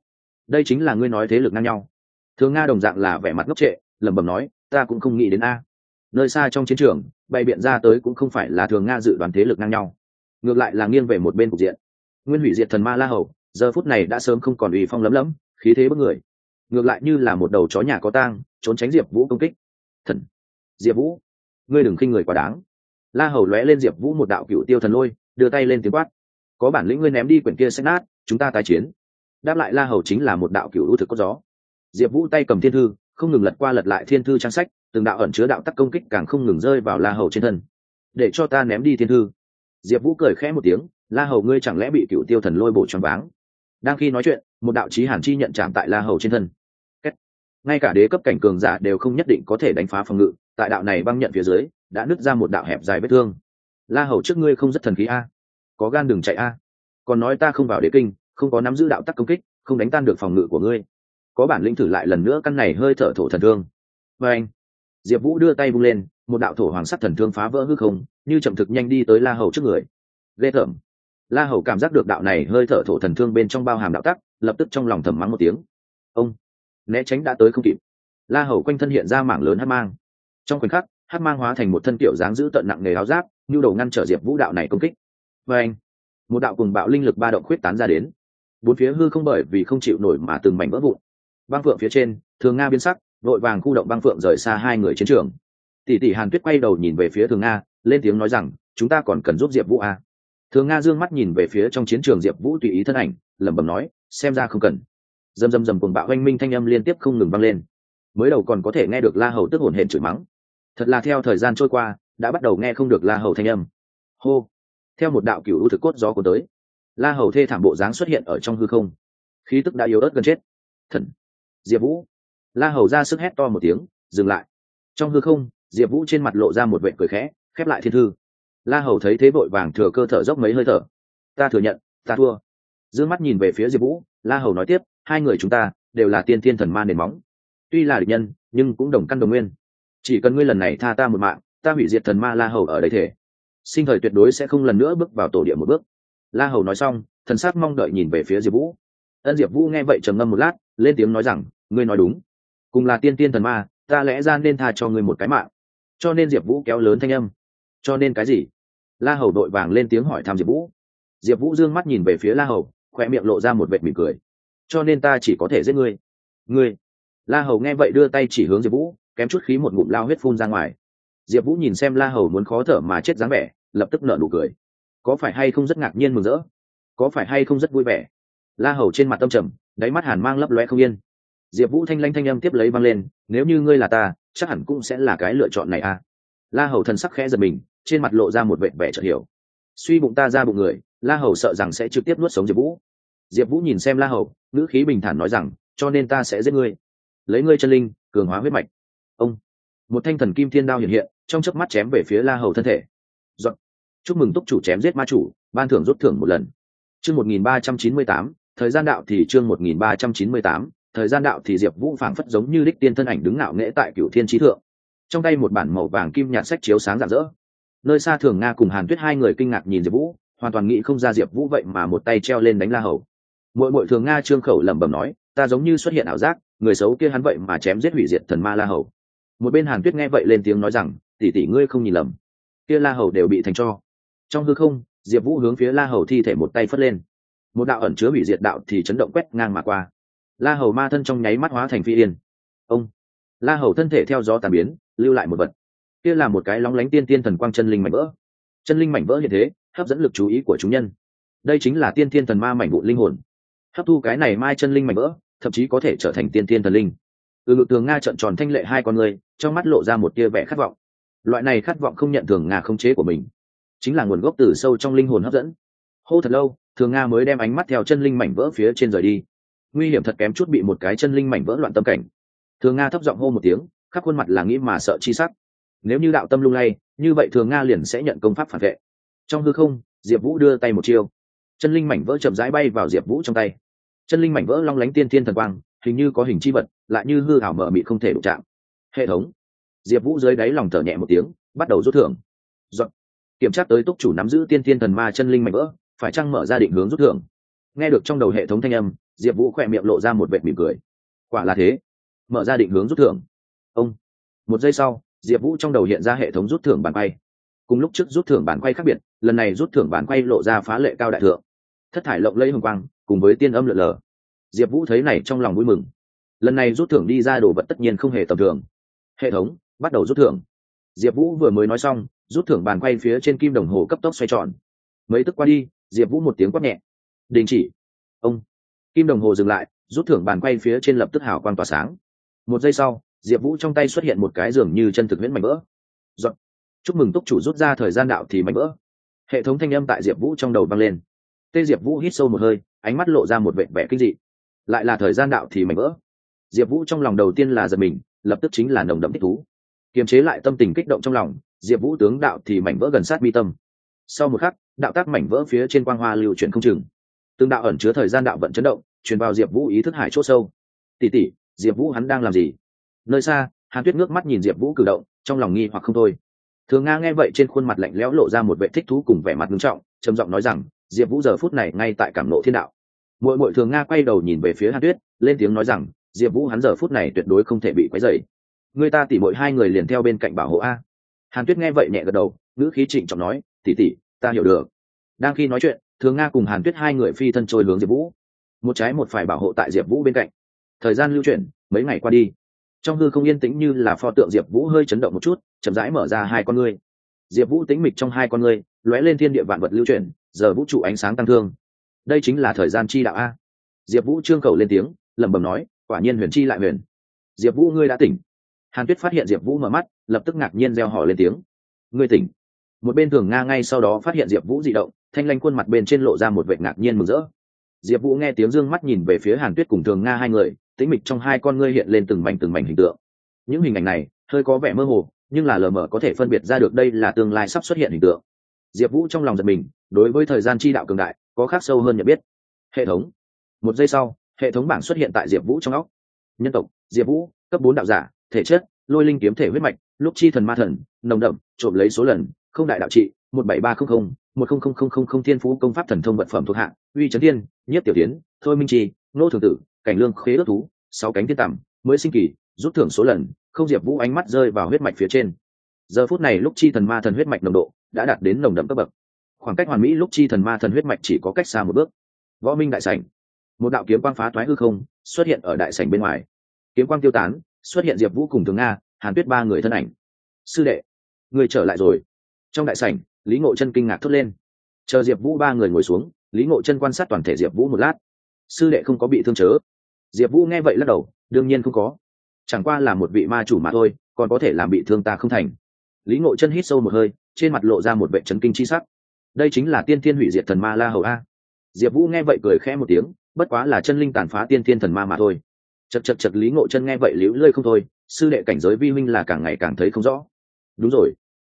Đây chính là ngươi nói thế lực ngang nhau. Thường nga đồng dạng là vẻ mặt ngốc trệ, lẩm bẩm nói, ta cũng không nghĩ đến a. Nơi xa trong chiến trường, bày biện ra tới cũng không phải là thường nga dự đoán thế lực ngang nhau ngược lại là nghiêng về một bên cục diện. Nguyên hủy diệt thần ma la hầu, giờ phút này đã sớm không còn ủy phong lấm lấm, khí thế bất người. Ngược lại như là một đầu chó nhà có tang, trốn tránh diệp vũ công kích. Thần! Diệp vũ! Ngươi đừng khinh người quá đáng. La hầu lóe lên diệp vũ một đạo cựu tiêu thần lôi, đưa tay lên tiếng quát. Có bản lĩnh ngươi ném đi quyển kia sách nát, chúng ta tái chiến. Đáp lại la hầu chính là một đạo cựu ưu thực có gió. Diệp vũ tay cầm thiên thư, không ngừng lật qua lật lại thiên thư trang sách, từng đạo ẩn chứa đạo tắc công kích càng không ngừng rơi vào la hầu trên thân. Để cho ta ném đi thiên thư diệp vũ cười khẽ một tiếng, la hầu ngươi chẳng lẽ bị cựu tiêu thần lôi bổ choáng váng? Đang khi nói chuyện, một đạo chí hàn chi nhận chạm tại la hầu trên thân. Ngay cả đế cấp cảnh cường giả đều không nhất định có thể đánh phá phòng ngự, tại đạo này băng nhận phía dưới, đã nứt ra một đạo hẹp dài vết thương. La hầu trước ngươi không rất thần khí a? Có gan đừng chạy a. Còn nói ta không vào đế kinh, không có nắm giữ đạo tắc công kích, không đánh tan được phòng ngự của ngươi. Có bản lĩnh thử lại lần nữa căn này hơi thở thổ thần thương. Vê anh. Diệp vũ đưa tay vung lên, một đạo thổ hoàng sắc thần thương phá vỡ hư không như chậm thực nhanh đi tới la hầu trước người. Ghê thởm la hầu cảm giác được đạo này hơi thở thổ thần thương bên trong bao hàm đạo tắc, lập tức trong lòng thầm mắng một tiếng. Ông, né tránh đã tới không kịp. La hầu quanh thân hiện ra mảng lớn hát mang. Trong khoảnh khắc hát mang hóa thành một thân kiểu dáng giữ tận nặng nề áo giáp như đầu ngăn trở diệp vũ đạo này công kích. Và anh, một đạo cùng bạo linh lực ba động khuyết tán ra đến. Bốn phía hư không bởi vì không chịu nổi mà từng mảnh vỡ vụn. Băng phượng phía trên, thường nga biến sắc, vội vàng khu động băng phượng rời xa hai người chiến trường. Tỷ tỷ hàn tuyết quay đầu nhìn về phía thường nga lên tiếng nói rằng, chúng ta còn cần giúp diệp vũ à. thường nga d ư ơ n g mắt nhìn về phía trong chiến trường diệp vũ tùy ý thân ảnh, lẩm bẩm nói, xem ra không cần. Dầm dầm dầm cùng bạo oanh minh thanh âm liên tiếp không ngừng vang lên. Mới đầu còn có thể nghe được la hầu tức hồn hển chửi mắng. Thật là theo thời gian trôi qua, đã bắt đầu nghe không được la hầu thanh âm. Hô. Theo một đạo cựu thực cốt gió của tới, la hầu thê thảm bộ dáng xuất hiện ở trong hư không. Khí tức đã yếu ớt gần chết. Thần. Diệp vũ. La hầu ra sức hét to một tiếng, dừng lại. Trong hư không, diệp vũ trên mặt lộ ra một vệ cười khẽ khép lại thiên thư. La hầu thấy thế vội vàng thừa cơ thở dốc mấy hơi thở. Ta thừa nhận, ta thua. D ư ơ n g mắt nhìn về phía diệp vũ, la hầu nói tiếp, hai người chúng ta đều là tiên thiên thần ma nền móng. Tuy là địch nhân, nhưng cũng đồng căn đồng nguyên. Chỉ cần ngươi lần này tha ta một mạng, ta hủy diệt thần ma la hầu ở đây thể. Sinh thời tuyệt đối sẽ không lần nữa bước vào tổ địa một bước. La hầu nói xong, thần s á c mong đợi nhìn về phía diệp vũ. Ân diệp vũ nghe vậy trầm ngâm một lát, lên tiếng nói rằng, ngươi nói đúng. Cùng là tiên tiên thần ma, ta lẽ ra nên tha cho ngươi một cái mạng. Cho nên diệp vũ kéo lớn thanh âm cho nên cái gì? La hầu đội vàng lên tiếng hỏi thăm diệp vũ. Diệp vũ d ư ơ n g mắt nhìn về phía la hầu khoe miệng lộ ra một vệt mỉm cười. Cho nên ta chỉ có thể giết ngươi. Ngươi? La hầu nghe vậy đưa tay chỉ hướng diệp vũ, kém chút khí một ngụm lao huyết phun ra ngoài. Diệp vũ nhìn xem la hầu muốn khó thở mà chết dáng vẻ, lập tức nở nụ cười. Có phải hay không rất ngạc nhiên mừng rỡ? Có phải hay không rất vui vẻ? La hầu trên mặt tâm trầm, đáy mắt hàn mang lấp loe không yên. Diệp vũ thanh lanh thanh âm tiếp lấy văng lên, nếu như ngươi là ta, chắc hẳn cũng sẽ là cái lựa chọn này à? La hầu thần sắc khẽ giật mình trên mặt lộ ra một vẻ vẻ chợt hiểu. Suy bụng ta ra bụng người, la hầu sợ rằng sẽ trực tiếp nuốt sống diệp vũ. Diệp vũ nhìn xem la hầu, ngữ khí bình thản nói rằng, cho nên ta sẽ giết ngươi. Lấy ngươi chân linh, cường hóa huyết mạch. Ông, một thanh thần kim thiên đao hiện hiện, trong chớp mắt chém về phía la hầu thân thể. Giọt. Chúc mừng túc chủ chém giết ma chủ, ban thưởng rút thưởng một lần. Chương một nghìn ba trăm chín mươi tám, thời gian đạo thì chương một nghìn ba trăm chín mươi tám, thời gian đạo thì diệp vũ phảng phất giống như đích tiên thân ảnh đứng ngạo nghễ tại cửu thiên trí thượng. Trong tay một bản màu vàng kim nhạt sách chiếu sáng rạng rỡ nơi xa thường nga cùng hàn tuyết hai người kinh ngạc nhìn diệp vũ, hoàn toàn nghĩ không ra diệp vũ vậy mà một tay treo lên đánh la hầu. Mỗi mỗi thường nga trương khẩu lẩm bẩm nói, ta giống như xuất hiện ảo giác, người xấu kia hắn vậy mà chém giết hủy diệt thần ma la hầu. Một bên hàn tuyết nghe vậy lên tiếng nói rằng, tỷ tỷ ngươi không nhìn lầm. Kia la hầu đều bị thành cho. Trong hư không, diệp vũ hướng phía la hầu thi thể một tay phất lên. Một đạo ẩn chứa hủy diệt đạo thì chấn động quét ngang mà qua. La hầu ma thân trong nháy mắt hóa thành phi yên. Ông. La hầu thân thể theo gió tàn biến, lưu lại một vật kia là một cái lóng lánh tiên tiên thần quang chân linh mảnh vỡ. Chân linh mảnh vỡ như thế, hấp dẫn lực chú ý của chúng nhân. Đây chính là tiên tiên thần ma mảnh vụ linh hồn. Hấp thu cái này mai chân linh mảnh vỡ, thậm chí có thể trở thành tiên tiên thần linh. Từ ngự tường nga trận tròn thanh lệ hai con người, trong mắt lộ ra một tia vẻ khát vọng. Loại này khát vọng không nhận thường nga không chế của mình, chính là nguồn gốc từ sâu trong linh hồn hấp dẫn. Hô thật lâu thường nga mới đem ánh mắt theo chân linh mảnh vỡ phía trên rời đi. Nguy hiểm thật kém chút bị một cái chân linh mảnh vỡ loạn tâm cảnh. Thường nga thấp giọng hô một tiếng, khắp khuôn mặt là nghĩ mà sợ chi sắc nếu như đạo tâm lung lay, như vậy thường nga liền sẽ nhận công pháp phản vệ. Trong hư không, diệp vũ đưa tay một chiêu. Chân linh mảnh vỡ chậm rãi bay vào diệp vũ trong tay. Chân linh mảnh vỡ long lánh tiên thiên thần quang, hình như có hình chi vật, lại như hư ảo mở mị không thể đụng chạm. Hệ thống. Diệp vũ dưới đáy lòng thở nhẹ một tiếng, bắt đầu rút thưởng. Dọn. kiểm tra tới túc chủ nắm giữ tiên thiên thần ma chân linh mảnh vỡ, phải chăng mở ra định hướng rút thưởng? Nghe được trong đầu hệ thống thanh âm, diệp vũ khỏe miệng lộ ra một vệ mỉm cười. Quả là thế. Mở ra định hướng rút thưởng. Ông. Một giây sau diệp vũ trong đầu hiện ra hệ thống rút thưởng bàn quay. Cùng lúc trước rút thưởng bàn quay khác biệt, lần này rút thưởng bàn quay lộ ra phá lệ cao đại thượng. Thất thải lộng lẫy hồng quang, cùng với tiên âm lượn lờ. Diệp vũ thấy này trong lòng vui mừng. Lần này rút thưởng đi ra đồ vật tất nhiên không hề tầm thường. Hệ thống, bắt đầu rút thưởng. Diệp vũ vừa mới nói xong, rút thưởng bàn quay phía trên kim đồng hồ cấp tốc xoay tròn. Mấy tức qua đi, diệp vũ một tiếng quát nhẹ. Đình chỉ. Ông. Kim đồng hồ dừng lại, rút thưởng bàn quay phía trên lập tức hào quang tỏa sáng. Một giây sau diệp vũ trong tay xuất hiện một cái giường như chân thực viễn mảnh vỡ. Giọt. Chúc mừng túc chủ rút ra thời gian đạo thì mảnh vỡ. Hệ thống thanh âm tại diệp vũ trong đầu vang lên. Tê diệp vũ hít sâu một hơi, ánh mắt lộ ra một vệ vẻ kinh dị. Lại là thời gian đạo thì mảnh vỡ. Diệp vũ trong lòng đầu tiên là giật mình, lập tức chính là nồng đậm thích thú. Kiềm chế lại tâm tình kích động trong lòng, diệp vũ tướng đạo thì mảnh vỡ gần sát mi tâm. Sau một khắc, đạo tác mảnh vỡ phía trên quang hoa lưu chuyển không chừng. Tương đạo ẩn chứa thời gian đạo vận chấn động, truyền vào diệp vũ ý thức hải c h ỗ sâu. Tỉ tỉ diệp vũ hắn đang làm gì? Nơi xa, hàn tuyết ngước mắt nhìn diệp vũ cử động, trong lòng nghi hoặc không thôi. Thường nga nghe vậy trên khuôn mặt lạnh lẽo lộ ra một vệ thích thú cùng vẻ mặt nghiêm trọng, trầm giọng nói rằng, diệp vũ giờ phút này ngay tại cảm nộ thiên đạo. Mỗi mỗi thường nga quay đầu nhìn về phía hàn tuyết, lên tiếng nói rằng, diệp vũ hắn giờ phút này tuyệt đối không thể bị quấy dày người ta tỉ mỗi hai người liền theo bên cạnh bảo hộ a. Hàn tuyết nghe vậy nhẹ gật đầu, ngữ khí trịnh trọng nói, tỉ tỉ, ta hiểu được. Đang khi nói chuyện, thường nga cùng hàn tuyết hai người phi thân trôi hướng diệp vũ. Một trái một phải bảo hộ tại diệp vũ bên cạnh. Thời gian lưu chuyển, mấy ngày qua đi trong hư không yên tĩnh như là pho tượng diệp vũ hơi chấn động một chút, chậm rãi mở ra hai con ngươi. Diệp vũ tĩnh mịch trong hai con ngươi, lóe lên thiên địa vạn vật lưu chuyển, giờ vũ trụ ánh sáng tăng thương. Đây chính là thời gian chi đạo a. Diệp vũ trương cầu lên tiếng, lẩm bẩm nói, quả nhiên huyền chi lại huyền. Diệp vũ ngươi đã tỉnh. Hàn tuyết phát hiện diệp vũ mở mắt, lập tức ngạc nhiên reo hò lên tiếng. Ngươi tỉnh. Một bên thường nga ngay sau đó phát hiện diệp vũ di động, thanh lanh khuôn mặt bên trên lộ ra một vệ ngạc nhiên mừng rỡ. Diệp vũ nghe tiếng d ư ơ n g mắt nhìn về phía hàn tuyết cùng thường nga hai người tĩnh mịch trong hai con ngươi hiện lên từng mảnh từng mảnh hình tượng. Những hình ảnh này hơi có vẻ mơ hồ, nhưng là lờ mờ có thể phân biệt ra được đây là tương lai sắp xuất hiện hình tượng. Diệp vũ trong lòng giật mình, đối với thời gian chi đạo cường đại, có khác sâu hơn nhận biết. Hệ thống. Một giây sau, hệ thống bảng xuất hiện tại diệp vũ trong óc. Nhân tộc, diệp vũ, cấp bốn đạo giả, thể chất, lôi linh kiếm thể huyết mạch, lúc chi thần ma thần, nồng đậm, trộm lấy số lần, không đại đạo trị, một bảy ba không không, một không không không không không thiên phú công pháp thần thông vật phẩm thuộc hạng uy trấn thiên, nhất tiểu tiến, thôi minh trì nô thường tử, cảnh lương khế ước thú, sáu cánh thiên tằm mới sinh kỳ, rút thưởng số lần, không diệp vũ ánh mắt rơi vào huyết mạch phía trên. Giờ phút này lúc chi thần ma thần huyết mạch nồng độ đã đạt đến nồng đậm cấp bậc. Khoảng cách hoàn mỹ lúc chi thần ma thần huyết mạch chỉ có cách xa một bước. Võ minh đại sảnh. Một đạo kiếm quang phá thoái hư không, xuất hiện ở đại sảnh bên ngoài. Kiếm quang tiêu tán, xuất hiện diệp vũ cùng thường nga, hàn tuyết ba người thân ảnh. Sư đệ, người trở lại rồi. Trong đại sảnh, lý ngộ chân kinh ngạc thốt lên. Chờ diệp vũ ba người ngồi xuống, lý ngộ chân quan sát toàn thể diệp vũ một lát sư đệ không có bị thương chớ. Diệp vũ nghe vậy lắc đầu, đương nhiên không có. Chẳng qua là một vị ma chủ mà thôi, còn có thể làm bị thương ta không thành. Lý ngộ chân hít sâu một hơi, trên mặt lộ ra một vệ trấn kinh chi sắc. Đây chính là tiên thiên hủy diệt thần ma la hầu a. Diệp vũ nghe vậy cười khẽ một tiếng, bất quá là chân linh tàn phá tiên thiên thần ma mà thôi. Chật chật chật lý ngộ chân nghe vậy liễu lơi không thôi, sư đệ cảnh giới vi huynh là càng ngày càng thấy không rõ. Đúng rồi.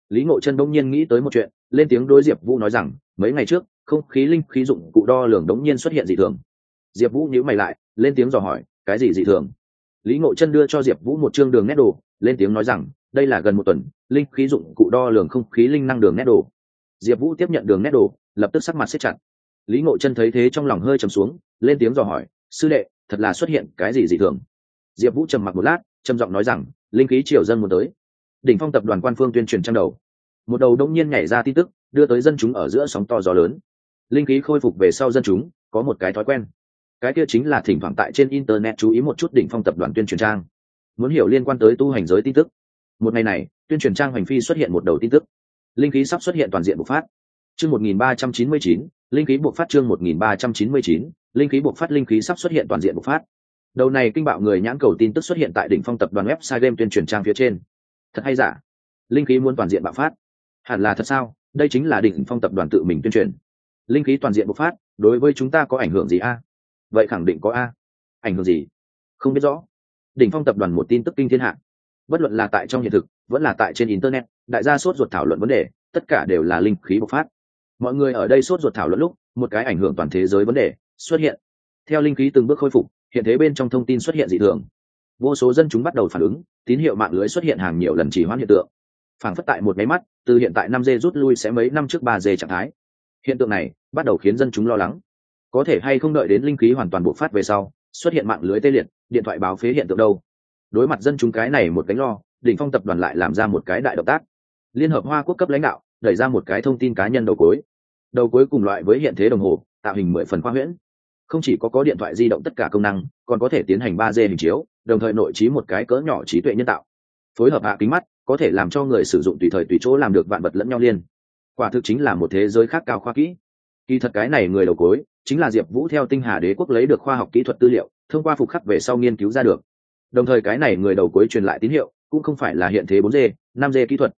Lý ngộ chân đông nhiên nghĩ tới một chuyện, lên tiếng đối diệp vũ nói rằng, mấy ngày trước, không khí linh khí dụng cụ đo lường đống nhiên xuất hiện dị thường diệp vũ nhíu mày lại, lên tiếng dò hỏi, cái gì dị thường? Lý ngộ chân đưa cho diệp vũ một chương đường nét đồ, lên tiếng nói rằng, đây là gần một tuần, linh khí dụng cụ đo lường không khí linh năng đường nét đồ. Diệp vũ tiếp nhận đường nét đồ, lập tức sắc mặt xếp chặt. Lý ngộ chân thấy thế trong lòng hơi trầm xuống, lên tiếng dò hỏi, sư đệ, thật là xuất hiện cái gì dị thường? Diệp vũ trầm mặc một lát, trầm giọng nói rằng, linh khí triều dân muốn tới. Đỉnh phong tập đoàn quan phương tuyên truyền trang đầu. Một đầu đông nhiên nhảy ra tin tức, đưa tới dân chúng ở giữa sóng to gió lớn. Linh khí khôi phục về sau dân chúng, có một cái thói quen cái kia chính là thỉnh thoảng tại trên internet chú ý một chút đỉnh phong tập đoàn tuyên truyền trang. Muốn hiểu liên quan tới tu hành giới tin tức. Một ngày này, tuyên truyền trang hành phi xuất hiện một đầu tin tức. Linh khí sắp xuất hiện toàn diện bộc phát. Chương một nghìn ba trăm chín mươi chín, linh khí bộc phát chương một nghìn ba trăm chín mươi chín, linh khí bộc phát, linh khí sắp xuất hiện toàn diện bộc phát. Đầu này kinh bạo người nhãn cầu tin tức xuất hiện tại đỉnh phong tập đoàn website game tuyên truyền trang phía trên. Thật hay giả? Linh khí muốn toàn diện bạo phát. Hẳn là thật sao? Đây chính là đỉnh phong tập đoàn tự mình tuyên truyền. Linh khí toàn diện bộc phát, đối với chúng ta có ảnh hưởng gì a? Vậy khẳng định có a. Ảnh hưởng gì? Không biết rõ. Đỉnh phong tập đoàn một tin tức kinh thiên hạ. Bất luận là tại trong hiện thực, vẫn là tại trên internet, đại gia sốt ruột thảo luận vấn đề, tất cả đều là linh khí bộc phát. Mọi người ở đây sốt ruột thảo luận lúc, một cái ảnh hưởng toàn thế giới vấn đề xuất hiện. Theo linh khí từng bước khôi phục, hiện thế bên trong thông tin xuất hiện dị thường. Vô số dân chúng bắt đầu phản ứng, tín hiệu mạng lưới xuất hiện hàng nhiều lần chỉ hoãn hiện tượng. Phản phất tại một máy mắt, từ hiện tại năm d rút lui sẽ mấy năm trước ba d trạng thái. Hiện tượng này bắt đầu khiến dân chúng lo lắng có thể hay không đợi đến linh khí hoàn toàn bộc phát về sau, xuất hiện mạng lưới tê liệt, điện thoại báo phế hiện tượng đâu? Đối mặt dân chúng cái này một cánh lo, đỉnh phong tập đoàn lại làm ra một cái đại động tác. Liên hợp hoa quốc cấp lãnh đạo, đẩy ra một cái thông tin cá nhân đầu cuối. Đầu cuối cùng loại với hiện thế đồng hồ, tạo hình mười phần khoa huyễn. Không chỉ có có điện thoại di động tất cả công năng, còn có thể tiến hành ba d hình chiếu, đồng thời nội trí một cái cỡ nhỏ trí tuệ nhân tạo. Phối hợp hạ kính mắt, có thể làm cho người sử dụng tùy thời tùy chỗ làm được vạn vật lẫn nhau liên. Quả thực chính là một thế giới khác cao khoa kỹ kỳ thật cái này người đầu cối, chính là diệp vũ theo tinh hà đế quốc lấy được khoa học kỹ thuật tư liệu, thông qua phục khắc về sau nghiên cứu ra được. Đồng thời cái này người đầu cối truyền lại tín hiệu, cũng không phải là hiện thế bốn d, năm d kỹ thuật,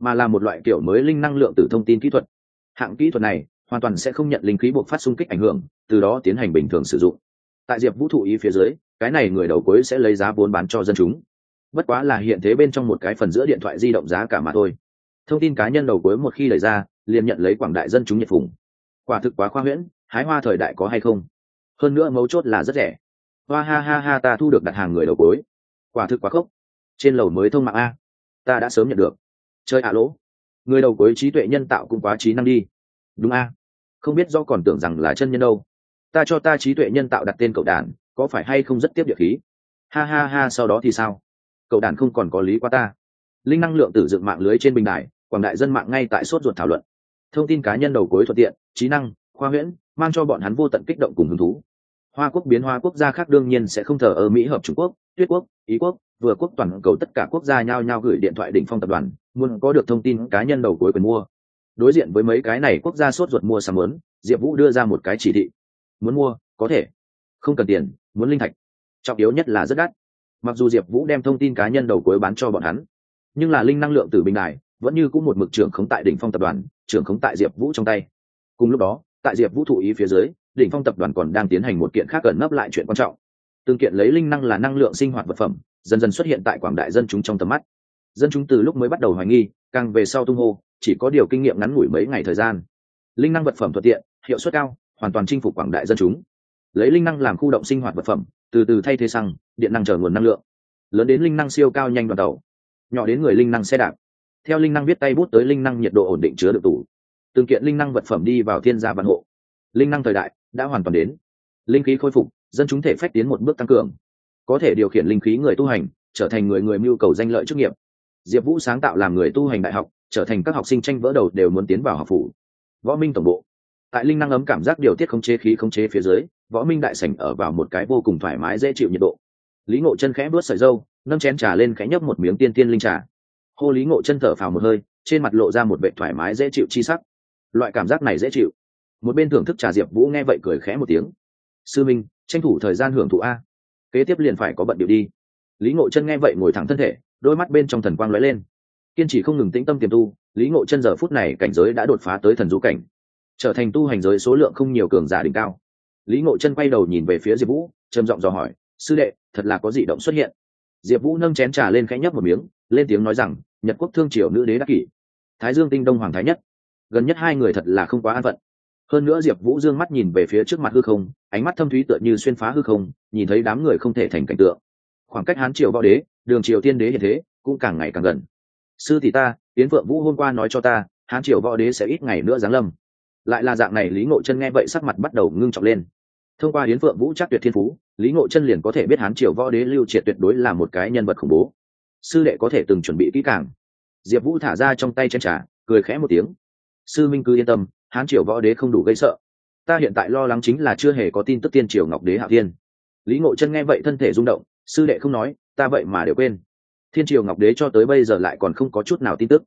mà là một loại kiểu mới linh năng lượng từ thông tin kỹ thuật. Hạng kỹ thuật này, hoàn toàn sẽ không nhận linh khí buộc phát xung kích ảnh hưởng, từ đó tiến hành bình thường sử dụng. Tại diệp vũ thụ ý phía dưới, cái này người đầu cuối sẽ lấy giá vốn bán cho dân chúng. Bất quá là hiện thế bên trong một cái phần giữa điện thoại di động giá cả mà thôi. Thông tin cá nhân đầu cuối một khi đẩy ra, liền nhận lấy quảng đại dân chúng nhiệt phùng quả thực quá khoa huyễn, hái hoa thời đại có hay không? Hơn nữa mấu chốt là rất rẻ. Hoa ha ha ha, ta thu được đặt hàng người đầu cối quả thực quá khốc. Trên lầu mới thông mạng a. Ta đã sớm nhận được. Chơi ạ lỗ. Người đầu cối trí tuệ nhân tạo cũng quá trí năng đi. Đúng a. Không biết do còn tưởng rằng là chân nhân đâu. Ta cho ta trí tuệ nhân tạo đặt tên cậu đàn, có phải hay không rất tiếp địa khí? Ha ha ha, sau đó thì sao? Cậu đàn không còn có lý qua ta. Linh năng lượng tử dựng mạng lưới trên bình đài, quảng đại dân mạng ngay tại sốt ruột thảo luận. Thông tin cá nhân đầu cối thuận tiện trí năng, khoa huyễn, mang cho bọn hắn vô tận kích động cùng hứng thú. Hoa quốc biến hoa quốc gia khác đương nhiên sẽ không thờ ở mỹ hợp trung quốc, tuyết quốc, ý quốc, vừa quốc toàn cầu tất cả quốc gia nhao nhao gửi điện thoại đỉnh phong tập đoàn, muốn có được thông tin cá nhân đầu cuối quyền mua. Đối diện với mấy cái này quốc gia sốt ruột mua sắm lớn diệp vũ đưa ra một cái chỉ thị. Muốn mua, có thể. Không cần tiền, muốn linh thạch. Trọng yếu nhất là rất đắt. Mặc dù diệp vũ đem thông tin cá nhân đầu cuối bán cho bọn hắn, nhưng là linh năng lượng từ bình đài vẫn như cũng một mực trưởng khống tại đỉnh phong tập đoàn, trưởng khống tại diệp vũ trong tay cùng lúc đó, tại diệp vũ thụ ý phía dưới, đỉnh phong tập đoàn còn đang tiến hành một kiện khác gần nấp lại chuyện quan trọng. Tương kiện lấy linh năng là năng lượng sinh hoạt vật phẩm, dần dần xuất hiện tại quảng đại dân chúng trong tầm mắt. Dân chúng từ lúc mới bắt đầu hoài nghi, càng về sau tung hô, chỉ có điều kinh nghiệm ngắn ngủi mấy ngày thời gian. Linh năng vật phẩm thuận tiện, hiệu suất cao, hoàn toàn chinh phục quảng đại dân chúng. Lấy linh năng làm khu động sinh hoạt vật phẩm, từ từ thay thế xăng, điện năng trở nguồn năng lượng. Lớn đến linh năng siêu cao nhanh đoàn tàu, nhỏ đến người linh năng xe đạp. Theo linh năng viết tay bút tới linh năng nhiệt độ ổn định chứa được tủ từng kiện linh năng vật phẩm đi vào thiên gia văn hộ. Linh năng thời đại đã hoàn toàn đến. Linh khí khôi phục, dân chúng thể phách tiến một bước tăng cường. Có thể điều khiển linh khí người tu hành, trở thành người người mưu cầu danh lợi chức nghiệp. Diệp vũ sáng tạo làm người tu hành đại học, trở thành các học sinh tranh vỡ đầu đều muốn tiến vào học phủ. Võ minh tổng bộ. Tại linh năng ấm cảm giác điều tiết không chế khí không chế phía dưới, võ minh đại sảnh ở vào một cái vô cùng thoải mái dễ chịu nhiệt độ. Lý ngộ chân khẽ bước sợi dâu nâng chén trà lên khẽ nhấp một miếng tiên tiên linh trà. Hô lý ngộ chân thở phào một hơi, trên mặt lộ ra một vệ thoải mái dễ chịu chi sắc loại cảm giác này dễ chịu. Một bên thưởng thức trà diệp vũ nghe vậy cười khẽ một tiếng. Sư minh, tranh thủ thời gian hưởng thụ a. Kế tiếp liền phải có bận điệu đi. Lý ngộ chân nghe vậy ngồi thẳng thân thể, đôi mắt bên trong thần quang lóe lên. Kiên trì không ngừng tĩnh tâm tiềm tu, lý ngộ chân giờ phút này cảnh giới đã đột phá tới thần du cảnh. Trở thành tu hành giới số lượng không nhiều cường giả đỉnh cao. Lý ngộ chân quay đầu nhìn về phía diệp vũ, trầm giọng dò hỏi, sư đệ, thật là có dị động xuất hiện. Diệp vũ nâng chén trà lên khẽ nhấp một miếng, lên tiếng nói rằng, nhật quốc thương triều nữ đế đắc kỷ. Thái dương tinh đông hoàng thái nhất gần nhất hai người thật là không quá an phận. Hơn nữa diệp vũ dương mắt nhìn về phía trước mặt hư không, ánh mắt thâm thúy tựa như xuyên phá hư không, nhìn thấy đám người không thể thành cảnh tượng. Khoảng cách hán triều võ đế, đường triều tiên đế hiện thế, cũng càng ngày càng gần. Sư thì ta tiến vượng vũ hôm qua nói cho ta, hán triều võ đế sẽ ít ngày nữa giáng lâm. Lại là dạng này, lý ngộ chân nghe vậy sắc mặt bắt đầu ngưng trọng lên. Thông qua hiến phượng vũ chắc tuyệt thiên phú, lý ngộ chân liền có thể biết hán triều võ đế lưu triệt tuyệt đối là một cái nhân vật khủng bố. Sư đệ có thể từng chuẩn bị kỹ càng. Diệp vũ thả ra trong tay chân trà, cười khẽ một tiếng sư minh cứ yên tâm, hán triều võ đế không đủ gây sợ. Ta hiện tại lo lắng chính là chưa hề có tin tức tiên triều ngọc đế hạ thiên. Lý ngộ chân nghe vậy thân thể rung động, sư đệ không nói, ta vậy mà đều quên. Thiên triều ngọc đế cho tới bây giờ lại còn không có chút nào tin tức.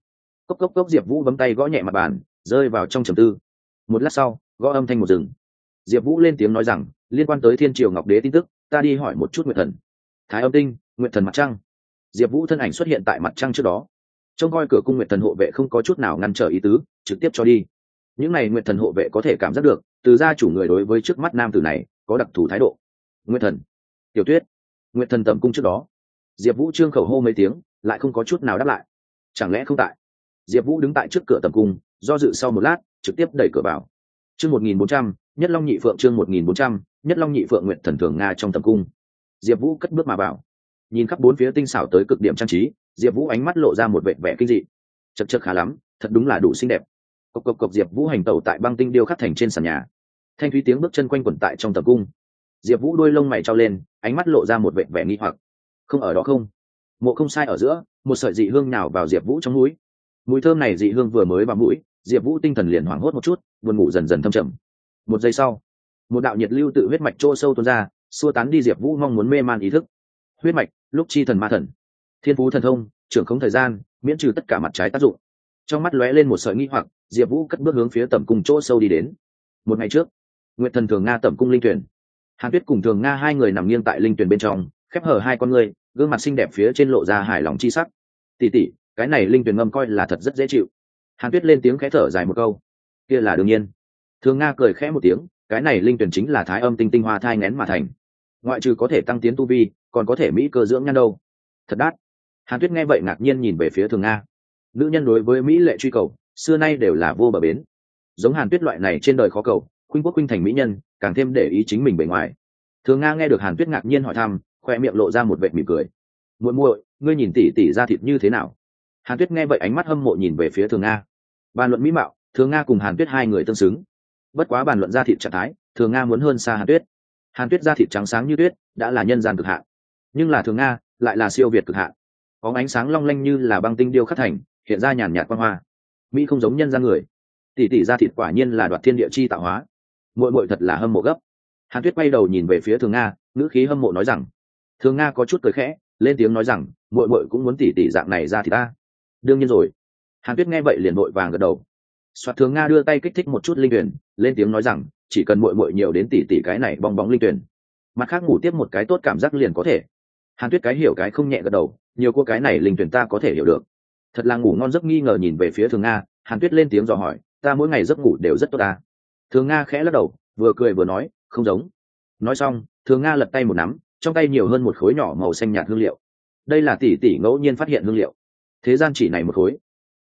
Cốc cốc cốc diệp vũ bấm tay gõ nhẹ mặt bàn, rơi vào trong trầm tư. Một lát sau, gõ âm thanh một rừng diệp vũ lên tiếng nói rằng, liên quan tới thiên triều ngọc đế tin tức, ta đi hỏi một chút nguyện thần. Thái âm tinh nguyện thần mặt trăng. Diệp vũ thân ảnh xuất hiện tại mặt trăng trước đó. Trông coi cửa cung nguyện thần hộ vệ không có chút nào ngăn trở ý tứ trực tiếp cho đi. Những n à y nguyện thần hộ vệ có thể cảm giác được, từ gia chủ người đối với trước mắt nam tử này có đặc thù thái độ. Nguyện thần, tiểu tuyết nguyện thần tầm cung trước đó. Diệp vũ trương khẩu hô mấy tiếng, lại không có chút nào đáp lại. Chẳng lẽ không tại? Diệp vũ đứng tại trước cửa tầm cung, do dự sau một lát, trực tiếp đẩy cửa vào. Chương một nghìn bốn trăm, nhất long nhị phượng chương một nghìn bốn trăm, nhất long nhị phượng nguyện thần thường nga trong tầm cung. Diệp vũ cất bước mà vào. Nhìn khắp bốn phía tinh xảo tới cực điểm trang trí, diệp vũ ánh mắt lộ ra một vệ vẻ kinh dị. Chật chật khá lắm, thật đúng là đủ xinh đẹp cộc cộc cộc diệp vũ hành tẩu tại băng tinh điêu khắc thành trên sàn nhà. Thanh thúy tiếng bước chân quanh quẩn tại trong tập cung. Diệp vũ đôi lông mày trao lên, ánh mắt lộ ra một vệ vẻ nghi hoặc. Không ở đó không? Mộ không sai ở giữa, một sợi dị hương nào vào diệp vũ trong mũi. Mùi thơm này dị hương vừa mới vào mũi, diệp vũ tinh thần liền hoảng hốt một chút, buồn ngủ dần dần thâm trầm. Một giây sau, một đạo nhiệt lưu tự huyết mạch trô sâu tuôn ra, xua tán đi diệp vũ mong muốn mê man ý thức. Huyết mạch, lúc chi thần ma thần. Thiên phú thần thông, trưởng không thời gian, miễn trừ tất cả mặt trái tác dụng trong mắt lóe lên một sợi nghi hoặc, diệp vũ cất bước hướng phía tầm cung chỗ sâu đi đến. Một ngày trước nguyện thần thường nga tầm cung linh tuyển. Hàn tuyết cùng thường nga hai người nằm nghiêng tại linh tuyển bên trong, khép hở hai con người gương mặt xinh đẹp phía trên lộ ra hài lòng chi sắc. Tỉ tỉ cái này linh tuyển ngâm coi là thật rất dễ chịu. Hàn tuyết lên tiếng khẽ thở dài một câu. Kia là đương nhiên. Thường nga cười khẽ một tiếng, cái này linh tuyển chính là thái âm tinh tinh hoa thai ngén mà thành. Ngoại trừ có thể tăng tiến tu vi, còn có thể mỹ cơ dưỡng nhan đâu. Thật đắt. Hàn tuyết nghe vậy ngạc nhiên nhìn về phía thường nga nữ nhân đối với mỹ lệ truy cầu, xưa nay đều là vô bờ bến. Giống hàn tuyết loại này trên đời khó cầu, khuynh quốc khuynh thành mỹ nhân, càng thêm để ý chính mình bề ngoài. Thường nga nghe được hàn tuyết ngạc nhiên hỏi thăm, khoe miệng lộ ra một vệ mỉm cười. Muội muội, ngươi nhìn tỉ tỉ ra thịt như thế nào? Hàn tuyết nghe vậy ánh mắt hâm mộ nhìn về phía thường nga. Bàn luận mỹ mạo, thường nga cùng hàn tuyết hai người tương xứng. Bất quá bàn luận ra thịt trạng thái, thường nga muốn hơn xa hàn tuyết. Hàn tuyết ra thịt trắng sáng như tuyết, đã là nhân gian cực hạn. Nhưng là thường nga, lại là siêu việt cực hạn. Có ánh sáng long lanh như là băng tinh điêu khắc thành hiện ra nhàn nhạt quan hoa. Mỹ không giống nhân gian người. Tỷ tỷ ra thịt quả nhiên là đoạt thiên địa chi tạo hóa. Muội muội thật là hâm mộ gấp. Hàn tuyết quay đầu nhìn về phía thường nga, ngữ khí hâm mộ nói rằng, thường nga có chút cười khẽ, lên tiếng nói rằng, muội muội cũng muốn tỷ tỷ dạng này ra thì ta. Đương nhiên rồi. Hàn tuyết nghe vậy liền vội vàng gật đầu. Soạt thường nga đưa tay kích thích một chút linh tuyển, lên tiếng nói rằng, chỉ cần muội muội nhiều đến tỷ tỷ cái này bong bóng linh tuyển, mặt khác ngủ tiếp một cái tốt cảm giác liền có thể. Hàn tuyết cái hiểu cái không nhẹ gật đầu, nhiều cô cái này linh tuyển ta có thể hiểu được thật là ngủ ngon giấc nghi ngờ nhìn về phía thường nga, hàn tuyết lên tiếng dò hỏi, ta mỗi ngày giấc ngủ đều rất tốt ta thường nga khẽ lắc đầu, vừa cười vừa nói, không giống. Nói xong, thường nga lật tay một nắm, trong tay nhiều hơn một khối nhỏ màu xanh nhạt hương liệu. Đây là tỷ tỷ ngẫu nhiên phát hiện hương liệu. Thế gian chỉ này một khối.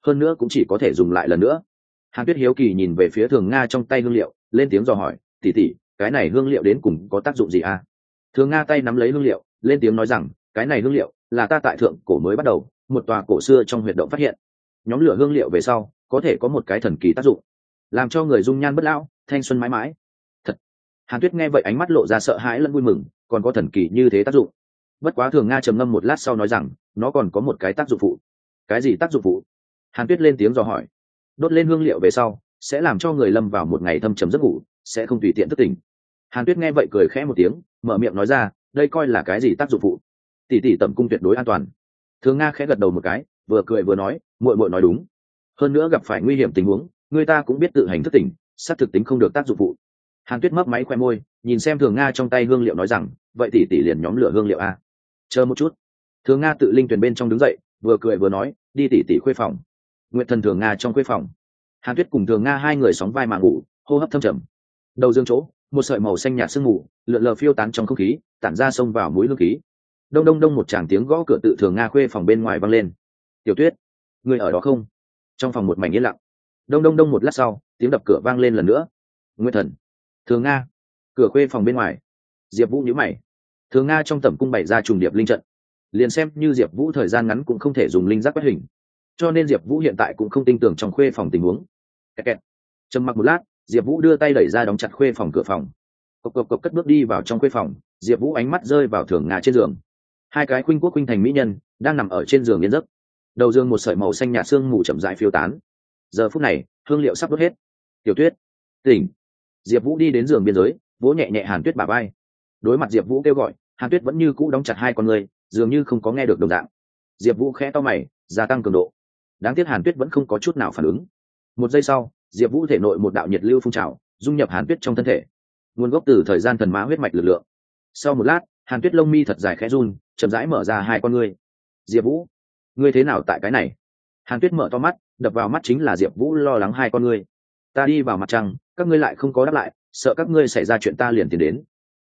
Hơn nữa cũng chỉ có thể dùng lại lần nữa. Hàn tuyết hiếu kỳ nhìn về phía thường nga trong tay hương liệu, lên tiếng dò hỏi, tỷ tỷ, cái này hương liệu đến cùng có tác dụng gì à? Thường nga tay nắm lấy hương liệu, lên tiếng nói rằng, cái này hương liệu là ta tại thượng cổ mới bắt đầu một tòa cổ xưa trong huyệt động phát hiện. Nhóm lửa hương liệu về sau, có thể có một cái thần kỳ tác dụng, làm cho người dung nhan bất lão, thanh xuân mãi mãi. Thật. Hàn tuyết nghe vậy ánh mắt lộ ra sợ hãi lẫn vui mừng, còn có thần kỳ như thế tác dụng. Bất quá thường nga trầm ngâm một lát sau nói rằng, nó còn có một cái tác dụng phụ. Cái gì tác dụng phụ? Hàn tuyết lên tiếng dò hỏi. Đốt lên hương liệu về sau, sẽ làm cho người lâm vào một ngày thâm trầm giấc ngủ, sẽ không tùy tiện thức tỉnh. Hàn tuyết nghe vậy cười khẽ một tiếng, mở miệng nói ra, đây coi là cái gì tác dụng phụ? Tỷ tỷ tẩm cung tuyệt đối an toàn thường nga khẽ gật đầu một cái, vừa cười vừa nói, muội muội nói đúng. Hơn nữa gặp phải nguy hiểm tình huống, người ta cũng biết tự hành thức tỉnh, xác thực tính không được tác dụng phụ. Hàn tuyết mấp máy khoe môi, nhìn xem thường nga trong tay hương liệu nói rằng, vậy tỷ tỷ liền nhóm lửa hương liệu a. Chờ một chút. Thường nga tự linh tuyển bên trong đứng dậy, vừa cười vừa nói, đi tỷ tỷ khuê phòng. Nguyện thần thường nga trong khuê phòng. Hàn tuyết cùng thường nga hai người sóng vai mà ngủ, hô hấp thâm trầm. Đầu dương chỗ, một sợi màu xanh nhạt sương mù, lượn lờ phiêu tán trong không khí, tản ra sông vào mũi lương khí đông đông đông một tràng tiếng gõ cửa tự thường nga khuê phòng bên ngoài vang lên. Tiểu tuyết người ở đó không? Trong phòng một mảnh yên lặng. Đông đông đông một lát sau, tiếng đập cửa vang lên lần nữa. Nguyên thần, thường nga. Cửa khuê phòng bên ngoài. Diệp vũ nhữ mày. Thường nga trong tầm cung bày ra trùng điệp linh trận. Liền xem như diệp vũ thời gian ngắn cũng không thể dùng linh giác quét hình. Cho nên diệp vũ hiện tại cũng không tin tưởng trong khuê phòng tình huống. Kẹt. Trầm mặc một lát, diệp vũ đưa tay đẩy ra đóng chặt khuê phòng cửa phòng. Cộc cộc cộc cất bước đi vào trong khuê phòng, diệp vũ ánh mắt rơi vào thường nga trên giường hai cái khuynh quốc khuynh thành mỹ nhân đang nằm ở trên giường yên giấc. Đầu giường một sợi màu xanh nhạt xương mù chậm dại phiêu tán. Giờ phút này, hương liệu sắp đốt hết. Tiểu tuyết, tỉnh. Diệp vũ đi đến giường biên giới, vỗ nhẹ nhẹ hàn tuyết bà bay đối mặt diệp vũ kêu gọi, hàn tuyết vẫn như cũ đóng chặt hai con người, dường như không có nghe được đồng dạng. Diệp vũ khẽ to mày, gia tăng cường độ. Đáng tiếc hàn tuyết vẫn không có chút nào phản ứng. Một giây sau, diệp vũ thể nội một đạo nhiệt lưu phun trào, dung nhập hàn tuyết trong thân thể. Nguồn gốc từ thời gian thần má huyết mạch lực lượng. Sau một lát, hàn tuyết lông mi thật dài khẽ run chậm rãi mở ra hai con ngươi. Diệp vũ, ngươi thế nào tại cái này? Hàn tuyết mở to mắt, đập vào mắt chính là diệp vũ lo lắng hai con ngươi. Ta đi vào mặt trăng, các ngươi lại không có đáp lại, sợ các ngươi xảy ra chuyện ta liền tiến đến.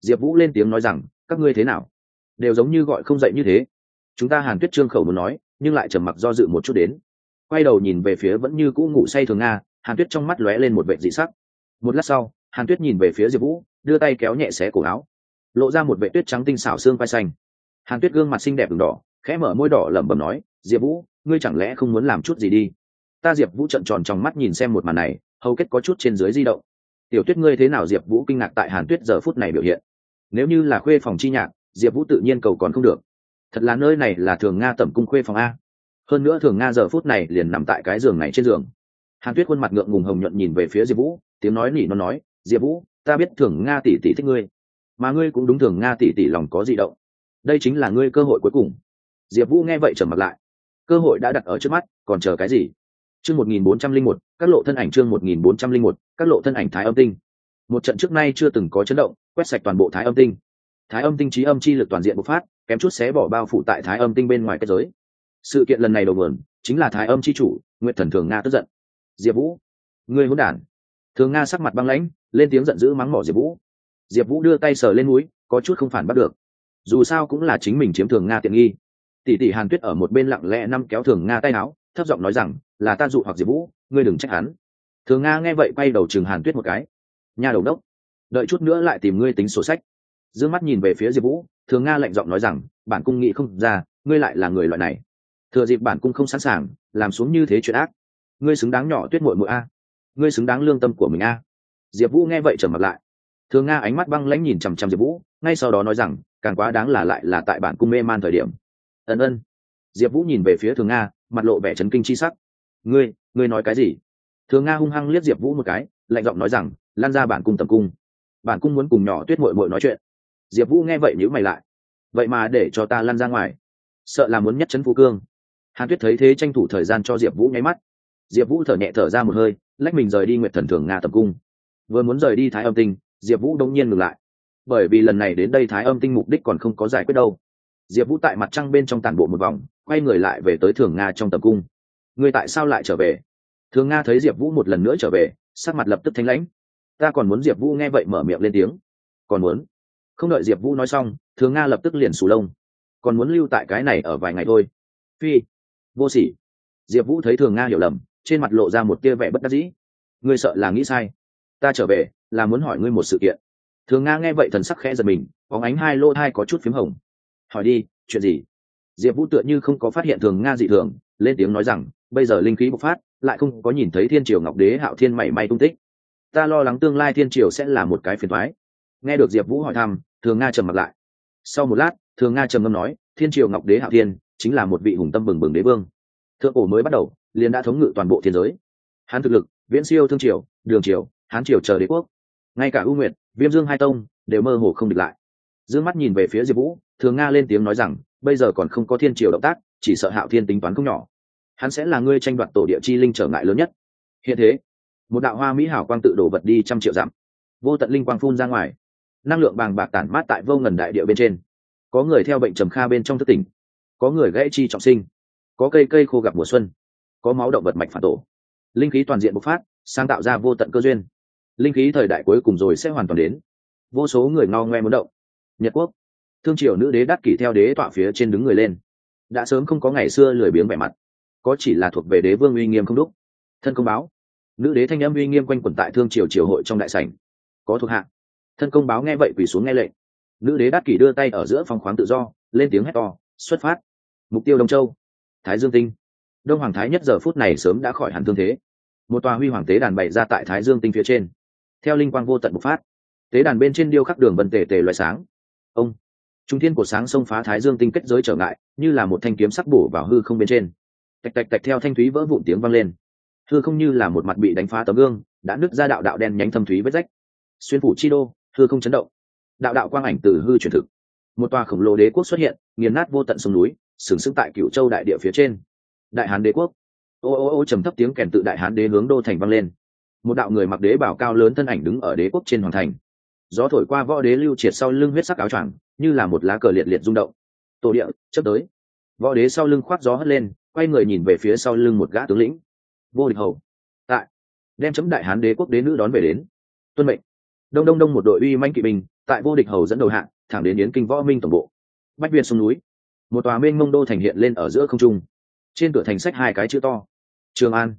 Diệp vũ lên tiếng nói rằng, các ngươi thế nào? Đều giống như gọi không dậy như thế. Chúng ta hàn tuyết trương khẩu muốn nói, nhưng lại trầm mặc do dự một chút đến. Quay đầu nhìn về phía vẫn như cũ ngủ say thường nga, hàn tuyết trong mắt lóe lên một vệ dị sắc. Một lát sau, hàn tuyết nhìn về phía diệp vũ, đưa tay kéo nhẹ xé cổ áo. Lộ ra một vệ tuyết trắng tinh xảo xương vai xanh hàn tuyết gương mặt xinh đẹp v đỏ, khẽ mở môi đỏ lẩm bẩm nói, diệp vũ, ngươi chẳng lẽ không muốn làm chút gì đi? Ta diệp vũ trận tròn trong mắt nhìn xem một màn này, hầu kết có chút trên dưới di động. Tiểu tuyết ngươi thế nào? Diệp vũ kinh ngạc tại hàn tuyết giờ phút này biểu hiện. Nếu như là khuê phòng chi nhạc, diệp vũ tự nhiên cầu còn không được. Thật là nơi này là thường nga tẩm cung khuê phòng a. Hơn nữa thường nga giờ phút này liền nằm tại cái giường này trên giường. Hàn tuyết khuôn mặt ngượng ngùng hồng nhuận nhìn về phía diệp vũ, tiếng nói nỉ nó nói, diệp vũ, ta biết thường nga tỷ tỷ thích ngươi, mà ngươi cũng đúng thường nga tỷ tỷ lòng có di động đây chính là ngươi cơ hội cuối cùng. Diệp vũ nghe vậy trầm mặt lại. Cơ hội đã đặt ở trước mắt, còn chờ cái gì? Chương một nghìn bốn trăm linh một, các lộ thân ảnh chương một nghìn bốn trăm linh một, các lộ thân ảnh thái âm tinh. Một trận trước nay chưa từng có chấn động, quét sạch toàn bộ thái âm tinh. Thái âm tinh trí âm chi lực toàn diện bộc phát, kém chút xé bỏ bao phủ tại thái âm tinh bên ngoài kết giới. Sự kiện lần này đầu nguồn, chính là thái âm chi chủ nguyện thần thường nga tức giận. Diệp vũ người hỗn đản. Thường nga sắc mặt băng lãnh, lên tiếng giận dữ mắng mỏ diệp vũ. Diệp vũ đưa tay sờ lên núi, có chút không phản bắt được dù sao cũng là chính mình chiếm thường nga tiện nghi. Tỷ tỷ hàn tuyết ở một bên lặng lẽ năm kéo thường nga tay áo, thấp giọng nói rằng, là ta dụ hoặc diệp vũ, ngươi đừng trách hắn. Thường nga nghe vậy quay đầu chừng hàn tuyết một cái. Nhà đầu đốc, đợi chút nữa lại tìm ngươi tính sổ sách. D ư ơ n g mắt nhìn về phía diệp vũ, thường nga lạnh giọng nói rằng, bản cung nghĩ không ra, ngươi lại là người loại này. Thừa dịp bản cung không sẵn sàng, làm xuống như thế chuyện ác. Ngươi xứng đáng nhỏ tuyết mội mội a. Ngươi xứng đáng lương tâm của mình a. Diệp vũ nghe vậy trở mặt lại. Thường nga ánh mắt băng lãnh nhìn chằm chằm diệp vũ, ngay sau đó nói rằng càng quá đáng là lại là tại bản cung mê man thời điểm. Ân ân. Diệp vũ nhìn về phía thường nga, mặt lộ vẻ trấn kinh c h i sắc. Ngươi ngươi nói cái gì? Thường nga hung hăng liếc diệp vũ một cái, lạnh giọng nói rằng, lan ra bản cung tầm cung. Bản cung muốn cùng nhỏ tuyết mội mội nói chuyện. Diệp vũ nghe vậy nhữ mày lại. Vậy mà để cho ta lan ra ngoài. Sợ là muốn nhất chấn phú cương. Hàn tuyết thấy thế tranh thủ thời gian cho diệp vũ nháy mắt. Diệp vũ thở nhẹ thở ra một hơi, lách mình rời đi nguyệt thần thường nga tầm cung. Vừa muốn rời đi thái âm tinh, diệp vũ đông nhiên ngừng lại bởi vì lần này đến đây thái âm tinh mục đích còn không có giải quyết đâu. Diệp vũ tại mặt trăng bên trong tản bộ một vòng, quay người lại về tới thường nga trong tập cung. Người tại sao lại trở về? Thường nga thấy diệp vũ một lần nữa trở về, sắc mặt lập tức thanh lãnh. Ta còn muốn diệp vũ nghe vậy mở miệng lên tiếng. Còn muốn? Không đợi diệp vũ nói xong, thường nga lập tức liền sù lông. Còn muốn lưu tại cái này ở vài ngày thôi. Phi, vô sỉ. Diệp vũ thấy thường nga hiểu lầm, trên mặt lộ ra một tia vẻ bất đắc dĩ. Ngươi sợ là nghĩ sai. Ta trở về, là muốn hỏi ngươi một sự kiện thường nga nghe vậy thần sắc khẽ giật mình, bóng ánh hai lô thai có chút p h í m hồng. Hỏi đi, chuyện gì? Diệp vũ tựa như không có phát hiện thường nga dị thường, lên tiếng nói rằng, bây giờ linh khí bộc phát, lại không có nhìn thấy thiên triều ngọc đế hạo thiên mảy may tung tích. Ta lo lắng tương lai thiên triều sẽ là một cái phiền thoái nghe được diệp vũ hỏi thăm, thường nga trầm mặt lại. Sau một lát, thường nga trầm ngâm nói, thiên triều ngọc đế hạo thiên chính là một vị hùng tâm bừng bừng đế vương. Thượng cổ mới bắt đầu, liền đã thống ngự toàn bộ thiên giới. Hán thực lực, viễn siêu thương triều, đường triều, hán triều chờ đế quốc ngay cả ưu nguyệt, viêm dương hai tông đều mơ hồ không địch lại. D ư ơ n g mắt nhìn về phía diệp vũ, thường nga lên tiếng nói rằng, bây giờ còn không có thiên triều động tác, chỉ sợ hạo thiên tính toán không nhỏ. Hắn sẽ là ngươi tranh đoạt tổ địa chi linh trở ngại lớn nhất. Hiện thế, một đạo hoa mỹ hảo quang tự đổ vật đi trăm triệu dặm. Vô tận linh quang phun ra ngoài. Năng lượng bàng bạc tản mát tại vô ngần đại địa bên trên. Có người theo bệnh trầm kha bên trong thất tỉnh. Có người gãy chi trọng sinh. Có cây cây khô gặp mùa xuân. Có máu động vật mạch phản tổ. Linh khí toàn diện bộc phát, sáng tạo ra vô tận cơ duyên linh khí thời đại cuối cùng rồi sẽ hoàn toàn đến. Vô số người ngao ngoe muốn động. Nhật quốc, thương triều nữ đế đắc kỷ theo đế tọa phía trên đứng người lên. Đã sớm không có ngày xưa lười biếng vẻ mặt. Có chỉ là thuộc về đế vương uy nghiêm không đúc. Thân công báo. Nữ đế thanh âm uy nghiêm quanh quẩn tại thương triều triều hội trong đại sảnh. Có thuộc hạ. Thân công báo nghe vậy quỳ xuống nghe lệnh. Nữ đế đắc kỷ đưa tay ở giữa phòng khoáng tự do, lên tiếng hét to, xuất phát. Mục tiêu đông châu. Thái dương tinh. Đông hoàng thái nhất giờ phút này sớm đã khỏi hẳn thương thế. Một tòa huy hoàng tế đàn bày ra tại thái dương tinh phía trên theo linh quang vô tận bộc phát. Tế đàn bên trên điêu khắc đường vần tề tề loại sáng. Ông, trung thiên của sáng sông phá thái dương tinh kết giới trở ngại, như là một thanh kiếm sắc bổ vào hư không bên trên. Tạch tạch tạch theo thanh thúy vỡ vụn tiếng vang lên. Hư không như là một mặt bị đánh phá tấm gương, đã nứt ra đạo đạo đen nhánh thâm thúy vết rách. Xuyên phủ chi đô, hư không chấn động. Đạo đạo quang ảnh từ hư truyền thực. Một tòa khổng lồ đế quốc xuất hiện, nghiền nát vô tận sông núi, sừng sững tại cựu châu đại địa phía trên. Đại hán đế quốc. Ô ô ô trầm thấp tiếng kèn tự đại hán đế hướng đô thành vang lên một đạo người mặc đế bảo cao lớn thân ảnh đứng ở đế quốc trên hoàng thành. Gió thổi qua võ đế lưu triệt sau lưng huyết sắc áo choàng, như là một lá cờ liệt liệt rung động. Tổ địa chấp tới. Võ đế sau lưng khoác gió hất lên, quay người nhìn về phía sau lưng một gã tướng lĩnh. Vô địch hầu. Tại. Đem chấm đại hán đế quốc đế nữ đón về đến. Tuân mệnh. Đông đông đông một đội uy manh kỵ binh, tại vô địch hầu dẫn đầu hạng thẳng đến yến kinh võ minh tổng bộ. Bách việt sông núi. Một tòa minh mông đô thành hiện lên ở giữa không trung. Trên cửa thành sách hai cái chữ to. Trường an.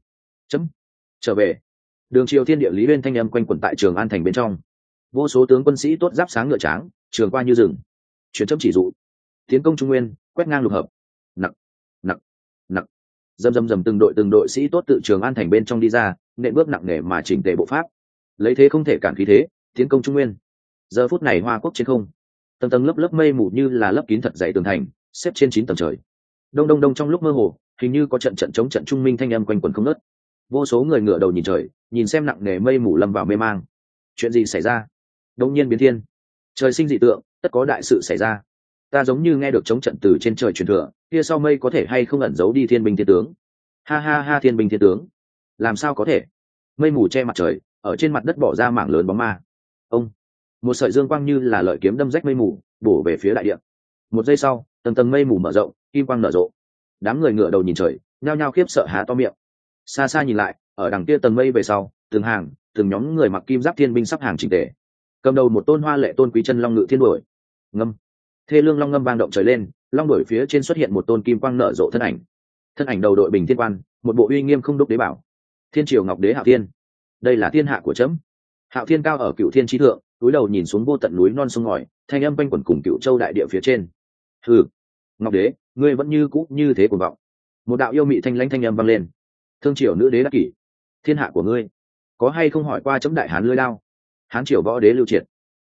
Chấm. Trở về đường triều thiên địa lý bên thanh âm quanh quẩn tại trường an thành bên trong. Vô số tướng quân sĩ tốt giáp sáng ngựa tráng, trường qua như rừng. Chuyển chấm chỉ dụ. Tiến công trung nguyên, quét ngang lục hợp. Nặng nặng nặng dầm dầm dầm từng đội từng đội sĩ tốt tự trường an thành bên trong đi ra, nện bước nặng nề mà chỉnh tề bộ pháp. Lấy thế không thể cản khí thế, tiến công trung nguyên. Giờ phút này hoa quốc trên không. Tầng tầng lớp lớp mây mù như là lớp kín thật dày tường thành, xếp trên chín tầng trời. Đông đông đông trong lúc mơ hồ, hình như có trận trận chống trận trung minh thanh âm quanh quần không nớt vô số người ngửa đầu nhìn trời nhìn xem nặng nề mây mù lâm vào mê mang. Chuyện gì xảy ra? Đông nhiên biến thiên. Trời sinh dị tượng, tất có đại sự xảy ra. Ta giống như nghe được chống trận từ trên trời truyền thừa, kia sau mây có thể hay không ẩn giấu đi thiên binh thiên tướng? Ha ha ha, thiên binh thiên tướng. Làm sao có thể? Mây mù che mặt trời, ở trên mặt đất bỏ ra mảng lớn bóng ma. Ông, một sợi dương quang như là lợi kiếm đâm rách mây mù bổ về phía đại địa. Một giây sau, tầng tầng mây mù mở rộng, kim quang nở rộ. Đám người ngửa đầu nhìn trời, nhao nhao khiếp sợ há to miệng. Xa xa nhìn lại ở đằng kia tầng mây về sau, từng hàng, từng nhóm người mặc kim giáp thiên binh sắp hàng chỉnh tề. Cầm đầu một tôn hoa lệ tôn quý chân long ngự thiên đuổi. Ngâm. Thê lương long ngâm vang động trời lên, long đuổi phía trên xuất hiện một tôn kim quang nở rộ thân ảnh. Thân ảnh đầu đội bình thiên quan, một bộ uy nghiêm không đúc đế bảo. Thiên triều ngọc đế hạo thiên. Đây là thiên hạ của trẫm hạo thiên cao ở cựu thiên trí thượng, túi đầu nhìn xuống vô tận núi non sông ngòi, thanh âm quanh quẩn cùng cựu châu đại địa phía trên. Ừ ngọc đế, ngươi vẫn như cũ như thế cuồng vọng. Một đạo yêu mị thanh lãnh thanh âm vang lên. Thương triều nữ đế đắc kỷ thiên hạ của ngươi. Có hay không hỏi qua chấm đại hán lưới lao hán triều võ đế lưu triệt.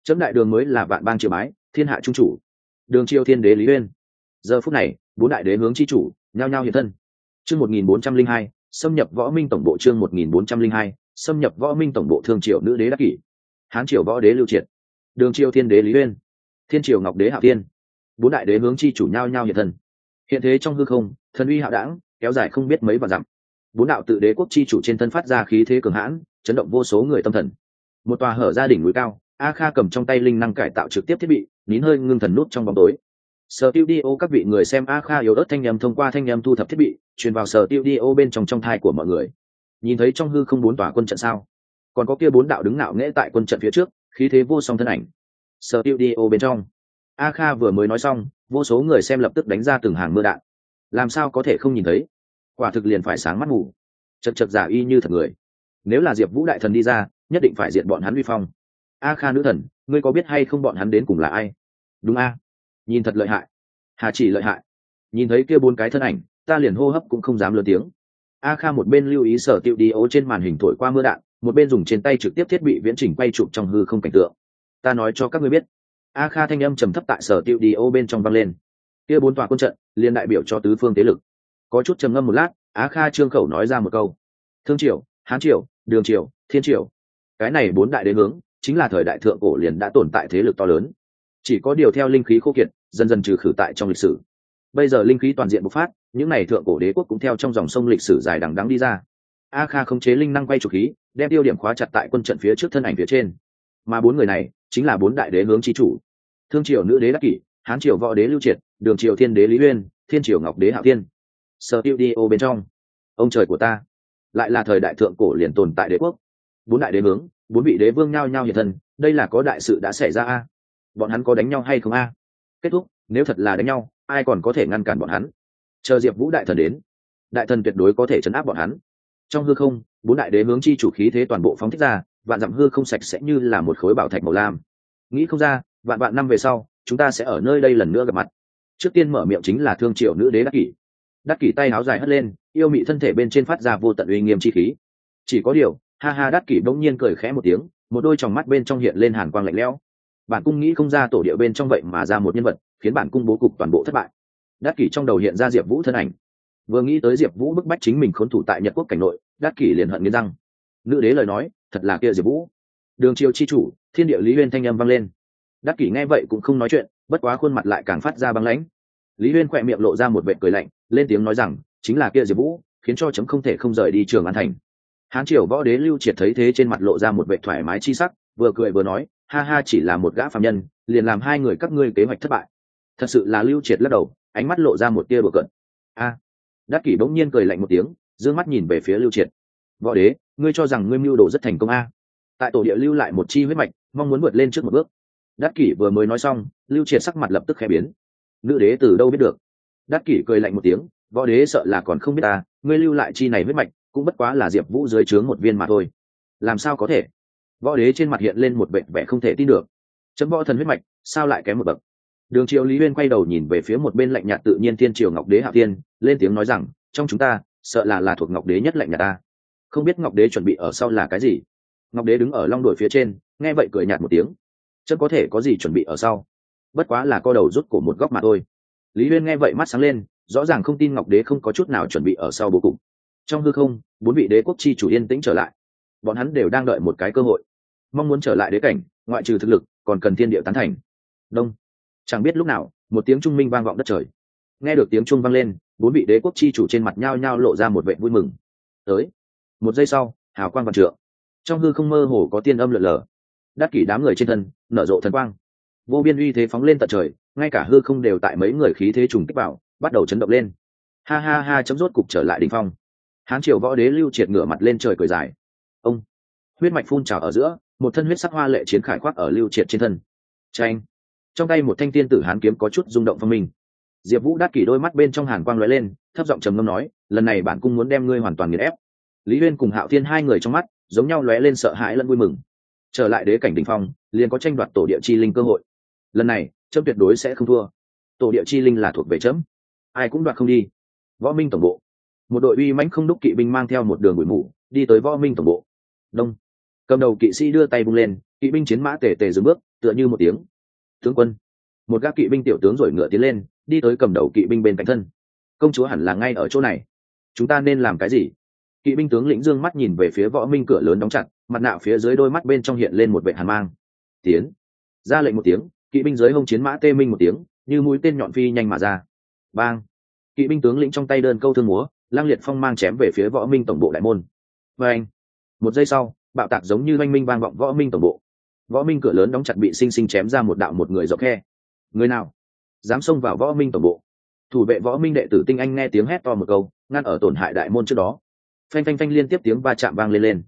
Chấm đại đường mới là vạn bang triều bái, thiên hạ trung chủ. Đường triều thiên đế lý uyên. Giờ phút này, bốn đại đế hướng chi chủ, nhao nhao hiện thân. Chương một nghìn bốn trăm linh hai, xâm nhập võ minh tổng bộ chương một nghìn bốn trăm linh hai, xâm nhập võ minh tổng bộ thương triều nữ đế đắc kỷ. Hán triều võ đế lưu triệt. Đường triều thiên đế lý uyên. Thiên triều ngọc đế hạ tiên bốn đại đế hướng chi chủ nhao nhau hiện thân. Hiện thế trong hư không, thần uy hạo đảng kéo dài không biết mấy và dặm bốn đạo tự đế quốc chi chủ trên thân phát ra khí thế cường hãn, chấn động vô số người tâm thần. Một tòa hở ra đỉnh núi cao, a kha cầm trong tay linh năng cải tạo trực tiếp thiết bị, nín hơi ngưng thần nút trong bóng tối. Sở tiêu đi ô các vị người xem a kha yếu ớt thanh nhầm thông qua thanh nhầm thu thập thiết bị, truyền vào sở tiêu đi ô bên trong trong thai của mọi người. Nhìn thấy trong hư không bốn tòa quân trận sao? Còn có kia bốn đạo đứng ngạo nghễ tại quân trận phía trước, khí thế vô song thân ảnh. Sở tiêu đi ô bên trong. A kha vừa mới nói xong, vô số người xem lập tức đánh ra từng hàng mưa đạn. Làm sao có thể không nhìn thấy? Quả thực liền phải sáng mắt ngủ. Chật chật giả y như thật người. Nếu là diệp vũ đại thần đi ra, nhất định phải diện bọn hắn vi phong. A kha nữ thần, ngươi có biết hay không bọn hắn đến cùng là ai? Đúng a. Nhìn thật lợi hại. Hà chỉ lợi hại. Nhìn thấy kia bốn cái thân ảnh, ta liền hô hấp cũng không dám lớn tiếng. A kha một bên lưu ý sở tiệu đi ố trên màn hình thổi qua mưa đạn, một bên dùng trên tay trực tiếp thiết bị viễn trình quay chụp trong hư không cảnh tượng. Ta nói cho các ngươi biết. A kha thanh âm trầm thấp tại sở tiệu đi ô bên trong vang lên. Kia bốn tòa quân trận liên đại biểu cho tứ phương thế lực có chút trầm ngâm một lát, á kha trương khẩu nói ra một câu. Thương triều, hán triều, đường triều, thiên triều. Cái này bốn đại đế hướng, chính là thời đại thượng cổ liền đã tồn tại thế lực to lớn. Chỉ có điều theo linh khí khô kiệt, dần dần trừ khử tại trong lịch sử. Bây giờ linh khí toàn diện bộc phát, những n à y thượng cổ đế quốc cũng theo trong dòng sông lịch sử dài đằng đắng đi ra. A kha khống chế linh năng quay trục khí, đem tiêu điểm khóa chặt tại quân trận phía trước thân ảnh phía trên. Mà bốn người này, chính là bốn đại đế hướng trí chủ. Thương triều nữ đế đắc kỷ, hán triều võ đế lưu triệt, đường triều thiên đế lý uyên, thiên triều ngọc đế hạo tiên sở tiêu đi ô bên trong. Ông trời của ta, lại là thời đại thượng cổ liền tồn tại đế quốc. Bốn đại đế hướng, bốn vị đế vương nhao nhao hiện thân, đây là có đại sự đã xảy ra a. Bọn hắn có đánh nhau hay không a? Kết thúc, nếu thật là đánh nhau, ai còn có thể ngăn cản bọn hắn? Chờ diệp vũ đại thần đến, đại thần tuyệt đối có thể chấn áp bọn hắn. Trong hư không, bốn đại đế hướng chi chủ khí thế toàn bộ phóng thích ra, vạn dặm hư không sạch sẽ như là một khối bảo thạch màu lam. Nghĩ không ra, vạn vạn năm về sau, chúng ta sẽ ở nơi đây lần nữa gặp mặt. Trước tiên mở miệng chính là thương triệu nữ đế đắc kỷ đắc kỷ tay áo dài hất lên, yêu mị thân thể bên trên phát ra vô tận uy nghiêm chi khí. Chỉ có điều, ha ha đắc kỷ bỗng nhiên cười khẽ một tiếng, một đôi tròng mắt bên trong hiện lên hàn quang lạnh lẽo. Bản cung nghĩ không ra tổ địa bên trong vậy mà ra một nhân vật, khiến bản cung bố cục toàn bộ thất bại. Đắc kỷ trong đầu hiện ra diệp vũ thân ảnh. Vừa nghĩ tới diệp vũ bức bách chính mình khốn thủ tại nhật quốc cảnh nội đắc kỷ liền hận nghiến răng. Nữ đế lời nói, thật là kia diệp vũ. Đường triều chi chủ, thiên địa lý huyên thanh âm vang lên. Đắc kỷ nghe vậy cũng không nói chuyện, bất quá khuôn mặt lại càng phát ra băng lãnh lý huyên khỏe miệng lộ ra một vệ cười lạnh, lên tiếng nói rằng, chính là kia diệp vũ, khiến cho chấm không thể không rời đi trường an thành. Hán triều võ đế lưu triệt thấy thế trên mặt lộ ra một vệ thoải mái chi sắc, vừa cười vừa nói, ha ha chỉ là một gã phạm nhân, liền làm hai người các ngươi kế hoạch thất bại. Thật sự là lưu triệt lắc đầu, ánh mắt lộ ra một tia bừa cận a. Đắc kỷ bỗng nhiên cười lạnh một tiếng d mắt nhìn về phía lưu triệt. Võ đế, ngươi cho rằng ngươi mưu đồ rất thành công a? Tại tổ địa lưu lại một chi huyết mạch, mong muốn vượt lên trước một bước. Đắc kỷ vừa mới nói xong, lưu triệt sắc mặt lập tức khẽ biến nữ đế từ đâu biết được? Đắc kỷ cười lạnh một tiếng, võ đế sợ là còn không biết ta, ngươi lưu lại chi này huyết mạch, cũng bất quá là diệp vũ dưới trướng một viên mà thôi. Làm sao có thể? Võ đế trên mặt hiện lên một vệ vẻ không thể tin được. Chấm võ thần huyết mạch, sao lại kém một bậc? Đường triều lý uyên quay đầu nhìn về phía một bên lạnh nhạt tự nhiên thiên triều ngọc đế hạ tiên lên tiếng nói rằng, trong chúng ta, sợ là là thuộc ngọc đế nhất lạnh nhạt ta. Không biết ngọc đế chuẩn bị ở sau là cái gì? Ngọc đế đứng ở long đồi phía trên, nghe vậy cười nhạt một tiếng. Chấm có thể có gì chuẩn bị ở sau? Bất quá là co đầu rút cổ một góc mà thôi. Lý uyên nghe vậy mắt sáng lên, rõ ràng không tin ngọc đế không có chút nào chuẩn bị ở sau bố cục. Trong hư không, bốn vị đế quốc chi chủ yên tĩnh trở lại. Bọn hắn đều đang đợi một cái cơ hội. Mong muốn trở lại đế cảnh, ngoại trừ thực lực, còn cần thiên địa tán thành. Đông. Chẳng biết lúc nào, một tiếng trung minh vang vọng đất trời. Nghe được tiếng trung vang lên, bốn vị đế quốc chi chủ trên mặt nhao nhao lộ ra một vệ vui mừng. Tới. Một giây sau, hào quang vạn trượng. Trong hư không mơ hồ có tiên âm lượn lờ. Đắc kỷ đám người trên thân, nở rộ thần quang vô biên uy thế phóng lên tận trời, ngay cả hư không đều tại mấy người khí thế trùng kích vào, bắt đầu chấn động lên. Ha ha ha, chấm rốt cục trở lại đỉnh phong. Hán triều võ đế lưu triệt ngửa mặt lên trời cười dài. Ông, huyết mạch phun trào ở giữa, một thân huyết sắc hoa lệ chiến khải khoác ở lưu triệt trên thân. Tranh trong tay một thanh tiên tử hán kiếm có chút rung động phong minh. Diệp vũ đắc kỷ đôi mắt bên trong hàn quang lóe lên, thấp giọng trầm ngâm nói, lần này bản cung muốn đem ngươi hoàn toàn nghiền ép. Lý uyên cùng hạo thiên hai người trong mắt, giống nhau lóe lên sợ hãi lẫn vui mừng. Trở lại đế cảnh đ ỉ n h phong, liền có tranh đoạt tổ địa chi linh cơ hội lần này, chấm tuyệt đối sẽ không thua. Tổ địa chi linh là thuộc về chấm. Ai cũng đoạt không đi. Võ minh tổng bộ. Một đội uy mãnh không đúc kỵ binh mang theo một đường bụi mù, đi tới võ minh tổng bộ. Đông. Cầm đầu kỵ sĩ đưa tay bung lên, kỵ binh chiến mã tề tề dừng bước, tựa như một tiếng. Tướng quân. Một gác kỵ binh tiểu tướng rồi ngựa tiến lên, đi tới cầm đầu kỵ binh bên cạnh thân. Công chúa hẳn là ngay ở chỗ này. Chúng ta nên làm cái gì? Kỵ binh tướng lĩnh dương mắt nhìn về phía võ minh cửa lớn đóng chặt, mặt nạ phía dưới đôi mắt bên trong hiện lên một vệ hàn mang. Tiến. Ra lệnh một tiếng kỵ binh dưới hông chiến mã tê minh một tiếng, như mũi tên nhọn phi nhanh mà ra. Bang! Kỵ binh tướng lĩnh trong tay đơn câu thương múa, lang liệt phong mang chém về phía võ minh tổng bộ đại môn. Và anh một giây sau, bạo tạc giống như oanh minh vang vọng võ minh tổng bộ. Võ minh cửa lớn đóng chặt bị sinh sinh chém ra một đạo một người dọc khe. Người nào? Dám xông vào võ minh tổng bộ. Thủ vệ võ minh đệ tử tinh anh nghe tiếng hét to một câu, ngăn ở tổn hại đại môn trước đó. Phanh phanh phanh liên tiếp tiếng va chạm vang lên lên.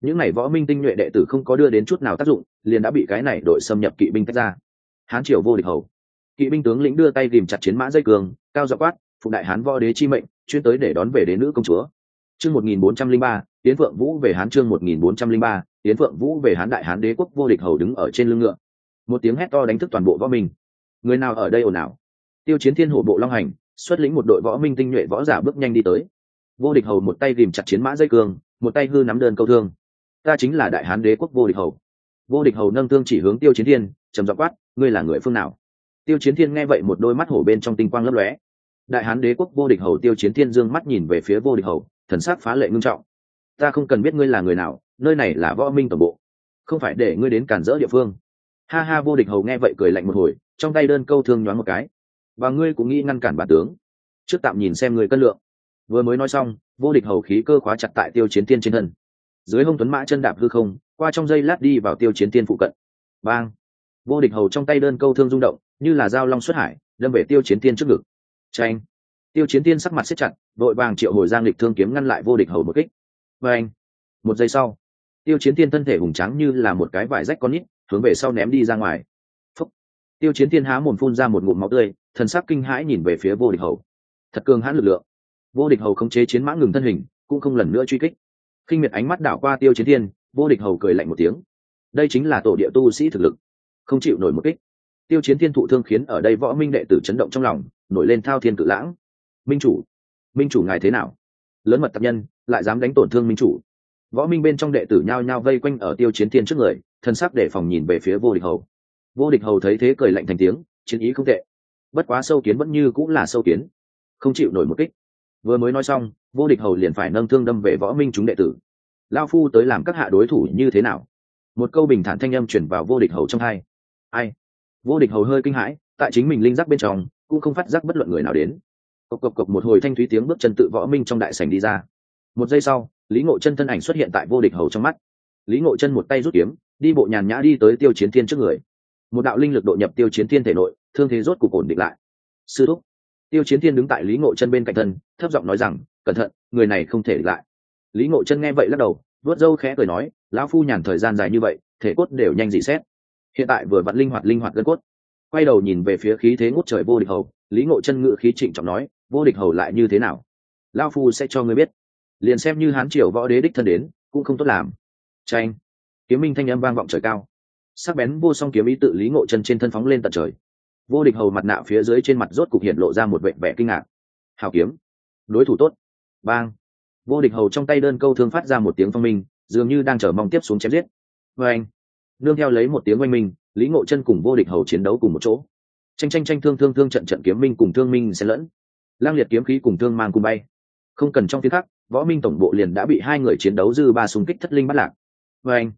Những n à y võ minh tinh nhuệ đệ tử không có đưa đến chút nào tác dụng, liền đã bị cái này đội xâm nhập kỵ binh tách ra hán triều vô địch hầu. Kỵ binh tướng lĩnh đưa tay tìm chặt chiến mã dây cường, cao dọ quát phụ đại hán võ đế chi mệnh, chuyên tới để đón về đến nữ công chúa. Chương một nghìn bốn trăm linh ba tiến phượng vũ về hán chương một nghìn bốn trăm linh ba tiến phượng vũ về hán đại hán đế quốc vô địch hầu đứng ở trên lưng ngựa. Một tiếng hét to đánh thức toàn bộ võ minh. Người nào ở đây ồn ào? Tiêu chiến thiên hộ bộ long hành, xuất lĩnh một đội võ minh tinh nhuệ võ giả bước nhanh đi tới. Vô địch hầu một tay tìm chặt chiến mã dây cường, một tay hư nắm đơn câu thương. Ta chính là đại hán đế quốc vô địch hầu. Vô địch hầu nâng thương chỉ hướng tiêu chiến thiên trầm giọng quát, ngươi là người phương nào? Tiêu chiến thiên nghe vậy một đôi mắt hổ bên trong tinh quang lấp lóe. Đại hán đế quốc vô địch hầu tiêu chiến thiên dương mắt nhìn về phía vô địch hầu, thần sắc phá lệ ngưng trọng. Ta không cần biết ngươi là người nào, nơi này là võ minh tổng bộ, không phải để ngươi đến cản rỡ địa phương. Ha ha, vô địch hầu nghe vậy cười lạnh một hồi, trong tay đơn câu thương nhoáng một cái. Và ngươi cũng nghĩ ngăn cản bản tướng, trước tạm nhìn xem người cân lượng. Vừa mới nói xong, vô địch hầu khí cơ khóa chặt tại tiêu chiến tiên trên thân. Dưới hông tuấn mã chân đạp hư không, qua trong dây lát đi vào tiêu chiến tiên phụ cận. Bang! Vô địch hầu trong tay đơn câu thương rung động, như là dao long xuất hải, đâm về tiêu chiến tiên trước ngực. Tranh tiêu chiến tiên sắc mặt xếp chặt, đội vàng triệu hồi giang lịch thương kiếm ngăn lại vô địch hầu một kích. Và anh một giây sau, tiêu chiến tiên thân thể hùng trắng như là một cái vải rách con nít, hướng về sau ném đi ra ngoài. Phúc. tiêu chiến tiên há mồm phun ra một ngụm máu tươi, thần sắc kinh hãi nhìn về phía vô địch hầu. Thật cường hãn lực lượng. Vô địch hầu không chế chiến mã ngừng thân hình, cũng không lần nữa truy kích. Khinh miệt ánh mắt đảo qua tiêu chiến thiên vô địch hầu cười lạnh một tiếng. Đây chính là tổ địa tu sĩ thực lực không chịu nổi một kích. Tiêu chiến thiên thụ thương khiến ở đây võ minh đệ tử chấn động trong lòng, nổi lên thao thiên cự lãng. Minh chủ minh chủ ngài thế nào? Lớn mật tập nhân, lại dám đánh tổn thương minh chủ. Võ minh bên trong đệ tử nhao nhao vây quanh ở tiêu chiến thiên trước người, thân sắc để phòng nhìn về phía vô địch hầu. Vô địch hầu thấy thế cười lạnh thành tiếng, chiến ý không tệ. Bất quá sâu kiến vẫn như cũng là sâu kiến, không chịu nổi một kích. Vừa mới nói xong, vô địch hầu liền phải nâng thương đâm về võ minh chúng đệ tử. Lao phu tới làm các hạ đối thủ như thế nào? Một câu bình thản thanh âm chuyển vào vô địch hầu trong hai ai? Vô địch hầu hơi kinh hãi, tại chính mình linh giác bên trong, cũng không phát giác bất luận người nào đến. Cộc cộc cộc một hồi thanh thúy tiếng bước chân tự võ minh trong đại sảnh đi ra. Một giây sau, lý ngộ chân thân ảnh xuất hiện tại vô địch hầu trong mắt. Lý ngộ chân một tay rút kiếm, đi bộ nhàn nhã đi tới tiêu chiến thiên trước người. Một đạo linh lực độ nhập tiêu chiến thiên thể nội, thương thế rốt cục ổn định lại. Sư thúc. Tiêu chiến thiên đứng tại lý ngộ chân bên cạnh thân, thấp giọng nói rằng, cẩn thận, người này không thể địch lại. Lý ngộ chân nghe vậy lắc đầu vớt râu khẽ cười nói, lão phu nhàn thời gian dài như vậy, thể cốt đều nhanh dị xét hiện tại vừa vặn linh hoạt linh hoạt gân cốt. Quay đầu nhìn về phía khí thế ngút trời vô địch hầu, lý ngộ chân ngự khí trịnh trọng nói, vô địch hầu lại như thế nào? Lao phu sẽ cho ngươi biết. Liền xem như hán triều võ đế đích thân đến, cũng không tốt làm. Tranh kiếm minh thanh âm vang vọng trời cao. Sắc bén vô song kiếm ý tự lý ngộ chân trên thân phóng lên tận trời. Vô địch hầu mặt nạ phía dưới trên mặt rốt cục hiện lộ ra một vệ vẻ kinh ngạc. Hào kiếm. Đối thủ tốt. Bang. Vô địch hầu trong tay đơn câu thương phát ra một tiếng phong minh, dường như đang chờ mong tiếp xuống chém giết. Vê anh nương theo lấy một tiếng oanh minh, lý ngộ chân cùng vô địch hầu chiến đấu cùng một chỗ. Tranh tranh tranh, thương thương thương trận trận kiếm minh cùng thương minh xen lẫn. Lang liệt kiếm khí cùng thương mang cùng bay. Không cần trong tiếng khắc, võ minh tổng bộ liền đã bị hai người chiến đấu dư ba súng kích thất linh bắt lạc. Vê anh,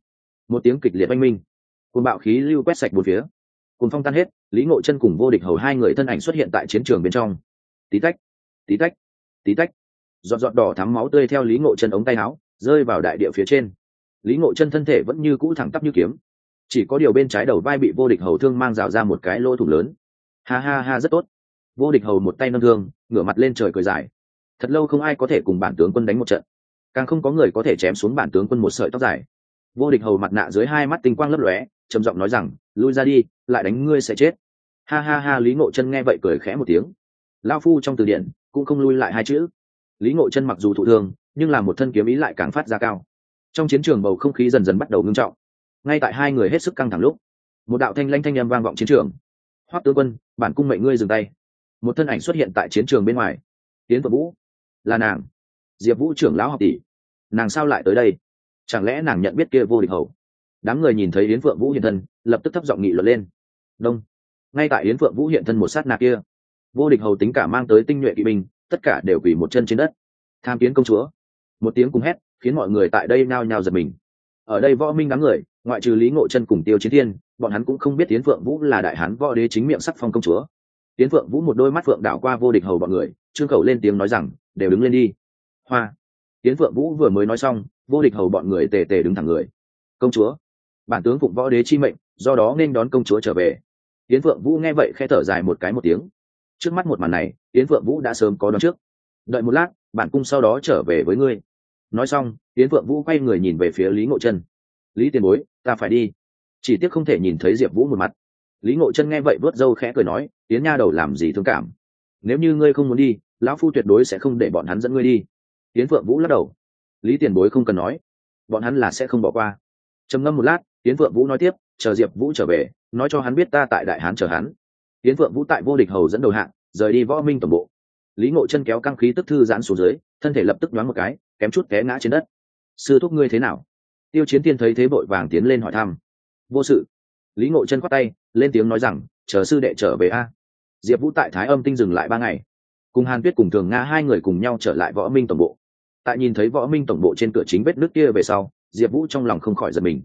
một tiếng kịch liệt oanh minh. Cùng bạo khí lưu quét sạch bốn phía. Cùng phong tan hết, lý ngộ chân cùng vô địch hầu hai người thân ảnh xuất hiện tại chiến trường bên trong. Tí tách tí tách tí tách. Giọt giọt đỏ thắm máu tươi theo lý ngộ chân ống tay áo, rơi vào đại địa phía trên. Lý ngộ chân thân thể vẫn như cũ thẳng tắp như kiếm chỉ có điều bên trái đầu vai bị vô địch hầu thương mang rào ra một cái lỗ thủng lớn. Ha ha ha, rất tốt. Vô địch hầu một tay nâng thương, ngửa mặt lên trời cười dài. Thật lâu không ai có thể cùng bản tướng quân đánh một trận. Càng không có người có thể chém xuống bản tướng quân một sợi tóc dài. Vô địch hầu mặt nạ dưới hai mắt tinh quang lấp lóe, trầm giọng nói rằng, lui ra đi, lại đánh ngươi sẽ chết. Ha ha ha, lý ngộ chân nghe vậy cười khẽ một tiếng. Lao phu trong từ điển, cũng không lui lại hai chữ. Lý ngộ chân mặc dù thụ thương, nhưng là một thân kiếm ý lại càng phát ra cao. Trong chiến trường bầu không khí dần dần bắt đầu ngưng trọng ngay tại hai người hết sức căng thẳng lúc, một đạo thanh lanh thanh â m vang vọng chiến trường. Hoắc tướng quân, bản cung mệnh ngươi dừng tay. Một thân ảnh xuất hiện tại chiến trường bên ngoài. Tiến vợ vũ, là nàng. Diệp vũ trưởng lão học tỷ, nàng sao lại tới đây? Chẳng lẽ nàng nhận biết kia vô địch hầu? Đám người nhìn thấy yến phượng vũ hiện thân, lập tức thấp giọng nghị luận lên. Đông. Ngay tại yến phượng vũ hiện thân một sát nạc kia, vô địch hầu tính cả mang tới tinh nhuệ kỵ binh, tất cả đều quỳ một chân trên đất. Tham kiến công chúa. Một tiếng cùng hét, khiến mọi người tại đây nao nhào giật mình ở đây võ minh đám người, ngoại trừ lý ngộ chân cùng tiêu chiến thiên, bọn hắn cũng không biết tiến phượng vũ là đại hán võ đế chính miệng sắc phong công chúa. Tiến phượng vũ một đôi mắt phượng đảo qua vô địch hầu bọn người, trương khẩu lên tiếng nói rằng, đều đứng lên đi. Hoa. Tiến phượng vũ vừa mới nói xong, vô địch hầu bọn người tề tề đứng thẳng người. Công chúa, bản tướng phụng võ đế chi mệnh, do đó nên đón công chúa trở về. Tiến phượng vũ nghe vậy khẽ thở dài một cái một tiếng. Trước mắt một màn này tiến phượng vũ đã sớm có đón trước. Đợi một lát, bản cung sau đó trở về với ngươi nói xong tiến phượng vũ quay người nhìn về phía lý ngộ chân. Lý tiền bối, ta phải đi. Chỉ tiếc không thể nhìn thấy diệp vũ một mặt. Lý ngộ chân nghe vậy vớt râu khẽ cười nói tiến nha đầu làm gì thương cảm? Nếu như ngươi không muốn đi, lão phu tuyệt đối sẽ không để bọn hắn dẫn ngươi đi. Tiến phượng vũ lắc đầu. Lý tiền bối không cần nói. Bọn hắn là sẽ không bỏ qua. Trầm ngâm một lát tiến phượng vũ nói tiếp, chờ diệp vũ trở về, nói cho hắn biết ta tại đại hán chờ hắn. Tiến phượng vũ tại vô địch hầu dẫn đầu hạng, rời đi võ minh tổng bộ. Lý ngộ chân kéo căng khí tức thư giãn xuống dưới, thân thể lập tức đoán một cái kém chút té ngã trên đất. Sư thúc ngươi thế nào? Tiêu chiến tiên thấy thế vội vàng tiến lên hỏi thăm. Vô sự. Lý ngộ chân khoát tay, lên tiếng nói rằng, chờ sư đệ trở về a. Diệp vũ tại thái âm tinh dừng lại ba ngày. Cùng hàn tuyết cùng thường nga hai người cùng nhau trở lại võ minh tổng bộ. Tại nhìn thấy võ minh tổng bộ trên cửa chính vết nước kia về sau, diệp vũ trong lòng không khỏi giật mình.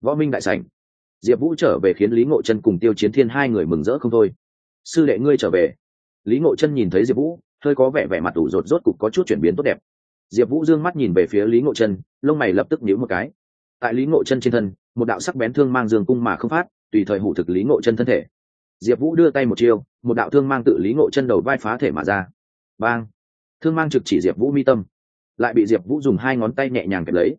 Võ minh đại sảnh. Diệp vũ trở về khiến lý ngộ chân cùng tiêu chiến thiên hai người mừng rỡ không thôi. Sư đệ ngươi trở về. Lý ngộ chân nhìn thấy diệp vũ, hơi có vẻ vẻ mặt ủ rột, rốt cục có chút chuyển biến tốt đẹp diệp vũ d ư ơ n g mắt nhìn về phía lý ngộ chân, lông mày lập tức nhíu một cái. Tại lý ngộ chân trên thân, một đạo sắc bén thương mang dương cung mà không phát, tùy thời hủ thực lý ngộ chân thân thể. Diệp vũ đưa tay một chiêu, một đạo thương mang tự lý ngộ chân đầu vai phá thể mà ra. Bang! Thương mang trực chỉ diệp vũ mi tâm. Lại bị diệp vũ dùng hai ngón tay nhẹ nhàng kẹp lấy.